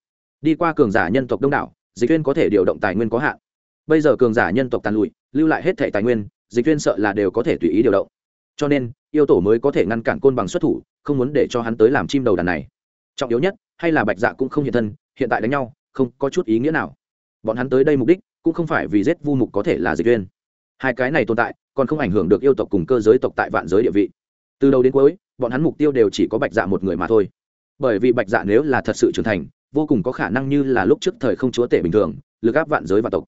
Đi qua cường giả nhân tộc đông đảo, dịch viên có thể điều động tài nguyên có hạn. Bây giờ cường giả nhân tộc tàn lụi, lưu lại hết thẻ tài nguyên, dịch viên sợ là đều có thể tùy ý điều động. Cho nên, yêu tổ mới có thể ngăn cản côn bằng xuất thủ, không muốn để cho hắn tới làm chim đầu đàn này. Trọng yếu nhất, hay là bạch dạ cũng không hiện thân hiện tại đánh nhau, không có chút ý nghĩa nào. Bọn hắn tới đây mục đích cũng không phải vì giết vu mục có thể là dịch viên. Hai cái này tồn tại còn không ảnh hưởng được yêu tộc cùng cơ giới tộc tại vạn giới địa vị. Từ đầu đến cuối, bọn hắn mục tiêu đều chỉ có bạch dạ một người mà thôi. Bởi vì bạch dạ nếu là thật sự trưởng thành, vô cùng có khả năng như là lúc trước thời không chúa tể bình thường, lực áp vạn giới và tộc.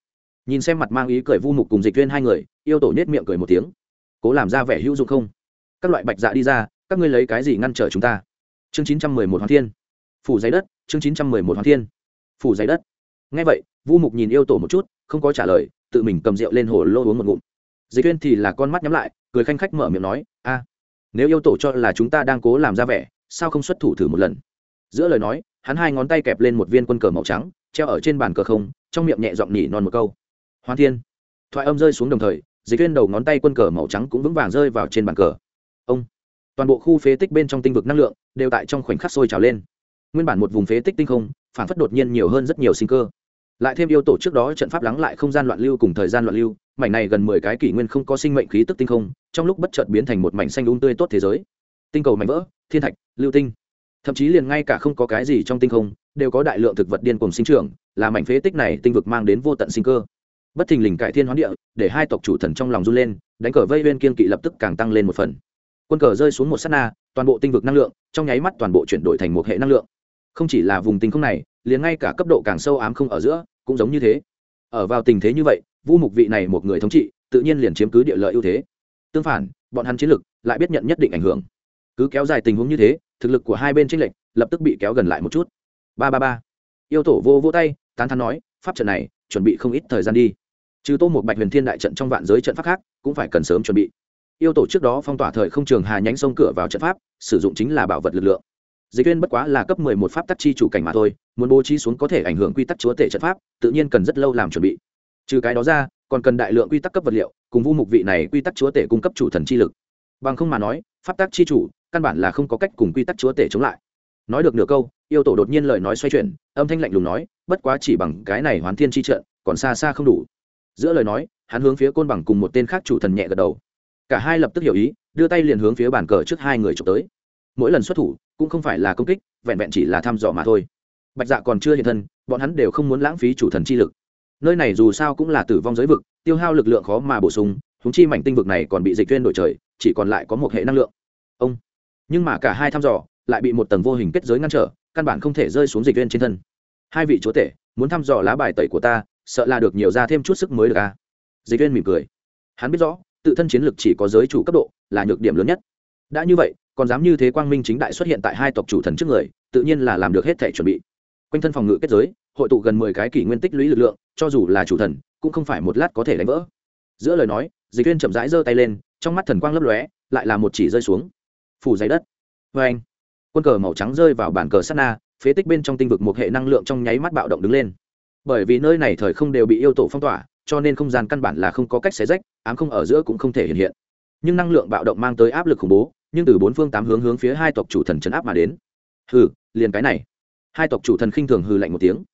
Nhìn xem mặt mang ý cười vu mục cùng dịch viên hai người, yêu tổ nết miệng cười một tiếng. Cố làm ra vẻ hữu dụng không? Các loại bạch dạ đi ra, các ngươi lấy cái gì ngăn trở chúng ta? Chương chín trăm mười một hoàng thiên. Phủ giấy đất chương chín trăm mười một hoàng thiên. Phủ giấy đất. Ngay vậy, vu mục nhìn yêu tổ một chút, không có trả lời, tự mình cầm rượu lên hồ lô uống một ngụm. Dịch tuyên thì là con mắt nhắm lại, cười khanh khách mở miệng nói, a, nếu yêu tổ cho là chúng ta đang cố làm ra vẻ, sao không xuất thủ thử một lần? Giữa lời nói, hắn hai ngón tay kẹp lên một viên quân cờ màu trắng, treo ở trên bàn cờ không, trong miệng nhẹ giọng nhỉ non một câu. Hoàn thiên. Thoại âm rơi xuống đồng thời, dịch viên đầu ngón tay quân cờ màu trắng cũng vững vàng rơi vào trên bàn cờ. Ông. Toàn bộ khu phế tích bên trong tinh vực năng lượng đều tại trong khoảnh khắc sôi trào lên nguyên bản một vùng phế tích tinh không, phản phất đột nhiên nhiều hơn rất nhiều sinh cơ. Lại thêm yêu tổ trước đó trận pháp lắng lại không gian loạn lưu cùng thời gian loạn lưu, mảnh này gần mười cái kỷ nguyên không có sinh mệnh khí tức tinh không, trong lúc bất chợt biến thành một mảnh xanh um tươi tốt thế giới. Tinh cầu mảnh vỡ, thiên thạch, lưu tinh. Thậm chí liền ngay cả không có cái gì trong tinh không, đều có đại lượng thực vật điên cùng sinh trưởng, là mảnh phế tích này tinh vực mang đến vô tận sinh cơ. Bất thình lình cải thiên hoán địa, để hai tộc chủ thần trong lòng run lên, đánh cờ vây bên kiên kỵ lập tức càng tăng lên một phần. Quân cờ rơi xuống một s á t na, toàn bộ tinh vực năng lượng, trong nháy mắt toàn bộ chuyển đổi thành một hệ năng lượng không chỉ là vùng tinh không này, liền ngay cả cấp độ càng sâu ám không ở giữa, cũng giống như thế. Ở vào tình thế như vậy, vu mục vị này một người thống trị, tự nhiên liền chiếm cứ địa lợi ưu thế. Tương phản, bọn hắn chiến lực lại biết nhận nhất định ảnh hưởng. Cứ kéo dài tình huống như thế, thực lực của hai bên tranh lệch lập tức bị kéo gần lại một chút. Ba ba ba. Yêu tổ vô vô tay, tán thắn nói, pháp trận này, chuẩn bị không ít thời gian đi. Trừ tô một bạch huyền thiên đại trận trong vạn giới trận pháp khác, cũng phải cần sớm chuẩn bị. Yêu tổ trước đó phong tỏa thời không trường hà nhánh sông cửa vào trận pháp, sử dụng chính là bảo vật lực lượng dịch viên bất quá là cấp mười một pháp tắc chi chủ cảnh mà thôi, muốn bố trí xuống có thể ảnh hưởng quy tắc chúa tể trận pháp, tự nhiên cần rất lâu làm chuẩn bị. Trừ cái đó ra, còn cần đại lượng quy tắc cấp vật liệu, cùng vu mục vị này quy tắc chúa tể cung cấp chủ thần chi lực. Bằng không mà nói, pháp tắc chi chủ, căn bản là không có cách cùng quy tắc chúa tể chống lại. Nói được nửa câu, yêu tổ đột nhiên lời nói xoay chuyển, âm thanh lạnh lùng nói, bất quá chỉ bằng cái này hoán thiên chi trận, còn xa xa không đủ. Giữa lời nói, hắn hướng phía côn bằng cùng một tên khác chủ thần nhẹ gật đầu. Cả hai lập tức hiểu ý, đưa tay liền hướng phía bàn cờ trước hai người trộm tới. Mỗi lần xuất thủ cũng không phải là công kích, vẹn vẹn chỉ là thăm dò mà thôi. Bạch dạ còn chưa hiện thân, bọn hắn đều không muốn lãng phí chủ thần chi lực. Nơi này dù sao cũng là tử vong giới vực, tiêu hao lực lượng khó mà bổ sung húng chi mảnh tinh vực này còn bị dịch viên đổi trời, chỉ còn lại có một hệ năng lượng. Ông. Nhưng mà cả hai thăm dò, lại bị một tầng vô hình kết giới ngăn trở, căn bản không thể rơi xuống dịch viên trên thân. Hai vị chúa tể, muốn thăm dò lá bài tẩy của ta, sợ là được nhiều ra thêm chút sức mới được à? Dịch viên mỉm cười. Hắn biết rõ, tự thân chiến lực chỉ có giới chủ cấp độ, là nhược điểm lớn nhất. Đã như vậy còn dám như thế quang minh chính đại xuất hiện tại hai tộc chủ thần trước người, tự nhiên là làm được hết thể chuẩn bị. Quanh thân phòng ngự kết giới, hội tụ gần mười cái kỷ nguyên tích lũy lực lượng, cho dù là chủ thần, cũng không phải một lát có thể đánh vỡ. Giữa lời nói, dịch viên chậm rãi giơ tay lên, trong mắt thần quang lấp lóe, lại là một chỉ rơi xuống. Phủ giấy đất. Vê anh, quân cờ màu trắng rơi vào bản cờ sát na, phế tích bên trong tinh vực một hệ năng lượng trong nháy mắt bạo động đứng lên. Bởi vì nơi này thời không đều bị yêu tổ phong tỏa, cho nên không gian căn bản là không có cách xé rách, ám không ở giữa cũng không thể hiện hiện. Nhưng năng lượng bạo động mang tới áp lực khủng bố nhưng từ bốn phương tám hướng hướng phía hai tộc chủ thần chấn áp mà đến. Hừ, liền cái này. Hai tộc chủ thần khinh thường hừ lạnh một tiếng.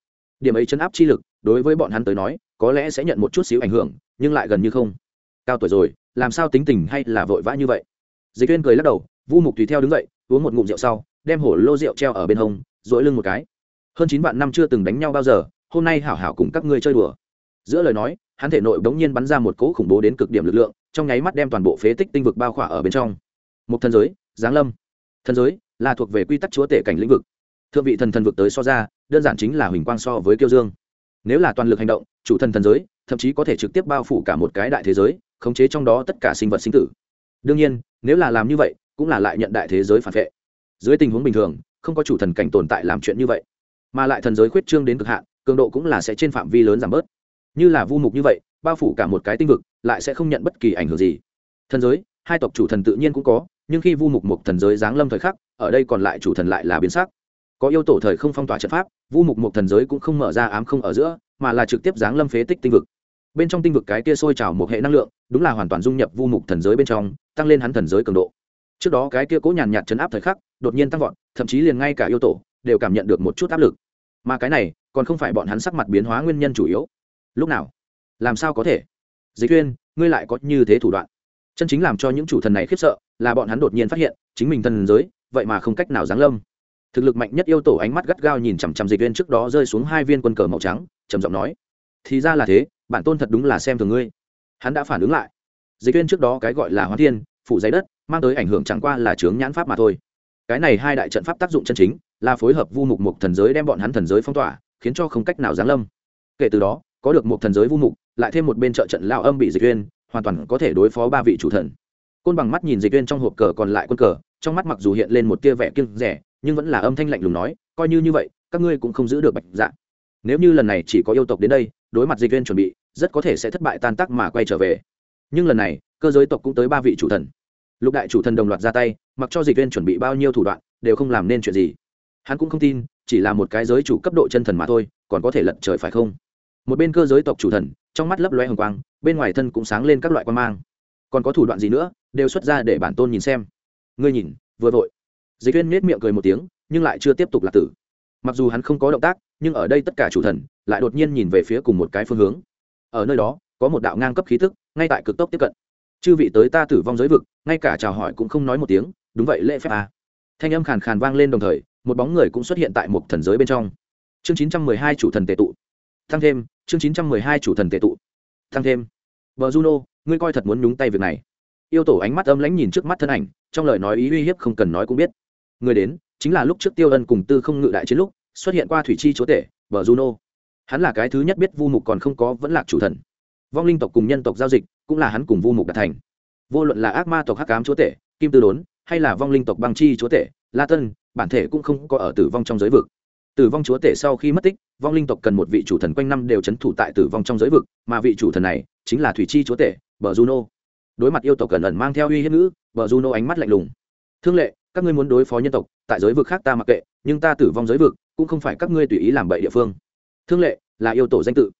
Điểm ấy chấn áp chi lực, đối với bọn hắn tới nói, có lẽ sẽ nhận một chút xíu ảnh hưởng, nhưng lại gần như không. Cao tuổi rồi, làm sao tính tình hay là vội vã như vậy? Dịch viên cười lắc đầu, vu mục tùy theo đứng dậy, uống một ngụm rượu sau, đem hổ lô rượu treo ở bên hông dỗi lưng một cái. Hơn chín vạn năm chưa từng đánh nhau bao giờ, hôm nay hảo hảo cùng các ngươi chơi đùa. Giữa lời nói, hắn thể nội bỗng nhiên bắn ra một cỗ khủng bố đến cực điểm lực lượng, trong nháy mắt đem toàn bộ phế tích tinh vực bao khỏa ở bên trong một thần giới, giáng lâm. Thần giới là thuộc về quy tắc chúa tể cảnh lĩnh vực. Thượng vị thần thần vực tới so ra, đơn giản chính là huỳnh quang so với kiêu dương. Nếu là toàn lực hành động, chủ thần thần giới, thậm chí có thể trực tiếp bao phủ cả một cái đại thế giới, khống chế trong đó tất cả sinh vật sinh tử. Đương nhiên, nếu là làm như vậy, cũng là lại nhận đại thế giới phản vệ. Dưới tình huống bình thường, không có chủ thần cảnh tồn tại làm chuyện như vậy. Mà lại thần giới khuyết trương đến cực hạn, cường độ cũng là sẽ trên phạm vi lớn giảm bớt. Như là vu mục như vậy, bao phủ cả một cái tinh vực, lại sẽ không nhận bất kỳ ảnh hưởng gì. Thần giới hai tộc chủ thần tự nhiên cũng có, nhưng khi vu mục một thần giới giáng lâm thời khắc, ở đây còn lại chủ thần lại là biến sắc. Có yêu tổ thời không phong tỏa trận pháp, vu mục một thần giới cũng không mở ra ám không ở giữa, mà là trực tiếp giáng lâm phế tích tinh vực. Bên trong tinh vực cái kia sôi trào một hệ năng lượng, đúng là hoàn toàn dung nhập vu mục thần giới bên trong, tăng lên hắn thần giới cường độ. Trước đó cái kia cố nhàn nhạt chấn áp thời khắc, đột nhiên tăng vọt, thậm chí liền ngay cả yêu tổ đều cảm nhận được một chút áp lực. Mà cái này, còn không phải bọn hắn sắc mặt biến hóa nguyên nhân chủ yếu. Lúc nào? Làm sao có thể? Dịch tuyên ngươi lại có như thế thủ đoạn? Chân chính làm cho những chủ thần này khiếp sợ là bọn hắn đột nhiên phát hiện, chính mình thần giới, vậy mà không cách nào giáng lâm. Thực lực mạnh nhất yêu tổ ánh mắt gắt gao nhìn chằm chằm dịch viên trước đó rơi xuống hai viên quân cờ màu trắng, trầm giọng nói, thì ra là thế, bản tôn thật đúng là xem thường ngươi. Hắn đã phản ứng lại. Dịch viên trước đó cái gọi là hoa thiên, phủ giấy đất, mang tới ảnh hưởng chẳng qua là chướng nhãn pháp mà thôi. Cái này hai đại trận pháp tác dụng chân chính, là phối hợp vu mục mục thần giới đem bọn hắn thần giới phong tỏa, khiến cho không cách nào giáng lâm. Kể từ đó, có được một thần giới vu mục, lại thêm một bên trợ trận lao âm bị dịch viên hoàn toàn có thể đối phó ba vị chủ thần. Côn bằng mắt nhìn dịch viên trong hộp cờ còn lại quân cờ, trong mắt mặc dù hiện lên một tia vẻ kiêng rẻ, nhưng vẫn là âm thanh lạnh lùng nói, coi như như vậy, các ngươi cũng không giữ được bạch dạ. Nếu như lần này chỉ có yêu tộc đến đây, đối mặt dịch viên chuẩn bị, rất có thể sẽ thất bại tan tác mà quay trở về. Nhưng lần này, cơ giới tộc cũng tới ba vị chủ thần. Lục đại chủ thần đồng loạt ra tay, mặc cho dịch viên chuẩn bị bao nhiêu thủ đoạn, đều không làm nên chuyện gì. Hắn cũng không tin, chỉ là một cái giới chủ cấp độ chân thần mà thôi, còn có thể lật trời phải không? Một bên cơ giới tộc chủ thần, trong mắt lấp loe hồng quang bên ngoài thân cũng sáng lên các loại quan mang. Còn có thủ đoạn gì nữa, đều xuất ra để bản tôn nhìn xem. Ngươi nhìn, vừa vội. Dịch viên nết miệng cười một tiếng, nhưng lại chưa tiếp tục lạc tử. Mặc dù hắn không có động tác, nhưng ở đây tất cả chủ thần lại đột nhiên nhìn về phía cùng một cái phương hướng. Ở nơi đó, có một đạo ngang cấp khí thức ngay tại cực tốc tiếp cận. Chư vị tới ta tử vong giới vực, ngay cả chào hỏi cũng không nói một tiếng, đúng vậy, lễ phép à. thanh âm khàn khàn vang lên đồng thời, một bóng người cũng xuất hiện tại một thần giới bên trong. Chương chín trăm mười hai chủ thần tệ tụ. Tăng thêm, chương chín trăm mười hai chủ thần tệ tụ. Tăng thêm vợ juno, ngươi coi thật muốn nhúng tay việc này. Yêu tổ ánh mắt âm lãnh nhìn trước mắt thân ảnh, trong lời nói ý uy hiếp không cần nói cũng biết. Người đến, chính là lúc trước tiêu ân cùng tư không ngự đại chiến lúc, xuất hiện qua thủy chi chúa tể vợ juno. Hắn là cái thứ nhất biết vu mục còn không có, vẫn lạc chủ thần. Vong linh tộc cùng nhân tộc giao dịch, cũng là hắn cùng vu mục đạt thành. Vô luận là ác ma tộc hắc cám chúa tể, kim tư đốn, hay là vong linh tộc băng chi chúa tể, la tân, bản thể cũng không có ở tử vong trong giới vực tử vong chúa tể sau khi mất tích, vong linh tộc cần một vị chủ thần quanh năm đều c h ấ n thủ tại tử vong trong giới vực, mà vị chủ thần này chính là thủy chi chúa tể, bờ juno. Đối mặt yêu tộc cần ẩn mang theo uy hiếp ngữ, bờ juno ánh mắt lạnh lùng. Thương lệ, các ngươi muốn đối phó nhân tộc, tại giới vực khác ta mặc kệ, nhưng ta tử vong giới vực cũng không phải các ngươi tùy ý làm bậy địa phương. Thương lệ, là yêu tổ danh tự.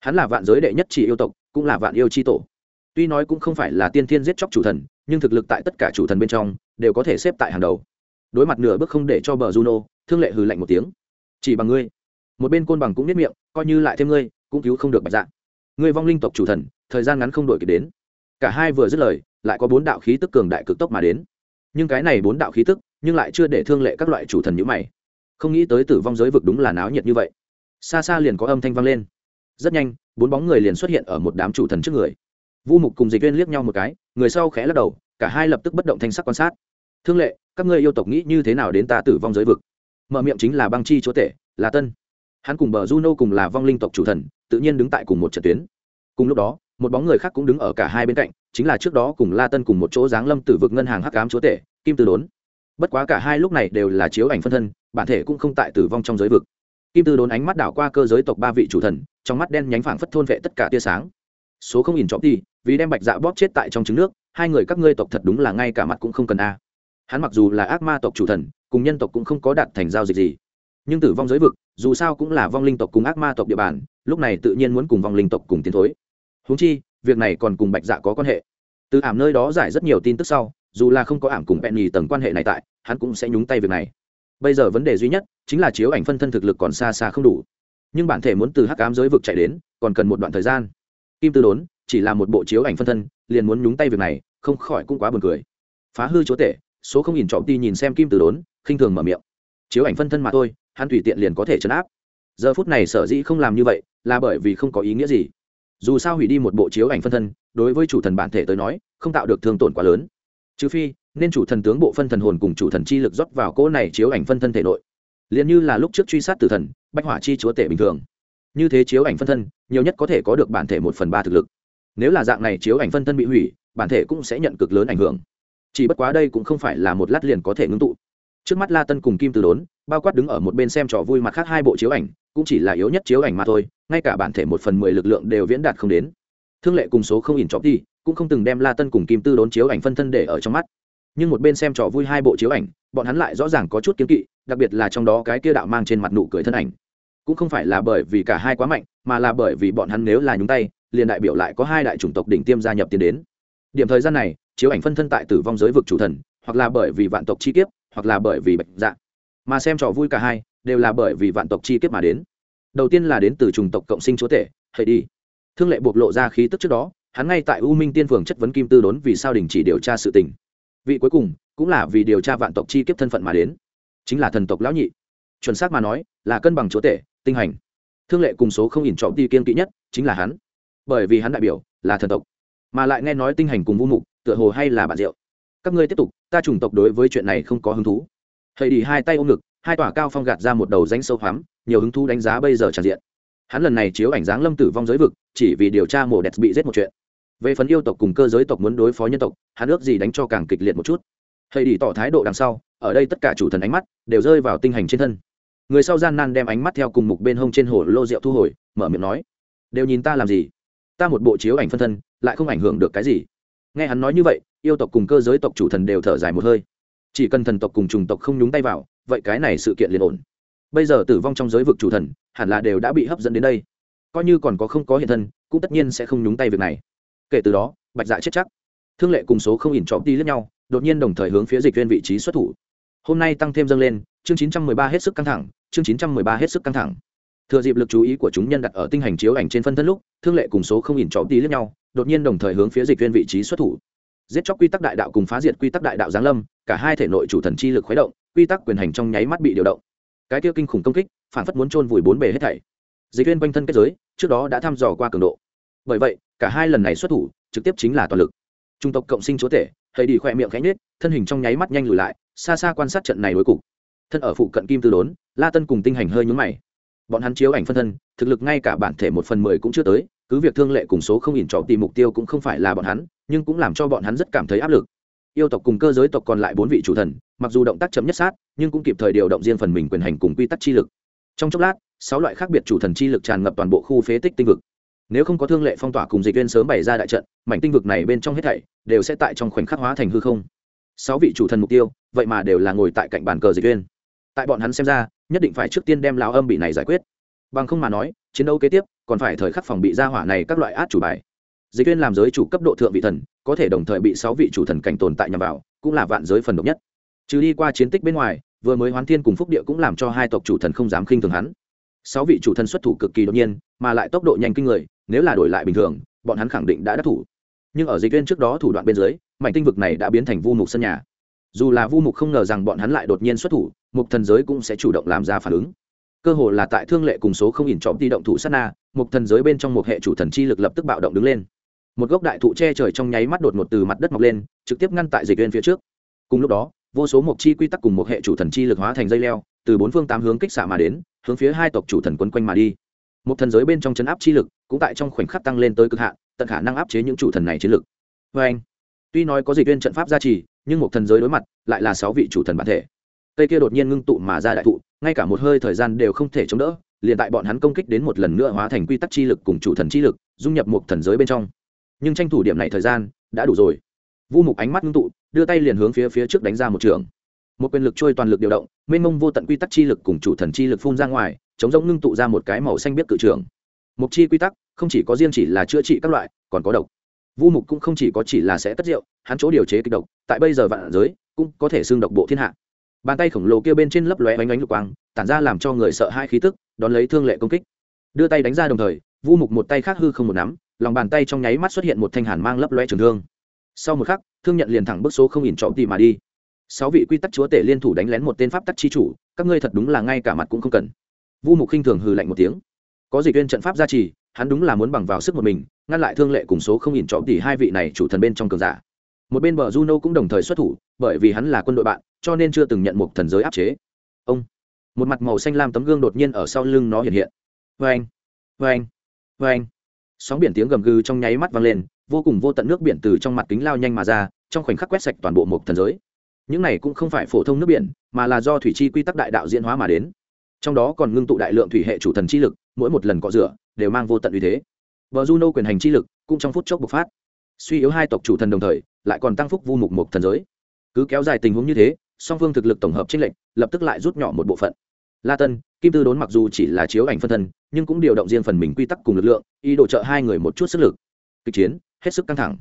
Hắn là vạn giới đệ nhất chỉ yêu tộc, cũng là vạn yêu c h i tổ. Tuy nói cũng không phải là tiên thiên giết chóc chủ thần, nhưng thực lực tại tất cả chủ thần bên trong đều có thể xếp tại hàng đầu. Đối mặt nửa bước không để cho bờ juno, thương lệ hừ lạnh một tiếng chỉ bằng ngươi. Một bên côn bằng cũng biết miệng, coi như lại thêm ngươi, cũng cứu không được bạch dạ. Ngươi vong linh tộc chủ thần, thời gian ngắn không đổi kịp đến. Cả hai vừa dứt lời, lại có bốn đạo khí tức cường đại cực tốc mà đến. Nhưng cái này bốn đạo khí tức, nhưng lại chưa để thương lệ các loại chủ thần nhữ mày. Không nghĩ tới tử vong giới vực đúng là náo nhiệt như vậy. Xa xa liền có âm thanh vang lên. Rất nhanh, bốn bóng người liền xuất hiện ở một đám chủ thần trước người. Vu mục cùng dịch viên liếc nhau một cái, người sau khẽ lắc đầu, cả hai lập tức bất động thanh sắc quan sát. Thương lệ, các ngươi yêu tộc nghĩ như thế nào đến ta tử vong giới vực? Mở miệng chính là băng chi chúa tể, là tân. Hắn cùng bờ juno cùng là vong linh tộc chủ thần, tự nhiên đứng tại cùng một trận tuyến. Cùng lúc đó, một bóng người khác cũng đứng ở cả hai bên cạnh, chính là trước đó cùng la tân cùng một chỗ giáng lâm từ vực ngân hàng hắc cám chúa tể, kim tư đốn. Bất quá cả hai lúc này đều là chiếu ảnh phân thân, bản thể cũng không tại tử vong trong giới vực. Kim tư đốn ánh mắt đảo qua cơ giới tộc ba vị chủ thần, trong mắt đen nhánh phảng phất thôn vệ tất cả tia sáng. Số không nhìn trọng đi vì đem bạch dạ bóp chết tại trong trứng nước, hai người các ngươi tộc thật đúng là ngay cả mặt cũng không cần a. Hắn mặc dù là ác ma tộc chủ thần cùng nhân tộc cũng không có đạt thành giao dịch gì. Nhưng tử vong giới vực, dù sao cũng là vong linh tộc cùng ác ma tộc địa bàn, lúc này tự nhiên muốn cùng vong linh tộc cùng tiến thối. Húng chi, việc này còn cùng bạch dạ có quan hệ. Từ ảm nơi đó giải rất nhiều tin tức sau, dù là không có ảm cùng bẹn nhì tầng quan hệ này tại, hắn cũng sẽ nhúng tay việc này. Bây giờ vấn đề duy nhất chính là chiếu ảnh phân thân thực lực còn xa xa không đủ. Nhưng bản thể muốn từ hắc cám giới vực chạy đến, còn cần một đoạn thời gian. Kim tư đốn, chỉ là một bộ chiếu ảnh phân thân, liền muốn nhúng tay việc này, không khỏi cũng quá buồn cười. Phá hư chúa tể, số không nhìn trọng ti nhìn xem kim tử đốn khinh thường mở miệng. Chiếu ảnh phân thân mà thôi, hắn tùy tiện liền có thể chấn áp. Giờ phút này sở dĩ không làm như vậy, là bởi vì không có ý nghĩa gì. Dù sao hủy đi một bộ chiếu ảnh phân thân, đối với chủ thần bản thể tới nói, không tạo được thương tổn quá lớn. Trừ phi, nên chủ thần tướng bộ phân thần hồn cùng chủ thần chi lực rót vào cỗ này chiếu ảnh phân thân thể nội. Liền như là lúc trước truy sát tử thần, bách hỏa chi chúa tể bình thường. Như thế chiếu ảnh phân thân, nhiều nhất có thể có được bản thể một phần ba thực lực. Nếu là dạng này chiếu ảnh phân thân bị hủy, bản thể cũng sẽ nhận cực lớn ảnh hưởng. Chỉ bất quá đây cũng không phải là một lát liền có thể ngưng tụ trước mắt la tân cùng kim từ đốn, bao quát đứng ở một bên xem trò vui mặt khác hai bộ chiếu ảnh, cũng chỉ là yếu nhất chiếu ảnh mà thôi, ngay cả bản thể một phần mười lực lượng đều viễn đạt không đến. Thương lệ cùng số không ỉn chóp đi, cũng không từng đem la tân cùng kim tư đốn chiếu ảnh phân thân để ở trong mắt. Nhưng một bên xem trò vui hai bộ chiếu ảnh, bọn hắn lại rõ ràng có chút kiếm kỵ, đặc biệt là trong đó cái kia đạo mang trên mặt nụ cười thân ảnh. Cũng không phải là bởi vì cả hai quá mạnh, mà là bởi vì bọn hắn nếu là nhúng tay, liền đại biểu lại có hai đại chủng tộc đỉnh tiêm gia nhập tiến đến. Điểm thời gian này, chiếu ảnh phân thân tại tử vong giới vực chủ thần, hoặc là bởi vì vạn tộc chi kiếp hoặc là bởi vì bệnh dạ. Mà xem trò vui cả hai, đều là bởi vì vạn tộc chi kiếp mà đến. Đầu tiên là đến từ chủng tộc cộng sinh chúa tể hãy đi. Thương lệ bộc lộ ra khí tức trước đó, hắn ngay tại u minh tiên phường chất vấn kim tư đốn vì sao đình chỉ điều tra sự tình. Vị cuối cùng, cũng là vì điều tra vạn tộc chi kiếp thân phận mà đến. Chính là thần tộc lão nhị. Chuẩn xác mà nói, là cân bằng chúa tể, tinh hành. Thương lệ cùng số không ỉn trọng ti kiên kỵ nhất, chính là hắn. Bởi vì hắn đại biểu là thần tộc, mà lại nghe nói tinh hành cùng vũ mục, tựa hồ hay là bạn rượu các ngươi tiếp tục, ta chủng tộc đối với chuyện này không có hứng thú. Thầy đi hai tay ôm ngực, hai tòa cao phong gạt ra một đầu danh sâu hoắm, nhiều hứng thú đánh giá bây giờ tràn diện. Hắn lần này chiếu ảnh dáng lâm tử vong giới vực, chỉ vì điều tra mổ đẹp bị giết một chuyện. Về phần yêu tộc cùng cơ giới tộc muốn đối phó nhân tộc, hắn ước gì đánh cho càng kịch liệt một chút. Thầy đi tỏ thái độ đằng sau, ở đây tất cả chủ thần ánh mắt đều rơi vào tinh hành trên thân. Người sau gian nan đem ánh mắt theo cùng mục bên hông trên hồ lô rượu thu hồi, mở miệng nói, đều nhìn ta làm gì? Ta một bộ chiếu ảnh phân thân, lại không ảnh hưởng được cái gì nghe hắn nói như vậy, yêu tộc cùng cơ giới tộc chủ thần đều thở dài một hơi. Chỉ cần thần tộc cùng trùng tộc không nhúng tay vào, vậy cái này sự kiện liền ổn. Bây giờ tử vong trong giới vực chủ thần, hẳn là đều đã bị hấp dẫn đến đây. Coi như còn có không có hiện thân, cũng tất nhiên sẽ không nhúng tay việc này. Kể từ đó, bạch dạ chết chắc. Thương lệ cùng số không ỉn trọm đi lẫn nhau, đột nhiên đồng thời hướng phía dịch viên vị trí xuất thủ. Hôm nay tăng thêm dâng lên, chương 913 hết sức căng thẳng, chương 913 hết sức căng thẳng. Thừa dịp lực chú ý của chúng nhân đặt ở tinh hành chiếu ảnh trên phân thân lúc, thương lệ cùng số không ỉn trọm đi lẫn nhau đột nhiên đồng thời hướng phía dịch viên vị trí xuất thủ. Giết chóc quy tắc đại đạo cùng phá diệt quy tắc đại đạo giáng lâm, cả hai thể nội chủ thần chi lực khuấy động, quy tắc quyền hành trong nháy mắt bị điều động. Cái tiêu kinh khủng công kích, phản phất muốn chôn vùi bốn bề hết thảy. Dịch viên quanh thân kết giới, trước đó đã thăm dò qua cường độ. Bởi vậy, cả hai lần này xuất thủ, trực tiếp chính là toàn lực. Trung tộc cộng sinh chúa tể thầy đi khỏe miệng cánh nết thân hình trong nháy mắt nhanh lùi lại, xa xa quan sát trận này cuối cùng thân ở phụ cận kim tư đốn, la tân cùng tinh hành hơi nhúng mày. Bọn hắn chiếu ảnh phân thân, thực lực ngay cả bản thể một phần mười cũng chưa tới cứ việc thương lệ cùng số không ỉn trọ tìm mục tiêu cũng không phải là bọn hắn, nhưng cũng làm cho bọn hắn rất cảm thấy áp lực. Yêu tộc cùng cơ giới tộc còn lại bốn vị chủ thần, mặc dù động tác chấm nhất sát, nhưng cũng kịp thời điều động riêng phần mình quyền hành cùng quy tắc chi lực. Trong chốc lát, sáu loại khác biệt chủ thần chi lực tràn ngập toàn bộ khu phế tích tinh vực. Nếu không có thương lệ phong tỏa cùng dịch viên sớm bày ra đại trận, mảnh tinh vực này bên trong hết thảy đều sẽ tại trong khoảnh khắc hóa thành hư không. Sáu vị chủ thần mục tiêu, vậy mà đều là ngồi tại cạnh bàn cờ dịch viên. Tại bọn hắn xem ra, nhất định phải trước tiên đem lao âm bị này giải quyết bằng không mà nói, chiến đấu kế tiếp, còn phải thời khắc phòng bị ra hỏa này các loại át chủ bài. Dịch viên làm giới chủ cấp độ thượng vị thần, có thể đồng thời bị sáu vị chủ thần cảnh tồn tại nhằm vào, cũng là vạn giới phần độc nhất. Trừ đi qua chiến tích bên ngoài, vừa mới hoán thiên cùng phúc địa cũng làm cho hai tộc chủ thần không dám khinh thường hắn. Sáu vị chủ thần xuất thủ cực kỳ đột nhiên, mà lại tốc độ nhanh kinh người, nếu là đổi lại bình thường, bọn hắn khẳng định đã đắc thủ. Nhưng ở dịch viên trước đó thủ đoạn bên dưới, mảnh tinh vực này đã biến thành vu mục sân nhà. Dù là vu mục không ngờ rằng bọn hắn lại đột nhiên xuất thủ, mục thần giới cũng sẽ chủ động làm ra phản ứng cơ hồ là tại thương lệ cùng số không ỉn trọm đi động thủ sát na, một thần giới bên trong một hệ chủ thần chi lực lập tức bạo động đứng lên. Một gốc đại thụ che trời trong nháy mắt đột ngột từ mặt đất mọc lên, trực tiếp ngăn tại dịch viên phía trước. Cùng lúc đó, vô số một chi quy tắc cùng một hệ chủ thần chi lực hóa thành dây leo, từ bốn phương tám hướng kích xạ mà đến, hướng phía hai tộc chủ thần quấn quanh mà đi. Một thần giới bên trong chấn áp chi lực, cũng tại trong khoảnh khắc tăng lên tới cực hạn, tận khả năng áp chế những chủ thần này chiến lực. Vê anh tuy nói có dịch viên trận pháp gia trì, nhưng một thần giới đối mặt, lại là sáu vị chủ thần bản thể cây kia đột nhiên ngưng tụ mà ra đại thụ, ngay cả một hơi thời gian đều không thể chống đỡ, liền tại bọn hắn công kích đến một lần nữa hóa thành quy tắc chi lực cùng chủ thần chi lực, dung nhập một thần giới bên trong. Nhưng tranh thủ điểm này thời gian, đã đủ rồi. Vu mục ánh mắt ngưng tụ, đưa tay liền hướng phía phía trước đánh ra một trường. Một quyền lực trôi toàn lực điều động, mênh mông vô tận quy tắc chi lực cùng chủ thần chi lực phun ra ngoài, chống giống ngưng tụ ra một cái màu xanh biết cự trường. Mục chi quy tắc, không chỉ có riêng chỉ là chữa trị các loại, còn có độc. Vu mục cũng không chỉ có chỉ là sẽ cất rượu hắn chỗ điều chế kịch độc, tại bây giờ vạn giới, cũng có thể xương độc bộ thiên hạ bàn tay khổng lồ kia bên trên lấp lóe ánh ánh lục quang, tản ra làm cho người sợ hai khí tức, đón lấy thương lệ công kích. Đưa tay đánh ra đồng thời, vu mục một tay khác hư không một nắm, lòng bàn tay trong nháy mắt xuất hiện một thanh hàn mang lấp lóe trường thương. Sau một khắc, thương nhận liền thẳng bước số không ỉn trọng tì mà đi. Sáu vị quy tắc chúa tể liên thủ đánh lén một tên pháp tắc chi chủ, các ngươi thật đúng là ngay cả mặt cũng không cần. Vu mục khinh thường hừ lạnh một tiếng. Có gì viên trận pháp gia trì, hắn đúng là muốn bằng vào sức một mình, ngăn lại thương lệ cùng số không ỉn trọng tỉ hai vị này chủ thần bên trong cường giả. Một bên bờ juno cũng đồng thời xuất thủ, bởi vì hắn là quân đội bạn cho nên chưa từng nhận một thần giới áp chế. Ông, một mặt màu xanh lam tấm gương đột nhiên ở sau lưng nó hiện hiện. Vê anh vê anh vê anh sóng biển tiếng gầm gừ trong nháy mắt vang lên, vô cùng vô tận nước biển từ trong mặt kính lao nhanh mà ra, trong khoảnh khắc quét sạch toàn bộ một thần giới. Những này cũng không phải phổ thông nước biển, mà là do thủy chi quy tắc đại đạo diễn hóa mà đến. Trong đó còn ngưng tụ đại lượng thủy hệ chủ thần chi lực, mỗi một lần cọ rửa, đều mang vô tận uy thế. Vợ juno quyền hành chi lực cũng trong phút chốc bộc phát. Suy yếu hai tộc chủ thần đồng thời, lại còn tăng phúc vu mục một thần giới. Cứ kéo dài tình huống như thế song phương thực lực tổng hợp chênh lệch, lập tức lại rút nhỏ một bộ phận. La tân, kim tư đốn mặc dù chỉ là chiếu ảnh phân thân, nhưng cũng điều động riêng phần mình quy tắc cùng lực lượng, ý đồ trợ hai người một chút sức lực. Kịch chiến, hết sức căng thẳng.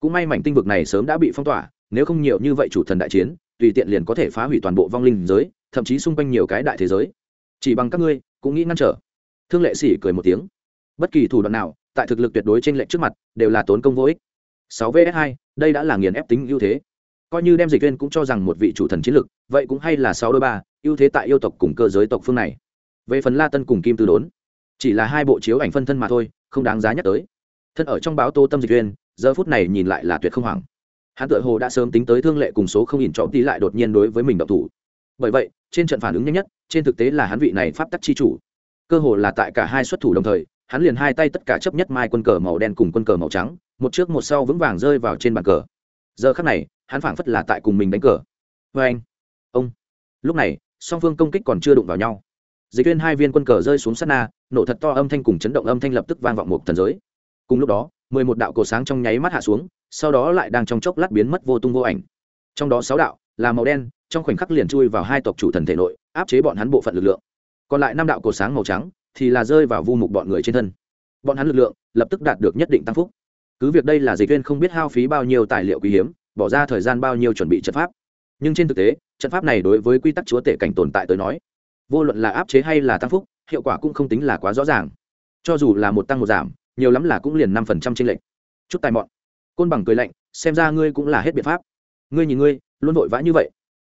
Cũng may mảnh tinh vực này sớm đã bị phong tỏa, nếu không nhiều như vậy chủ thần đại chiến, tùy tiện liền có thể phá hủy toàn bộ vong linh giới, thậm chí xung quanh nhiều cái đại thế giới. Chỉ bằng các ngươi, cũng nghĩ ngăn trở. Thương lệ sĩ cười một tiếng. Bất kỳ thủ đoạn nào, tại thực lực tuyệt đối trên lệnh trước mặt, đều là tốn công vô ích. Sáu vs hai, đây đã là nghiền ép tính ưu thế coi như đem dịch viên cũng cho rằng một vị chủ thần chiến lực, vậy cũng hay là sáu đôi ba, ưu thế tại yêu tộc cùng cơ giới tộc phương này. Về phần la tân cùng kim tư đốn, chỉ là hai bộ chiếu ảnh phân thân mà thôi, không đáng giá nhắc tới. Thân ở trong báo tô tâm dịch viên, giờ phút này nhìn lại là tuyệt không hoảng. Hắn tự hồ đã sớm tính tới thương lệ cùng số không nhìn trộm tí lại đột nhiên đối với mình độc thủ. Bởi vậy, trên trận phản ứng nhanh nhất, trên thực tế là hắn vị này pháp tắc chi chủ. Cơ hồ là tại cả hai xuất thủ đồng thời, hắn liền hai tay tất cả chấp nhất mai quân cờ màu đen cùng quân cờ màu trắng, một trước một sau vững vàng rơi vào trên bàn cờ. Giờ khắc này hắn phảng phất là tại cùng mình đánh cờ. Vê anh, ông. Lúc này, song phương công kích còn chưa đụng vào nhau. Dịch viên hai viên quân cờ rơi xuống sát na, nổ thật to âm thanh cùng chấn động âm thanh lập tức vang vọng một thần giới. Cùng lúc đó, mười một đạo cổ sáng trong nháy mắt hạ xuống, sau đó lại đang trong chốc lát biến mất vô tung vô ảnh. Trong đó sáu đạo, là màu đen, trong khoảnh khắc liền chui vào hai tộc chủ thần thể nội, áp chế bọn hắn bộ phận lực lượng. Còn lại năm đạo cổ sáng màu trắng thì là rơi vào vu mục bọn người trên thân. Bọn hắn lực lượng lập tức đạt được nhất định tăng phúc. Cứ việc đây là dịch viên không biết hao phí bao nhiêu tài liệu quý hiếm bỏ ra thời gian bao nhiêu chuẩn bị trận pháp. Nhưng trên thực tế, trận pháp này đối với quy tắc chúa tể cảnh tồn tại tới nói, vô luận là áp chế hay là tăng phúc, hiệu quả cũng không tính là quá rõ ràng. Cho dù là một tăng một giảm, nhiều lắm là cũng liền năm phần trăm trên lệnh chút tài mọn. Côn bằng cười lạnh, xem ra ngươi cũng là hết biện pháp. Ngươi nhìn ngươi, luôn vội vã như vậy.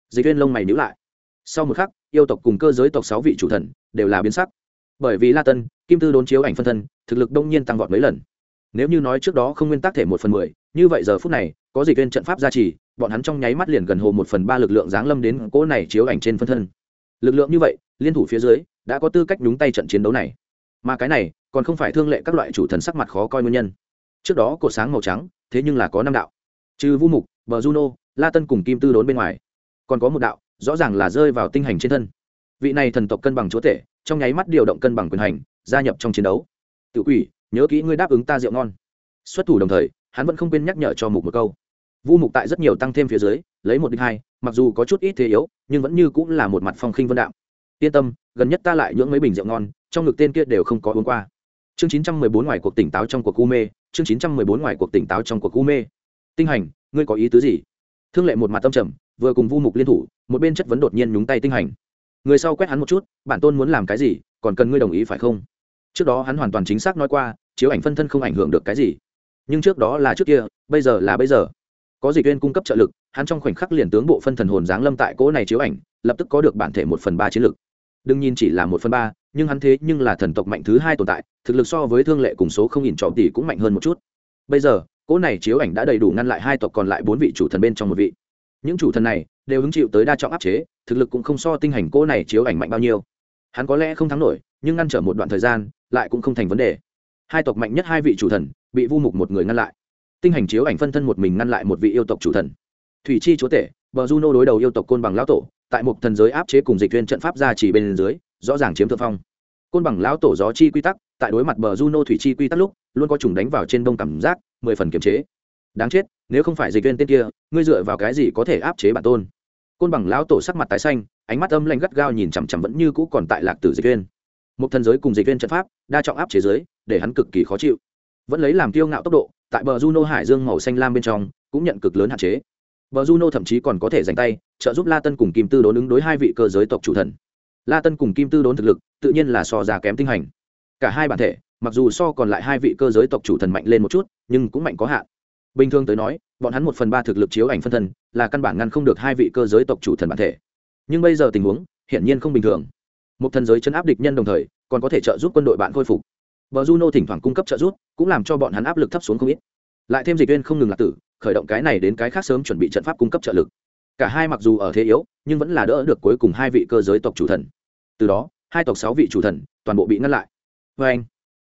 Dịch viên lông mày níu lại. Sau một khắc, yêu tộc cùng cơ giới tộc sáu vị chủ thần đều là biến sắc. Bởi vì la tân, kim tư đốn chiếu ảnh phân thân, thực lực đông nhiên tăng vọt mấy lần. Nếu như nói trước đó không nguyên tắc thể một phần mười như vậy giờ phút này, có dịch viên trận pháp gia trì, bọn hắn trong nháy mắt liền gần hồ một phần ba lực lượng giáng lâm đến cỗ này chiếu ảnh trên phân thân. Lực lượng như vậy, liên thủ phía dưới, đã có tư cách nhúng tay trận chiến đấu này. Mà cái này, còn không phải thương lệ các loại chủ thần sắc mặt khó coi nguyên nhân. Trước đó cột sáng màu trắng, thế nhưng là có năm đạo. Trừ vu mục, bờ juno, la tân cùng kim tư đốn bên ngoài, còn có một đạo, rõ ràng là rơi vào tinh hành trên thân. Vị này thần tộc cân bằng chúa tể, trong nháy mắt điều động cân bằng quyền hành, gia nhập trong chiến đấu. Tự quỷ, nhớ kỹ ngươi đáp ứng ta rượu ngon xuất thủ đồng thời, hắn vẫn không quên nhắc nhở cho mục một câu. Vu mục tại rất nhiều tăng thêm phía dưới, lấy một đích hai, mặc dù có chút ít thế yếu, nhưng vẫn như cũng là một mặt phong khinh vân đạo yên tâm, gần nhất ta lại nhưỡng mấy bình rượu ngon, trong ngực tên kia đều không có uống qua. Chương 914 ngoài cuộc tỉnh táo trong cuộc u mê, chương 914 ngoài cuộc tỉnh táo trong cuộc u mê. Tinh hành, ngươi có ý tứ gì? Thương lệ một mặt tâm trầm, vừa cùng vu mục liên thủ, một bên chất vấn đột nhiên nhúng tay tinh hành. Người sau quét hắn một chút, bản tôn muốn làm cái gì, còn cần ngươi đồng ý phải không? Trước đó hắn hoàn toàn chính xác nói qua, chiếu ảnh phân thân không ảnh hưởng được cái gì nhưng trước đó là trước kia, bây giờ là bây giờ. Có dịch viên cung cấp trợ lực, hắn trong khoảnh khắc liền tướng bộ phân thần hồn giáng lâm tại cỗ này chiếu ảnh, lập tức có được bản thể một phần ba chiến lực. Đừng nhìn chỉ là một phần ba, nhưng hắn thế nhưng là thần tộc mạnh thứ hai tồn tại, thực lực so với thương lệ cùng số không nghìn trọn tỷ cũng mạnh hơn một chút. Bây giờ, cỗ này chiếu ảnh đã đầy đủ ngăn lại hai tộc còn lại bốn vị chủ thần bên trong một vị. Những chủ thần này đều hứng chịu tới đa trọng áp chế, thực lực cũng không so tinh hành cỗ này chiếu ảnh mạnh bao nhiêu. Hắn có lẽ không thắng nổi, nhưng ngăn trở một đoạn thời gian, lại cũng không thành vấn đề hai tộc mạnh nhất hai vị chủ thần, bị vu mục một người ngăn lại. Tinh hành chiếu ảnh phân thân một mình ngăn lại một vị yêu tộc chủ thần. Thủy chi chúa tể, bờ juno đối đầu yêu tộc côn bằng lão tổ, tại một thần giới áp chế cùng dịch viên trận pháp ra chỉ bên dưới, rõ ràng chiếm thượng phong. Côn bằng lão tổ gió chi quy tắc, tại đối mặt bờ juno thủy chi quy tắc lúc, luôn có trùng đánh vào trên đông cảm giác, mười phần kiềm chế. Đáng chết, nếu không phải dịch viên tên kia, ngươi dựa vào cái gì có thể áp chế bản tôn? Côn bằng lão tổ sắc mặt tái xanh, ánh mắt âm lanh gắt gao nhìn chằm chằm vẫn như cũ còn tại lạc tử dịch viên. Một thần giới cùng dịch viên trận pháp, đa trọng áp chế giới để hắn cực kỳ khó chịu. Vẫn lấy làm kiêu ngạo tốc độ, tại bờ juno hải dương màu xanh lam bên trong, cũng nhận cực lớn hạn chế. Bờ juno thậm chí còn có thể dành tay, trợ giúp la tân cùng kim tư đốn ứng đối hai vị cơ giới tộc chủ thần. La tân cùng kim tư đốn thực lực, tự nhiên là so già kém tinh hành. Cả hai bản thể, mặc dù so còn lại hai vị cơ giới tộc chủ thần mạnh lên một chút, nhưng cũng mạnh có hạn. Bình thường tới nói, bọn hắn một phần ba thực lực chiếu ảnh phân thân, là căn bản ngăn không được hai vị cơ giới tộc chủ thần bản thể. Nhưng bây giờ tình huống, hiển nhiên không bình thường. Một thần giới chấn áp địch nhân đồng thời, còn có thể trợ giúp quân đội bạn khôi phục bờ juno thỉnh thoảng cung cấp trợ giúp, cũng làm cho bọn hắn áp lực thấp xuống không ít. Lại thêm dịch viên không ngừng lạc tử, khởi động cái này đến cái khác sớm chuẩn bị trận pháp cung cấp trợ lực. Cả hai mặc dù ở thế yếu, nhưng vẫn là đỡ được cuối cùng hai vị cơ giới tộc chủ thần. Từ đó, hai tộc sáu vị chủ thần, toàn bộ bị ngăn lại. Vê anh,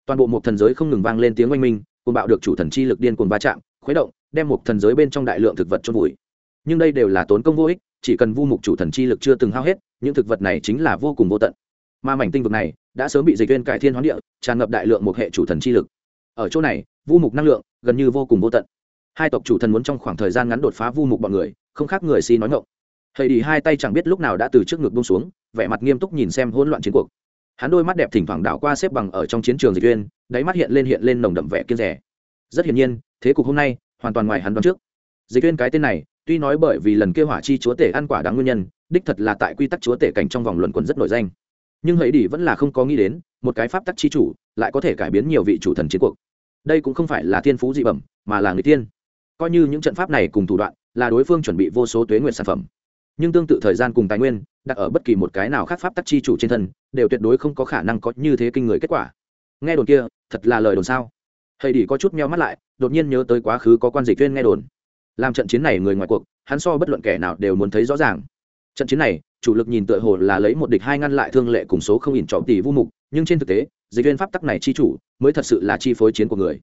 toàn bộ một thần giới không ngừng vang lên tiếng oanh minh cùng bạo được chủ thần chi lực điên cuồng va chạm, khuấy động, đem một thần giới bên trong đại lượng thực vật chôn vùi. Nhưng đây đều là tốn công vô ích, chỉ cần vu mục chủ thần chi lực chưa từng hao hết, những thực vật này chính là vô cùng vô tận mà mảnh tinh vực này đã sớm bị dịch viên cải thiên hoán địa, tràn ngập đại lượng một hệ chủ thần chi lực. Ở chỗ này, vu mục năng lượng gần như vô cùng vô tận. Hai tộc chủ thần muốn trong khoảng thời gian ngắn đột phá vu mục bọn người, không khác người si nói ngộng thầy đi hai tay chẳng biết lúc nào đã từ trước ngực bông xuống, vẻ mặt nghiêm túc nhìn xem hỗn loạn chiến cuộc. Hắn đôi mắt đẹp thỉnh thoảng đảo qua xếp bằng ở trong chiến trường dịch viên, đáy mắt hiện lên hiện lên nồng đậm vẻ kiên rẻ. Rất hiển nhiên, thế cục hôm nay hoàn toàn ngoài hắn đoán trước. Dịch viên cái tên này, tuy nói bởi vì lần kêu hỏa chi chúa tể ăn quả đáng nguyên nhân, đích thật là tại quy tắc chúa tể cảnh trong vòng luận quần rất nổi danh nhưng hãy đi vẫn là không có nghĩ đến, một cái pháp tắc chi chủ lại có thể cải biến nhiều vị chủ thần chiến cuộc. Đây cũng không phải là thiên phú dị bẩm, mà là người tiên. Coi như những trận pháp này cùng thủ đoạn là đối phương chuẩn bị vô số tuế nguyện sản phẩm, nhưng tương tự thời gian cùng tài nguyên, đặt ở bất kỳ một cái nào khác pháp tắc chi chủ trên thân, đều tuyệt đối không có khả năng có như thế kinh người kết quả. Nghe đồn kia, thật là lời đồn sao? Hãy đi có chút meo mắt lại, đột nhiên nhớ tới quá khứ có quan dịch viên nghe đồn. Làm trận chiến này người ngoài cuộc, hắn so bất luận kẻ nào đều muốn thấy rõ ràng. Trận chiến này chủ lực nhìn tựa hồ là lấy một địch hai ngăn lại thương lệ cùng số không ỉn trọng tỷ vu mục, nhưng trên thực tế, dịch viên pháp tắc này chi chủ mới thật sự là chi phối chiến của người.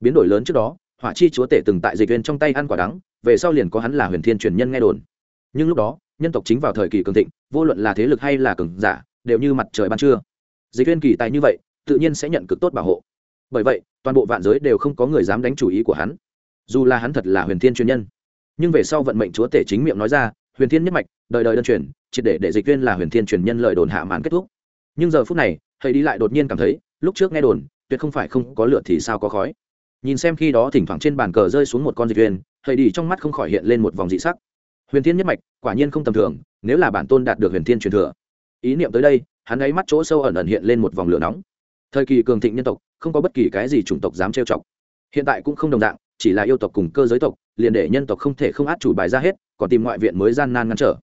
Biến đổi lớn trước đó, hỏa chi chúa tể từng tại dịch viên trong tay ăn quả đắng, về sau liền có hắn là huyền thiên truyền nhân nghe đồn. Nhưng lúc đó, nhân tộc chính vào thời kỳ cường thịnh, vô luận là thế lực hay là cường giả, đều như mặt trời ban trưa. Dịch viên kỳ tài như vậy, tự nhiên sẽ nhận cực tốt bảo hộ. Bởi vậy, toàn bộ vạn giới đều không có người dám đánh chủ ý của hắn. Dù là hắn thật là huyền thiên truyền nhân. Nhưng về sau vận mệnh chúa tể chính miệng nói ra huyền thiên nhất mạch, đời đời đơn truyền, triệt để để dịch viên là huyền thiên truyền nhân lời đồn hạ màn kết thúc. Nhưng giờ phút này thầy đi lại đột nhiên cảm thấy, lúc trước nghe đồn, tuyệt không phải không có lửa thì sao có khói. Nhìn xem khi đó thỉnh thoảng trên bàn cờ rơi xuống một con dịch viên thầy đi trong mắt không khỏi hiện lên một vòng dị sắc. Huyền thiên nhất mạch, quả nhiên không tầm thường, nếu là bản tôn đạt được huyền thiên truyền thừa. Ý niệm tới đây, hắn ấy mắt chỗ sâu ẩn ẩn hiện lên một vòng lửa nóng. Thời kỳ cường thịnh nhân tộc, không có bất kỳ cái gì chủng tộc dám trêu chọc. Hiện tại cũng không đồng dạng, chỉ là yêu tộc cùng cơ giới tộc liền để nhân tộc không thể không át chủ bài ra hết, còn tìm ngoại viện mới gian nan ngăn trở.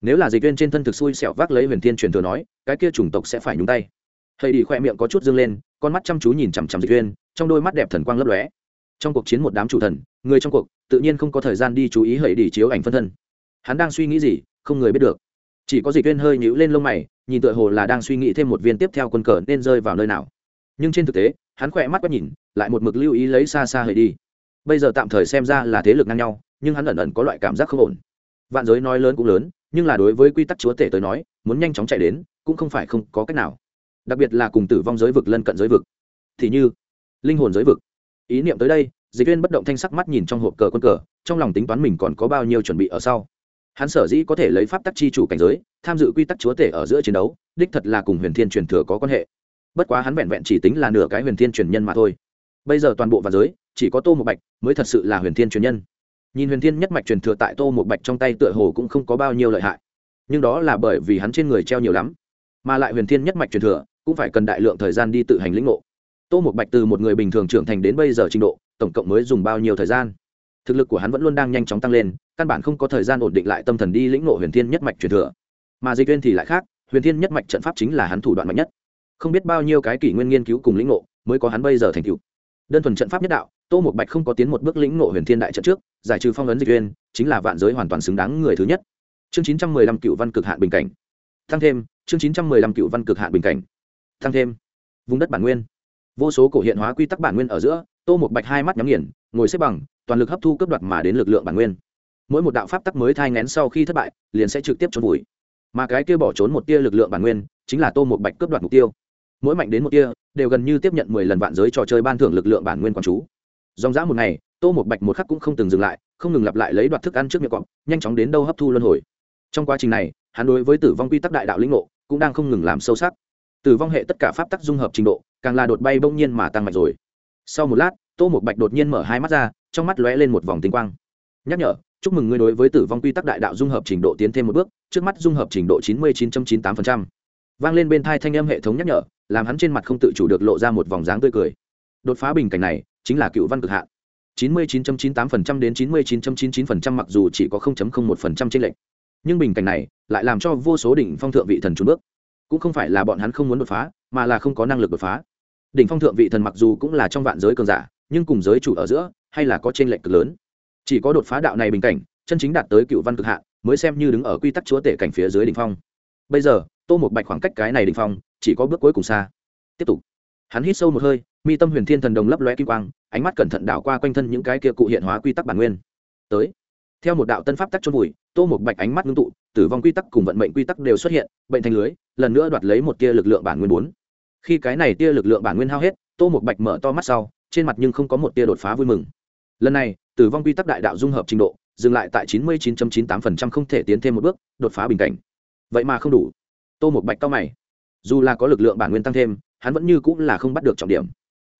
Nếu là dịch viên trên thân thực xui xẻo vác lấy huyền thiên truyền thừa nói, cái kia chủng tộc sẽ phải nhúng tay. Thầy đi khoe miệng có chút dâng lên, con mắt chăm chú nhìn chằm chằm dịch viên, trong đôi mắt đẹp thần quang lấp lóe. Trong cuộc chiến một đám chủ thần, người trong cuộc, tự nhiên không có thời gian đi chú ý hầy đi chiếu ảnh phân thân. Hắn đang suy nghĩ gì, không người biết được. Chỉ có dịch viên hơi nhíu lên lông mày, nhìn tựa hồ là đang suy nghĩ thêm một viên tiếp theo quân cờ nên rơi vào nơi nào. Nhưng trên thực tế, hắn khỏe mắt quét nhìn, lại một mực lưu ý lấy xa xa hãy đi bây giờ tạm thời xem ra là thế lực ngang nhau, nhưng hắn ẩn ẩn có loại cảm giác không ổn. Vạn giới nói lớn cũng lớn, nhưng là đối với quy tắc chúa tể tới nói, muốn nhanh chóng chạy đến, cũng không phải không có cách nào. Đặc biệt là cùng tử vong giới vực lân cận giới vực. Thì như, linh hồn giới vực. Ý niệm tới đây, dịch viên bất động thanh sắc mắt nhìn trong hộp cờ quân cờ, trong lòng tính toán mình còn có bao nhiêu chuẩn bị ở sau. Hắn sở dĩ có thể lấy pháp tắc chi chủ cảnh giới, tham dự quy tắc chúa tể ở giữa chiến đấu, đích thật là cùng huyền thiên truyền thừa có quan hệ. Bất quá hắn vẹn vẹn chỉ tính là nửa cái huyền thiên truyền nhân mà thôi bây giờ toàn bộ và giới, chỉ có tô một bạch mới thật sự là huyền thiên truyền nhân. Nhìn huyền thiên nhất mạch truyền thừa tại tô một bạch trong tay tựa hồ cũng không có bao nhiêu lợi hại. Nhưng đó là bởi vì hắn trên người treo nhiều lắm. Mà lại huyền thiên nhất mạch truyền thừa cũng phải cần đại lượng thời gian đi tự hành lĩnh ngộ. Tô một bạch từ một người bình thường trưởng thành đến bây giờ trình độ, tổng cộng mới dùng bao nhiêu thời gian? Thực lực của hắn vẫn luôn đang nhanh chóng tăng lên, căn bản không có thời gian ổn định lại tâm thần đi lĩnh ngộ huyền thiên nhất mạch truyền thừa. Mà dịch viên thì lại khác, huyền thiên nhất mạch trận pháp chính là hắn thủ đoạn mạnh nhất. Không biết bao nhiêu cái kỷ nguyên nghiên cứu cùng lĩnh ngộ mới có hắn bây giờ thành tựu đơn thuần trận pháp nhất đạo, tô một bạch không có tiến một bước lĩnh nộ huyền thiên đại trận trước, giải trừ phong ấn dịch viên chính là vạn giới hoàn toàn xứng đáng người thứ nhất. Chương chín trăm mười lăm cựu văn cực hạn bình cảnh. Tăng thêm, chương chín trăm mười lăm cựu văn cực hạn bình cảnh. Tăng thêm. Vùng đất bản nguyên. Vô số cổ hiện hóa quy tắc bản nguyên ở giữa, tô một bạch hai mắt nhắm nghiền, ngồi xếp bằng, toàn lực hấp thu cấp đoạt mà đến lực lượng bản nguyên. Mỗi một đạo pháp tắc mới thai ngén sau khi thất bại, liền sẽ trực tiếp trốn vùi. Mà cái kia bỏ trốn một tia lực lượng bản nguyên, chính là tô một bạch cướp đoạt mục tiêu. Mỗi mạnh đến một tia đều gần như tiếp nhận mười lần vạn giới trò chơi ban thưởng lực lượng bản nguyên quán chú. Dòng dã một ngày, tô một bạch một khắc cũng không từng dừng lại, không ngừng lặp lại lấy đoạt thức ăn trước miệng cọp, nhanh chóng đến đâu hấp thu luân hồi. Trong quá trình này, hắn đối với tử vong quy tắc đại đạo lĩnh ngộ cũng đang không ngừng làm sâu sắc. Tử vong hệ tất cả pháp tắc dung hợp trình độ, càng là đột bay bỗng nhiên mà tăng mạnh rồi. Sau một lát, tô một bạch đột nhiên mở hai mắt ra, trong mắt lóe lên một vòng tinh quang. Nhắc nhở, chúc mừng ngươi đối với tử vong quy tắc đại đạo dung hợp trình độ tiến thêm một bước, trước mắt dung hợp trình độ chín mươi chín chín tám vang lên bên thai thanh âm hệ thống nhắc nhở làm hắn trên mặt không tự chủ được lộ ra một vòng dáng tươi cười. Đột phá bình cảnh này, chính là cựu văn cực hạn. Chín mươi chín chín tám đến chín mươi chín chín chín mặc dù chỉ có một trên lệch, nhưng bình cảnh này lại làm cho vô số đỉnh phong thượng vị thần trốn bước. Cũng không phải là bọn hắn không muốn đột phá, mà là không có năng lực đột phá. Đỉnh phong thượng vị thần mặc dù cũng là trong vạn giới cường giả, nhưng cùng giới chủ ở giữa, hay là có trên lệnh lệch cực lớn. Chỉ có đột phá đạo này bình cảnh, chân chính đạt tới cựu văn cực hạ mới xem như đứng ở quy tắc chúa tể cảnh phía dưới đỉnh phong bây giờ, tô một bạch khoảng cách cái này đ ỉ n h phong, chỉ có bước cuối cùng xa. Tiếp tục. Hắn hít sâu một hơi, mi tâm huyền thiên thần đồng lấp lóe kim quang, ánh mắt cẩn thận đảo qua quanh thân những cái kia cụ hiện hóa quy tắc bản nguyên. Tới. Theo một đạo tân pháp tắc trôn vùi, tô một bạch ánh mắt ngưng tụ, tử vong quy tắc cùng vận mệnh quy tắc đều xuất hiện, bệnh thành lưới, lần nữa đoạt lấy một tia lực lượng bản nguyên bốn. Khi cái này tia lực lượng bản nguyên hao hết, tô một bạch mở to mắt sau, trên mặt nhưng không có một tia đột phá vui mừng. Lần này, tử vong quy tắc đại đạo dung hợp trình độ, dừng lại tại chín mươi chín chín tám phần trăm không thể tiến thêm một bước, đột phá bình cảnh vậy mà không đủ. Tô một bạch cao mày. Dù là có lực lượng bản nguyên tăng thêm, hắn vẫn như cũng là không bắt được trọng điểm.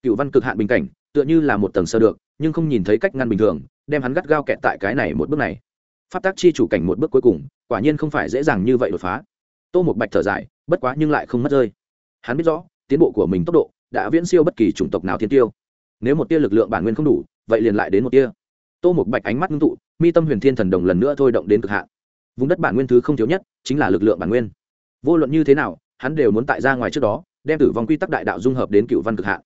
Cựu văn cực hạn bình cảnh, tựa như là một tầng sơ được, nhưng không nhìn thấy cách ngăn bình thường, đem hắn gắt gao kẹt tại cái này một bước này. Phát tác chi chủ cảnh một bước cuối cùng, quả nhiên không phải dễ dàng như vậy đột phá. Tô một bạch thở dài, bất quá nhưng lại không mất rơi. Hắn biết rõ, tiến bộ của mình tốc độ đã viễn siêu bất kỳ chủng tộc nào thiên tiêu. Nếu một tia lực lượng bản nguyên không đủ, vậy liền lại đến một tia. Tô một bạch ánh mắt ngưng tụ, mi tâm huyền thiên thần đồng lần nữa thôi động đến cực hạn vùng đất bản nguyên thứ không thiếu nhất chính là lực lượng bản nguyên. Vô luận như thế nào, hắn đều muốn tại ra ngoài trước đó, đem tử vong quy tắc đại đạo dung hợp đến cựu văn cực hạn.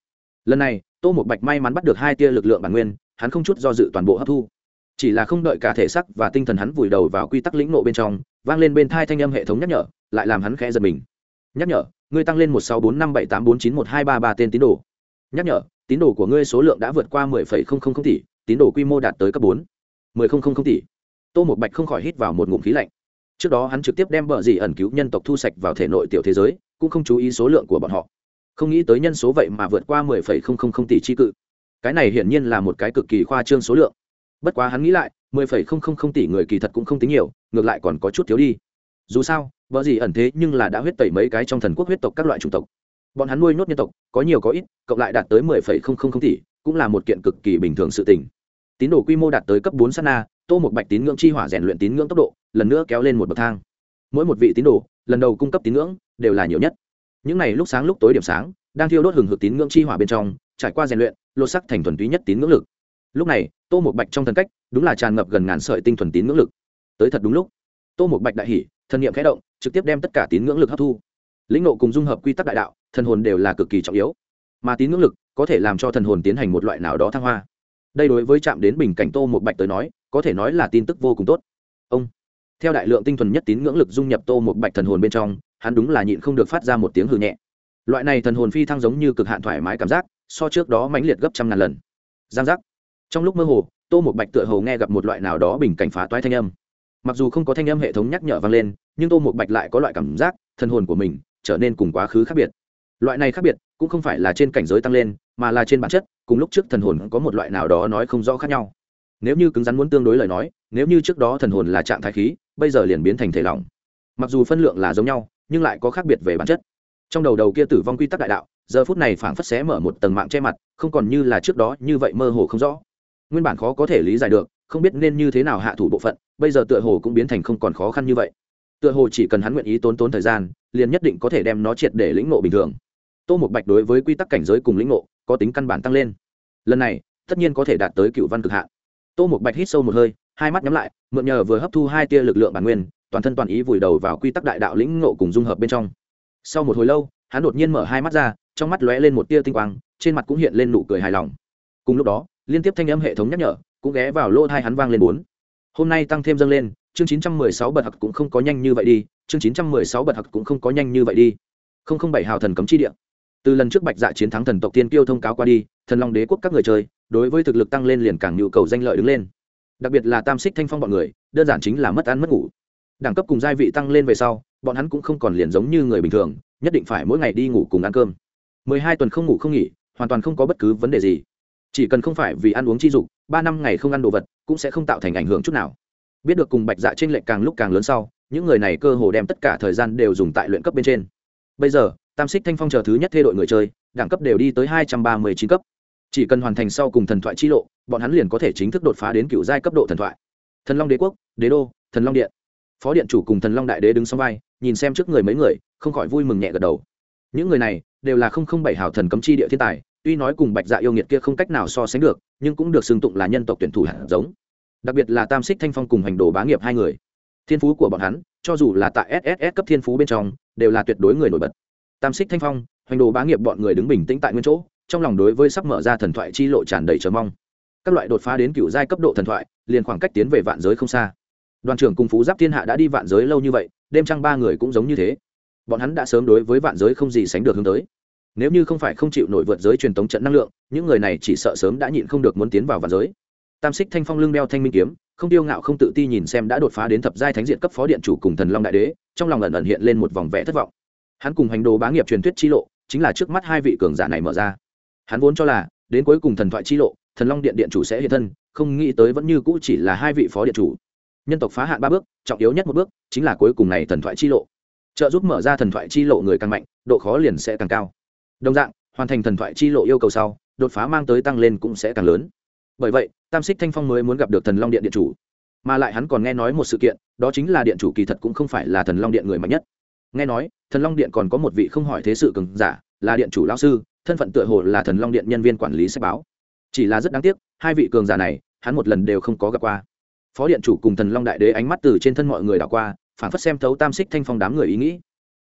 Lần này, tô một bạch may mắn bắt được hai tia lực lượng bản nguyên, hắn không chút do dự toàn bộ hấp thu. Chỉ là không đợi cả thể sắc và tinh thần hắn vùi đầu vào quy tắc lĩnh nộ bên trong, vang lên bên thai thanh âm hệ thống nhắc nhở, lại làm hắn khẽ giật mình. Nhắc nhở, ngươi tăng lên một sáu bốn năm bảy tám bốn chín một hai ba ba tên tín đồ. Nhắc nhở, tín đồ của ngươi số lượng đã vượt qua mười phẩy không không không tỷ, tín đồ quy mô đạt tới cấp bốn. Mười không không không tỷ tô một bạch không khỏi hít vào một ngụm khí lạnh. Trước đó hắn trực tiếp đem bờ gì ẩn cứu nhân tộc thu sạch vào thể nội tiểu thế giới, cũng không chú ý số lượng của bọn họ. Không nghĩ tới nhân số vậy mà vượt qua mười phẩy không không không tỷ chi cự. Cái này hiển nhiên là một cái cực kỳ khoa trương số lượng. Bất quá hắn nghĩ lại, mười phẩy không không không tỷ người kỳ thật cũng không tính nhiều, ngược lại còn có chút thiếu đi. Dù sao vợ gì ẩn thế nhưng là đã huyết tẩy mấy cái trong thần quốc huyết tộc các loại chủng tộc. Bọn hắn nuôi nốt nhân tộc, có nhiều có ít, cộng lại đạt tới mười phẩy không không không tỷ, cũng là một kiện cực kỳ bình thường sự tình tín đồ quy mô đạt tới cấp bốn sát na, tô một bạch tín ngưỡng chi hỏa rèn luyện tín ngưỡng tốc độ, lần nữa kéo lên một bậc thang. Mỗi một vị tín đồ, lần đầu cung cấp tín ngưỡng, đều là nhiều nhất. Những này lúc sáng lúc tối điểm sáng, đang thiêu đốt hừng hực tín ngưỡng chi hỏa bên trong, trải qua rèn luyện, lột sắc thành thuần túy nhất tín ngưỡng lực. Lúc này, tô một bạch trong thần cách, đúng là tràn ngập gần ngàn sợi tinh thuần tín ngưỡng lực. Tới thật đúng lúc, tô một bạch đại hỉ thần niệm khẽ động, trực tiếp đem tất cả tín ngưỡng lực hấp thu. Lĩnh nộ cùng dung hợp quy tắc đại đạo, thần hồn đều là cực kỳ trọng yếu. Mà tín ngưỡng lực có thể làm cho thần hồn tiến hành một loại nào đó thăng hoa đây đối với chạm đến bình cảnh tô một bạch tới nói, có thể nói là tin tức vô cùng tốt. Ông, theo đại lượng tinh thuần nhất tín ngưỡng lực dung nhập tô một bạch thần hồn bên trong, hắn đúng là nhịn không được phát ra một tiếng hư nhẹ. Loại này thần hồn phi thăng giống như cực hạn thoải mái cảm giác, so trước đó mãnh liệt gấp trăm ngàn lần. Giang giác. Trong lúc mơ hồ, tô một bạch tựa hồ nghe gặp một loại nào đó bình cảnh phá toái thanh âm. Mặc dù không có thanh âm hệ thống nhắc nhở vang lên, nhưng tô một bạch lại có loại cảm giác, thần hồn của mình trở nên cùng quá khứ khác biệt. Loại này khác biệt, cũng không phải là trên cảnh giới tăng lên, mà là trên bản chất cùng lúc trước thần hồn có một loại nào đó nói không rõ khác nhau. Nếu như cứng rắn muốn tương đối lời nói, nếu như trước đó thần hồn là trạng thái khí, bây giờ liền biến thành thể lỏng. Mặc dù phân lượng là giống nhau, nhưng lại có khác biệt về bản chất. Trong đầu đầu kia tử vong quy tắc đại đạo, giờ phút này phảng phất xé mở một tầng mạng che mặt, không còn như là trước đó như vậy mơ hồ không rõ. Nguyên bản khó có thể lý giải được, không biết nên như thế nào hạ thủ bộ phận, bây giờ tựa hồ cũng biến thành không còn khó khăn như vậy. Tựa hồ chỉ cần hắn nguyện ý tốn tốn thời gian, liền nhất định có thể đem nó triệt để lĩnh ngộ bình thường. Tô một bạch đối với quy tắc cảnh giới cùng lĩnh ngộ có tính căn bản tăng lên. Lần này, tất nhiên có thể đạt tới cựu văn cực hạn. Tô một bạch hít sâu một hơi, hai mắt nhắm lại, mượn nhờ vừa hấp thu hai tia lực lượng bản nguyên, toàn thân toàn ý vùi đầu vào quy tắc đại đạo lĩnh ngộ cùng dung hợp bên trong. Sau một hồi lâu, hắn đột nhiên mở hai mắt ra, trong mắt lóe lên một tia tinh quang, trên mặt cũng hiện lên nụ cười hài lòng. Cùng lúc đó, liên tiếp thanh âm hệ thống nhắc nhở cũng ghé vào lỗ hai hắn vang lên bốn. Hôm nay tăng thêm dâng lên, chương chín trăm mười sáu bật hặc cũng không có nhanh như vậy đi, chương chín trăm mười sáu bật hặc cũng không có nhanh như vậy đi. Không không bảy hào thần cấm chi địa từ lần trước bạch dạ chiến thắng thần tộc tiên kiêu thông cáo qua đi, thần long đế quốc các người chơi, đối với thực lực tăng lên liền càng nhu cầu danh lợi đứng lên. Đặc biệt là tam xích thanh phong bọn người, đơn giản chính là mất ăn mất ngủ. Đẳng cấp cùng gia vị tăng lên về sau, bọn hắn cũng không còn liền giống như người bình thường, nhất định phải mỗi ngày đi ngủ cùng ăn cơm. Mười hai tuần không ngủ không nghỉ, hoàn toàn không có bất cứ vấn đề gì. Chỉ cần không phải vì ăn uống chi dục, ba năm ngày không ăn đồ vật, cũng sẽ không tạo thành ảnh hưởng chút nào. Biết được cùng bạch dạ t r ê n lệch càng lúc càng lớn sau, những người này cơ hồ đem tất cả thời gian đều dùng tại luyện cấp bên trên. Bây giờ tam xích thanh phong chờ thứ nhất thê đội người chơi, đẳng cấp đều đi tới hai trăm ba mươi chín cấp. Chỉ cần hoàn thành sau cùng thần thoại chi lộ, bọn hắn liền có thể chính thức đột phá đến cựu giai cấp độ thần thoại. Thần long đế quốc, đế đô, thần long điện. Phó điện chủ cùng thần long đại đế đứng sau vai, nhìn xem trước người mấy người, không khỏi vui mừng nhẹ gật đầu. Những người này đều là không không bảy hào thần cấm chi địa thiên tài, tuy nói cùng bạch dạ yêu nghiệt kia không cách nào so sánh được, nhưng cũng được xưng tụng là nhân tộc tuyển thủ hạt giống. Đặc biệt là tam xích thanh phong cùng hành đồ bá nghiệp hai người. Thiên phú của bọn hắn, cho dù là tại sss cấp thiên phú bên trong, đều là tuyệt đối người nổi bật tam xích thanh phong, hoành đồ bá nghiệp bọn người đứng bình tĩnh tại nguyên chỗ, trong lòng đối với sắp mở ra thần thoại chi lộ tràn đầy chờ mong. Các loại đột phá đến cựu giai cấp độ thần thoại, liền khoảng cách tiến về vạn giới không xa. Đoàn trưởng cùng phú giáp thiên hạ đã đi vạn giới lâu như vậy, đêm trăng ba người cũng giống như thế. Bọn hắn đã sớm đối với vạn giới không gì sánh được hướng tới. Nếu như không phải không chịu nổi vượt giới truyền thống trận năng lượng, những người này chỉ sợ sớm đã nhịn không được muốn tiến vào vạn giới. Tam xích thanh phong lưng đeo thanh minh kiếm, không tiêu ngạo không tự ti nhìn xem đã đột phá đến thập giai thánh diện cấp phó điện chủ cùng thần long đại đế, trong lòng ẩn ẩn hiện lên một vòng vẽ thất vọng hắn cùng hành đồ bá nghiệp truyền thuyết chi lộ, chính là trước mắt hai vị cường giả này mở ra. Hắn vốn cho là, đến cuối cùng thần thoại chi lộ, thần long điện điện chủ sẽ hiện thân, không nghĩ tới vẫn như cũ chỉ là hai vị phó điện chủ. Nhân tộc phá hạn ba bước, trọng yếu nhất một bước, chính là cuối cùng này thần thoại chi lộ. Trợ giúp mở ra thần thoại chi lộ người càng mạnh, độ khó liền sẽ càng cao. Đồng dạng, hoàn thành thần thoại chi lộ yêu cầu sau, đột phá mang tới tăng lên cũng sẽ càng lớn. Bởi vậy, tam xích thanh phong mới muốn gặp được thần long điện điện chủ. Mà lại hắn còn nghe nói một sự kiện, đó chính là điện chủ kỳ thật cũng không phải là thần long điện người mạnh nhất nghe nói, thần long điện còn có một vị không hỏi thế sự cường giả, là điện chủ lão sư, thân phận tựa hồ là thần long điện nhân viên quản lý sách báo. Chỉ là rất đáng tiếc, hai vị cường giả này, hắn một lần đều không có gặp qua. Phó điện chủ cùng thần long đại đế ánh mắt từ trên thân mọi người đảo qua, phản phất xem thấu tam xích thanh phong đám người ý nghĩ.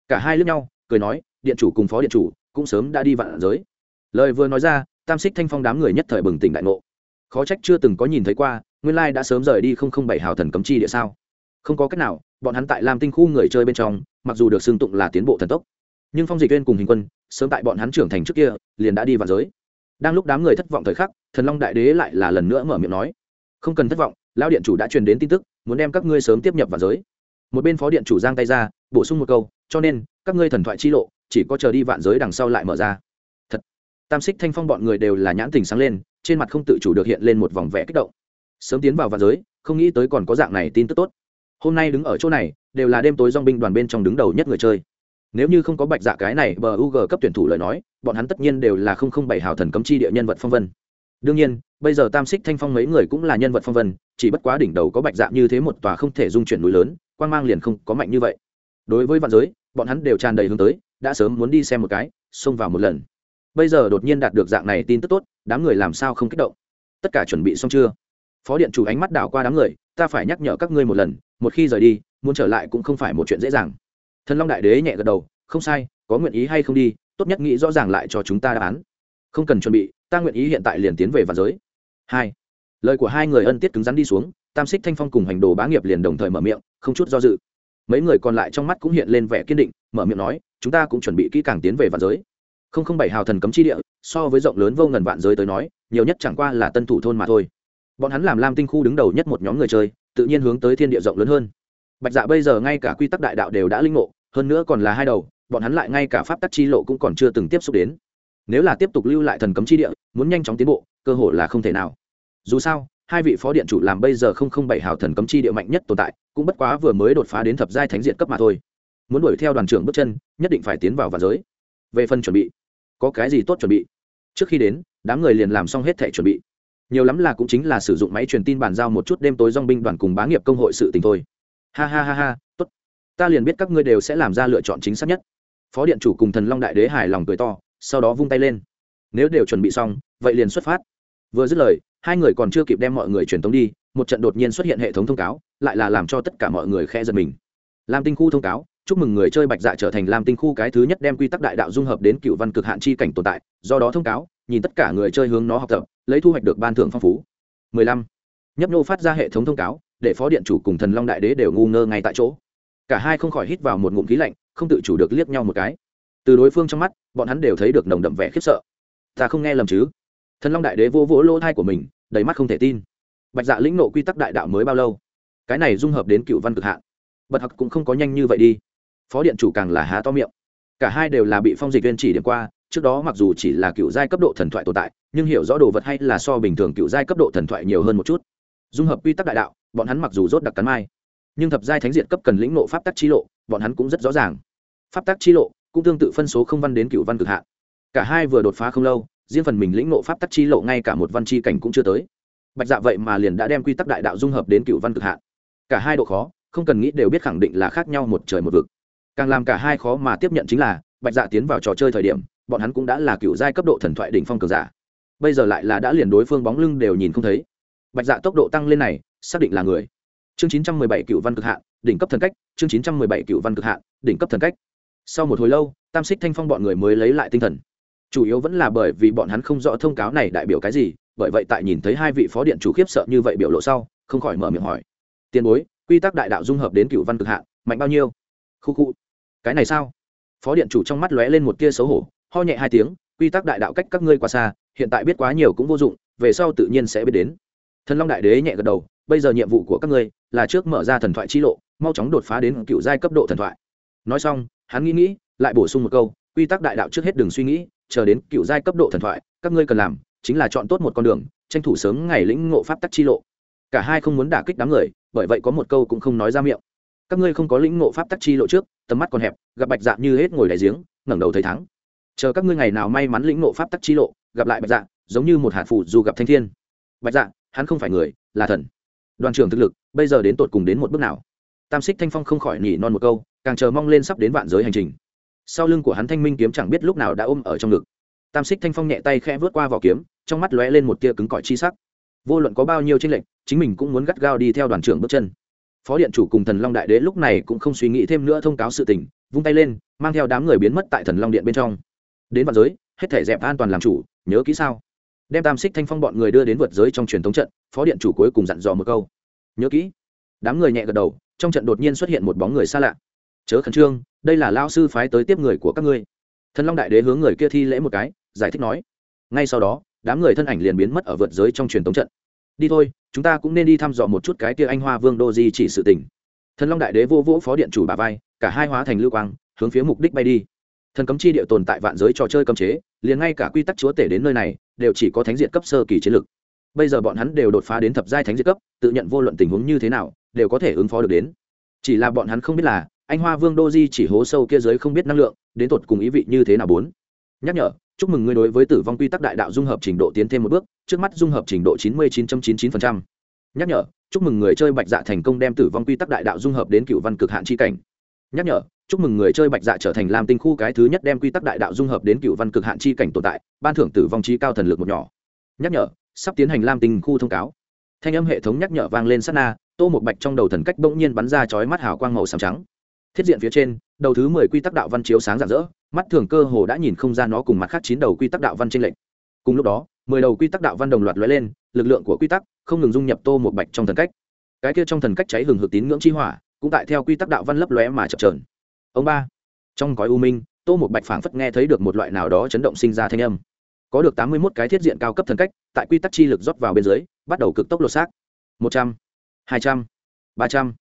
Cả hai lướt nhau, cười nói, điện chủ cùng phó điện chủ, cũng sớm đã đi vạn giới. Lời vừa nói ra, tam xích thanh phong đám người nhất thời bừng tỉnh đại ngộ. Khó trách chưa từng có nhìn thấy qua, nguyên lai đã sớm rời đi không không bảy hào thần cấm chi địa sao? Không có cách nào bọn hắn tại làm tinh khu người chơi bên trong, mặc dù được xưng tụng là tiến bộ thần tốc, nhưng phong dịch viên cùng hình quân, sớm tại bọn hắn trưởng thành trước kia, liền đã đi vào giới. Đang lúc đám người thất vọng thời khắc, thần long đại đế lại là lần nữa mở miệng nói, không cần thất vọng, lão điện chủ đã truyền đến tin tức, muốn đem các ngươi sớm tiếp nhập vào giới. Một bên phó điện chủ giang tay ra, bổ sung một câu, cho nên, các ngươi thần thoại chi lộ, chỉ có chờ đi vạn giới đằng sau lại mở ra. Thật. Tam xích thanh phong bọn người đều là nhãn tình sáng lên, trên mặt không tự chủ được hiện lên một vòng vẽ kích động. Sớm tiến vào vạn giới, không nghĩ tới còn có dạng này tin tức tốt hôm nay đứng ở chỗ này, đều là đêm tối dong binh đoàn bên trong đứng đầu nhất người chơi. Nếu như không có bạch dạ cái này bờ u g cấp tuyển thủ lời nói, bọn hắn tất nhiên đều là không không bảy hào thần cấm chi địa nhân vật phong vân. Đương nhiên, bây giờ tam xích thanh phong mấy người cũng là nhân vật phong vân, chỉ bất quá đỉnh đầu có bạch dạ như thế một tòa không thể dung chuyển núi lớn quan g mang liền không có mạnh như vậy. Đối với vạn giới, bọn hắn đều tràn đầy hướng tới, đã sớm muốn đi xem một cái, xông vào một lần. Bây giờ đột nhiên đạt được dạng này tin tức tốt, đám người làm sao không kích động? Tất cả chuẩn bị xong chưa? Phó điện chủ ánh mắt đảo qua đám người, ta phải nhắc nhở các ngươi một lần một khi rời đi, muốn trở lại cũng không phải một chuyện dễ dàng. Thần long đại đế nhẹ gật đầu, không sai, có nguyện ý hay không đi, tốt nhất nghĩ rõ ràng lại cho chúng ta đáp án. Không cần chuẩn bị, ta nguyện ý hiện tại liền tiến về vạn giới. Hai, lời của hai người ân tiết cứng rắn đi xuống, tam xích thanh phong cùng hành đồ bá nghiệp liền đồng thời mở miệng, không chút do dự. Mấy người còn lại trong mắt cũng hiện lên vẻ kiên định, mở miệng nói, chúng ta cũng chuẩn bị kỹ càng tiến về vạn giới. Không không bảy hào thần cấm chi địa, so với rộng lớn vô ngần vạn giới tới nói, nhiều nhất chẳng qua là tân thủ thôn mà thôi. Bọn hắn làm lam tinh khu đứng đầu nhất một nhóm người chơi tự nhiên hướng tới thiên địa rộng lớn hơn. Bạch dạ bây giờ ngay cả quy tắc đại đạo đều đã linh ngộ, hơn nữa còn là hai đầu, bọn hắn lại ngay cả pháp tắc chi lộ cũng còn chưa từng tiếp xúc đến. Nếu là tiếp tục lưu lại thần cấm chi địa, muốn nhanh chóng tiến bộ, cơ hội là không thể nào. Dù sao, hai vị phó điện chủ làm bây giờ không không bảy hào thần cấm chi địa mạnh nhất tồn tại, cũng bất quá vừa mới đột phá đến thập giai thánh diện cấp mà thôi. Muốn đuổi theo đoàn trưởng bước chân, nhất định phải tiến vào vạn giới. Về phần chuẩn bị, có cái gì tốt chuẩn bị? Trước khi đến, đám người liền làm xong hết thảy chuẩn bị nhiều lắm là cũng chính là sử dụng máy truyền tin bàn giao một chút đêm tối dong binh đoàn cùng bá nghiệp công hội sự tình thôi. Ha ha ha ha, tốt. Ta liền biết các ngươi đều sẽ làm ra lựa chọn chính xác nhất. Phó điện chủ cùng thần long đại đế hài lòng cười to, sau đó vung tay lên. Nếu đều chuẩn bị xong, vậy liền xuất phát. Vừa dứt lời, hai người còn chưa kịp đem mọi người truyền tống đi, một trận đột nhiên xuất hiện hệ thống thông cáo, lại là làm cho tất cả mọi người khe giật mình. Lam tinh khu thông cáo, chúc mừng người chơi bạch dạ trở thành lam tinh khu cái thứ nhất đem quy tắc đại đạo dung hợp đến cựu văn cực hạn chi cảnh tồn tại. Do đó thông cáo, nhìn tất cả người chơi hướng nó học tập lấy thu hoạch được ban thưởng phong phú. 15. nhấp nhô phát ra hệ thống thông cáo, để phó điện chủ cùng thần long đại đế đều ngu ngơ ngay tại chỗ. Cả hai không khỏi hít vào một ngụm khí lạnh, không tự chủ được liếc nhau một cái. Từ đối phương trong mắt, bọn hắn đều thấy được nồng đậm vẻ khiếp sợ. Ta không nghe lầm chứ? Thần long đại đế vô vỗ lỗ thai của mình, đầy mắt không thể tin. Bạch dạ lĩnh nộ quy tắc đại đạo mới bao lâu? Cái này dung hợp đến cựu văn cực hạn. Bật học cũng không có nhanh như vậy đi. Phó điện chủ càng là há to miệng. Cả hai đều là bị phong dịch viên chỉ điểm qua trước đó mặc dù chỉ là cựu giai cấp độ thần thoại tồn tại, nhưng hiểu rõ đồ vật hay là so bình thường cựu giai cấp độ thần thoại nhiều hơn một chút. Dung hợp quy tắc đại đạo, bọn hắn mặc dù rốt đặc cắn mai, nhưng thập giai thánh diện cấp cần lĩnh nộ pháp tắc chi lộ, bọn hắn cũng rất rõ ràng. Pháp tắc chi lộ cũng tương tự phân số không văn đến cựu văn cực hạn. Cả hai vừa đột phá không lâu, riêng phần mình lĩnh nộ pháp tắc chi lộ ngay cả một văn chi cảnh cũng chưa tới. Bạch dạ vậy mà liền đã đem quy tắc đại đạo dung hợp đến cựu văn cực hạn. Cả hai độ khó, không cần nghĩ đều biết khẳng định là khác nhau một trời một vực. Càng làm cả hai khó mà tiếp nhận chính là, bạch dạ tiến vào trò chơi thời điểm bọn hắn cũng đã là cựu giai cấp độ thần thoại đỉnh phong cường giả. Bây giờ lại là đã liền đối phương bóng lưng đều nhìn không thấy. Bạch dạ tốc độ tăng lên này, xác định là người. Chương chín trăm mười bảy cựu văn cực hạn, đỉnh cấp thần cách, chương chín trăm mười bảy cựu văn cực hạn, đỉnh cấp thần cách. Sau một hồi lâu, tam xích thanh phong bọn người mới lấy lại tinh thần. Chủ yếu vẫn là bởi vì bọn hắn không rõ thông cáo này đại biểu cái gì, bởi vậy tại nhìn thấy hai vị phó điện chủ khiếp sợ như vậy biểu lộ sau, không khỏi mở miệng hỏi. Tiền bối, quy tắc đại đạo dung hợp đến cựu văn cực hạn, mạnh bao nhiêu? Khu khu. Cái này sao? Phó điện chủ trong mắt lóe lên một tia xấu hổ ho nhẹ hai tiếng, quy tắc đại đạo cách các ngươi quá xa, hiện tại biết quá nhiều cũng vô dụng, về sau tự nhiên sẽ biết đến. Thần long đại đế nhẹ gật đầu, bây giờ nhiệm vụ của các ngươi là trước mở ra thần thoại chi lộ, mau chóng đột phá đến cựu giai cấp độ thần thoại. Nói xong, hắn nghĩ nghĩ, lại bổ sung một câu, quy tắc đại đạo trước hết đừng suy nghĩ, chờ đến cựu giai cấp độ thần thoại, các ngươi cần làm chính là chọn tốt một con đường, tranh thủ sớm ngày lĩnh ngộ pháp tắc chi lộ. Cả hai không muốn đả kích đám người, bởi vậy có một câu cũng không nói ra miệng. Các ngươi không có lĩnh ngộ pháp tắc chi lộ trước, tầm mắt còn hẹp, gặp bạch dạ như hết ngồi đè giếng, ngẩng đầu thấy thắng chờ các ngươi ngày nào may mắn lĩnh nộ pháp tắc chi lộ, gặp lại bạch dạ giống như một hạt phủ dù gặp thanh thiên. Bạch dạ hắn không phải người, là thần. Đoàn trưởng thực lực, bây giờ đến tột cùng đến một bước nào? Tam xích thanh phong không khỏi nhỉ non một câu, càng chờ mong lên sắp đến vạn giới hành trình. Sau lưng của hắn thanh minh kiếm chẳng biết lúc nào đã ôm ở trong ngực. Tam xích thanh phong nhẹ tay khẽ vớt qua vỏ kiếm, trong mắt lóe lên một tia cứng cỏi chi sắc. Vô luận có bao nhiêu tranh lệch, chính mình cũng muốn gắt gao đi theo đoàn trưởng bước chân. Phó điện chủ cùng thần long đại đế lúc này cũng không suy nghĩ thêm nữa thông cáo sự tình, vung tay lên, mang theo đám người biến mất tại thần long điện bên trong đến vạn giới, hết thể dẹp an toàn làm chủ, nhớ kỹ sao? Đem tam xích thanh phong bọn người đưa đến vượt giới trong truyền thống trận, phó điện chủ cuối cùng dặn dò một câu. Nhớ kỹ. Đám người nhẹ gật đầu, trong trận đột nhiên xuất hiện một bóng người xa lạ. Chớ khẩn trương, đây là lao sư phái tới tiếp người của các ngươi. Thần long đại đế hướng người kia thi lễ một cái, giải thích nói. Ngay sau đó, đám người thân ảnh liền biến mất ở vượt giới trong truyền thống trận. Đi thôi, chúng ta cũng nên đi thăm dò một chút cái kia anh hoa vương đô di chỉ sự tình. Thần long đại đế vô vỗ phó điện chủ bà vai, cả hai hóa thành lưu quang, hướng phía mục đích bay đi thần cấm chi địa tồn tại vạn giới trò chơi cấm chế, liền ngay cả quy tắc chúa tể đến nơi này, đều chỉ có thánh diện cấp sơ kỳ chiến lực bây giờ bọn hắn đều đột phá đến thập giai thánh diện cấp, tự nhận vô luận tình huống như thế nào, đều có thể ứng phó được đến. Chỉ là bọn hắn không biết là, anh hoa vương đô di chỉ hố sâu kia giới không biết năng lượng, đến tột cùng ý vị như thế nào bốn. Nhắc nhở, chúc mừng ngươi đối với tử vong quy tắc đại đạo dung hợp trình độ tiến thêm một bước, trước mắt dung hợp trình độ chín mươi chín chín chín nhắc nhở, chúc mừng người chơi bạch dạ thành công đem tử vong quy tắc đại đạo dung hợp đến cựu văn cực hạn c h i cảnh. Nhắc nhở chúc mừng người chơi bạch dạ trở thành lam tinh khu cái thứ nhất đem quy tắc đại đạo dung hợp đến cựu văn cực hạn chi cảnh tồn tại, ban thưởng tử vong trí cao thần lực một nhỏ. Nhắc nhở, sắp tiến hành lam tinh khu thông cáo. Thanh âm hệ thống nhắc nhở vang lên sát na, tô một bạch trong đầu thần cách bỗng nhiên bắn ra chói mắt hào quang màu xám trắng. Thiết diện phía trên, đầu thứ mười quy tắc đạo văn chiếu sáng rạng rỡ, mắt thường cơ hồ đã nhìn không ra nó cùng mặt khác chín đầu quy tắc đạo văn trên lệnh cùng lúc đó, mười đầu quy tắc đạo văn đồng loạt lóe lên, lực lượng của quy tắc không ngừng dung nhập tô một bạch trong thần cách. Cái kia trong thần cách cháy hừng hực tín ngưỡng chi hỏa, cũng tại theo quy tắc đạo văn lấp lóe mà chập trờn ông ba. Trong gói u minh, tô một bạch phảng phất nghe thấy được một loại nào đó chấn động sinh ra thanh âm. Có được tám mươi một cái thiết diện cao cấp thần cách, tại quy tắc chi lực rót vào bên dưới, bắt đầu cực tốc lột xác. một trăm, hai trăm, ba trăm.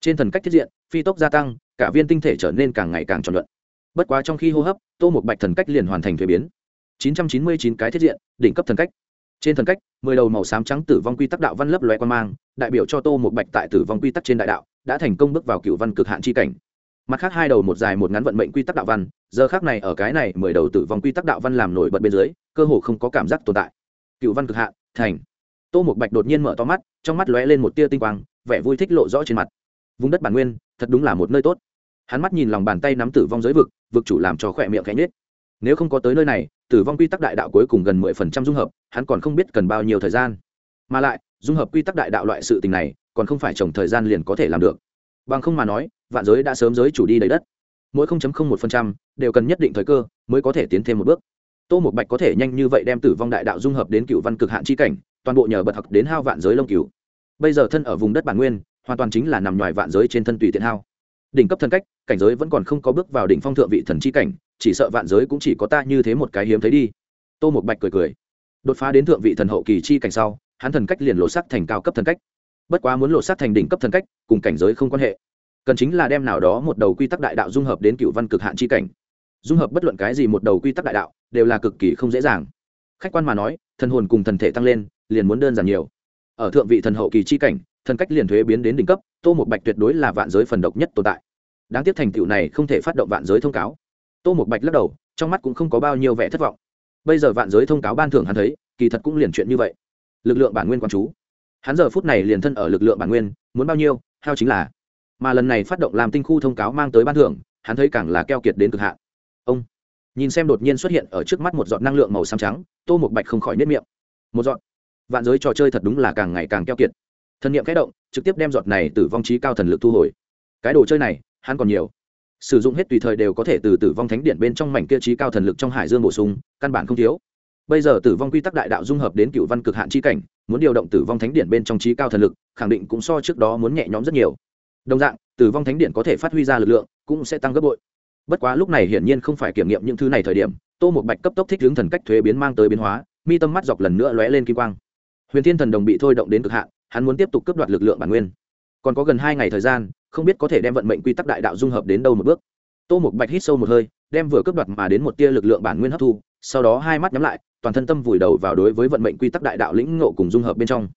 Trên thần cách thiết diện, phi tốc gia tăng, cả viên tinh thể trở nên càng ngày càng tròn luận. Bất quá trong khi hô hấp, tô một bạch thần cách liền hoàn thành thuế biến. chín trăm chín mươi chín cái thiết diện, đỉnh cấp thần cách. Trên thần cách, mười đầu màu xám trắng tử vong quy tắc đạo văn lấp loe quan mang, đại biểu cho tô một bạch tại tử vong quy tắc trên đại đạo, đã thành công bước vào cựu văn cực hạn c h i cảnh mặt khác hai đầu một dài một ngắn vận mệnh quy tắc đạo văn, giờ khác này ở cái này mười đầu tử vong quy tắc đạo văn làm nổi bật bên dưới, cơ hồ không có cảm giác tồn tại. Cựu văn cực hạ, thành. Tô một bạch đột nhiên mở to mắt, trong mắt lóe lên một tia tinh quang, vẻ vui thích lộ rõ trên mặt. Vùng đất bản nguyên, thật đúng là một nơi tốt. Hắn mắt nhìn lòng bàn tay nắm tử vong giới vực vực chủ làm cho khỏe miệng khẽ nhết nếu không có tới nơi này, tử vong quy tắc đại đạo cuối cùng gần mười phần trăm dung hợp, hắn còn không biết cần bao nhiêu thời gian. Mà lại, dung hợp quy tắc đại đạo loại sự tình này, còn không phải trồng thời gian liền có thể làm được bằng không mà nói, vạn giới đã sớm giới chủ đi đầy đất. Mỗi một phần trăm đều cần nhất định thời cơ mới có thể tiến thêm một bước. Tô một bạch có thể nhanh như vậy đem tử vong đại đạo dung hợp đến cựu văn cực hạn chi cảnh, toàn bộ nhờ bật học đến hao vạn giới lông cửu bây giờ thân ở vùng đất bản nguyên, hoàn toàn chính là nằm ngoài vạn giới trên thân tùy tiện hao. Đỉnh cấp thần cách, cảnh giới vẫn còn không có bước vào đỉnh phong thượng vị thần chi cảnh, chỉ sợ vạn giới cũng chỉ có ta như thế một cái hiếm thấy đi. Tô một bạch cười cười. Đột phá đến thượng vị thần hậu kỳ chi cảnh sau, hắn thần cách liền lộ sắc thành cao cấp thần cách bất quá muốn lộ sát thành đỉnh cấp thần cách, cùng cảnh giới không quan hệ. Cần chính là đem nào đó một đầu quy tắc đại đạo dung hợp đến cựu văn cực hạn chi cảnh. Dung hợp bất luận cái gì một đầu quy tắc đại đạo, đều là cực kỳ không dễ dàng. Khách quan mà nói, thần hồn cùng thần thể tăng lên, liền muốn đơn giản nhiều. Ở thượng vị thần hậu kỳ chi cảnh, thần cách liền thuế biến đến đỉnh cấp, tô một bạch tuyệt đối là vạn giới phần độc nhất tồn tại. Đáng tiếc thành tựu này không thể phát động vạn giới thông cáo. Tô một bạch lắc đầu, trong mắt cũng không có bao nhiêu vẻ thất vọng. Bây giờ vạn giới thông cáo ban thưởng hắn thấy, kỳ thật cũng liền chuyện như vậy. Lực lượng bản nguyên quan chú hắn giờ phút này liền thân ở lực lượng bản nguyên, muốn bao nhiêu, hao chính là. Mà lần này phát động làm tinh khu thông cáo mang tới ban thưởng, hắn thấy càng là keo kiệt đến cực hạn. Ông, nhìn xem đột nhiên xuất hiện ở trước mắt một giọt năng lượng màu xám trắng, tô một bạch không khỏi nếp miệng. Một giọt. Vạn giới trò chơi thật đúng là càng ngày càng keo kiệt. Thần niệm kẽ động, trực tiếp đem giọt này từ vong trí cao thần lực thu hồi. Cái đồ chơi này, hắn còn nhiều. Sử dụng hết tùy thời đều có thể từ tử vong thánh điện bên trong mảnh kia trí cao thần lực trong hải dương bổ sung, căn bản không thiếu. Bây giờ tử vong quy tắc đại đạo dung hợp đến cựu văn cực hạn chi cảnh muốn điều động tử vong thánh điện bên trong trí cao thần lực, khẳng định cũng so trước đó muốn nhẹ nhõm rất nhiều. Đồng dạng, tử vong thánh điện có thể phát huy ra lực lượng, cũng sẽ tăng gấp bội. Bất quá lúc này hiển nhiên không phải kiểm nghiệm những thứ này thời điểm, tô một bạch cấp tốc thích hướng thần cách thuế biến mang tới biến hóa, mi tâm mắt dọc lần nữa lóe lên kim quang. Huyền thiên thần đồng bị thôi động đến cực hạn, hắn muốn tiếp tục cấp đoạt lực lượng bản nguyên. Còn có gần hai ngày thời gian, không biết có thể đem vận mệnh quy tắc đại đạo dung hợp đến đâu một bước. Tô một bạch hít sâu một hơi, đem vừa cấp đoạt mà đến một tia lực lượng bản nguyên hấp thu sau đó hai mắt nhắm lại, toàn thân tâm vùi đầu vào đối với vận mệnh quy tắc đại đạo lĩnh ngộ cùng dung hợp bên trong.